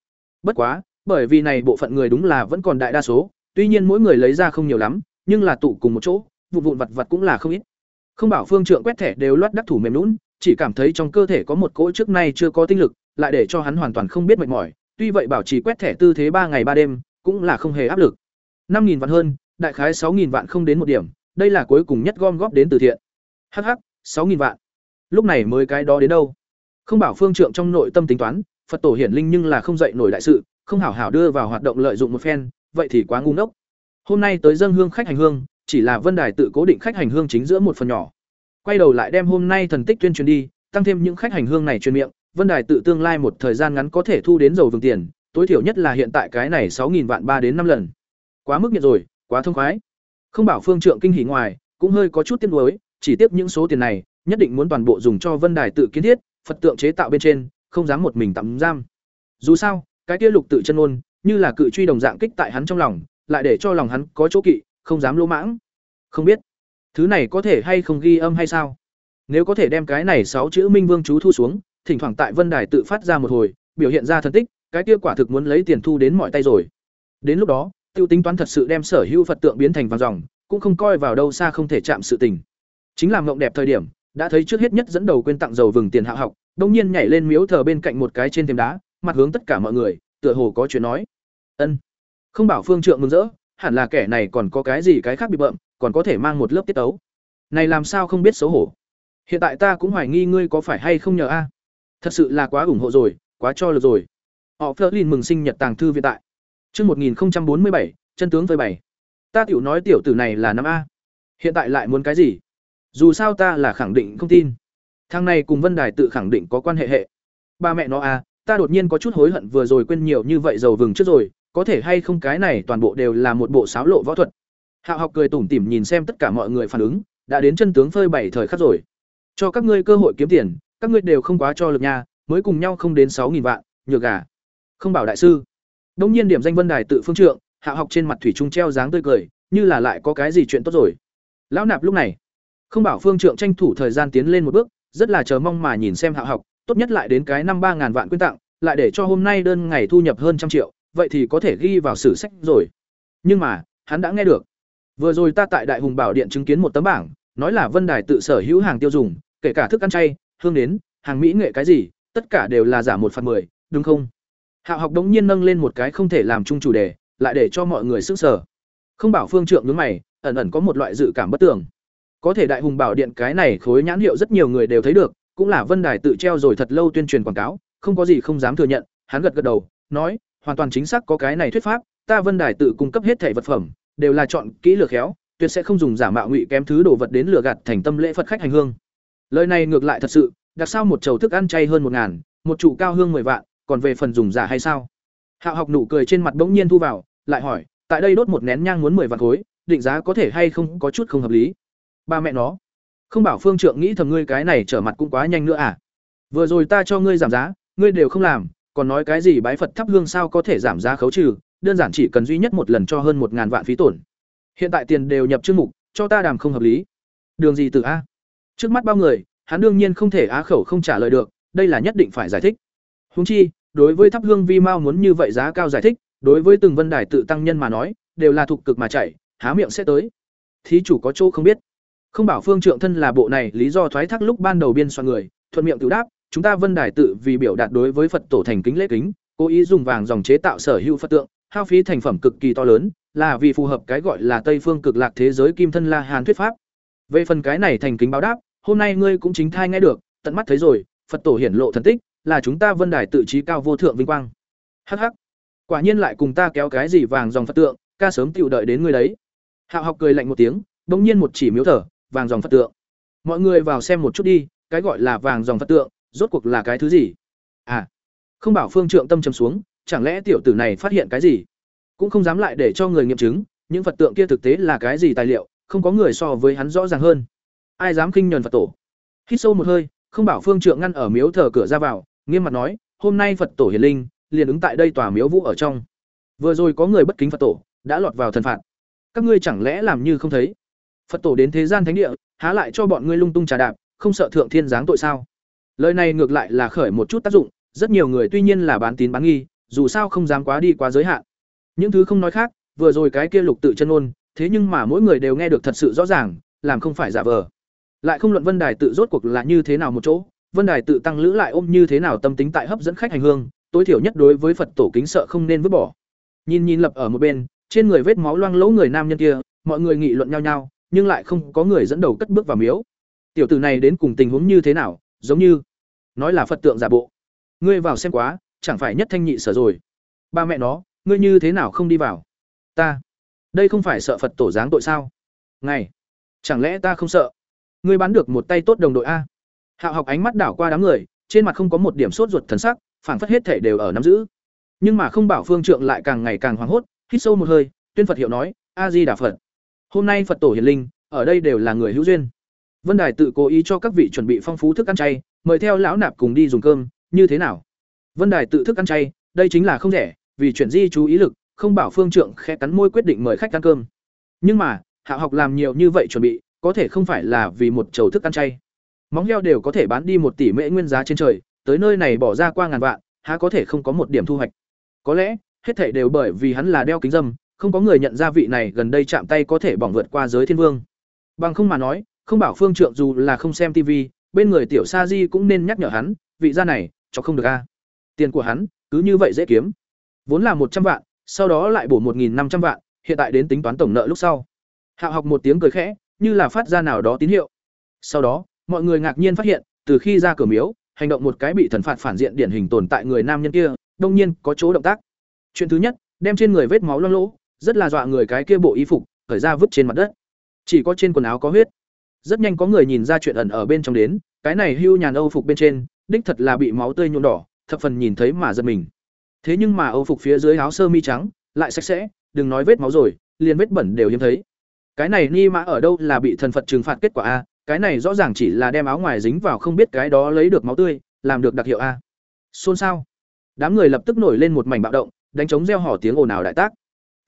Bất quá, bởi vì này bộ phận người đúng là vẫn còn đại đa số tuy nhiên mỗi người lấy ra không nhiều lắm nhưng là tụ cùng một chỗ vụn vụn vặt vặt cũng là không ít không bảo phương trượng quét thẻ đều loát đắc thủ mềm lún chỉ cảm thấy trong cơ thể có một cỗ trước nay chưa có tinh lực lại để cho hắn hoàn toàn không biết mệt mỏi tuy vậy bảo trì quét thẻ tư thế ba ngày ba đêm cũng là không hề áp lực. Năm nghìn vạn hơn, đại khái sáu nghìn vạn không đến một điểm, đây là cuối cùng nhất gom góp đến từ thiện. Hh sáu nghìn vạn. Lúc này mới cái đó đến đâu? Không bảo phương trượng trong nội tâm tính toán, phật tổ hiển linh nhưng là không dậy nổi đại sự, không hảo hảo đưa vào hoạt động lợi dụng một phen, vậy thì quá ngu ngốc. Hôm nay tới dân hương khách hành hương, chỉ là vân đài tự cố định khách hành hương chính giữa một phần nhỏ. Quay đầu lại đem hôm nay thần tích tuyên truyền đi, tăng thêm những khách hành hương này truyền miệng vân đài tự tương lai một thời gian ngắn có thể thu đến dầu vừng tiền, tối thiểu nhất là hiện tại cái này sáu vạn ba đến năm lần. Quá mức nhiệt rồi, quá thông khoái. Không bảo phương trượng kinh hỉ ngoài, cũng hơi có chút tiếc nuối, chỉ tiếp những số tiền này, nhất định muốn toàn bộ dùng cho vân đài tự kiến thiết, phật tượng chế tạo bên trên, không dám một mình tạm giam. Dù sao, cái kia lục tự chân ôn như là cự truy đồng dạng kích tại hắn trong lòng, lại để cho lòng hắn có chỗ kỵ, không dám lỗ mãng. Không biết, thứ này có thể hay không ghi âm hay sao? Nếu có thể đem cái này sáu chữ minh vương chú thu xuống thỉnh thoảng tại vân đài tự phát ra một hồi, biểu hiện ra thân tích, cái kia quả thực muốn lấy tiền thu đến mọi tay rồi. Đến lúc đó, tiêu tính toán thật sự đem sở hữu phật tượng biến thành vàng dòng, cũng không coi vào đâu xa không thể chạm sự tình. Chính là mộng đẹp thời điểm, đã thấy trước hết nhất dẫn đầu quên tặng dầu vừng tiền hạ học, đông nhiên nhảy lên miếu thờ bên cạnh một cái trên thềm đá, mặt hướng tất cả mọi người, tựa hồ có chuyện nói. Ân, không bảo phương trượng mừng rỡ, hẳn là kẻ này còn có cái gì cái khác bị bợm, còn có thể mang một lớp tiết tấu. Này làm sao không biết xấu hổ? Hiện tại ta cũng hoài nghi ngươi có phải hay không nhờ a thật sự là quá ủng hộ rồi, quá cho lực rồi. Họ Flerlin mừng sinh nhật tàng thư viện tại. Chương một nghìn bốn mươi bảy, chân tướng với bày. ta tiểu nói tiểu tử này là năm a. Hiện tại lại muốn cái gì? Dù sao ta là khẳng định không tin. Thằng này cùng vân đài tự khẳng định có quan hệ hệ. Ba mẹ nó a, ta đột nhiên có chút hối hận vừa rồi quên nhiều như vậy dầu vừng trước rồi, có thể hay không cái này toàn bộ đều là một bộ sáo lộ võ thuật. Hạo học cười tủm tỉm nhìn xem tất cả mọi người phản ứng, đã đến chân tướng phơi bày thời khắc rồi. Cho các ngươi cơ hội kiếm tiền các ngươi đều không quá cho lực nha, mới cùng nhau không đến sáu nghìn vạn, nhược gà. Không bảo đại sư. Đông nhiên điểm danh vân đài tự phương trượng, hạ học trên mặt thủy trung treo dáng tươi cười, như là lại có cái gì chuyện tốt rồi. Lão nạp lúc này, không bảo phương trượng tranh thủ thời gian tiến lên một bước, rất là chờ mong mà nhìn xem hạ học, tốt nhất lại đến cái năm ba ngàn vạn quyên tặng, lại để cho hôm nay đơn ngày thu nhập hơn trăm triệu, vậy thì có thể ghi vào sử sách rồi. Nhưng mà, hắn đã nghe được. Vừa rồi ta tại đại hùng bảo điện chứng kiến một tấm bảng, nói là vân đài tự sở hữu hàng tiêu dùng, kể cả thức ăn chay hương đến, hàng mỹ nghệ cái gì, tất cả đều là giả một phần mười, đúng không? Hạo học đống nhiên nâng lên một cái không thể làm chung chủ đề, lại để cho mọi người sững sở không bảo phương trượng nhướng mày, ẩn ẩn có một loại dự cảm bất tường. Có thể đại hùng bảo điện cái này khối nhãn hiệu rất nhiều người đều thấy được, cũng là vân đài tự treo rồi thật lâu tuyên truyền quảng cáo, không có gì không dám thừa nhận, hắn gật gật đầu, nói, hoàn toàn chính xác có cái này thuyết pháp, ta vân đài tự cung cấp hết thẻ vật phẩm, đều là chọn kỹ lược khéo, tuyệt sẽ không dùng giả mạo ngụy kém thứ đồ vật đến lừa gạt thành tâm lễ phật khách hành hương lời này ngược lại thật sự, đặc sao một chầu thức ăn chay hơn một ngàn, một trụ cao hương mười vạn, còn về phần dùng giả hay sao? Hạo học nụ cười trên mặt bỗng nhiên thu vào, lại hỏi, tại đây đốt một nén nhang muốn mười vạn khối, định giá có thể hay không có chút không hợp lý? Ba mẹ nó, không bảo phương trượng nghĩ thầm ngươi cái này trở mặt cũng quá nhanh nữa à? Vừa rồi ta cho ngươi giảm giá, ngươi đều không làm, còn nói cái gì bái phật thắp hương sao có thể giảm giá khấu trừ, đơn giản chỉ cần duy nhất một lần cho hơn một ngàn vạn phí tổn. Hiện tại tiền đều nhập chương mục, cho ta đàm không hợp lý. Đường gì từ a? Trước mắt bao người, hắn đương nhiên không thể á khẩu không trả lời được, đây là nhất định phải giải thích. Húng chi, đối với thắp hương vi mao muốn như vậy giá cao giải thích, đối với từng vân đài tự tăng nhân mà nói, đều là thuộc cực mà chạy, há miệng sẽ tới. Thí chủ có chỗ không biết. Không bảo phương trượng thân là bộ này, lý do thoái thác lúc ban đầu biên soạn người, thuận miệng tự đáp, chúng ta vân đài tự vì biểu đạt đối với phật tổ thành kính lễ kính, cố ý dùng vàng dòng chế tạo sở hữu phật tượng, hao phí thành phẩm cực kỳ to lớn, là vì phù hợp cái gọi là tây phương cực lạc thế giới kim thân la hàn thuyết pháp. Về phần cái này thành kính báo đáp hôm nay ngươi cũng chính thai nghe được tận mắt thấy rồi phật tổ hiển lộ thần tích là chúng ta vân đài tự trí cao vô thượng vinh quang. Hắc hắc, quả nhiên lại cùng ta kéo cái gì vàng dòng phật tượng ca sớm tiểu đợi đến ngươi đấy. Hạo học cười lạnh một tiếng bỗng nhiên một chỉ miếu thở vàng dòng phật tượng. Mọi người vào xem một chút đi cái gọi là vàng dòng phật tượng rốt cuộc là cái thứ gì? À không bảo phương trượng tâm trầm xuống chẳng lẽ tiểu tử này phát hiện cái gì? Cũng không dám lại để cho người nghiệm chứng những phật tượng kia thực tế là cái gì tài liệu không có người so với hắn rõ ràng hơn ai dám khinh nhờn phật tổ? Hít sâu một hơi không bảo phương trượng ngăn ở miếu thờ cửa ra vào nghiêm mặt nói hôm nay phật tổ hiền linh liền ứng tại đây tòa miếu vũ ở trong. Vừa rồi có người bất kính phật tổ đã lọt vào thần phạt. Các ngươi chẳng lẽ làm như không thấy? Phật tổ đến thế gian thánh địa há lại cho bọn ngươi lung tung trà đạp không sợ thượng thiên giáng tội sao? Lời này ngược lại là khởi một chút tác dụng rất nhiều người tuy nhiên là bán tín bán nghi dù sao không dám quá đi quá giới hạn. Những thứ không nói khác, vừa rồi cái kia lục tự chân ngôn, thế nhưng mà mỗi người đều nghe được thật sự rõ ràng, làm không phải giả vờ. Lại không luận Vân Đài tự rốt cuộc là như thế nào một chỗ, Vân Đài tự tăng lữ lại ôm như thế nào tâm tính tại hấp dẫn khách hành hương, tối thiểu nhất đối với Phật tổ kính sợ không nên vứt bỏ. Nhìn nhìn lập ở một bên, trên người vết máu loang lỗ người nam nhân kia, mọi người nghị luận nhau nhau, nhưng lại không có người dẫn đầu cất bước vào miếu. Tiểu tử này đến cùng tình huống như thế nào, giống như nói là Phật tượng giả bộ. Ngươi vào xem quá, chẳng phải nhất thanh nhị sở rồi. Ba mẹ nó, ngươi như thế nào không đi vào? Ta, đây không phải sợ Phật tổ giáng tội sao? Ngày, chẳng lẽ ta không sợ? Ngươi bán được một tay tốt đồng đội a? Hạo học ánh mắt đảo qua đám người, trên mặt không có một điểm sốt ruột thần sắc, phảng phất hết thể đều ở nắm giữ. Nhưng mà không bảo phương trượng lại càng ngày càng hoảng hốt, hít sâu một hơi, tuyên Phật hiệu nói, A Di Đà Phật. Hôm nay Phật tổ hiển linh, ở đây đều là người hữu duyên. Vân Đài tự cố ý cho các vị chuẩn bị phong phú thức ăn chay, mời theo lão nạp cùng đi dùng cơm, như thế nào? Vân Đài tự thức ăn chay, đây chính là không rẻ, vì chuyển di chú ý lực, không bảo phương trượng khẽ cắn môi quyết định mời khách ăn cơm. Nhưng mà, Hạo học làm nhiều như vậy chuẩn bị, có thể không phải là vì một chầu thức ăn chay. Móng heo đều có thể bán đi một tỷ mễ nguyên giá trên trời, tới nơi này bỏ ra qua ngàn vạn, há có thể không có một điểm thu hoạch. Có lẽ, hết thảy đều bởi vì hắn là đeo kính dâm, không có người nhận ra vị này gần đây chạm tay có thể bỏng vượt qua giới thiên vương. Bằng không mà nói, không bảo phương trượng dù là không xem TV, bên người tiểu sa di cũng nên nhắc nhở hắn, vị gia này, cho không được a. Tiền của hắn, cứ như vậy dễ kiếm. Vốn là một trăm vạn, sau đó lại bổ một năm trăm vạn, hiện tại đến tính toán tổng nợ lúc sau. Hạo học một tiếng cười khẽ, như là phát ra nào đó tín hiệu. Sau đó, mọi người ngạc nhiên phát hiện, từ khi ra cửa miếu, hành động một cái bị thần phạt phản diện điển hình tồn tại người nam nhân kia, đương nhiên có chỗ động tác. Chuyện thứ nhất, đem trên người vết máu loang lỗ, rất là dọa người cái kia bộ y phục, khởi ra vứt trên mặt đất. Chỉ có trên quần áo có huyết. Rất nhanh có người nhìn ra chuyện ẩn ở bên trong đến, cái này hưu nhàn Âu phục bên trên, đích thật là bị máu tươi nhuộm đỏ, thập phần nhìn thấy mà giật mình. Thế nhưng mà Âu phục phía dưới áo sơ mi trắng, lại sạch sẽ, đừng nói vết máu rồi, liền vết bẩn đều hiếm thấy. Cái này ni mã ở đâu là bị thần Phật trừng phạt kết quả a, cái này rõ ràng chỉ là đem áo ngoài dính vào không biết cái đó lấy được máu tươi, làm được đặc hiệu a. Xôn xao. Đám người lập tức nổi lên một mảnh bạo động, đánh chống reo hò tiếng ồn ào đại tác.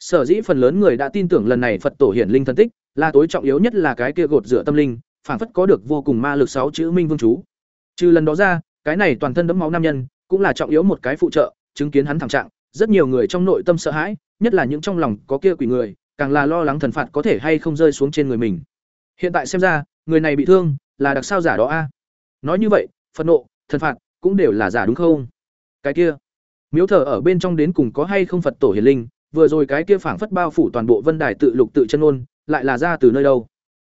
Sở dĩ phần lớn người đã tin tưởng lần này Phật tổ hiển linh thần tích, là tối trọng yếu nhất là cái kia gột rửa tâm linh, phản phất có được vô cùng ma lực sáu chữ minh vương chú. Trừ lần đó ra, cái này toàn thân đẫm máu nam nhân, cũng là trọng yếu một cái phụ trợ, chứng kiến hắn thảm trạng, rất nhiều người trong nội tâm sợ hãi, nhất là những trong lòng có kia quỷ người, càng là lo lắng thần phạt có thể hay không rơi xuống trên người mình. Hiện tại xem ra, người này bị thương, là đặc sao giả đó a. Nói như vậy, phẫn nộ, thần phạt cũng đều là giả đúng không? Cái kia, miếu thờ ở bên trong đến cùng có hay không Phật tổ hiển linh, vừa rồi cái kia phảng phất bao phủ toàn bộ vân đài tự lục tự chân ôn, lại là ra từ nơi đâu?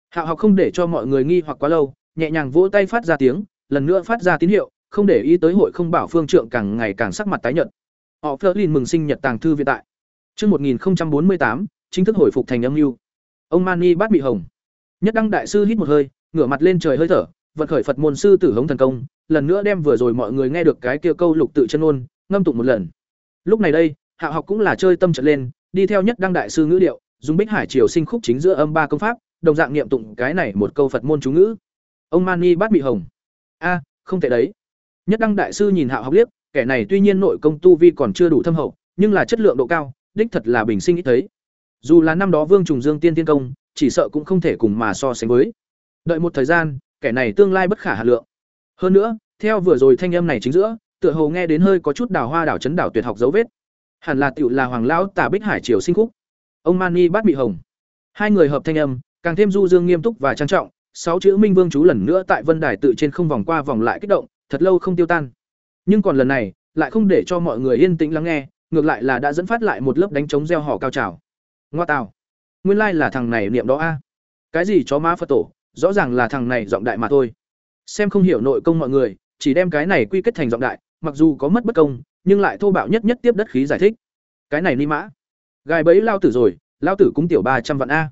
Hạo học không để cho mọi người nghi hoặc quá lâu, nhẹ nhàng vỗ tay phát ra tiếng, lần nữa phát ra tín hiệu, không để ý tới hội không bảo phương trượng càng ngày càng sắc mặt tái nhợt. Họ Flerlin mừng sinh nhật tàng thư viện tại. Chương 1048, chính thức hồi phục thành âm lưu. Ông Mani bát bị hồng. Nhất đăng đại sư hít một hơi, ngửa mặt lên trời hơi thở, vận khởi Phật môn sư tử hống thần công, lần nữa đem vừa rồi mọi người nghe được cái kia câu lục tự chân ôn, ngâm tụng một lần. Lúc này đây, hạ học cũng là chơi tâm trận lên, đi theo nhất đăng đại sư ngữ điệu, dùng Bích Hải Triều sinh khúc chính giữa âm ba công pháp, đồng dạng niệm tụng cái này một câu Phật môn chú ngữ. Ông Mani bát bị hồng. A, không thể đấy. Nhất đăng đại sư nhìn hạ học liếc, kẻ này tuy nhiên nội công tu vi còn chưa đủ thâm hậu, nhưng là chất lượng độ cao, đích thật là bình sinh ít thấy. Dù là năm đó Vương Trùng Dương tiên tiên công, chỉ sợ cũng không thể cùng mà so sánh với. Đợi một thời gian, kẻ này tương lai bất khả hà lượng. Hơn nữa, theo vừa rồi thanh âm này chính giữa, tựa hồ nghe đến hơi có chút đào hoa đảo chấn đảo tuyệt học dấu vết. Hẳn là tiểu là Hoàng lão Tả Bích Hải Triều sinh khúc. Ông Mani bát bị hồng. Hai người hợp thanh âm, càng thêm du dương nghiêm túc và trang trọng, sáu chữ Minh Vương chú lần nữa tại Vân Đài tự trên không vòng qua vòng lại kích động, thật lâu không tiêu tan. Nhưng còn lần này, lại không để cho mọi người yên tĩnh lắng nghe, ngược lại là đã dẫn phát lại một lớp đánh trống gieo hò cao trào. Ngoa tào, nguyên lai là thằng này niệm đó a. Cái gì chó má Phật tổ, rõ ràng là thằng này giọng đại mà thôi. Xem không hiểu nội công mọi người, chỉ đem cái này quy kết thành giọng đại, mặc dù có mất bất công, nhưng lại thô bạo nhất nhất tiếp đất khí giải thích. Cái này ni mã, gài bẫy lao tử rồi, lao tử cũng tiểu ba trăm vạn a.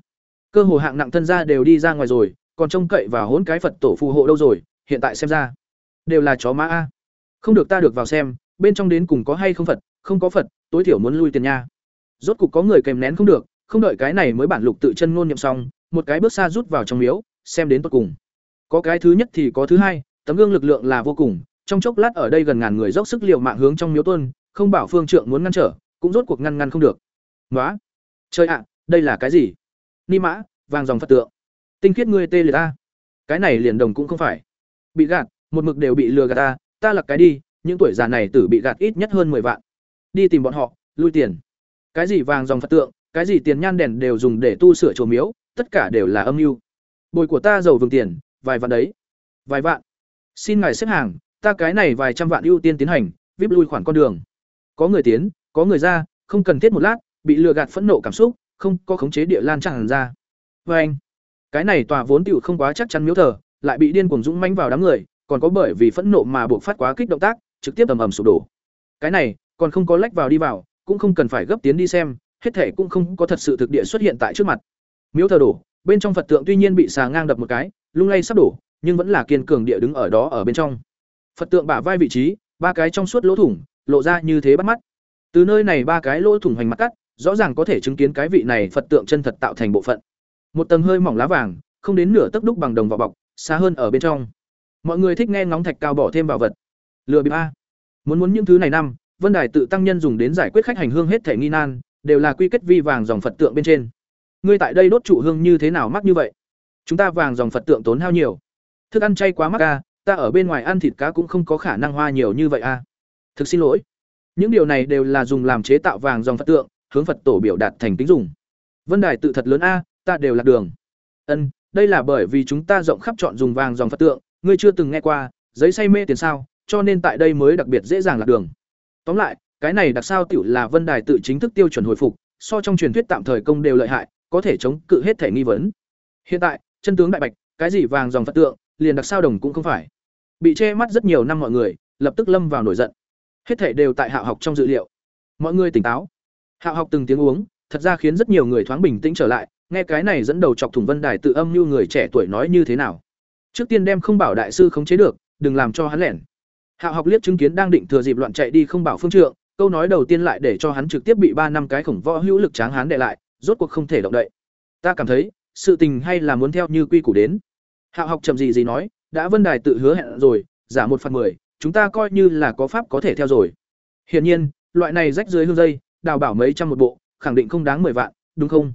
Cơ hồ hạng nặng thân gia đều đi ra ngoài rồi, còn trông cậy vào hỗn cái Phật tổ phù hộ đâu rồi, hiện tại xem ra, đều là chó má a. Không được ta được vào xem, bên trong đến cùng có hay không Phật, không có Phật, tối thiểu muốn lui tiền nha. Rốt cục có người kèm nén không được, không đợi cái này mới bản lục tự chân ngôn niệm xong, một cái bước xa rút vào trong miếu, xem đến tốt cùng. Có cái thứ nhất thì có thứ hai, tấm gương lực lượng là vô cùng, trong chốc lát ở đây gần ngàn người dốc sức liều mạng hướng trong miếu tuân, không bảo phương trượng muốn ngăn trở, cũng rốt cuộc ngăn ngăn không được. nói trời ạ, đây là cái gì? Ni mã, vàng dòng Phật tượng. Tinh khiết ngươi tê liệt ta. Cái này liền đồng cũng không phải. Bị gạt, một mực đều bị lừa gạt ta, ta lặc cái đi, những tuổi già này tử bị gạt ít nhất hơn 10 vạn. đi tìm bọn họ lui tiền cái gì vàng dòng phật tượng, cái gì tiền nhan đèn đều dùng để tu sửa chùa miếu, tất cả đều là âm mưu. Bồi của ta giàu vừng tiền, vài vạn đấy. Vài vạn. Xin ngài xếp hàng, ta cái này vài trăm vạn ưu tiên tiến hành, vip lui khoản con đường. Có người tiến, có người ra, không cần thiết một lát, bị lừa gạt phẫn nộ cảm xúc, không có khống chế địa lan tràn ra. Vê anh. Cái này tòa vốn tựu không quá chắc chắn miếu thờ, lại bị điên cuồng dũng manh vào đám người, còn có bởi vì phẫn nộ mà buộc phát quá kích động tác, trực tiếp ầm ầm sụp đổ. Cái này, còn không có lách vào đi vào cũng không cần phải gấp tiến đi xem, hết thể cũng không có thật sự thực địa xuất hiện tại trước mặt. Miếu thờ đổ, bên trong phật tượng tuy nhiên bị xà ngang đập một cái, lung lay sắp đổ, nhưng vẫn là kiên cường địa đứng ở đó ở bên trong. Phật tượng bả vai vị trí, ba cái trong suốt lỗ thủng, lộ ra như thế bắt mắt. Từ nơi này ba cái lỗ thủng hoành mặt cắt, rõ ràng có thể chứng kiến cái vị này phật tượng chân thật tạo thành bộ phận. Một tầng hơi mỏng lá vàng, không đến nửa tấc đúc bằng đồng vỏ bọc, xa hơn ở bên trong. Mọi người thích nghe ngóng thạch cao bỏ thêm vào vật. Lừa bịp a. Muốn muốn những thứ này năm vân đài tự tăng nhân dùng đến giải quyết khách hành hương hết thể nghi nan, đều là quy kết vi vàng dòng phật tượng bên trên. Ngươi tại đây đốt trụ hương như thế nào mắc như vậy? Chúng ta vàng dòng phật tượng tốn hao nhiều. Thức ăn chay quá mắc a ta ở bên ngoài ăn thịt cá cũng không có khả năng hoa nhiều như vậy a thực xin lỗi. Những điều này đều là dùng làm chế tạo vàng dòng phật tượng, hướng phật tổ biểu đạt thành tính dùng. Vân đài tự thật lớn a, ta đều lạc đường. Ân, đây là bởi vì chúng ta rộng khắp chọn dùng vàng dòng phật tượng, ngươi chưa từng nghe qua, giấy say mê tiền sao, cho nên tại đây mới đặc biệt dễ dàng lạc đường tóm lại, cái này đặc sao tiểu là vân đài tự chính thức tiêu chuẩn hồi phục, so trong truyền thuyết tạm thời công đều lợi hại, có thể chống cự hết thể nghi vấn. Hiện tại, chân tướng đại bạch, cái gì vàng dòng phật tượng, liền đặc sao đồng cũng không phải. Bị che mắt rất nhiều năm mọi người, lập tức lâm vào nổi giận. Hết thể đều tại hạ học trong dự liệu. Mọi người tỉnh táo. Hạ học từng tiếng uống, thật ra khiến rất nhiều người thoáng bình tĩnh trở lại, nghe cái này dẫn đầu chọc thủng vân đài tự âm như người trẻ tuổi nói như thế nào. Trước tiên đem không bảo đại sư khống chế được, đừng làm cho hắn lẻn hạ học liếc chứng kiến đang định thừa dịp loạn chạy đi không bảo phương trượng, câu nói đầu tiên lại để cho hắn trực tiếp bị ba năm cái khổng võ hữu lực tráng hắn đệ lại, rốt cuộc không thể động đậy. Ta cảm thấy, sự tình hay là muốn theo như quy củ đến. Hạ học chậm gì gì nói, đã vân đài tự hứa hẹn rồi, giả một phần mười, chúng ta coi như là có pháp có thể theo rồi. Hiển nhiên, loại này rách dưới hương dây, đào bảo mấy trăm một bộ, khẳng định không đáng mười vạn, đúng không?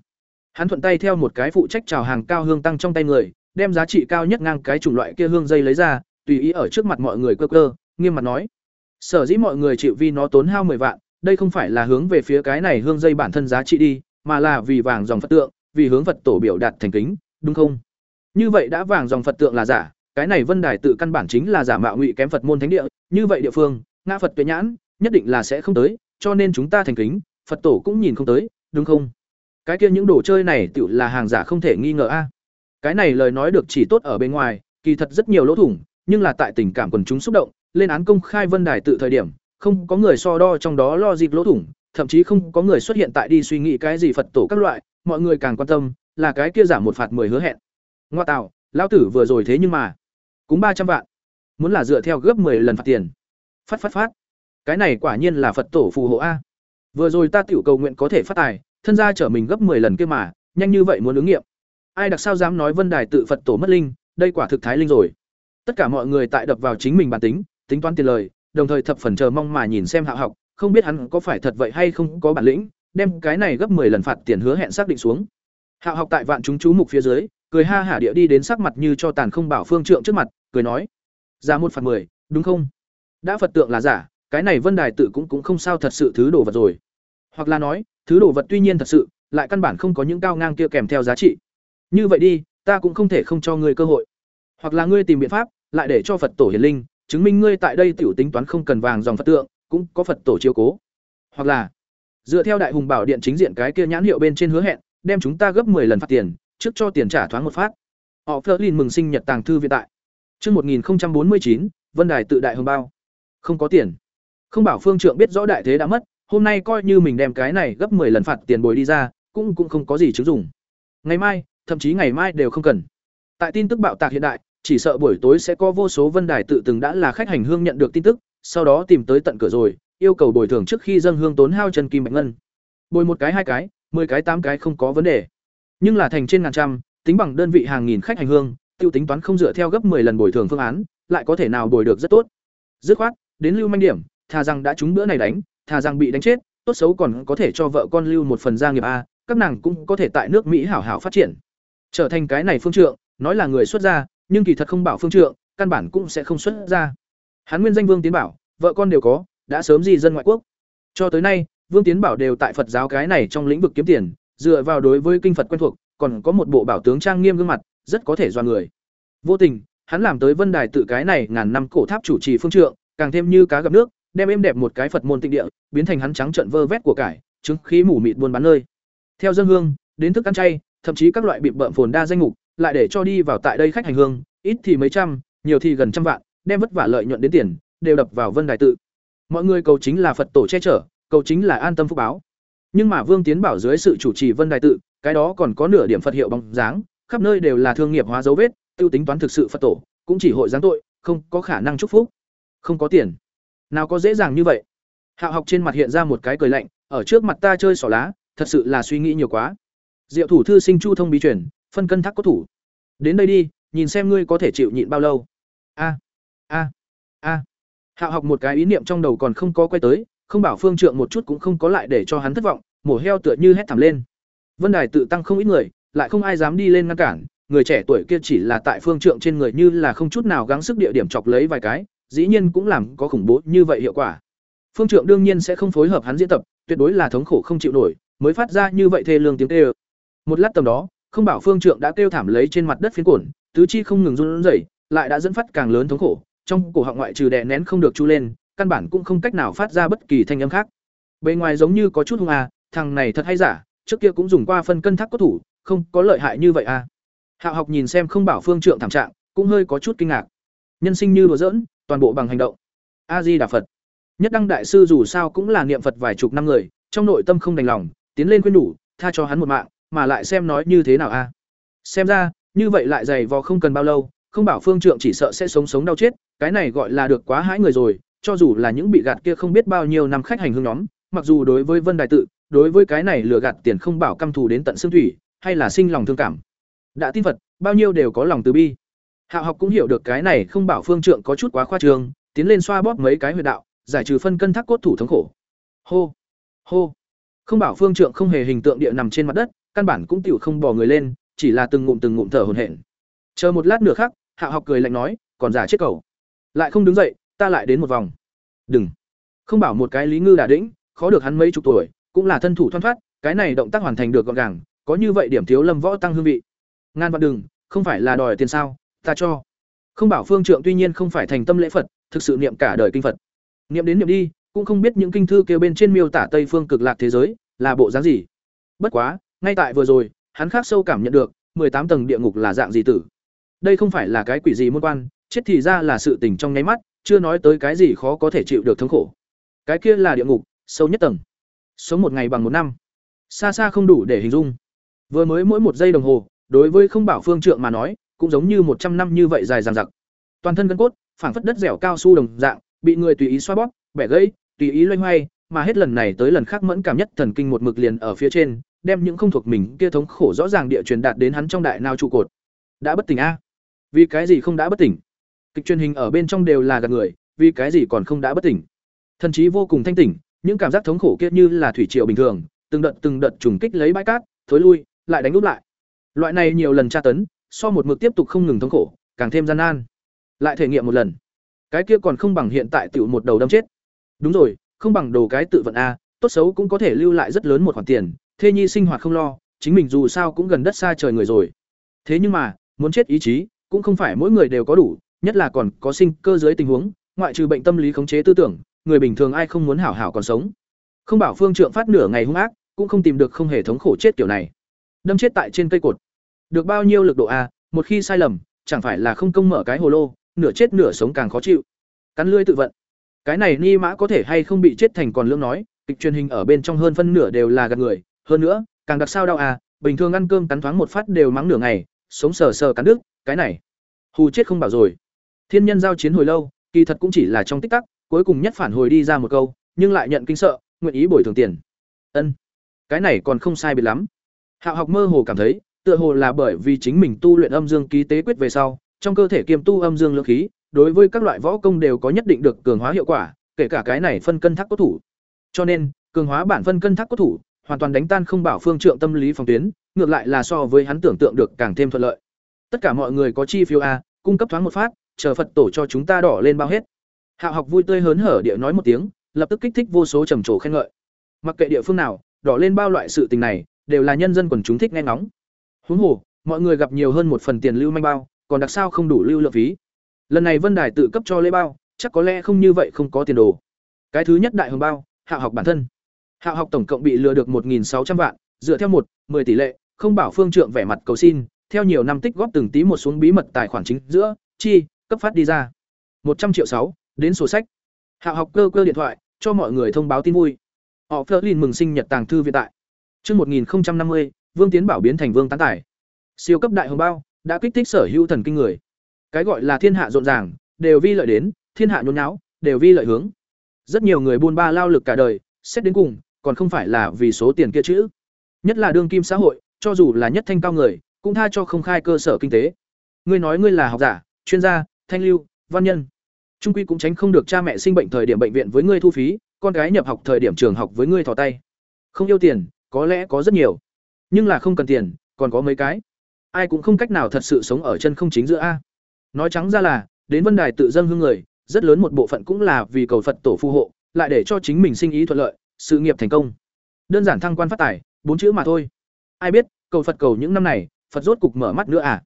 Hắn thuận tay theo một cái phụ trách trào hàng cao hương tăng trong tay người, đem giá trị cao nhất ngang cái chủng loại kia hương dây lấy ra, tùy ý ở trước mặt mọi người cơ cơ nghiêm mặt nói. Sở dĩ mọi người chịu vì nó tốn hao mười vạn, đây không phải là hướng về phía cái này hương dây bản thân giá trị đi, mà là vì vàng dòng phật tượng, vì hướng phật tổ biểu đạt thành kính, đúng không? Như vậy đã vàng dòng phật tượng là giả, cái này vân đài tự căn bản chính là giả mạo ngụy kém phật môn thánh địa, như vậy địa phương, ngã phật tuệ nhãn, nhất định là sẽ không tới, cho nên chúng ta thành kính, phật tổ cũng nhìn không tới, đúng không? Cái kia những đồ chơi này tự là hàng giả không thể nghi ngờ a. Cái này lời nói được chỉ tốt ở bên ngoài, kỳ thật rất nhiều lỗ thủng nhưng là tại tình cảm quần chúng xúc động, lên án công khai vân đài tự thời điểm, không có người so đo trong đó lo dịp lỗ thủng, thậm chí không có người xuất hiện tại đi suy nghĩ cái gì phật tổ các loại, mọi người càng quan tâm là cái kia giảm một phạt mười hứa hẹn. Ngoa tạo, lão tử vừa rồi thế nhưng mà cũng ba trăm vạn, muốn là dựa theo gấp 10 lần phạt tiền. Phát phát phát. Cái này quả nhiên là phật tổ phù hộ a. Vừa rồi ta tiểu cầu nguyện có thể phát tài, thân gia trở mình gấp 10 lần kia mà, nhanh như vậy muốn ứng nghiệm. Ai đặc sao dám nói vân đài tự phật tổ mất linh, đây quả thực thái linh rồi tất cả mọi người tại đập vào chính mình bản tính tính toán tiền lời, đồng thời thập phần chờ mong mà nhìn xem hạ học, không biết hắn có phải thật vậy hay không có bản lĩnh, đem cái này gấp 10 lần phạt tiền hứa hẹn xác định xuống. Hạ học tại vạn chúng chú mục phía dưới, cười ha hả địa đi đến sắc mặt như cho tàn không bảo phương trượng trước mặt, cười nói ra một phạt mười, đúng không? Đã phật tượng là giả, cái này vân đài tự cũng cũng không sao thật sự thứ đồ vật rồi. Hoặc là nói, thứ đồ vật tuy nhiên thật sự, lại căn bản không có những cao ngang kia kèm theo giá trị. Như vậy đi, ta cũng không thể không cho ngươi cơ hội. Hoặc là ngươi tìm biện pháp lại để cho phật tổ hiền linh chứng minh ngươi tại đây tiểu tính toán không cần vàng dòng phật tượng cũng có phật tổ chiếu cố hoặc là dựa theo đại hùng bảo điện chính diện cái kia nhãn hiệu bên trên hứa hẹn đem chúng ta gấp 10 lần phạt tiền trước cho tiền trả thoáng một phát họ Flerlin mừng sinh nhật tàng thư viện tại Trước 1049, Vân Đài tự đại hồng bao. Không có tiền. Không bảo phương trượng biết rõ đại thế đã mất, hôm nay coi như mình đem cái này gấp 10 lần phạt tiền bồi đi ra, cũng cũng không có gì chứng dụng. Ngày mai, thậm chí ngày mai đều không cần. Tại tin tức bạo tạc hiện đại, chỉ sợ buổi tối sẽ có vô số Vân Đài tự từng đã là khách hành hương nhận được tin tức, sau đó tìm tới tận cửa rồi, yêu cầu bồi thường trước khi dâng hương tốn hao chân kim bạch ngân. Bồi một cái hai cái, 10 cái tám cái không có vấn đề. Nhưng là thành trên ngàn trăm, tính bằng đơn vị hàng nghìn khách hành hương, tiêu tính toán không dựa theo gấp 10 lần bồi thường phương án, lại có thể nào bồi được rất tốt. Dứt khoát, đến lưu manh điểm, thà rằng đã trúng bữa này đánh, thà rằng bị đánh chết, tốt xấu còn có thể cho vợ con lưu một phần gia nghiệp a, các nàng cũng có thể tại nước Mỹ hảo hảo phát triển. Trở thành cái này phương trượng, nói là người xuất gia, nhưng kỳ thật không bảo phương trượng, căn bản cũng sẽ không xuất ra Hắn nguyên danh Vương Tiến bảo, vợ con đều có, đã sớm gì dân ngoại quốc. Cho tới nay, Vương Tiến Bảo đều tại Phật giáo cái này trong lĩnh vực kiếm tiền, dựa vào đối với kinh Phật quen thuộc, còn có một bộ bảo tướng trang nghiêm gương mặt, rất có thể do người. Vô tình, hắn làm tới Vân Đài tự cái này ngàn năm cổ tháp chủ trì phương trượng, càng thêm như cá gặp nước, đem êm đẹp một cái Phật môn tịnh địa, biến thành hắn trắng trận vơ vét của cải, chứng khí mù mịt buôn bán nơi. Theo dân hương, đến thức ăn chay, thậm chí các loại bị bợm phồn đa danh mục, lại để cho đi vào tại đây khách hành hương, ít thì mấy trăm, nhiều thì gần trăm vạn, đem vất vả lợi nhuận đến tiền, đều đập vào Vân Đài tự. Mọi người cầu chính là Phật tổ che chở, cầu chính là an tâm phúc báo. Nhưng mà Vương Tiến Bảo dưới sự chủ trì Vân Đài tự, cái đó còn có nửa điểm Phật hiệu bóng dáng, khắp nơi đều là thương nghiệp hóa dấu vết, tiêu tính toán thực sự Phật tổ, cũng chỉ hội giáng tội, không có khả năng chúc phúc. Không có tiền, nào có dễ dàng như vậy. Hạo học trên mặt hiện ra một cái cười lạnh, ở trước mặt ta chơi xỏ lá, thật sự là suy nghĩ nhiều quá. Diệu thủ thư sinh Chu thông bí truyền, phân cân thác có thủ. Đến đây đi, nhìn xem ngươi có thể chịu nhịn bao lâu. A, a, a. Hạo học một cái ý niệm trong đầu còn không có quay tới, không bảo phương trượng một chút cũng không có lại để cho hắn thất vọng, mổ heo tựa như hét thảm lên. Vân Đài tự tăng không ít người, lại không ai dám đi lên ngăn cản, người trẻ tuổi kia chỉ là tại phương trượng trên người như là không chút nào gắng sức địa điểm chọc lấy vài cái, dĩ nhiên cũng làm có khủng bố như vậy hiệu quả. Phương trượng đương nhiên sẽ không phối hợp hắn diễn tập, tuyệt đối là thống khổ không chịu nổi, mới phát ra như vậy thê lương tiếng kêu. Một lát tầm đó, không bảo phương trượng đã kêu thảm lấy trên mặt đất phiến cổn, tứ chi không ngừng run rẩy, lại đã dẫn phát càng lớn thống khổ, trong cổ họng ngoại trừ đè nén không được chu lên, căn bản cũng không cách nào phát ra bất kỳ thanh âm khác. Bề ngoài giống như có chút hung à, thằng này thật hay giả, trước kia cũng dùng qua phân cân thác cốt thủ, không có lợi hại như vậy à. Hạo học nhìn xem không bảo phương trượng thảm trạng, cũng hơi có chút kinh ngạc. Nhân sinh như đùa giỡn, toàn bộ bằng hành động. A Di Đà Phật. Nhất đăng đại sư dù sao cũng là niệm Phật vài chục năm người, trong nội tâm không đành lòng, tiến lên khuyên nhủ, tha cho hắn một mạng, mà lại xem nói như thế nào a. Xem ra, như vậy lại dày vò không cần bao lâu, không bảo phương trượng chỉ sợ sẽ sống sống đau chết, cái này gọi là được quá hãi người rồi, cho dù là những bị gạt kia không biết bao nhiêu năm khách hành hương nhóm, mặc dù đối với Vân Đại tự, đối với cái này lừa gạt tiền không bảo căm thù đến tận xương thủy, hay là sinh lòng thương cảm. Đã tin Phật, bao nhiêu đều có lòng từ bi. hạ học cũng hiểu được cái này không bảo phương trượng có chút quá khoa trương, tiến lên xoa bóp mấy cái huyệt đạo, giải trừ phân cân thác cốt thủ thống khổ. Hô, hô. Không bảo phương trượng không hề hình tượng địa nằm trên mặt đất, căn bản cũng tiểu không bỏ người lên, chỉ là từng ngụm từng ngụm thở hổn hển. Chờ một lát nữa khác, hạ học cười lạnh nói, còn giả chết cầu. Lại không đứng dậy, ta lại đến một vòng. Đừng. Không bảo một cái lý ngư đã đĩnh, khó được hắn mấy chục tuổi, cũng là thân thủ thoăn thoát, cái này động tác hoàn thành được gọn gàng, có như vậy điểm thiếu Lâm Võ tăng hương vị. Ngan vạn đừng, không phải là đòi tiền sao, ta cho. Không bảo phương trượng tuy nhiên không phải thành tâm lễ Phật, thực sự niệm cả đời kinh Phật. Niệm đến niệm đi, cũng không biết những kinh thư kêu bên trên miêu tả Tây phương cực lạc thế giới là bộ dáng gì. Bất quá, ngay tại vừa rồi, hắn khác sâu cảm nhận được, tám tầng địa ngục là dạng gì tử. Đây không phải là cái quỷ gì môn quan, chết thì ra là sự tình trong nháy mắt, chưa nói tới cái gì khó có thể chịu được thống khổ. Cái kia là địa ngục, sâu nhất tầng. Sống một ngày bằng một năm. Xa xa không đủ để hình dung. Vừa mới mỗi một giây đồng hồ, đối với không bảo phương trượng mà nói, cũng giống như một trăm năm như vậy dài dằng dặc. Toàn thân gân cốt, phảng phất đất dẻo cao su đồng dạng, bị người tùy ý xoa bóp, bẻ gãy, tùy ý loay hoay, mà hết lần này tới lần khác mẫn cảm nhất thần kinh một mực liền ở phía trên, đem những không thuộc mình kia thống khổ rõ ràng địa truyền đạt đến hắn trong đại nào trụ cột. Đã bất tỉnh a? Vì cái gì không đã bất tỉnh? Kịch truyền hình ở bên trong đều là gạt người, vì cái gì còn không đã bất tỉnh? Thần trí vô cùng thanh tỉnh, những cảm giác thống khổ kia như là thủy triều bình thường, từng đợt từng đợt trùng kích lấy bãi cát, thối lui, lại đánh úp lại. Loại này nhiều lần tra tấn, so một mực tiếp tục không ngừng thống khổ, càng thêm gian nan. Lại thể nghiệm một lần. Cái kia còn không bằng hiện tại tiểu một đầu đâm chết. Đúng rồi, không bằng đồ cái tự vận a, tốt xấu cũng có thể lưu lại rất lớn một khoản tiền, thê nhi sinh hoạt không lo, chính mình dù sao cũng gần đất xa trời người rồi. Thế nhưng mà, muốn chết ý chí, cũng không phải mỗi người đều có đủ, nhất là còn có sinh cơ dưới tình huống, ngoại trừ bệnh tâm lý khống chế tư tưởng, người bình thường ai không muốn hảo hảo còn sống. Không bảo Phương Trượng phát nửa ngày hung ác, cũng không tìm được không hề thống khổ chết kiểu này. Đâm chết tại trên cây cột. Được bao nhiêu lực độ a, một khi sai lầm, chẳng phải là không công mở cái hồ lô, nửa chết nửa sống càng khó chịu. Cắn lưỡi tự vận. Cái này ni mã có thể hay không bị chết thành còn lương nói, kịch truyền hình ở bên trong hơn phân nửa đều là gạt người, hơn nữa, càng đặc sao đau à, bình thường ăn cơm cắn thoáng một phát đều mắng nửa ngày, sống sờ sờ cắn đứt, cái này, hù chết không bảo rồi. Thiên nhân giao chiến hồi lâu, kỳ thật cũng chỉ là trong tích tắc, cuối cùng nhất phản hồi đi ra một câu, nhưng lại nhận kinh sợ, nguyện ý bồi thường tiền. Ân, cái này còn không sai biệt lắm. Hạo học mơ hồ cảm thấy, tựa hồ là bởi vì chính mình tu luyện âm dương ký tế quyết về sau, trong cơ thể kiêm tu âm dương lượng khí, đối với các loại võ công đều có nhất định được cường hóa hiệu quả, kể cả cái này phân cân thác cốt thủ. Cho nên, cường hóa bản phân cân thác cốt thủ, hoàn toàn đánh tan không bảo phương trượng tâm lý phòng tuyến, ngược lại là so với hắn tưởng tượng được càng thêm thuận lợi. Tất cả mọi người có chi phiếu a, cung cấp thoáng một phát, chờ Phật tổ cho chúng ta đỏ lên bao hết. Hạo học vui tươi hớn hở địa nói một tiếng, lập tức kích thích vô số trầm trồ khen ngợi. Mặc kệ địa phương nào, đỏ lên bao loại sự tình này, đều là nhân dân quần chúng thích nghe ngóng. Huống hồ, mọi người gặp nhiều hơn một phần tiền lưu manh bao, còn đặc sao không đủ lưu lượng phí. Lần này Vân Đài tự cấp cho lễ bao, chắc có lẽ không như vậy không có tiền đồ. Cái thứ nhất đại hồng bao, hạ học bản thân. Hạ học tổng cộng bị lừa được 1600 vạn, dựa theo một 10 tỷ lệ, không bảo phương trượng vẻ mặt cầu xin, theo nhiều năm tích góp từng tí một xuống bí mật tài khoản chính giữa, chi, cấp phát đi ra. 100 triệu 6, đến sổ sách. Hạ học cơ cơ điện thoại, cho mọi người thông báo tin vui. Họ Flerlin mừng sinh nhật tàng thư viện tại. Chương 1050, Vương Tiến Bảo biến thành Vương tán tài. Siêu cấp đại hồng bao đã kích thích sở hữu thần kinh người. Cái gọi là thiên hạ rộn ràng, đều vi lợi đến, thiên hạ nhốn nháo, đều vi lợi hướng. Rất nhiều người buôn ba lao lực cả đời, xét đến cùng, còn không phải là vì số tiền kia chữ. Nhất là đương kim xã hội, cho dù là nhất thanh cao người, cũng tha cho không khai cơ sở kinh tế. Ngươi nói ngươi là học giả, chuyên gia, thanh lưu, văn nhân. Trung quy cũng tránh không được cha mẹ sinh bệnh thời điểm bệnh viện với ngươi thu phí, con gái nhập học thời điểm trường học với ngươi thò tay. Không yêu tiền, có lẽ có rất nhiều, nhưng là không cần tiền, còn có mấy cái. Ai cũng không cách nào thật sự sống ở chân không chính giữa a. Nói trắng ra là, đến Vân Đài tự dân hương người, rất lớn một bộ phận cũng là vì cầu Phật tổ phù hộ, lại để cho chính mình sinh ý thuận lợi, sự nghiệp thành công. Đơn giản thăng quan phát tài, bốn chữ mà thôi. Ai biết, cầu Phật cầu những năm này, Phật rốt cục mở mắt nữa à?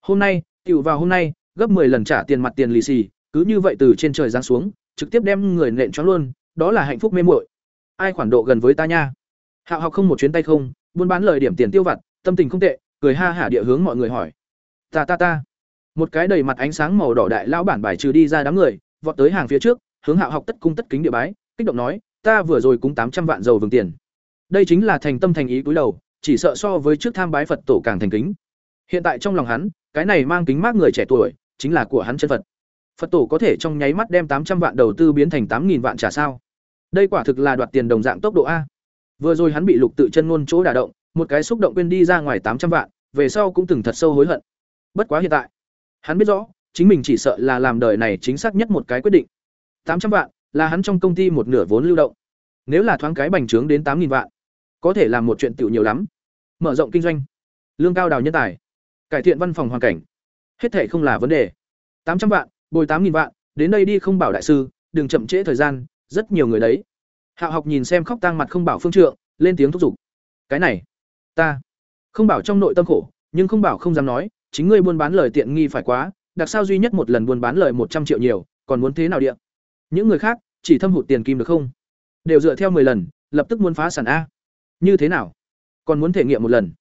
Hôm nay, tiểu vào hôm nay, gấp 10 lần trả tiền mặt tiền lì xì, cứ như vậy từ trên trời giáng xuống, trực tiếp đem người nện cho luôn, đó là hạnh phúc mê muội. Ai khoản độ gần với ta nha? Hạo học không một chuyến tay không, buôn bán lời điểm tiền tiêu vặt, tâm tình không tệ, cười ha hả địa hướng mọi người hỏi. Ta ta ta. Một cái đầy mặt ánh sáng màu đỏ đại lão bản bài trừ đi ra đám người, vọt tới hàng phía trước, hướng Hạo học tất cung tất kính địa bái, kích động nói, ta vừa rồi cúng tám trăm vạn dầu vừng tiền. Đây chính là thành tâm thành ý cúi đầu, chỉ sợ so với trước tham bái Phật tổ càng thành kính. Hiện tại trong lòng hắn, cái này mang kính mát người trẻ tuổi, chính là của hắn chân Phật. Phật tổ có thể trong nháy mắt đem tám trăm vạn đầu tư biến thành tám nghìn vạn trả sao? Đây quả thực là đoạt tiền đồng dạng tốc độ a. Vừa rồi hắn bị Lục Tự chân ngôn chỗ đả động, một cái xúc động quên đi ra ngoài tám trăm vạn, về sau cũng từng thật sâu hối hận. Bất quá hiện tại, hắn biết rõ, chính mình chỉ sợ là làm đời này chính xác nhất một cái quyết định tám trăm vạn là hắn trong công ty một nửa vốn lưu động. Nếu là thoáng cái bành trướng đến tám nghìn vạn, có thể làm một chuyện tiểu nhiều lắm. Mở rộng kinh doanh, lương cao đào nhân tài, cải thiện văn phòng hoàn cảnh, hết thảy không là vấn đề. tám trăm vạn, bồi tám nghìn vạn, đến đây đi không bảo đại sư, đừng chậm trễ thời gian, rất nhiều người đấy. Hạo học nhìn xem khóc tang mặt không bảo phương trượng, lên tiếng thúc giục. Cái này, ta không bảo trong nội tâm khổ, nhưng không bảo không dám nói, chính ngươi buôn bán lời tiện nghi phải quá, đặc sao duy nhất một lần buôn bán lời một trăm triệu nhiều, còn muốn thế nào địa? Những người khác, chỉ thâm hụt tiền kim được không? Đều dựa theo 10 lần, lập tức muốn phá sản a. Như thế nào? Còn muốn thể nghiệm một lần.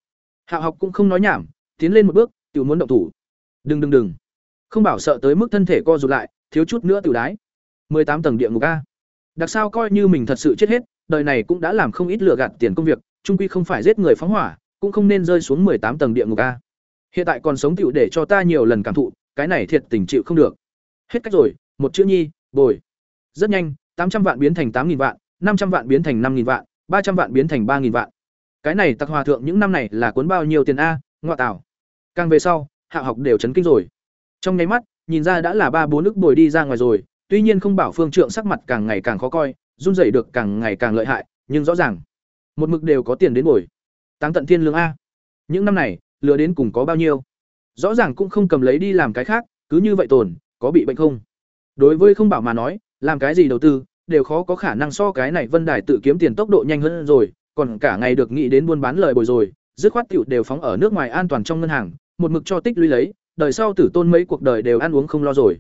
Hạo học cũng không nói nhảm, tiến lên một bước, tiểu muốn động thủ. Đừng đừng đừng. Không bảo sợ tới mức thân thể co rụt lại, thiếu chút nữa tiểu đái. 18 tầng địa ngục a. Đặc sao coi như mình thật sự chết hết, đời này cũng đã làm không ít lừa gạt tiền công việc, trung quy không phải giết người phóng hỏa, cũng không nên rơi xuống 18 tầng địa ngục a. Hiện tại còn sống tiểu để cho ta nhiều lần cảm thụ, cái này thiệt tình chịu không được. Hết cách rồi, một chữ nhi, bồi. Rất nhanh, 800 vạn biến thành 8000 vạn, 500 vạn biến thành 5000 vạn, 300 vạn biến thành 3000 vạn. Cái này Tặc Hòa thượng những năm này là cuốn bao nhiêu tiền a, ngoại tảo. Càng về sau, hạ học đều chấn kinh rồi. Trong nháy mắt, nhìn ra đã là ba bốn nước bồi đi ra ngoài rồi, tuy nhiên không bảo phương trượng sắc mặt càng ngày càng khó coi, run rẩy được càng ngày càng lợi hại, nhưng rõ ràng, một mực đều có tiền đến bồi. Táng tận thiên lương a. Những năm này, lừa đến cùng có bao nhiêu? Rõ ràng cũng không cầm lấy đi làm cái khác, cứ như vậy tồn, có bị bệnh không? Đối với không bảo mà nói, làm cái gì đầu tư, đều khó có khả năng so cái này Vân Đài tự kiếm tiền tốc độ nhanh hơn rồi, còn cả ngày được nghĩ đến buôn bán lời bồi rồi, dứt khoát tiểu đều phóng ở nước ngoài an toàn trong ngân hàng, một mực cho tích lũy lấy, đời sau tử tôn mấy cuộc đời đều ăn uống không lo rồi.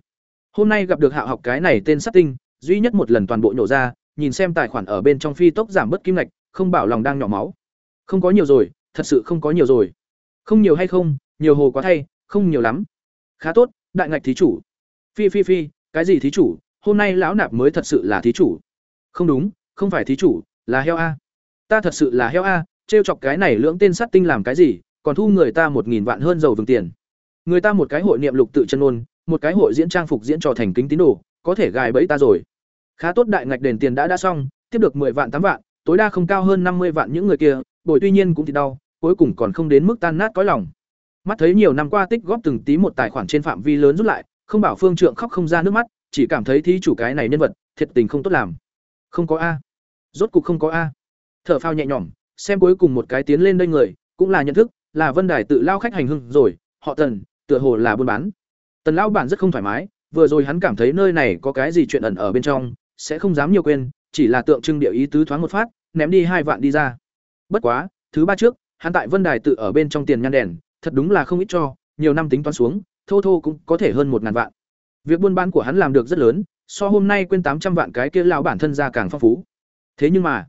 Hôm nay gặp được hạ học cái này tên sát tinh, duy nhất một lần toàn bộ nhổ ra, nhìn xem tài khoản ở bên trong phi tốc giảm bớt kim ngạch, không bảo lòng đang nhỏ máu. Không có nhiều rồi, thật sự không có nhiều rồi. Không nhiều hay không, nhiều hồ quá thay, không nhiều lắm. Khá tốt, đại ngạch thí chủ. Phi phi phi, cái gì thí chủ, hôm nay lão nạp mới thật sự là thí chủ. Không đúng, không phải thí chủ, là heo a. Ta thật sự là heo a, trêu chọc cái này lưỡng tên sát tinh làm cái gì, còn thu người ta một nghìn vạn hơn dầu vừng tiền. Người ta một cái hội niệm lục tự chân ôn, một cái hội diễn trang phục diễn trò thành kính tín đồ, có thể gài bẫy ta rồi. Khá tốt đại ngạch đền tiền đã đã xong, tiếp được 10 vạn 8 vạn, tối đa không cao hơn 50 vạn những người kia, bồi tuy nhiên cũng thì đau, cuối cùng còn không đến mức tan nát cõi lòng. Mắt thấy nhiều năm qua tích góp từng tí một tài khoản trên phạm vi lớn rút lại, không bảo Phương Trượng khóc không ra nước mắt, chỉ cảm thấy thí chủ cái này nhân vật, thiệt tình không tốt làm. Không có a. Rốt cục không có a. Thở phao nhẹ nhõm, xem cuối cùng một cái tiến lên đây người, cũng là nhận thức, là Vân Đài tự lao khách hành hưng rồi, họ Tần, tựa hồ là buôn bán. Tần lão bản rất không thoải mái, vừa rồi hắn cảm thấy nơi này có cái gì chuyện ẩn ở bên trong, sẽ không dám nhiều quên, chỉ là tượng trưng địa ý tứ thoáng một phát, ném đi hai vạn đi ra. Bất quá, thứ ba trước, hắn tại Vân Đài tự ở bên trong tiền nhan đèn, thật đúng là không ít cho, nhiều năm tính toán xuống, thô thô cũng có thể hơn một ngàn vạn. Việc buôn bán của hắn làm được rất lớn, so hôm nay quên tám trăm vạn cái kia lão bản thân ra càng phong phú. Thế nhưng mà,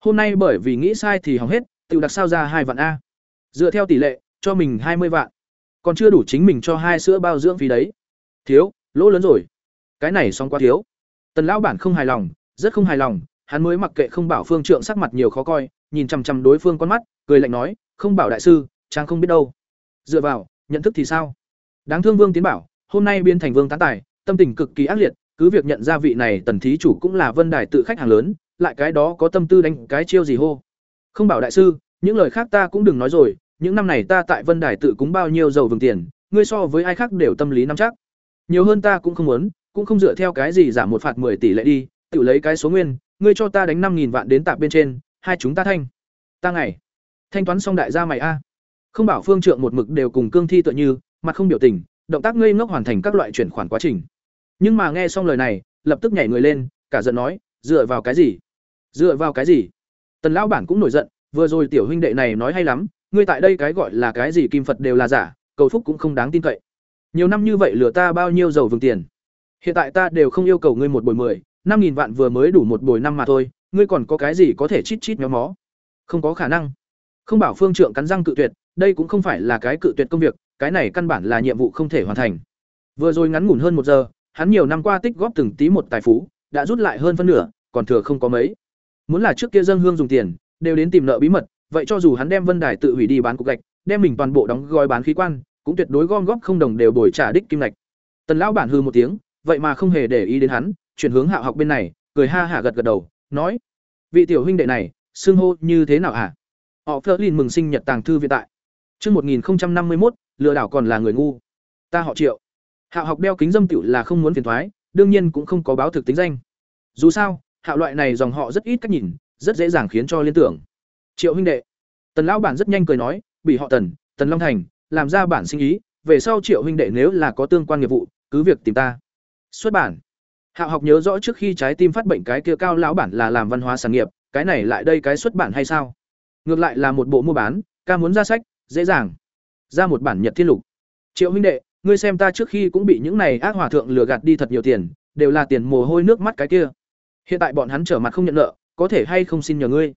hôm nay bởi vì nghĩ sai thì hỏng hết, tiểu đặc sao ra hai vạn a. Dựa theo tỷ lệ, cho mình hai mươi vạn. Còn chưa đủ chính mình cho hai sữa bao dưỡng phí đấy. Thiếu, lỗ lớn rồi. Cái này xong quá thiếu. Tần lão bản không hài lòng, rất không hài lòng, hắn mới mặc kệ không bảo phương trượng sắc mặt nhiều khó coi, nhìn chằm chằm đối phương con mắt, cười lạnh nói, "Không bảo đại sư, trang không biết đâu." Dựa vào, nhận thức thì sao? Đáng thương Vương Tiến bảo, hôm nay biến thành Vương tán tài, tâm tình cực kỳ ác liệt, cứ việc nhận ra vị này tần thí chủ cũng là Vân Đài tự khách hàng lớn, lại cái đó có tâm tư đánh cái chiêu gì hô. Không bảo đại sư, những lời khác ta cũng đừng nói rồi, những năm này ta tại Vân Đài tự cúng bao nhiêu dầu vừng tiền, ngươi so với ai khác đều tâm lý nắm chắc. Nhiều hơn ta cũng không muốn, cũng không dựa theo cái gì giảm một phạt 10 tỷ lệ đi, tự lấy cái số nguyên, ngươi cho ta đánh 5000 vạn đến tạp bên trên, hai chúng ta thanh. Ta ngày. Thanh toán xong đại gia mày a. Không bảo phương trượng một mực đều cùng cương thi tựa như, mặt không biểu tình, động tác ngây ngốc hoàn thành các loại chuyển khoản quá trình. Nhưng mà nghe xong lời này, lập tức nhảy người lên, cả giận nói, dựa vào cái gì? Dựa vào cái gì? Tần lão bản cũng nổi giận, vừa rồi tiểu huynh đệ này nói hay lắm, ngươi tại đây cái gọi là cái gì kim Phật đều là giả, cầu phúc cũng không đáng tin cậy. Nhiều năm như vậy lừa ta bao nhiêu dầu vừng tiền. Hiện tại ta đều không yêu cầu ngươi một bồi mười, năm nghìn vạn vừa mới đủ một bồi năm mà thôi, ngươi còn có cái gì có thể chít chít méo mó? Không có khả năng. Không bảo Phương Trượng cắn răng cự tuyệt, đây cũng không phải là cái cự tuyệt công việc, cái này căn bản là nhiệm vụ không thể hoàn thành. Vừa rồi ngắn ngủn hơn một giờ, hắn nhiều năm qua tích góp từng tí một tài phú, đã rút lại hơn phân nửa, còn thừa không có mấy. Muốn là trước kia dân hương dùng tiền, đều đến tìm nợ bí mật, vậy cho dù hắn đem Vân Đài tự hủy đi bán cục gạch, đem mình toàn bộ đóng gói bán khí quan, cũng tuyệt đối gom góp không đồng đều bồi trả đích kim ngạch. Tần lão bản hư một tiếng, vậy mà không hề để ý đến hắn, chuyển hướng Hạo học bên này, cười ha hả gật gật đầu, nói: "Vị tiểu huynh đệ này, xưng hô như thế nào hả?" Họ Flerlin mừng sinh nhật tàng thư viện tại. Chương 1051, lừa đảo còn là người ngu. Ta họ Triệu. Hạo học đeo kính dâm tiểu là không muốn phiền thoái, đương nhiên cũng không có báo thực tính danh. Dù sao, Hạo loại này dòng họ rất ít cách nhìn, rất dễ dàng khiến cho liên tưởng. Triệu huynh đệ. Tần lão bản rất nhanh cười nói, bị họ Tần, Tần Long Thành, làm ra bản sinh ý, về sau Triệu huynh đệ nếu là có tương quan nghiệp vụ, cứ việc tìm ta. Xuất bản. Hạo học nhớ rõ trước khi trái tim phát bệnh cái kia cao lão bản là làm văn hóa sản nghiệp, cái này lại đây cái xuất bản hay sao? Ngược lại là một bộ mua bán, ca muốn ra sách, dễ dàng. Ra một bản Nhật Thiên Lục. Triệu huynh đệ, ngươi xem ta trước khi cũng bị những này ác hòa thượng lừa gạt đi thật nhiều tiền, đều là tiền mồ hôi nước mắt cái kia. Hiện tại bọn hắn trở mặt không nhận nợ, có thể hay không xin nhờ ngươi.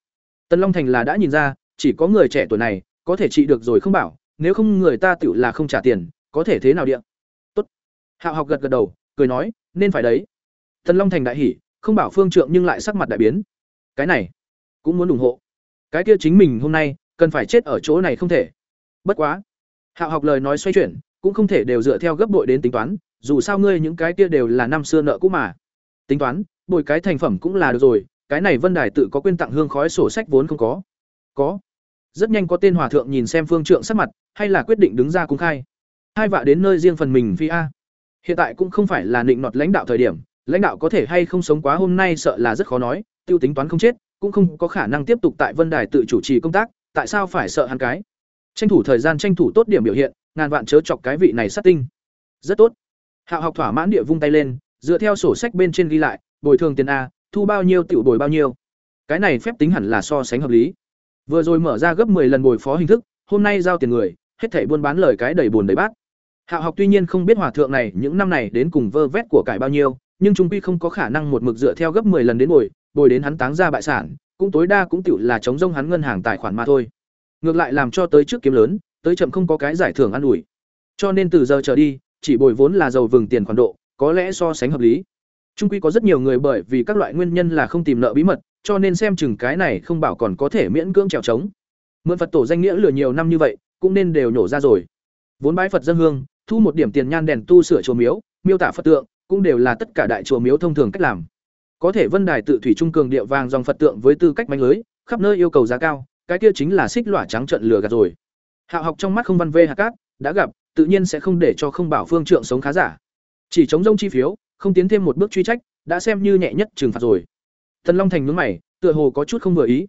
Tần Long Thành là đã nhìn ra, chỉ có người trẻ tuổi này có thể trị được rồi không bảo, nếu không người ta tiểu là không trả tiền, có thể thế nào địa. Tốt. Hạo học gật gật đầu, cười nói, nên phải đấy. Tần Long Thành đại hỉ, không bảo phương trượng nhưng lại sắc mặt đại biến. Cái này, cũng muốn ủng hộ. Cái kia chính mình hôm nay, cần phải chết ở chỗ này không thể. Bất quá. Hạo học lời nói xoay chuyển, cũng không thể đều dựa theo gấp bội đến tính toán, dù sao ngươi những cái kia đều là năm xưa nợ cũ mà. Tính toán, bồi cái thành phẩm cũng là được rồi, cái này Vân Đài tự có quyên tặng hương khói sổ sách vốn không có. Có. Rất nhanh có tên hòa thượng nhìn xem phương trượng sắc mặt, hay là quyết định đứng ra cung khai. Hai vạ đến nơi riêng phần mình phi a. Hiện tại cũng không phải là định nọt lãnh đạo thời điểm, lãnh đạo có thể hay không sống quá hôm nay sợ là rất khó nói, tiêu tính toán không chết, cũng không có khả năng tiếp tục tại Vân Đài tự chủ trì công tác, tại sao phải sợ hắn cái? Tranh thủ thời gian tranh thủ tốt điểm biểu hiện, ngàn vạn chớ chọc cái vị này sát tinh. Rất tốt. Hạo học thỏa mãn địa vung tay lên, dựa theo sổ sách bên trên ghi lại, bồi thường tiền a, thu bao nhiêu tiểu bồi bao nhiêu. Cái này phép tính hẳn là so sánh hợp lý. Vừa rồi mở ra gấp 10 lần bồi phó hình thức, hôm nay giao tiền người, hết thảy buôn bán lời cái đầy buồn đầy bát. Hạo học tuy nhiên không biết hòa thượng này những năm này đến cùng vơ vét của cải bao nhiêu, nhưng trung quy không có khả năng một mực dựa theo gấp 10 lần đến bồi, bồi đến hắn táng ra bại sản, cũng tối đa cũng tiểu là chống rông hắn ngân hàng tài khoản mà thôi. Ngược lại làm cho tới trước kiếm lớn, tới chậm không có cái giải thưởng ăn ủi. Cho nên từ giờ trở đi, chỉ bồi vốn là giàu vừng tiền khoản độ, có lẽ so sánh hợp lý. Trung quy có rất nhiều người bởi vì các loại nguyên nhân là không tìm nợ bí mật, cho nên xem chừng cái này không bảo còn có thể miễn cưỡng trèo trống. Mượn Phật tổ danh nghĩa lừa nhiều năm như vậy, cũng nên đều nhổ ra rồi. Vốn bái Phật dân hương, thu một điểm tiền nhan đèn tu sửa chùa miếu, miêu tả Phật tượng, cũng đều là tất cả đại chùa miếu thông thường cách làm. Có thể Vân Đài tự thủy trung cường địa vàng dòng Phật tượng với tư cách manh lưới, khắp nơi yêu cầu giá cao, cái kia chính là xích lỏa trắng trận lừa gạt rồi. Hạo học trong mắt không văn vê hạt cát, đã gặp, tự nhiên sẽ không để cho không bảo phương trượng sống khá giả. Chỉ chống rông chi phiếu, không tiến thêm một bước truy trách, đã xem như nhẹ nhất trừng phạt rồi. Thần Long Thành nhướng mày, tựa hồ có chút không vừa ý.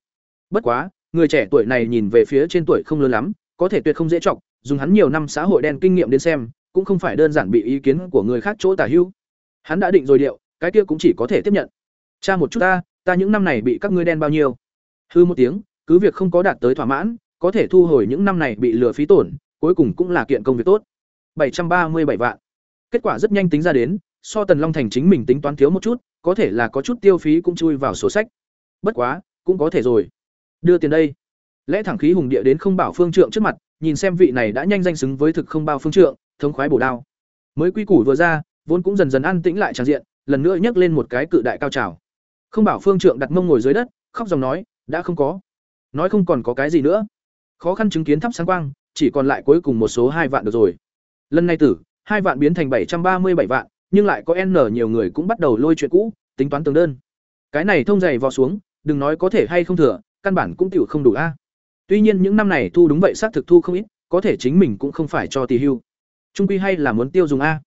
Bất quá, người trẻ tuổi này nhìn về phía trên tuổi không lớn lắm, có thể tuyệt không dễ chọc dùng hắn nhiều năm xã hội đen kinh nghiệm đến xem, cũng không phải đơn giản bị ý kiến của người khác chỗ tả hữu. Hắn đã định rồi điệu, cái kia cũng chỉ có thể tiếp nhận. Cha một chút ta, ta những năm này bị các ngươi đen bao nhiêu hư một tiếng cứ việc không có đạt tới thỏa mãn, có thể thu hồi những năm này bị lừa phí tổn, cuối cùng cũng là kiện công việc tốt. Bảy trăm ba mươi bảy vạn. Kết quả rất nhanh tính ra đến, so tần long thành chính mình tính toán thiếu một chút, có thể là có chút tiêu phí cũng chui vào sổ sách. Bất quá, cũng có thể rồi. Đưa tiền đây. Lẽ thẳng khí hùng địa đến không bảo phương trượng trước mặt, nhìn xem vị này đã nhanh danh xứng với thực không bao phương trượng, thống khoái bổ đao. Mới quy củ vừa ra, vốn cũng dần dần an tĩnh lại tràn diện, lần nữa nhấc lên một cái cự đại cao trào. Không bảo phương trượng đặt mông ngồi dưới đất, khóc dòng nói, đã không có nói không còn có cái gì nữa. Khó khăn chứng kiến thắp sáng quang, chỉ còn lại cuối cùng một số hai vạn được rồi. Lần này tử, hai vạn biến thành bảy trăm ba mươi bảy vạn, nhưng lại có n nhiều người cũng bắt đầu lôi chuyện cũ, tính toán tường đơn. Cái này thông dày vò xuống, đừng nói có thể hay không thừa, căn bản cũng tiểu không đủ a. Tuy nhiên những năm này thu đúng vậy xác thực thu không ít, có thể chính mình cũng không phải cho tì hưu. Trung quy hay là muốn tiêu dùng a.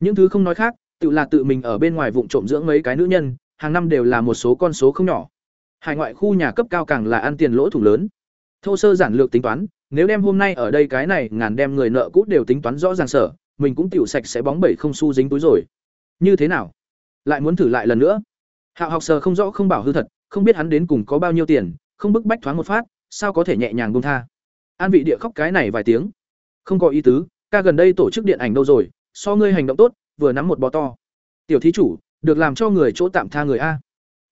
Những thứ không nói khác, tự là tự mình ở bên ngoài vụng trộm dưỡng mấy cái nữ nhân, hàng năm đều là một số con số không nhỏ hải ngoại khu nhà cấp cao càng là ăn tiền lỗ thủ lớn. Thô sơ giản lược tính toán, nếu đem hôm nay ở đây cái này ngàn đem người nợ cũ đều tính toán rõ ràng sở, mình cũng tiểu sạch sẽ bóng bẩy không xu dính túi rồi. Như thế nào? Lại muốn thử lại lần nữa. Hạo học sờ không rõ không bảo hư thật, không biết hắn đến cùng có bao nhiêu tiền, không bức bách thoáng một phát, sao có thể nhẹ nhàng buông tha. An vị địa khóc cái này vài tiếng. Không có ý tứ, ca gần đây tổ chức điện ảnh đâu rồi, so ngươi hành động tốt, vừa nắm một bò to. Tiểu thí chủ, được làm cho người chỗ tạm tha người a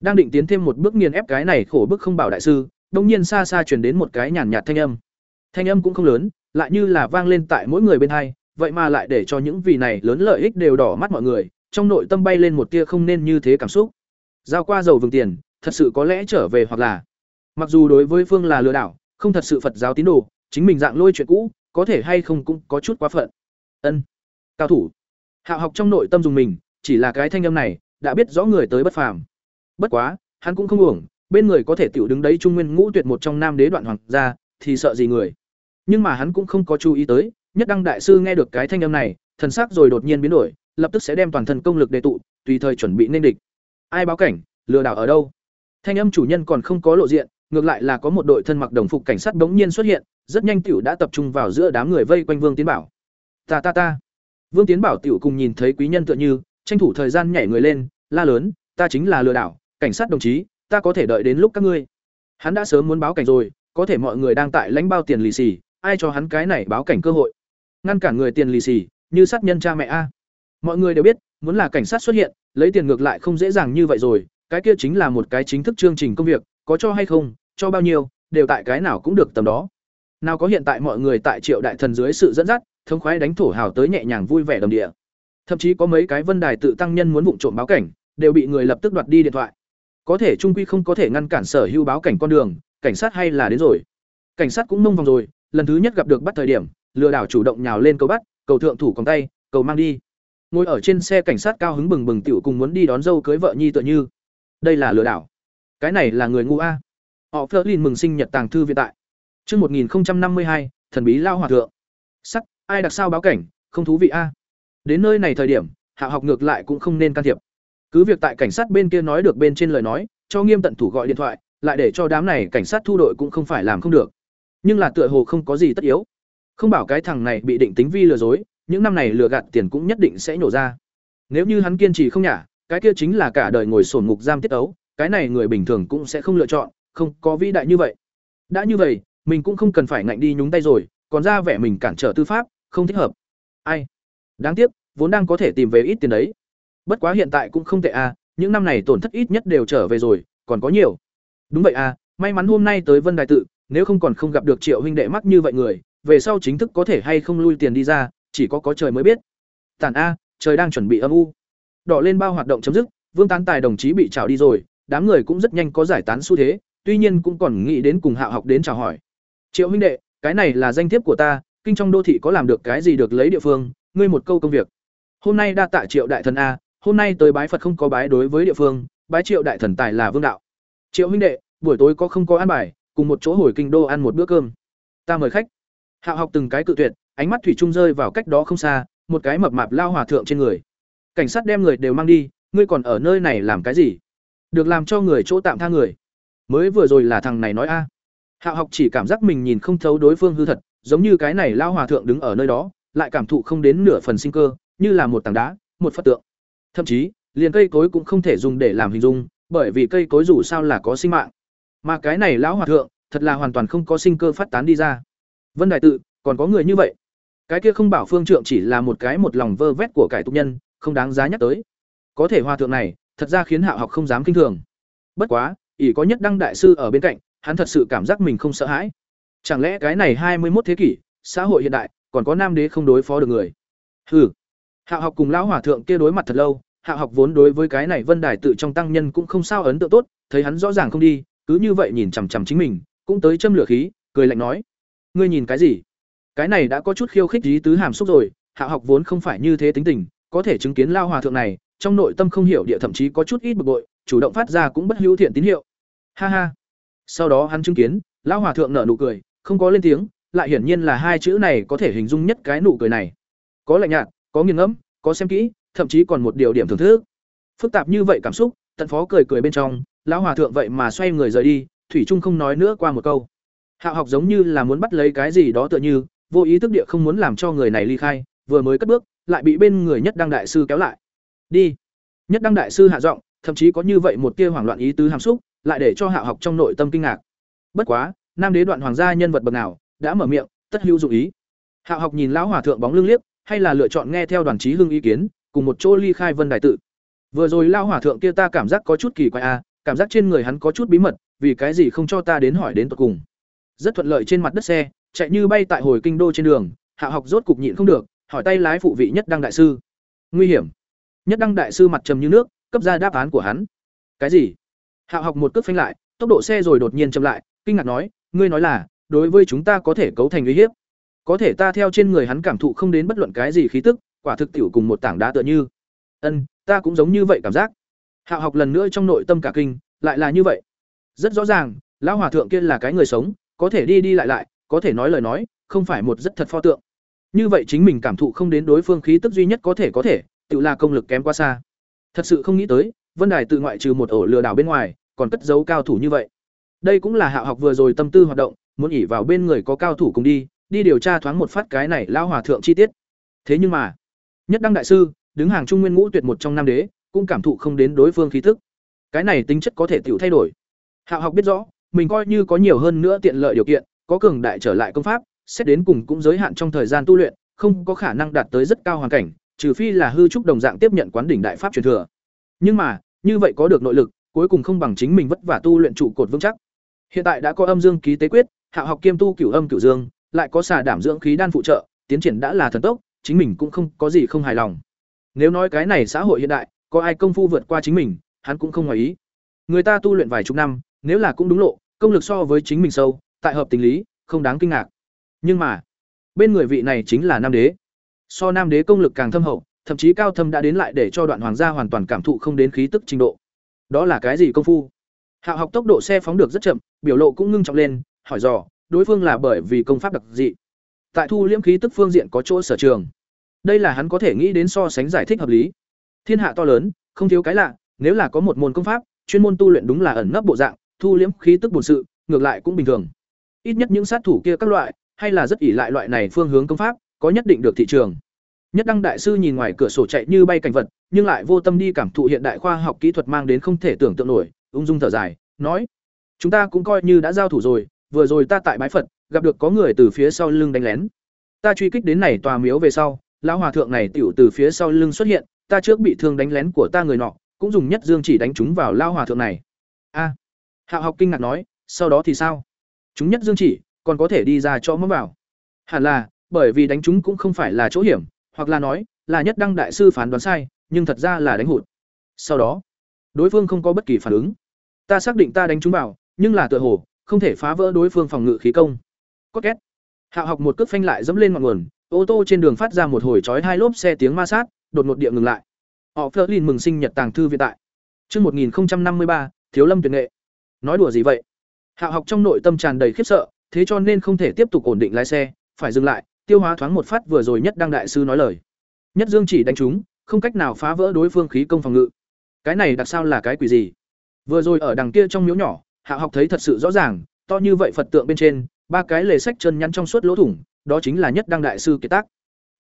đang định tiến thêm một bước nghiền ép cái này khổ bức không bảo đại sư, đông nhiên xa xa truyền đến một cái nhàn nhạt thanh âm. Thanh âm cũng không lớn, lại như là vang lên tại mỗi người bên hai, vậy mà lại để cho những vị này lớn lợi ích đều đỏ mắt mọi người, trong nội tâm bay lên một tia không nên như thế cảm xúc. Giao qua dầu vừng tiền, thật sự có lẽ trở về hoặc là. Mặc dù đối với phương là lừa đảo, không thật sự phật giáo tín đồ, chính mình dạng lôi chuyện cũ, có thể hay không cũng có chút quá phận. Ân, cao thủ. Hạ học trong nội tâm dùng mình, chỉ là cái thanh âm này, đã biết rõ người tới bất phàm bất quá, hắn cũng không uổng, bên người có thể tiểu đứng đấy trung nguyên ngũ tuyệt một trong nam đế đoạn hoàng gia, thì sợ gì người. Nhưng mà hắn cũng không có chú ý tới, nhất đăng đại sư nghe được cái thanh âm này, thần sắc rồi đột nhiên biến đổi, lập tức sẽ đem toàn thân công lực đề tụ, tùy thời chuẩn bị nên địch. Ai báo cảnh, lừa đảo ở đâu? Thanh âm chủ nhân còn không có lộ diện, ngược lại là có một đội thân mặc đồng phục cảnh sát bỗng nhiên xuất hiện, rất nhanh tiểu đã tập trung vào giữa đám người vây quanh vương tiến bảo. Ta ta ta. Vương tiến bảo tiểu cùng nhìn thấy quý nhân tựa như, tranh thủ thời gian nhảy người lên, la lớn, ta chính là lừa đảo cảnh sát đồng chí, ta có thể đợi đến lúc các ngươi. Hắn đã sớm muốn báo cảnh rồi, có thể mọi người đang tại lãnh bao tiền lì xì, ai cho hắn cái này báo cảnh cơ hội? Ngăn cản người tiền lì xì, như sát nhân cha mẹ a. Mọi người đều biết, muốn là cảnh sát xuất hiện, lấy tiền ngược lại không dễ dàng như vậy rồi, cái kia chính là một cái chính thức chương trình công việc, có cho hay không, cho bao nhiêu, đều tại cái nào cũng được tầm đó. Nào có hiện tại mọi người tại triệu đại thần dưới sự dẫn dắt, thống khoái đánh thổ hào tới nhẹ nhàng vui vẻ đồng địa. Thậm chí có mấy cái vân đài tự tăng nhân muốn vụng trộm báo cảnh, đều bị người lập tức đoạt đi điện thoại có thể trung quy không có thể ngăn cản sở hữu báo cảnh con đường, cảnh sát hay là đến rồi. Cảnh sát cũng mông vòng rồi, lần thứ nhất gặp được bắt thời điểm, lừa đảo chủ động nhào lên cầu bắt, cầu thượng thủ còn tay, cầu mang đi. Ngồi ở trên xe cảnh sát cao hứng bừng bừng tiểu cùng muốn đi đón dâu cưới vợ nhi tựa như. Đây là lừa đảo. Cái này là người ngu a. Họ Flerlin mừng sinh nhật tàng thư viện tại. Chương một nghìn năm mươi hai, thần bí lao hòa thượng. Sắc, ai đặc sao báo cảnh, không thú vị a. Đến nơi này thời điểm, hạ học ngược lại cũng không nên can thiệp cứ việc tại cảnh sát bên kia nói được bên trên lời nói, cho nghiêm tận thủ gọi điện thoại, lại để cho đám này cảnh sát thu đội cũng không phải làm không được. Nhưng là tựa hồ không có gì tất yếu. Không bảo cái thằng này bị định tính vi lừa dối, những năm này lừa gạt tiền cũng nhất định sẽ nổ ra. Nếu như hắn kiên trì không nhả, cái kia chính là cả đời ngồi sổn ngục giam tiết ấu, cái này người bình thường cũng sẽ không lựa chọn, không có vĩ đại như vậy. Đã như vậy, mình cũng không cần phải ngạnh đi nhúng tay rồi, còn ra vẻ mình cản trở tư pháp, không thích hợp. Ai? Đáng tiếc, vốn đang có thể tìm về ít tiền đấy bất quá hiện tại cũng không tệ à những năm này tổn thất ít nhất đều trở về rồi còn có nhiều đúng vậy à may mắn hôm nay tới vân đài tự nếu không còn không gặp được triệu huynh đệ mắc như vậy người về sau chính thức có thể hay không lui tiền đi ra chỉ có có trời mới biết tản a trời đang chuẩn bị âm u đỏ lên bao hoạt động chấm dứt vương tán tài đồng chí bị trào đi rồi đám người cũng rất nhanh có giải tán xu thế tuy nhiên cũng còn nghĩ đến cùng Hạo học đến chào hỏi. Triệu huynh đệ, cái này là danh thiếp của ta, kinh trong đô thị có làm được cái gì được lấy địa phương, ngươi một câu công việc. Hôm nay đa tạ Triệu đại thần a, hôm nay tới bái Phật không có bái đối với địa phương, bái Triệu đại thần tài là vương đạo. Triệu huynh đệ, buổi tối có không có ăn bài, cùng một chỗ hồi kinh đô ăn một bữa cơm. Ta mời khách. Hạo học từng cái cự tuyệt, ánh mắt thủy chung rơi vào cách đó không xa, một cái mập mạp lao hòa thượng trên người. Cảnh sát đem người đều mang đi, ngươi còn ở nơi này làm cái gì? Được làm cho người chỗ tạm tha người mới vừa rồi là thằng này nói a hạo học chỉ cảm giác mình nhìn không thấu đối phương hư thật giống như cái này lao hòa thượng đứng ở nơi đó lại cảm thụ không đến nửa phần sinh cơ như là một tảng đá một phật tượng thậm chí, liền cây cối cũng không thể dùng để làm hình dung, bởi vì cây cối dù sao là có sinh mạng. Mà cái này lão hòa thượng, thật là hoàn toàn không có sinh cơ phát tán đi ra. Vân đại tự, còn có người như vậy? Cái kia không bảo phương trượng chỉ là một cái một lòng vơ vét của cải tục nhân, không đáng giá nhắc tới. Có thể hòa thượng này, thật ra khiến hạo học không dám kinh thường. Bất quá, ỷ có nhất đăng đại sư ở bên cạnh, hắn thật sự cảm giác mình không sợ hãi. Chẳng lẽ cái này hai mươi một thế kỷ, xã hội hiện đại, còn có nam đế không đối phó được người? Hừ hạo học cùng lão hòa thượng kia đối mặt thật lâu hạo học vốn đối với cái này vân đài tự trong tăng nhân cũng không sao ấn tượng tốt, thấy hắn rõ ràng không đi, cứ như vậy nhìn chằm chằm chính mình, cũng tới châm lửa khí, cười lạnh nói, ngươi nhìn cái gì? Cái này đã có chút khiêu khích ý tứ hàm xúc rồi hạo học vốn không phải như thế tính tình, có thể chứng kiến Lão hòa thượng này, trong nội tâm không hiểu địa thậm chí có chút ít bực bội, chủ động phát ra cũng bất hữu thiện tín hiệu. Ha ha. Sau đó hắn chứng kiến, lão hòa thượng nở nụ cười, không có lên tiếng, lại hiển nhiên là hai chữ này có thể hình dung nhất cái nụ cười này. Có lạnh nhạt có nghiền ngẫm, có xem kỹ, thậm chí còn một điều điểm thưởng thức. Phức tạp như vậy cảm xúc, tận phó cười cười bên trong, lão hòa thượng vậy mà xoay người rời đi, thủy trung không nói nữa qua một câu. Hạ học giống như là muốn bắt lấy cái gì đó tựa như, vô ý thức địa không muốn làm cho người này ly khai, vừa mới cất bước, lại bị bên người nhất đăng đại sư kéo lại. Đi. Nhất đăng đại sư hạ giọng, thậm chí có như vậy một tia hoảng loạn ý tứ hàm xúc, lại để cho hạ học trong nội tâm kinh ngạc. Bất quá, nam đế đoạn hoàng gia nhân vật bậc nào, đã mở miệng, tất hữu dụng ý. Hạ học nhìn lão hòa thượng bóng lưng liếc hay là lựa chọn nghe theo đoàn trí hưng ý kiến cùng một chỗ ly khai vân đại tự. Vừa rồi lao hỏa thượng kia ta cảm giác có chút kỳ quái a à, cảm giác trên người hắn có chút bí mật vì cái gì không cho ta đến hỏi đến tận cùng. Rất thuận lợi trên mặt đất xe chạy như bay tại hồi kinh đô trên đường hạ học rốt cục nhịn không được hỏi tay lái phụ vị nhất đăng đại sư. Nguy hiểm. Nhất đăng đại sư mặt trầm như nước cấp ra đáp án của hắn. Cái gì? Hạ học một cước phanh lại tốc độ xe rồi đột nhiên chậm lại kinh ngạc nói ngươi nói là đối với chúng ta có thể cấu thành uy hiếp có thể ta theo trên người hắn cảm thụ không đến bất luận cái gì khí tức, quả thực tiểu cùng một tảng đá tựa như. Ân, ta cũng giống như vậy cảm giác. Hạ học lần nữa trong nội tâm cả kinh, lại là như vậy. Rất rõ ràng, lão hòa thượng kia là cái người sống, có thể đi đi lại lại, có thể nói lời nói, không phải một rất thật pho tượng. Như vậy chính mình cảm thụ không đến đối phương khí tức duy nhất có thể có thể, tự là công lực kém quá xa. Thật sự không nghĩ tới, vân đài tự ngoại trừ một ổ lừa đảo bên ngoài, còn cất giấu cao thủ như vậy. Đây cũng là hạ học vừa rồi tâm tư hoạt động, muốn ỉ vào bên người có cao thủ cùng đi đi điều tra thoáng một phát cái này lao hòa thượng chi tiết. Thế nhưng mà, nhất đăng đại sư, đứng hàng trung nguyên ngũ tuyệt một trong năm đế, cũng cảm thụ không đến đối phương khí thức cái này tính chất có thể tự thay đổi. Hạ học biết rõ, mình coi như có nhiều hơn nữa tiện lợi điều kiện, có cường đại trở lại công pháp, xét đến cùng cũng giới hạn trong thời gian tu luyện, không có khả năng đạt tới rất cao hoàn cảnh, trừ phi là hư trúc đồng dạng tiếp nhận quán đỉnh đại pháp truyền thừa. Nhưng mà, như vậy có được nội lực, cuối cùng không bằng chính mình vất vả tu luyện trụ cột vững chắc. Hiện tại đã có âm dương ký tế quyết, hạ học kiêm tu cửu âm cửu dương lại có xà đảm dưỡng khí đan phụ trợ, tiến triển đã là thần tốc, chính mình cũng không có gì không hài lòng. Nếu nói cái này xã hội hiện đại, có ai công phu vượt qua chính mình, hắn cũng không ngoài ý. Người ta tu luyện vài chục năm, nếu là cũng đúng lộ, công lực so với chính mình sâu, tại hợp tình lý, không đáng kinh ngạc. Nhưng mà, bên người vị này chính là nam đế. So nam đế công lực càng thâm hậu, thậm chí cao thâm đã đến lại để cho đoạn hoàng gia hoàn toàn cảm thụ không đến khí tức trình độ. Đó là cái gì công phu? Hạo học tốc độ xe phóng được rất chậm, biểu lộ cũng ngưng trọng lên, hỏi dò đối phương là bởi vì công pháp đặc dị. Tại thu liễm khí tức phương diện có chỗ sở trường. Đây là hắn có thể nghĩ đến so sánh giải thích hợp lý. Thiên hạ to lớn, không thiếu cái lạ, nếu là có một môn công pháp, chuyên môn tu luyện đúng là ẩn nấp bộ dạng, thu liễm khí tức bổn sự, ngược lại cũng bình thường. Ít nhất những sát thủ kia các loại, hay là rất ỷ lại loại này phương hướng công pháp, có nhất định được thị trường. Nhất đăng đại sư nhìn ngoài cửa sổ chạy như bay cảnh vật, nhưng lại vô tâm đi cảm thụ hiện đại khoa học kỹ thuật mang đến không thể tưởng tượng nổi, ung dung thở dài, nói, chúng ta cũng coi như đã giao thủ rồi vừa rồi ta tại bái phật, gặp được có người từ phía sau lưng đánh lén. Ta truy kích đến này tòa miếu về sau, lão hòa thượng này tiểu từ phía sau lưng xuất hiện, ta trước bị thương đánh lén của ta người nọ, cũng dùng nhất dương chỉ đánh chúng vào lao hòa thượng này. A. Hạo học kinh ngạc nói, sau đó thì sao? Chúng nhất dương chỉ, còn có thể đi ra cho mất vào hẳn là, bởi vì đánh chúng cũng không phải là chỗ hiểm, hoặc là nói, là nhất đăng đại sư phán đoán sai, nhưng thật ra là đánh hụt. Sau đó, đối phương không có bất kỳ phản ứng. Ta xác định ta đánh chúng vào, nhưng là tựa hồ không thể phá vỡ đối phương phòng ngự khí công có két hạo học một cước phanh lại dẫm lên ngọn nguồn ô tô trên đường phát ra một hồi chói hai lốp xe tiếng ma sát đột ngột địa ngừng lại họ phớt lên mừng sinh nhật tàng thư viện tại Trước 1053, Thiếu Lâm tuyệt nghệ. Nói đùa gì vậy? Hạo học trong nội tâm tràn đầy khiếp sợ, thế cho nên không thể tiếp tục ổn định lái xe, phải dừng lại, tiêu hóa thoáng một phát vừa rồi nhất đang đại sư nói lời. Nhất Dương chỉ đánh chúng, không cách nào phá vỡ đối phương khí công phòng ngự. Cái này đặc sao là cái quỷ gì? Vừa rồi ở đằng kia trong miếu nhỏ, Hạ học thấy thật sự rõ ràng, to như vậy Phật tượng bên trên, ba cái lề sách chân nhắn trong suốt lỗ thủng, đó chính là nhất đăng đại sư kiệt tác.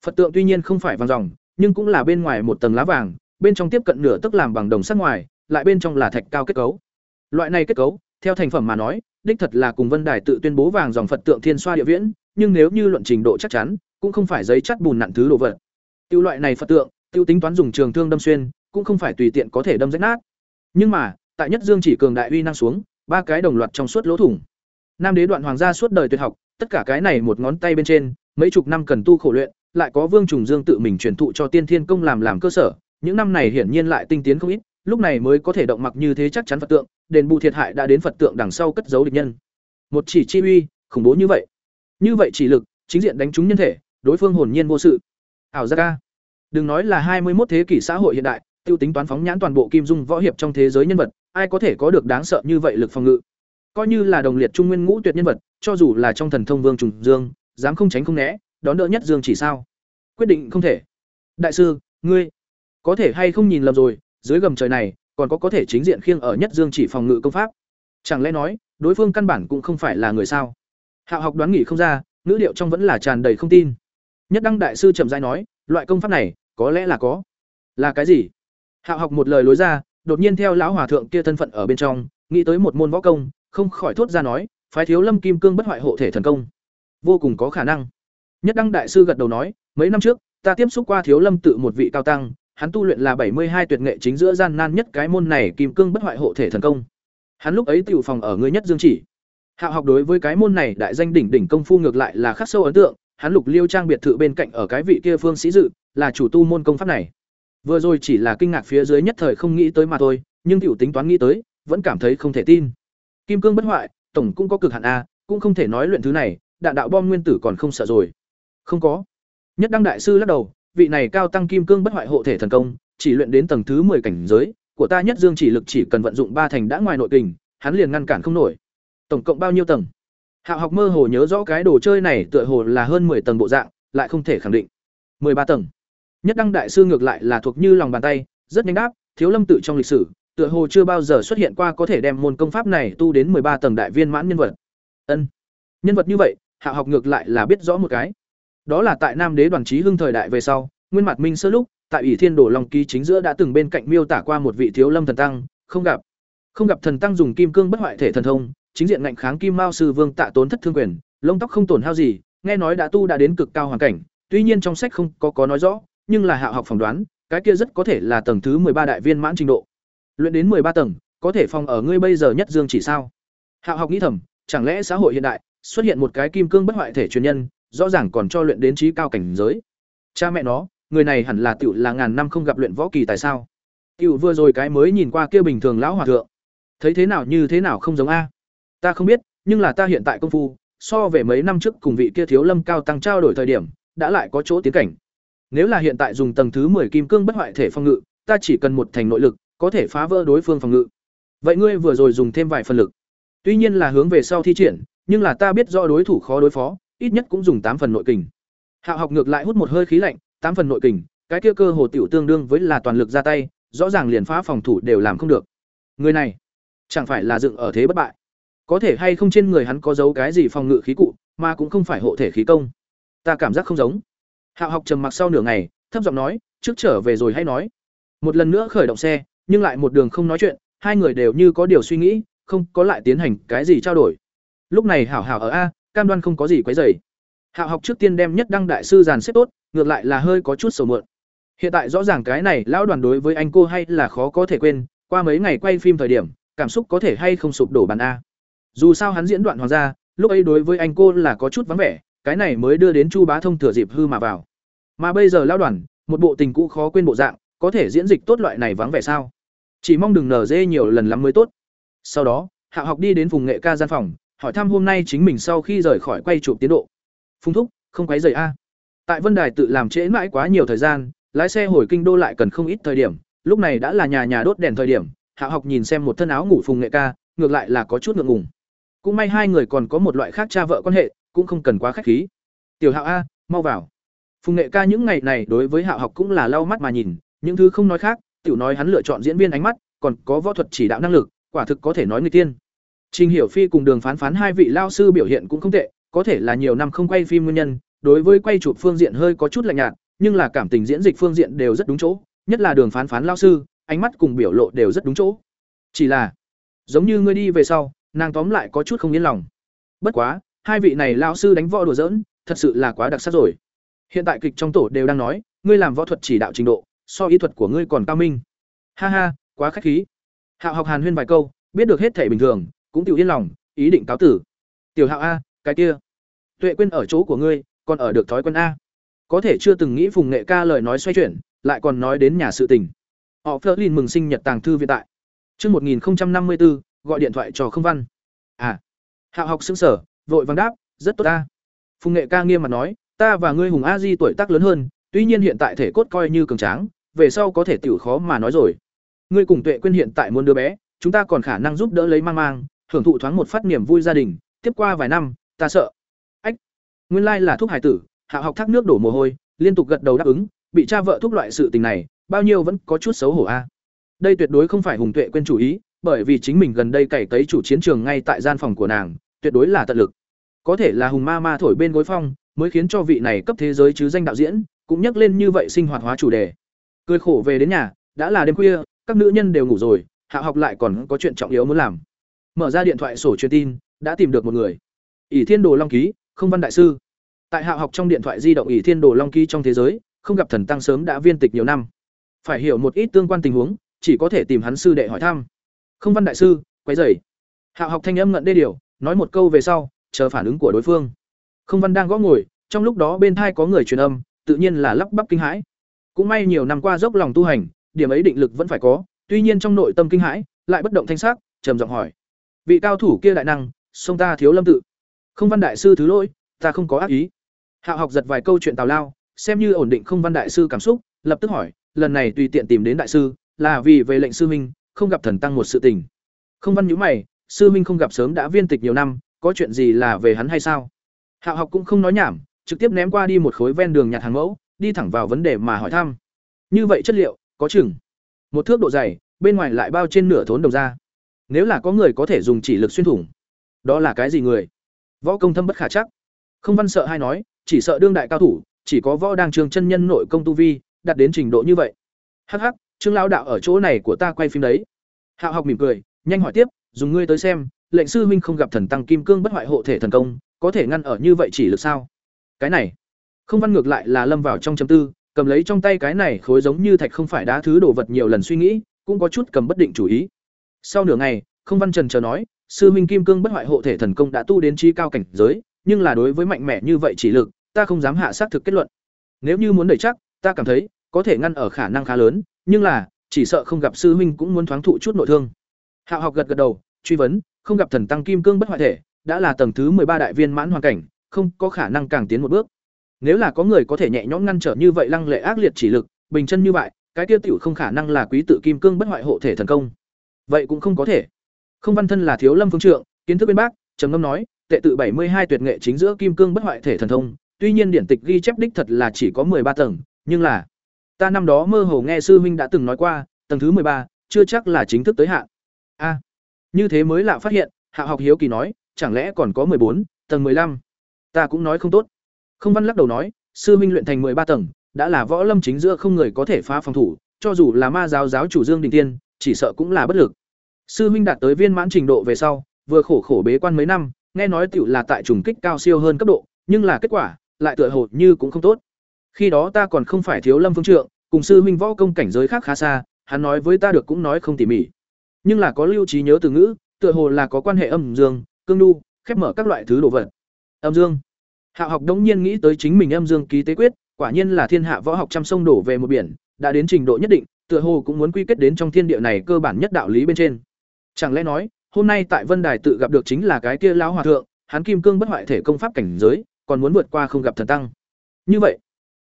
Phật tượng tuy nhiên không phải vàng dòng nhưng cũng là bên ngoài một tầng lá vàng, bên trong tiếp cận nửa tức làm bằng đồng sắt ngoài, lại bên trong là thạch cao kết cấu. Loại này kết cấu, theo thành phẩm mà nói, đích thật là cùng Vân Đài tự tuyên bố vàng dòng Phật tượng thiên xoa địa viễn, nhưng nếu như luận trình độ chắc chắn, cũng không phải giấy chắt bùn nặn thứ đồ vật. Tiêu loại này Phật tượng, tiêu tính toán dùng trường thương đâm xuyên, cũng không phải tùy tiện có thể đâm rách nát. Nhưng mà, tại nhất dương chỉ cường đại uy năng xuống, ba cái đồng loạt trong suốt lỗ thủng. Nam đế đoạn hoàng gia suốt đời tuyệt học, tất cả cái này một ngón tay bên trên, mấy chục năm cần tu khổ luyện, lại có Vương Trùng Dương tự mình truyền thụ cho Tiên Thiên công làm làm cơ sở, những năm này hiển nhiên lại tinh tiến không ít, lúc này mới có thể động mặc như thế chắc chắn Phật tượng, đền bù thiệt hại đã đến Phật tượng đằng sau cất giấu địch nhân. Một chỉ chi uy, khủng bố như vậy. Như vậy chỉ lực, chính diện đánh trúng nhân thể, đối phương hồn nhiên vô sự. Ảo gia ca. Đừng nói là hai mươi 21 thế kỷ xã hội hiện đại, tiêu tính toán phóng nhãn toàn bộ kim dung võ hiệp trong thế giới nhân vật, ai có thể có được đáng sợ như vậy lực phòng ngự. Coi như là đồng liệt trung nguyên ngũ tuyệt nhân vật, cho dù là trong thần thông vương trùng dương, dám không tránh không né, đón đỡ nhất dương chỉ sao? Quyết định không thể. Đại sư, ngươi có thể hay không nhìn lầm rồi, dưới gầm trời này, còn có có thể chính diện khiêng ở nhất dương chỉ phòng ngự công pháp. Chẳng lẽ nói, đối phương căn bản cũng không phải là người sao? Hạo học đoán nghĩ không ra, ngữ điệu trong vẫn là tràn đầy không tin. Nhất đăng đại sư chậm rãi nói, loại công pháp này, có lẽ là có. Là cái gì? Hạo học một lời lối ra, đột nhiên theo lão hòa thượng kia thân phận ở bên trong, nghĩ tới một môn võ công, không khỏi thốt ra nói, phái thiếu lâm kim cương bất hoại hộ thể thần công, vô cùng có khả năng. Nhất đăng đại sư gật đầu nói, mấy năm trước, ta tiếp xúc qua thiếu lâm tự một vị cao tăng, hắn tu luyện là bảy mươi hai tuyệt nghệ chính giữa gian nan nhất cái môn này kim cương bất hoại hộ thể thần công. Hắn lúc ấy tiểu phòng ở người nhất dương chỉ. Hạo học đối với cái môn này đại danh đỉnh đỉnh công phu ngược lại là khắc sâu ấn tượng, hắn lục liêu trang biệt thự bên cạnh ở cái vị kia phương sĩ dự, là chủ tu môn công pháp này. Vừa rồi chỉ là kinh ngạc phía dưới nhất thời không nghĩ tới mà thôi, nhưng tiểu tính toán nghĩ tới, vẫn cảm thấy không thể tin. Kim cương bất hoại, tổng cũng có cực hạn a, cũng không thể nói luyện thứ này, đạn đạo bom nguyên tử còn không sợ rồi. Không có. Nhất đăng đại sư lắc đầu, vị này cao tăng kim cương bất hoại hộ thể thần công, chỉ luyện đến tầng thứ 10 cảnh giới, của ta nhất dương chỉ lực chỉ cần vận dụng ba thành đã ngoài nội kình, hắn liền ngăn cản không nổi. Tổng cộng bao nhiêu tầng? Hạo học mơ hồ nhớ rõ cái đồ chơi này tựa hồ là hơn 10 tầng bộ dạng, lại không thể khẳng định. 13 tầng. Nhất đăng đại sư ngược lại là thuộc như lòng bàn tay, rất nhanh đáp, thiếu lâm tự trong lịch sử, tựa hồ chưa bao giờ xuất hiện qua có thể đem môn công pháp này tu đến 13 tầng đại viên mãn nhân vật. Ân. Nhân vật như vậy, hạ học ngược lại là biết rõ một cái. Đó là tại Nam Đế đoàn trí hưng thời đại về sau, Nguyên mặt Minh sơ lúc, tại ủy Thiên Đồ Long ký chính giữa đã từng bên cạnh miêu tả qua một vị thiếu lâm thần tăng, không gặp. Không gặp thần tăng dùng kim cương bất hoại thể thần thông, chính diện ngạnh kháng Kim Mao sư vương Tạ Tốn thất thương quyền, lông tóc không tổn hao gì, nghe nói đã tu đã đến cực cao hoàn cảnh, tuy nhiên trong sách không có có nói rõ, nhưng là Hạo học phỏng đoán, cái kia rất có thể là tầng thứ ba đại viên mãn trình độ. Luyện đến ba tầng, có thể phòng ở ngươi bây giờ nhất dương chỉ sao? Hạo học nghĩ thầm, chẳng lẽ xã hội hiện đại xuất hiện một cái kim cương bất hoại thể truyền nhân, rõ ràng còn cho luyện đến trí cao cảnh giới. Cha mẹ nó, người này hẳn là tiểu là ngàn năm không gặp luyện võ kỳ tại sao? Tiểu vừa rồi cái mới nhìn qua kia bình thường lão hòa thượng. Thấy thế nào như thế nào không giống a? Ta không biết, nhưng là ta hiện tại công phu, so về mấy năm trước cùng vị kia thiếu lâm cao tăng trao đổi thời điểm, đã lại có chỗ tiến cảnh. Nếu là hiện tại dùng tầng thứ 10 kim cương bất hoại thể phòng ngự, ta chỉ cần một thành nội lực, có thể phá vỡ đối phương phòng ngự. Vậy ngươi vừa rồi dùng thêm vài phần lực. Tuy nhiên là hướng về sau thi triển, nhưng là ta biết rõ đối thủ khó đối phó, ít nhất cũng dùng tám phần nội kình. Hạo học ngược lại hút một hơi khí lạnh, tám phần nội kình, cái kia cơ hồ tiểu tương đương với là toàn lực ra tay, rõ ràng liền phá phòng thủ đều làm không được. Người này, chẳng phải là dựng ở thế bất bại. Có thể hay không trên người hắn có dấu cái gì phòng ngự khí cụ, mà cũng không phải hộ thể khí công. Ta cảm giác không giống. Hạo học trầm mặc sau nửa ngày, thấp giọng nói, trước trở về rồi hay nói. Một lần nữa khởi động xe, nhưng lại một đường không nói chuyện, hai người đều như có điều suy nghĩ, không có lại tiến hành cái gì trao đổi. Lúc này hảo hảo ở a, cam đoan không có gì quấy rầy. Hạo học trước tiên đem nhất đăng đại sư dàn xếp tốt, ngược lại là hơi có chút sầu muộn. Hiện tại rõ ràng cái này lão đoàn đối với anh cô hay là khó có thể quên, qua mấy ngày quay phim thời điểm, cảm xúc có thể hay không sụp đổ bàn a. Dù sao hắn diễn đoạn hoàng gia, lúc ấy đối với anh cô là có chút vắng vẻ, cái này mới đưa đến Chu Bá Thông thừa dịp hư mà vào. Mà bây giờ lão đoàn, một bộ tình cũ khó quên bộ dạng, có thể diễn dịch tốt loại này vắng vẻ sao? Chỉ mong đừng nở dê nhiều lần lắm mới tốt. Sau đó, Hạ học đi đến vùng nghệ ca gian phòng, hỏi thăm hôm nay chính mình sau khi rời khỏi quay chụp tiến độ. Phung thúc, không quấy rầy a. Tại Vân Đài tự làm trễ mãi quá nhiều thời gian, lái xe hồi kinh đô lại cần không ít thời điểm, lúc này đã là nhà nhà đốt đèn thời điểm, Hạ học nhìn xem một thân áo ngủ phùng nghệ ca, ngược lại là có chút ngượng ngùng. Cũng may hai người còn có một loại khác cha vợ quan hệ, cũng không cần quá khách khí. Tiểu Hạo a, mau vào. Phùng nghệ ca những ngày này đối với Hạ học cũng là lau mắt mà nhìn, những thứ không nói khác, tiểu nói hắn lựa chọn diễn viên ánh mắt, còn có võ thuật chỉ đạo năng lực, quả thực có thể nói người tiên. Trình Hiểu Phi cùng Đường Phán Phán hai vị lao sư biểu hiện cũng không tệ, có thể là nhiều năm không quay phim nguyên nhân, đối với quay chụp phương diện hơi có chút lạnh nhạt, nhưng là cảm tình diễn dịch phương diện đều rất đúng chỗ, nhất là Đường Phán Phán lao sư, ánh mắt cùng biểu lộ đều rất đúng chỗ. Chỉ là giống như ngươi đi về sau nàng tóm lại có chút không yên lòng. Bất quá hai vị này lão sư đánh võ đùa giỡn thật sự là quá đặc sắc rồi hiện tại kịch trong tổ đều đang nói, ngươi làm võ thuật chỉ đạo trình độ, so ý thuật của ngươi còn cao minh. Ha ha, quá khách khí. Hạo học hàn huyên vài câu, biết được hết thể bình thường, cũng tự yên lòng, ý định cáo tử. Tiểu hạo a, cái kia. Tuệ quên ở chỗ của ngươi, còn ở được thói quen a. Có thể chưa từng nghĩ phùng nghệ ca lời nói xoay chuyển, lại còn nói đến nhà sự tình. Họ phớt lên mừng sinh nhật tàng thư viện tại. Chương một nghìn năm mươi bốn gọi điện thoại cho không văn. À. Hạo học xứng sở vội vàng đáp, rất tốt ta phùng nghệ ca nghiêm mặt nói ta và ngươi hùng a di tuổi tác lớn hơn, tuy nhiên hiện tại thể cốt coi như cường tráng, về sau có thể tiểu khó mà nói rồi. Ngươi cùng tuệ quên hiện tại muốn đứa bé, chúng ta còn khả năng giúp đỡ lấy mang mang hưởng thụ thoáng một phát niềm vui gia đình, tiếp qua vài năm, ta sợ. Ách, nguyên lai là thuốc hải tử, hạ học thác nước đổ mồ hôi, liên tục gật đầu đáp ứng, bị cha vợ thúc loại sự tình này, bao nhiêu vẫn có chút xấu hổ a. Đây tuyệt đối không phải hùng tuệ quên chủ ý, bởi vì chính mình gần đây cày cấy chủ chiến trường ngay tại gian phòng của nàng, tuyệt đối là tận lực. Có thể là hùng ma ma thổi bên gối phong mới khiến cho vị này cấp thế giới chứ danh đạo diễn cũng nhắc lên như vậy sinh hoạt hóa chủ đề. Cười khổ về đến nhà, đã là đêm khuya, các nữ nhân đều ngủ rồi, hạ học lại còn có chuyện trọng yếu muốn làm. Mở ra điện thoại sổ truyền tin, đã tìm được một người. Ỷ thiên đồ long ký, không văn đại sư. Tại hạ học trong điện thoại di động ỷ thiên đồ long ký trong thế giới, không gặp thần tăng sớm đã viên tịch nhiều năm. Phải hiểu một ít tương quan tình huống, chỉ có thể tìm hắn sư đệ hỏi thăm. Không văn đại sư, quấy rầy. Hạ học thanh âm ngận đê điều, nói một câu về sau, chờ phản ứng của đối phương. Không văn đang gõ ngồi trong lúc đó bên thai có người truyền âm, tự nhiên là lắp bắp kinh hãi. Cũng may nhiều năm qua dốc lòng tu hành, điểm ấy định lực vẫn phải có, tuy nhiên trong nội tâm kinh hãi, lại bất động thanh sắc, trầm giọng hỏi. Vị cao thủ kia đại năng, sông ta thiếu lâm tự. Không văn đại sư thứ lỗi, ta không có ác ý. Hạo học giật vài câu chuyện tào lao, xem như ổn định không văn đại sư cảm xúc, lập tức hỏi, lần này tùy tiện tìm đến đại sư, là vì về lệnh sư minh không gặp thần tăng một sự tình. Không văn nhữ mày, sư minh không gặp sớm đã viên tịch nhiều năm, có chuyện gì là về hắn hay sao? Hạo học cũng không nói nhảm trực tiếp ném qua đi một khối ven đường nhặt hàng mẫu, đi thẳng vào vấn đề mà hỏi thăm. Như vậy chất liệu, có chừng một thước độ dày, bên ngoài lại bao trên nửa thốn đồng ra nếu là có người có thể dùng chỉ lực xuyên thủng, đó là cái gì người? Võ công thâm bất khả chắc. Không văn sợ hay nói, chỉ sợ đương đại cao thủ, chỉ có võ đang trường chân nhân nội công tu vi, đạt đến trình độ như vậy. Hắc hắc, trương lão đạo ở chỗ này của ta quay phim đấy. Hạo học mỉm cười, nhanh hỏi tiếp, dùng ngươi tới xem, lệnh sư huynh không gặp thần tăng kim cương bất hoại hộ thể thần công, có thể ngăn ở như vậy chỉ lực sao? Cái này, không văn ngược lại là lâm vào trong chấm tư, cầm lấy trong tay cái này khối giống như thạch không phải đá thứ đồ vật nhiều lần suy nghĩ, cũng có chút cầm bất định chủ ý. Sau nửa ngày, không văn trần chờ nói, sư minh kim cương bất hoại hộ thể thần công đã tu đến chi cao cảnh giới, nhưng là đối với mạnh mẽ như vậy chỉ lực, ta không dám hạ xác thực kết luận. Nếu như muốn đẩy chắc, ta cảm thấy, có thể ngăn ở khả năng khá lớn, nhưng là, chỉ sợ không gặp sư huynh cũng muốn thoáng thụ chút nội thương. Hạo học gật gật đầu, truy vấn, không gặp thần tăng kim cương bất hoại thể, đã là tầng thứ ba đại viên mãn hoàn cảnh không có khả năng càng tiến một bước. Nếu là có người có thể nhẹ nhõm ngăn trở như vậy lăng lệ ác liệt chỉ lực, bình chân như vậy, cái tiêu tiểu không khả năng là quý tự kim cương bất hoại hộ thể thần công. Vậy cũng không có thể. Không văn thân là thiếu lâm phương trượng, kiến thức bên bác, trầm ngâm nói, tệ tự bảy mươi hai tuyệt nghệ chính giữa kim cương bất hoại thể thần thông, tuy nhiên điển tịch ghi chép đích thật là chỉ có ba tầng, nhưng là, ta năm đó mơ hồ nghe sư huynh đã từng nói qua, tầng thứ ba, chưa chắc là chính thức tới hạn a, như thế mới lạ phát hiện, hạ học hiếu kỳ nói, chẳng lẽ còn có bốn, tầng 15? Ta cũng nói không tốt. Không văn lắc đầu nói sư huynh luyện thành ba tầng đã là võ lâm chính giữa không người có thể phá phòng thủ cho dù là ma giáo giáo chủ dương đình tiên chỉ sợ cũng là bất lực. Sư huynh đạt tới viên mãn trình độ về sau vừa khổ khổ bế quan mấy năm nghe nói tiểu là tại trùng kích cao siêu hơn cấp độ nhưng là kết quả lại tựa hồ như cũng không tốt. Khi đó ta còn không phải thiếu lâm phương trượng cùng sư huynh võ công cảnh giới khác khá xa hắn nói với ta được cũng nói không tỉ mỉ. Nhưng là có lưu trí nhớ từ ngữ tựa hồ là có quan hệ âm dương cương nhu, khép mở các loại thứ đồ vật âm dương. Hạ học đống nhiên nghĩ tới chính mình âm dương ký tế quyết, quả nhiên là thiên hạ võ học trăm sông đổ về một biển, đã đến trình độ nhất định, tựa hồ cũng muốn quy kết đến trong thiên địa này cơ bản nhất đạo lý bên trên. Chẳng lẽ nói, hôm nay tại vân đài tự gặp được chính là cái kia lão hòa thượng, hắn kim cương bất hoại thể công pháp cảnh giới, còn muốn vượt qua không gặp thần tăng. Như vậy,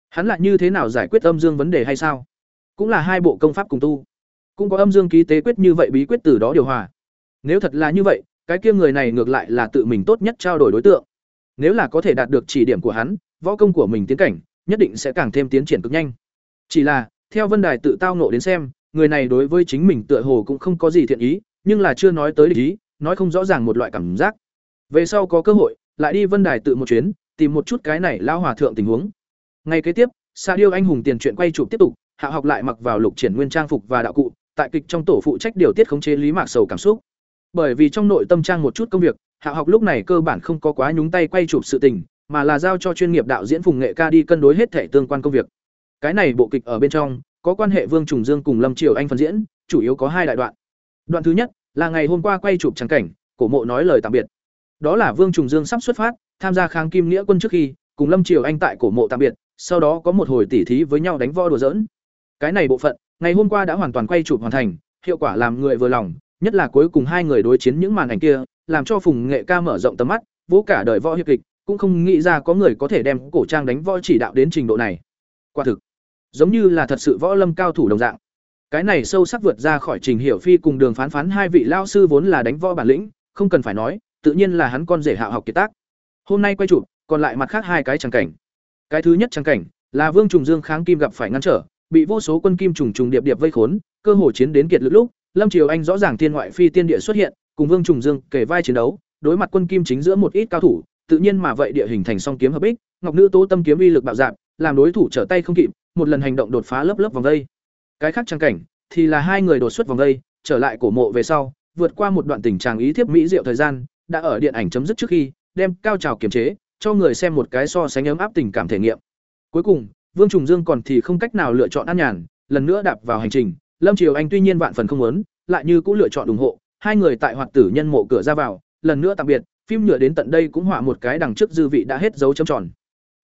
hắn lại như thế nào giải quyết âm dương vấn đề hay sao? Cũng là hai bộ công pháp cùng tu. Cũng có âm dương ký tế quyết như vậy bí quyết từ đó điều hòa. Nếu thật là như vậy, cái kia người này ngược lại là tự mình tốt nhất trao đổi đối tượng nếu là có thể đạt được chỉ điểm của hắn, võ công của mình tiến cảnh, nhất định sẽ càng thêm tiến triển cực nhanh. Chỉ là, theo vân đài tự tao nộ đến xem, người này đối với chính mình tựa hồ cũng không có gì thiện ý, nhưng là chưa nói tới ý nói không rõ ràng một loại cảm giác. Về sau có cơ hội, lại đi vân đài tự một chuyến, tìm một chút cái này lao hòa thượng tình huống. Ngay kế tiếp, sa diêu anh hùng tiền truyện quay chụp tiếp tục, hạ học lại mặc vào lục triển nguyên trang phục và đạo cụ, tại kịch trong tổ phụ trách điều tiết khống chế lý mạc sầu cảm xúc bởi vì trong nội tâm trang một chút công việc, hạ học lúc này cơ bản không có quá nhúng tay quay chụp sự tình, mà là giao cho chuyên nghiệp đạo diễn phùng nghệ ca đi cân đối hết thể tương quan công việc. Cái này bộ kịch ở bên trong, có quan hệ vương trùng dương cùng lâm triều anh phân diễn, chủ yếu có hai đại đoạn. Đoạn thứ nhất, là ngày hôm qua quay chụp trắng cảnh, cổ mộ nói lời tạm biệt. Đó là vương trùng dương sắp xuất phát, tham gia kháng kim nghĩa quân trước khi, cùng lâm triều anh tại cổ mộ tạm biệt, sau đó có một hồi tỉ thí với nhau đánh vo đùa dỡn cái này bộ phận, ngày hôm qua đã hoàn toàn quay chụp hoàn thành, hiệu quả làm người vừa lòng nhất là cuối cùng hai người đối chiến những màn ảnh kia, làm cho phùng nghệ ca mở rộng tầm mắt, vỗ cả đời võ hiệp kịch, cũng không nghĩ ra có người có thể đem cổ trang đánh võ chỉ đạo đến trình độ này. Quả thực, giống như là thật sự võ lâm cao thủ đồng dạng. Cái này sâu sắc vượt ra khỏi trình hiểu phi cùng đường phán phán hai vị lao sư vốn là đánh võ bản lĩnh, không cần phải nói, tự nhiên là hắn con rể hạ học kiệt tác. Hôm nay quay chụp, còn lại mặt khác hai cái tràng cảnh. Cái thứ nhất tràng cảnh, là vương trùng dương kháng kim gặp phải ngăn trở, bị vô số quân kim trùng trùng điệp điệp vây khốn, cơ hồ chiến đến kiệt lực lúc lâm triều anh rõ ràng thiên ngoại phi tiên địa xuất hiện, cùng vương trùng dương kể vai chiến đấu, đối mặt quân kim chính giữa một ít cao thủ, tự nhiên mà vậy địa hình thành song kiếm hợp bích ngọc nữ tố tâm kiếm uy lực bạo dạn, làm đối thủ trở tay không kịp, một lần hành động đột phá lớp lớp vòng vây. Cái khác trang cảnh, thì là hai người đột xuất vòng vây, trở lại cổ mộ về sau, vượt qua một đoạn tình trạng ý thiếp mỹ diệu thời gian, đã ở điện ảnh chấm dứt trước khi, đem cao trào kiềm chế, cho người xem một cái so sánh ấm áp tình cảm thể nghiệm. Cuối cùng, vương trùng dương còn thì không cách nào lựa chọn an nhàn, lần nữa đạp vào hành trình lâm triều anh tuy nhiên vạn phần không muốn lại như cũng lựa chọn ủng hộ hai người tại hoạt tử nhân mộ cửa ra vào lần nữa tạm biệt phim nhựa đến tận đây cũng họa một cái đằng trước dư vị đã hết dấu chấm tròn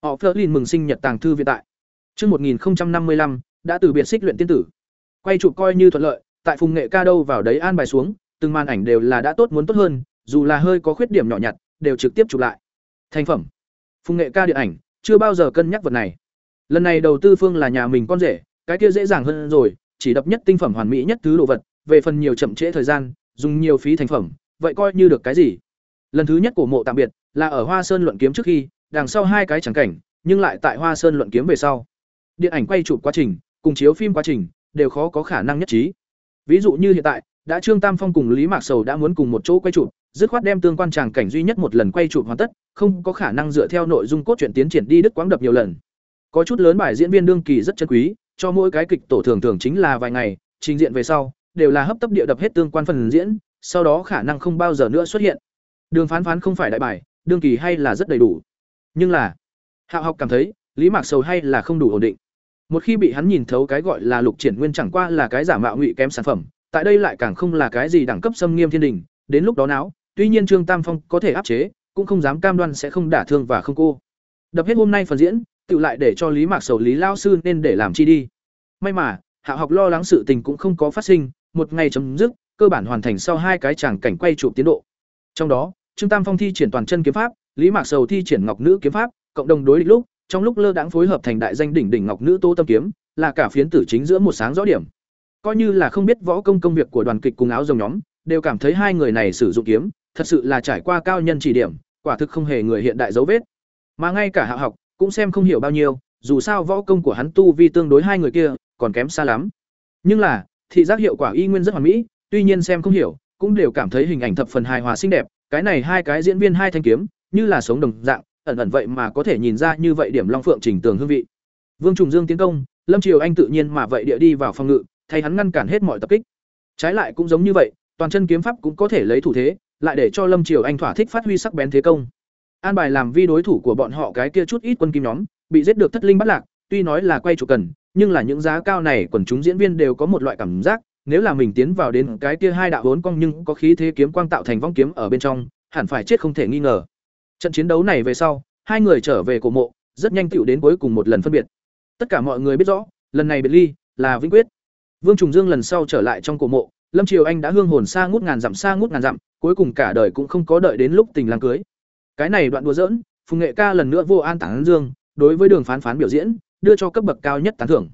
họ Flerlin mừng sinh nhật tàng thư viện tại Trước 1055, đã từ biệt xích luyện tiên tử. Quay chụp coi như thuận lợi, tại phùng nghệ ca đâu vào đấy an bài xuống, từng màn ảnh đều là đã tốt muốn tốt hơn, dù là hơi có khuyết điểm nhỏ nhặt, đều trực tiếp chụp lại. Thành phẩm. Phùng nghệ ca điện ảnh, chưa bao giờ cân nhắc vật này. Lần này đầu tư phương là nhà mình con rể, cái kia dễ dàng hơn rồi, chỉ đập nhất tinh phẩm hoàn mỹ nhất thứ đồ vật, về phần nhiều chậm trễ thời gian, dùng nhiều phí thành phẩm, vậy coi như được cái gì? Lần thứ nhất của mộ tạm biệt là ở Hoa Sơn luận kiếm trước khi, đằng sau hai cái chẳng cảnh, nhưng lại tại Hoa Sơn luận kiếm về sau. Điện ảnh quay chụp quá trình, cùng chiếu phim quá trình đều khó có khả năng nhất trí. Ví dụ như hiện tại, đã Trương Tam Phong cùng Lý Mạc Sầu đã muốn cùng một chỗ quay chụp, dứt khoát đem tương quan tràng cảnh duy nhất một lần quay chụp hoàn tất, không có khả năng dựa theo nội dung cốt truyện tiến triển đi đứt quãng đập nhiều lần. Có chút lớn bài diễn viên đương kỳ rất chân quý, cho mỗi cái kịch tổ thường thường chính là vài ngày, trình diện về sau, đều là hấp tấp địa đập hết tương quan phần diễn, sau đó khả năng không bao giờ nữa xuất hiện. Đường phán phán không phải đại bài, đương kỳ hay là rất đầy đủ. Nhưng là, Hạo học cảm thấy, Lý Mạc Sầu hay là không đủ ổn định. Một khi bị hắn nhìn thấu cái gọi là lục triển nguyên chẳng qua là cái giả mạo ngụy kém sản phẩm, tại đây lại càng không là cái gì đẳng cấp xâm nghiêm thiên đình, đến lúc đó não, tuy nhiên Trương Tam Phong có thể áp chế, cũng không dám cam đoan sẽ không đả thương và không cô. Đập hết hôm nay phần diễn, tự lại để cho Lý Mạc Sầu Lý lao sư nên để làm chi đi. May mà, Hạ học lo lắng sự tình cũng không có phát sinh, một ngày chấm dứt, cơ bản hoàn thành sau hai cái tràng cảnh quay chụp tiến độ. Trong đó, Trương Tam Phong thi triển toàn chân kiếm pháp, Lý Mạc Sầu thi triển ngọc nữ kiếm pháp, cộng đồng đối địch lúc, trong lúc lơ đãng phối hợp thành đại danh đỉnh đỉnh ngọc nữ Tô Tâm kiếm, là cả phiến tử chính giữa một sáng rõ điểm. Coi như là không biết võ công công việc của đoàn kịch cùng áo rồng nhóm, đều cảm thấy hai người này sử dụng kiếm, thật sự là trải qua cao nhân chỉ điểm, quả thực không hề người hiện đại dấu vết. Mà ngay cả Hạ học cũng xem không hiểu bao nhiêu, dù sao võ công của hắn tu vi tương đối hai người kia, còn kém xa lắm. Nhưng là, thị giác hiệu quả y nguyên rất hoàn mỹ, tuy nhiên xem không hiểu, cũng đều cảm thấy hình ảnh thập phần hài hòa xinh đẹp, cái này hai cái diễn viên hai thanh kiếm, như là sống đồng dạng, ẩn ẩn vậy mà có thể nhìn ra như vậy điểm long phượng trình tường hương vị. Vương Trùng Dương tiến công, Lâm Triều Anh tự nhiên mà vậy địa đi vào phòng ngự, thay hắn ngăn cản hết mọi tập kích. Trái lại cũng giống như vậy, toàn chân kiếm pháp cũng có thể lấy thủ thế, lại để cho Lâm Triều Anh thỏa thích phát huy sắc bén thế công. An bài làm vi đối thủ của bọn họ cái kia chút ít quân kim nhóm, bị giết được thất linh bắt lạc, tuy nói là quay chủ cần, nhưng là những giá cao này quần chúng diễn viên đều có một loại cảm giác, nếu là mình tiến vào đến cái kia hai đạo vốn cong nhưng có khí thế kiếm quang tạo thành vong kiếm ở bên trong, hẳn phải chết không thể nghi ngờ. Trận chiến đấu này về sau, hai người trở về cổ mộ, rất nhanh tựu đến cuối cùng một lần phân biệt. Tất cả mọi người biết rõ, lần này biệt ly là vĩnh quyết. Vương Trùng Dương lần sau trở lại trong cổ mộ, Lâm Triều Anh đã hương hồn xa ngút ngàn dặm xa ngút ngàn dặm, cuối cùng cả đời cũng không có đợi đến lúc tình lang cưới. Cái này đoạn đùa giỡn, Phùng Nghệ Ca lần nữa vô an tán dương, đối với Đường Phán Phán biểu diễn, đưa cho cấp bậc cao nhất tán thưởng.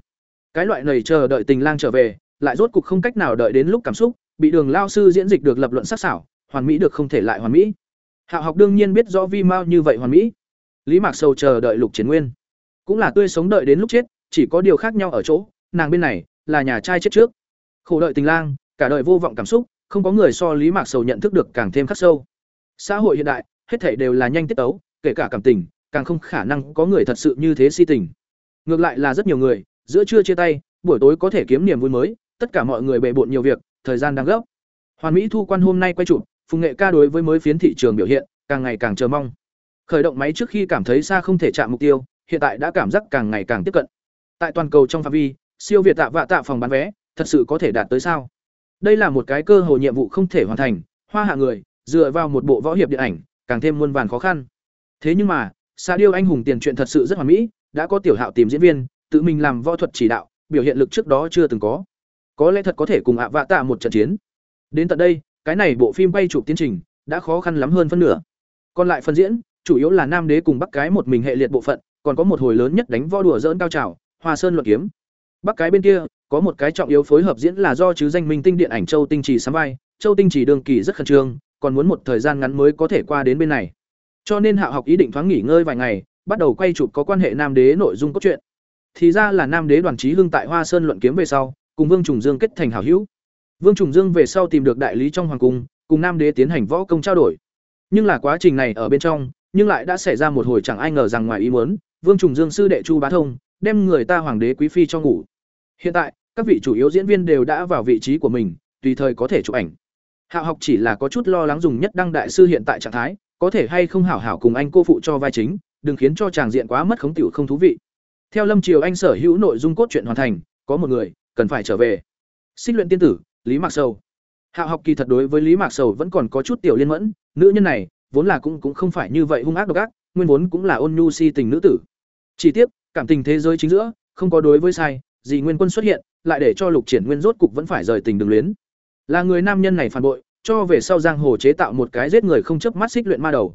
Cái loại này chờ đợi tình lang trở về, lại rốt cục không cách nào đợi đến lúc cảm xúc, bị Đường lao sư diễn dịch được lập luận sắc sảo, hoàn mỹ được không thể lại hoàn mỹ. Hạo học đương nhiên biết rõ vi mao như vậy hoàn mỹ. Lý Mạc Sầu chờ đợi Lục chiến Nguyên, cũng là tươi sống đợi đến lúc chết, chỉ có điều khác nhau ở chỗ, nàng bên này là nhà trai chết trước. Khổ đợi tình lang, cả đời vô vọng cảm xúc, không có người so Lý Mạc Sầu nhận thức được càng thêm khắc sâu. Xã hội hiện đại, hết thảy đều là nhanh tiết tấu, kể cả cảm tình, càng không khả năng có người thật sự như thế si tình. Ngược lại là rất nhiều người, giữa trưa chia tay, buổi tối có thể kiếm niềm vui mới, tất cả mọi người bề bộn nhiều việc thời gian đang gấp. Hoàn mỹ thu quan hôm nay quay chụp phùng nghệ ca đối với mới phiến thị trường biểu hiện càng ngày càng chờ mong. Khởi động máy trước khi cảm thấy xa không thể chạm mục tiêu hiện tại đã cảm giác càng ngày càng tiếp cận. Tại toàn cầu trong phạm vi siêu việt tạ vạ tạ phòng bán vé thật sự có thể đạt tới sao? Đây là một cái cơ hội nhiệm vụ không thể hoàn thành hoa hạ người dựa vào một bộ võ hiệp điện ảnh càng thêm muôn vàn khó khăn. Thế nhưng mà, sa điêu anh hùng tiền truyện thật sự rất hoàn mỹ, đã có tiểu hạo tìm diễn viên, tự mình làm võ thuật chỉ đạo, biểu hiện lực trước đó chưa từng có. Có lẽ thật có thể cùng ạ vạ tạ một trận chiến. Đến tận đây, cái này bộ phim quay chụp tiến trình đã khó khăn lắm hơn phân nửa. Còn lại phần diễn, chủ yếu là nam đế cùng bắc cái một mình hệ liệt bộ phận, còn có một hồi lớn nhất đánh võ đùa dỡn cao trào, hoa sơn luận kiếm. Bắc cái bên kia, có một cái trọng yếu phối hợp diễn là do chứ danh minh tinh điện ảnh châu tinh trì sắm vai, châu tinh trì đường kỳ rất khẩn trương còn muốn một thời gian ngắn mới có thể qua đến bên này. Cho nên hạ học ý định thoáng nghỉ ngơi vài ngày, bắt đầu quay chụp có quan hệ nam đế nội dung cốt truyện. Thì ra là nam đế đoàn trí hưng tại hoa sơn luận kiếm về sau, cùng vương trùng dương kết thành hảo hữu. Vương trùng dương về sau tìm được đại lý trong hoàng cung, cùng nam đế tiến hành võ công trao đổi. Nhưng là quá trình này ở bên trong, nhưng lại đã xảy ra một hồi chẳng ai ngờ rằng ngoài ý muốn, vương trùng dương sư đệ chu bá thông, đem người ta hoàng đế quý phi cho ngủ. Hiện tại, các vị chủ yếu diễn viên đều đã vào vị trí của mình, tùy thời có thể chụp ảnh hạ học chỉ là có chút lo lắng dùng nhất đăng đại sư hiện tại trạng thái, có thể hay không hảo hảo cùng anh cô phụ cho vai chính, đừng khiến cho chàng diện quá mất khống tiểu không thú vị. Theo lâm triều anh sở hữu nội dung cốt truyện hoàn thành, có một người, cần phải trở về. Xích luyện tiên tử, lý mạc sầu. Hạ học kỳ thật đối với lý mạc sầu vẫn còn có chút tiểu liên mẫn, nữ nhân này, vốn là cũng cũng không phải như vậy hung ác độc ác, nguyên vốn cũng là ôn nhu si tình nữ tử. Chỉ tiếc, cảm tình thế giới chính giữa, không có đối với sai gì nguyên quân xuất hiện, lại để cho lục triển nguyên rốt cục vẫn phải rời tình đường luyến là người nam nhân này phản bội, cho về sau giang hồ chế tạo một cái giết người không chớp mắt xích luyện ma đầu.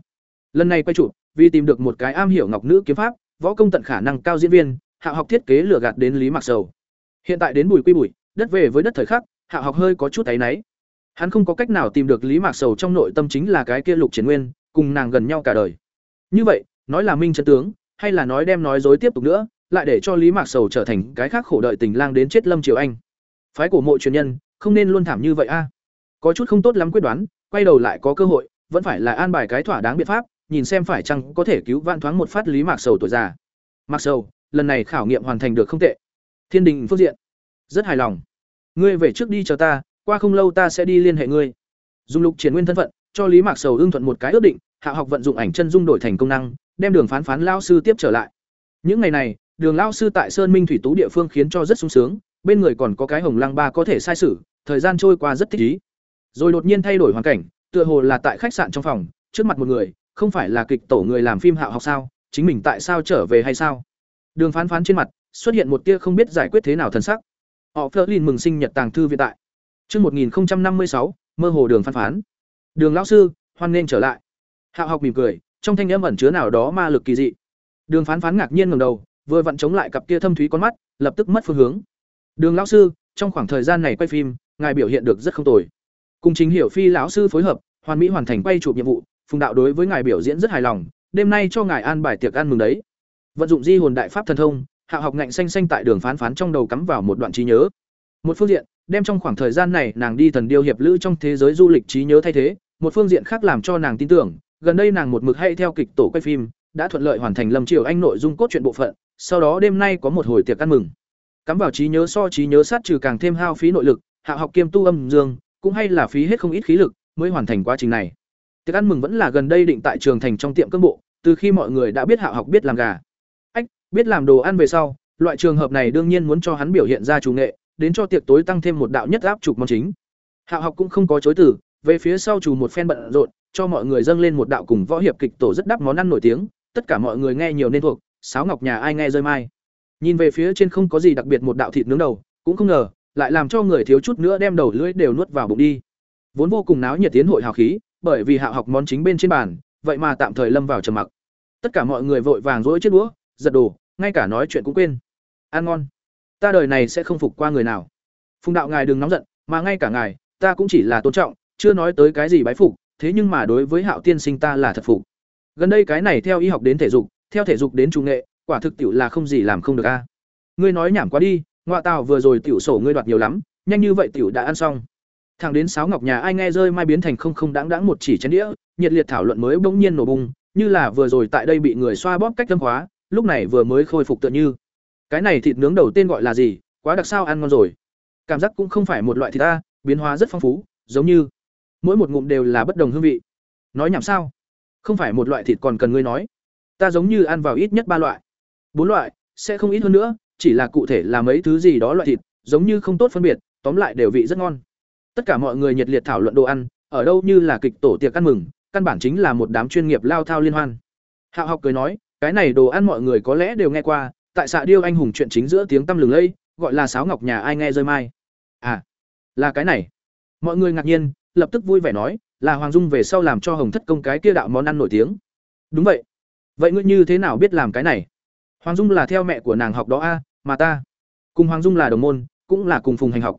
Lần này quay chụp, vì tìm được một cái am hiểu ngọc nữ kiếm pháp, võ công tận khả năng cao diễn viên, hạ học thiết kế lừa gạt đến lý mạc sầu. Hiện tại đến bùi quy bùi, đất về với đất thời khắc, hạ học hơi có chút áy náy. Hắn không có cách nào tìm được lý mạc sầu trong nội tâm chính là cái kia lục triển nguyên, cùng nàng gần nhau cả đời. Như vậy, nói là minh chân tướng, hay là nói đem nói dối tiếp tục nữa, lại để cho lý mạc sầu trở thành cái khác khổ đợi tình lang đến chết lâm triều anh. Phái của mộ truyền nhân không nên luôn thảm như vậy a. À. Có chút không tốt lắm quyết đoán, quay đầu lại có cơ hội, vẫn phải là an bài cái thỏa đáng biện pháp, nhìn xem phải chăng có thể cứu vãn thoáng một phát lý mạc sầu tuổi già. Mạc sầu, lần này khảo nghiệm hoàn thành được không tệ. Thiên đình phước diện. Rất hài lòng. Ngươi về trước đi chờ ta, qua không lâu ta sẽ đi liên hệ ngươi. Dùng lục triển nguyên thân phận, cho lý mạc sầu ưng thuận một cái ước định, hạ học vận dụng ảnh chân dung đổi thành công năng, đem đường phán phán lao sư tiếp trở lại. Những ngày này, đường lao sư tại sơn minh thủy tú địa phương khiến cho rất sung sướng bên người còn có cái hồng lăng ba có thể sai sử thời gian trôi qua rất thích ý rồi đột nhiên thay đổi hoàn cảnh tựa hồ là tại khách sạn trong phòng trước mặt một người không phải là kịch tổ người làm phim hạ học sao chính mình tại sao trở về hay sao đường phán phán trên mặt xuất hiện một tia không biết giải quyết thế nào thần sắc họ phớt lên mừng sinh nhật tàng thư viện tại Trước 1056, mơ hồ đường phán phán. Đường lão sư, hoan nghênh trở lại. Hạo học mỉm cười, trong thanh âm ẩn chứa nào đó ma lực kỳ dị. Đường phán phán ngạc nhiên ngẩng đầu, vừa vặn chống lại cặp kia thâm thúy con mắt, lập tức mất phương hướng. Đường lão sư, trong khoảng thời gian này quay phim, ngài biểu hiện được rất không tồi. Cùng chính hiểu phi lão sư phối hợp, hoàn mỹ hoàn thành quay chụp nhiệm vụ, Phùng đạo đối với ngài biểu diễn rất hài lòng, đêm nay cho ngài an bài tiệc ăn mừng đấy. Vận dụng di hồn đại pháp thần thông, Hạ học ngạnh xanh xanh tại đường phán phán trong đầu cắm vào một đoạn trí nhớ. Một phương diện, đem trong khoảng thời gian này nàng đi thần điêu hiệp lữ trong thế giới du lịch trí nhớ thay thế, một phương diện khác làm cho nàng tin tưởng, gần đây nàng một mực hay theo kịch tổ quay phim, đã thuận lợi hoàn thành Lâm Triều Anh nội dung cốt truyện bộ phận, sau đó đêm nay có một hồi tiệc ăn mừng. Cắm vào trí nhớ so trí nhớ sát trừ càng thêm hao phí nội lực, Hạ học kiêm tu âm dương, cũng hay là phí hết không ít khí lực mới hoàn thành quá trình này. Tiệc ăn mừng vẫn là gần đây định tại trường thành trong tiệm cơm bộ, từ khi mọi người đã biết Hạ học biết làm gà. Ách, biết làm đồ ăn về sau, loại trường hợp này đương nhiên muốn cho hắn biểu hiện ra chủ nghệ, đến cho tiệc tối tăng thêm một đạo nhất áp chụp món chính. Hạ học cũng không có chối từ, về phía sau chủ một phen bận rộn, cho mọi người dâng lên một đạo cùng võ hiệp kịch tổ rất đắp món ăn nổi tiếng, tất cả mọi người nghe nhiều nên thuộc, sáo ngọc nhà ai nghe rơi mai. Nhìn về phía trên không có gì đặc biệt một đạo thịt nướng đầu, cũng không ngờ, lại làm cho người thiếu chút nữa đem đầu lưỡi đều nuốt vào bụng đi. Vốn vô cùng náo nhiệt tiến hội hào khí, bởi vì hạ học món chính bên trên bàn, vậy mà tạm thời lâm vào trầm mặc. Tất cả mọi người vội vàng rỗi chiếc đũa, giật đồ, ngay cả nói chuyện cũng quên. Ăn ngon ta đời này sẽ không phục qua người nào phùng đạo ngài đừng nóng giận mà ngay cả ngài ta cũng chỉ là tôn trọng chưa nói tới cái gì bái phục thế nhưng mà đối với hạo tiên sinh ta là thật phục gần đây cái này theo y học đến thể dục theo thể dục đến trung nghệ quả thực tiểu là không gì làm không được a. Ngươi nói nhảm quá đi ngoại tào vừa rồi tiểu sổ ngươi đoạt nhiều lắm, nhanh như vậy tiểu đã ăn xong. Thẳng đến sáo ngọc nhà ai nghe rơi mai biến thành không không đáng đáng một chỉ chén đĩa, nhiệt liệt thảo luận mới bỗng nhiên nổ bùng, như là vừa rồi tại đây bị người xoa bóp cách tâm khóa lúc này vừa mới khôi phục tựa như. Cái này thịt nướng đầu tên gọi là gì, quá đặc sao ăn ngon rồi. Cảm giác cũng không phải một loại thịt ta, biến hóa rất phong phú, giống như mỗi một ngụm đều là bất đồng hương vị. Nói nhảm sao? Không phải một loại thịt còn cần ngươi nói. Ta giống như ăn vào ít nhất ba loại bốn loại, sẽ không ít hơn nữa, chỉ là cụ thể là mấy thứ gì đó loại thịt, giống như không tốt phân biệt, tóm lại đều vị rất ngon. Tất cả mọi người nhiệt liệt thảo luận đồ ăn, ở đâu như là kịch tổ tiệc ăn mừng, căn bản chính là một đám chuyên nghiệp lao thao liên hoan. Hạo học cười nói, cái này đồ ăn mọi người có lẽ đều nghe qua, tại xạ điêu anh hùng chuyện chính giữa tiếng tăm lừng lây, gọi là sáo ngọc nhà ai nghe rơi mai. À là cái này. Mọi người ngạc nhiên, lập tức vui vẻ nói, là hoàng dung về sau làm cho hồng thất công cái kia đạo món ăn nổi tiếng. Đúng vậy. Vậy ngươi như thế nào biết làm cái này? Hoàng dung là theo mẹ của nàng học đó a, mà ta, cùng hoàng dung là đồng môn, cũng là cùng phùng hành học.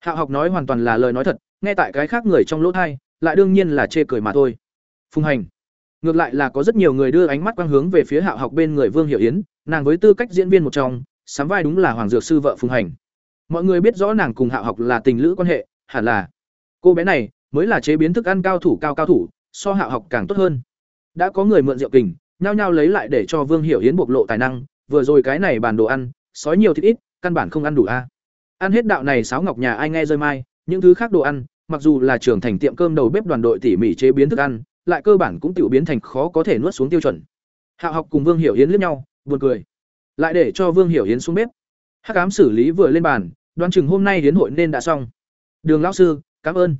Hạo học nói hoàn toàn là lời nói thật, nghe tại cái khác người trong lỗ thai, lại đương nhiên là chê cười mà thôi. Phùng hành, ngược lại là có rất nhiều người đưa ánh mắt quang hướng về phía hạo học bên người vương Hiểu yến, nàng với tư cách diễn viên một trong, sắm vai đúng là hoàng dược sư vợ phùng hành. Mọi người biết rõ nàng cùng hạo học là tình lữ quan hệ, hẳn là cô bé này mới là chế biến thức ăn cao thủ cao cao thủ, so hạo học càng tốt hơn. Đã có người mượn rượu kình nhao nhao lấy lại để cho vương hiểu yến bộc lộ tài năng, vừa rồi cái này bàn đồ ăn, sói nhiều thịt ít, căn bản không ăn đủ a. Ăn hết đạo này sáo ngọc nhà ai nghe rơi mai, những thứ khác đồ ăn, mặc dù là trưởng thành tiệm cơm đầu bếp đoàn đội tỉ mỉ chế biến thức ăn, lại cơ bản cũng tiểu biến thành khó có thể nuốt xuống tiêu chuẩn. Hạo học cùng vương hiểu yến liếc nhau, buồn cười. Lại để cho vương hiểu yến xuống bếp. Hắc ám xử lý vừa lên bàn, đoán chừng hôm nay hiến hội nên đã xong. Đường lão sư, cảm ơn.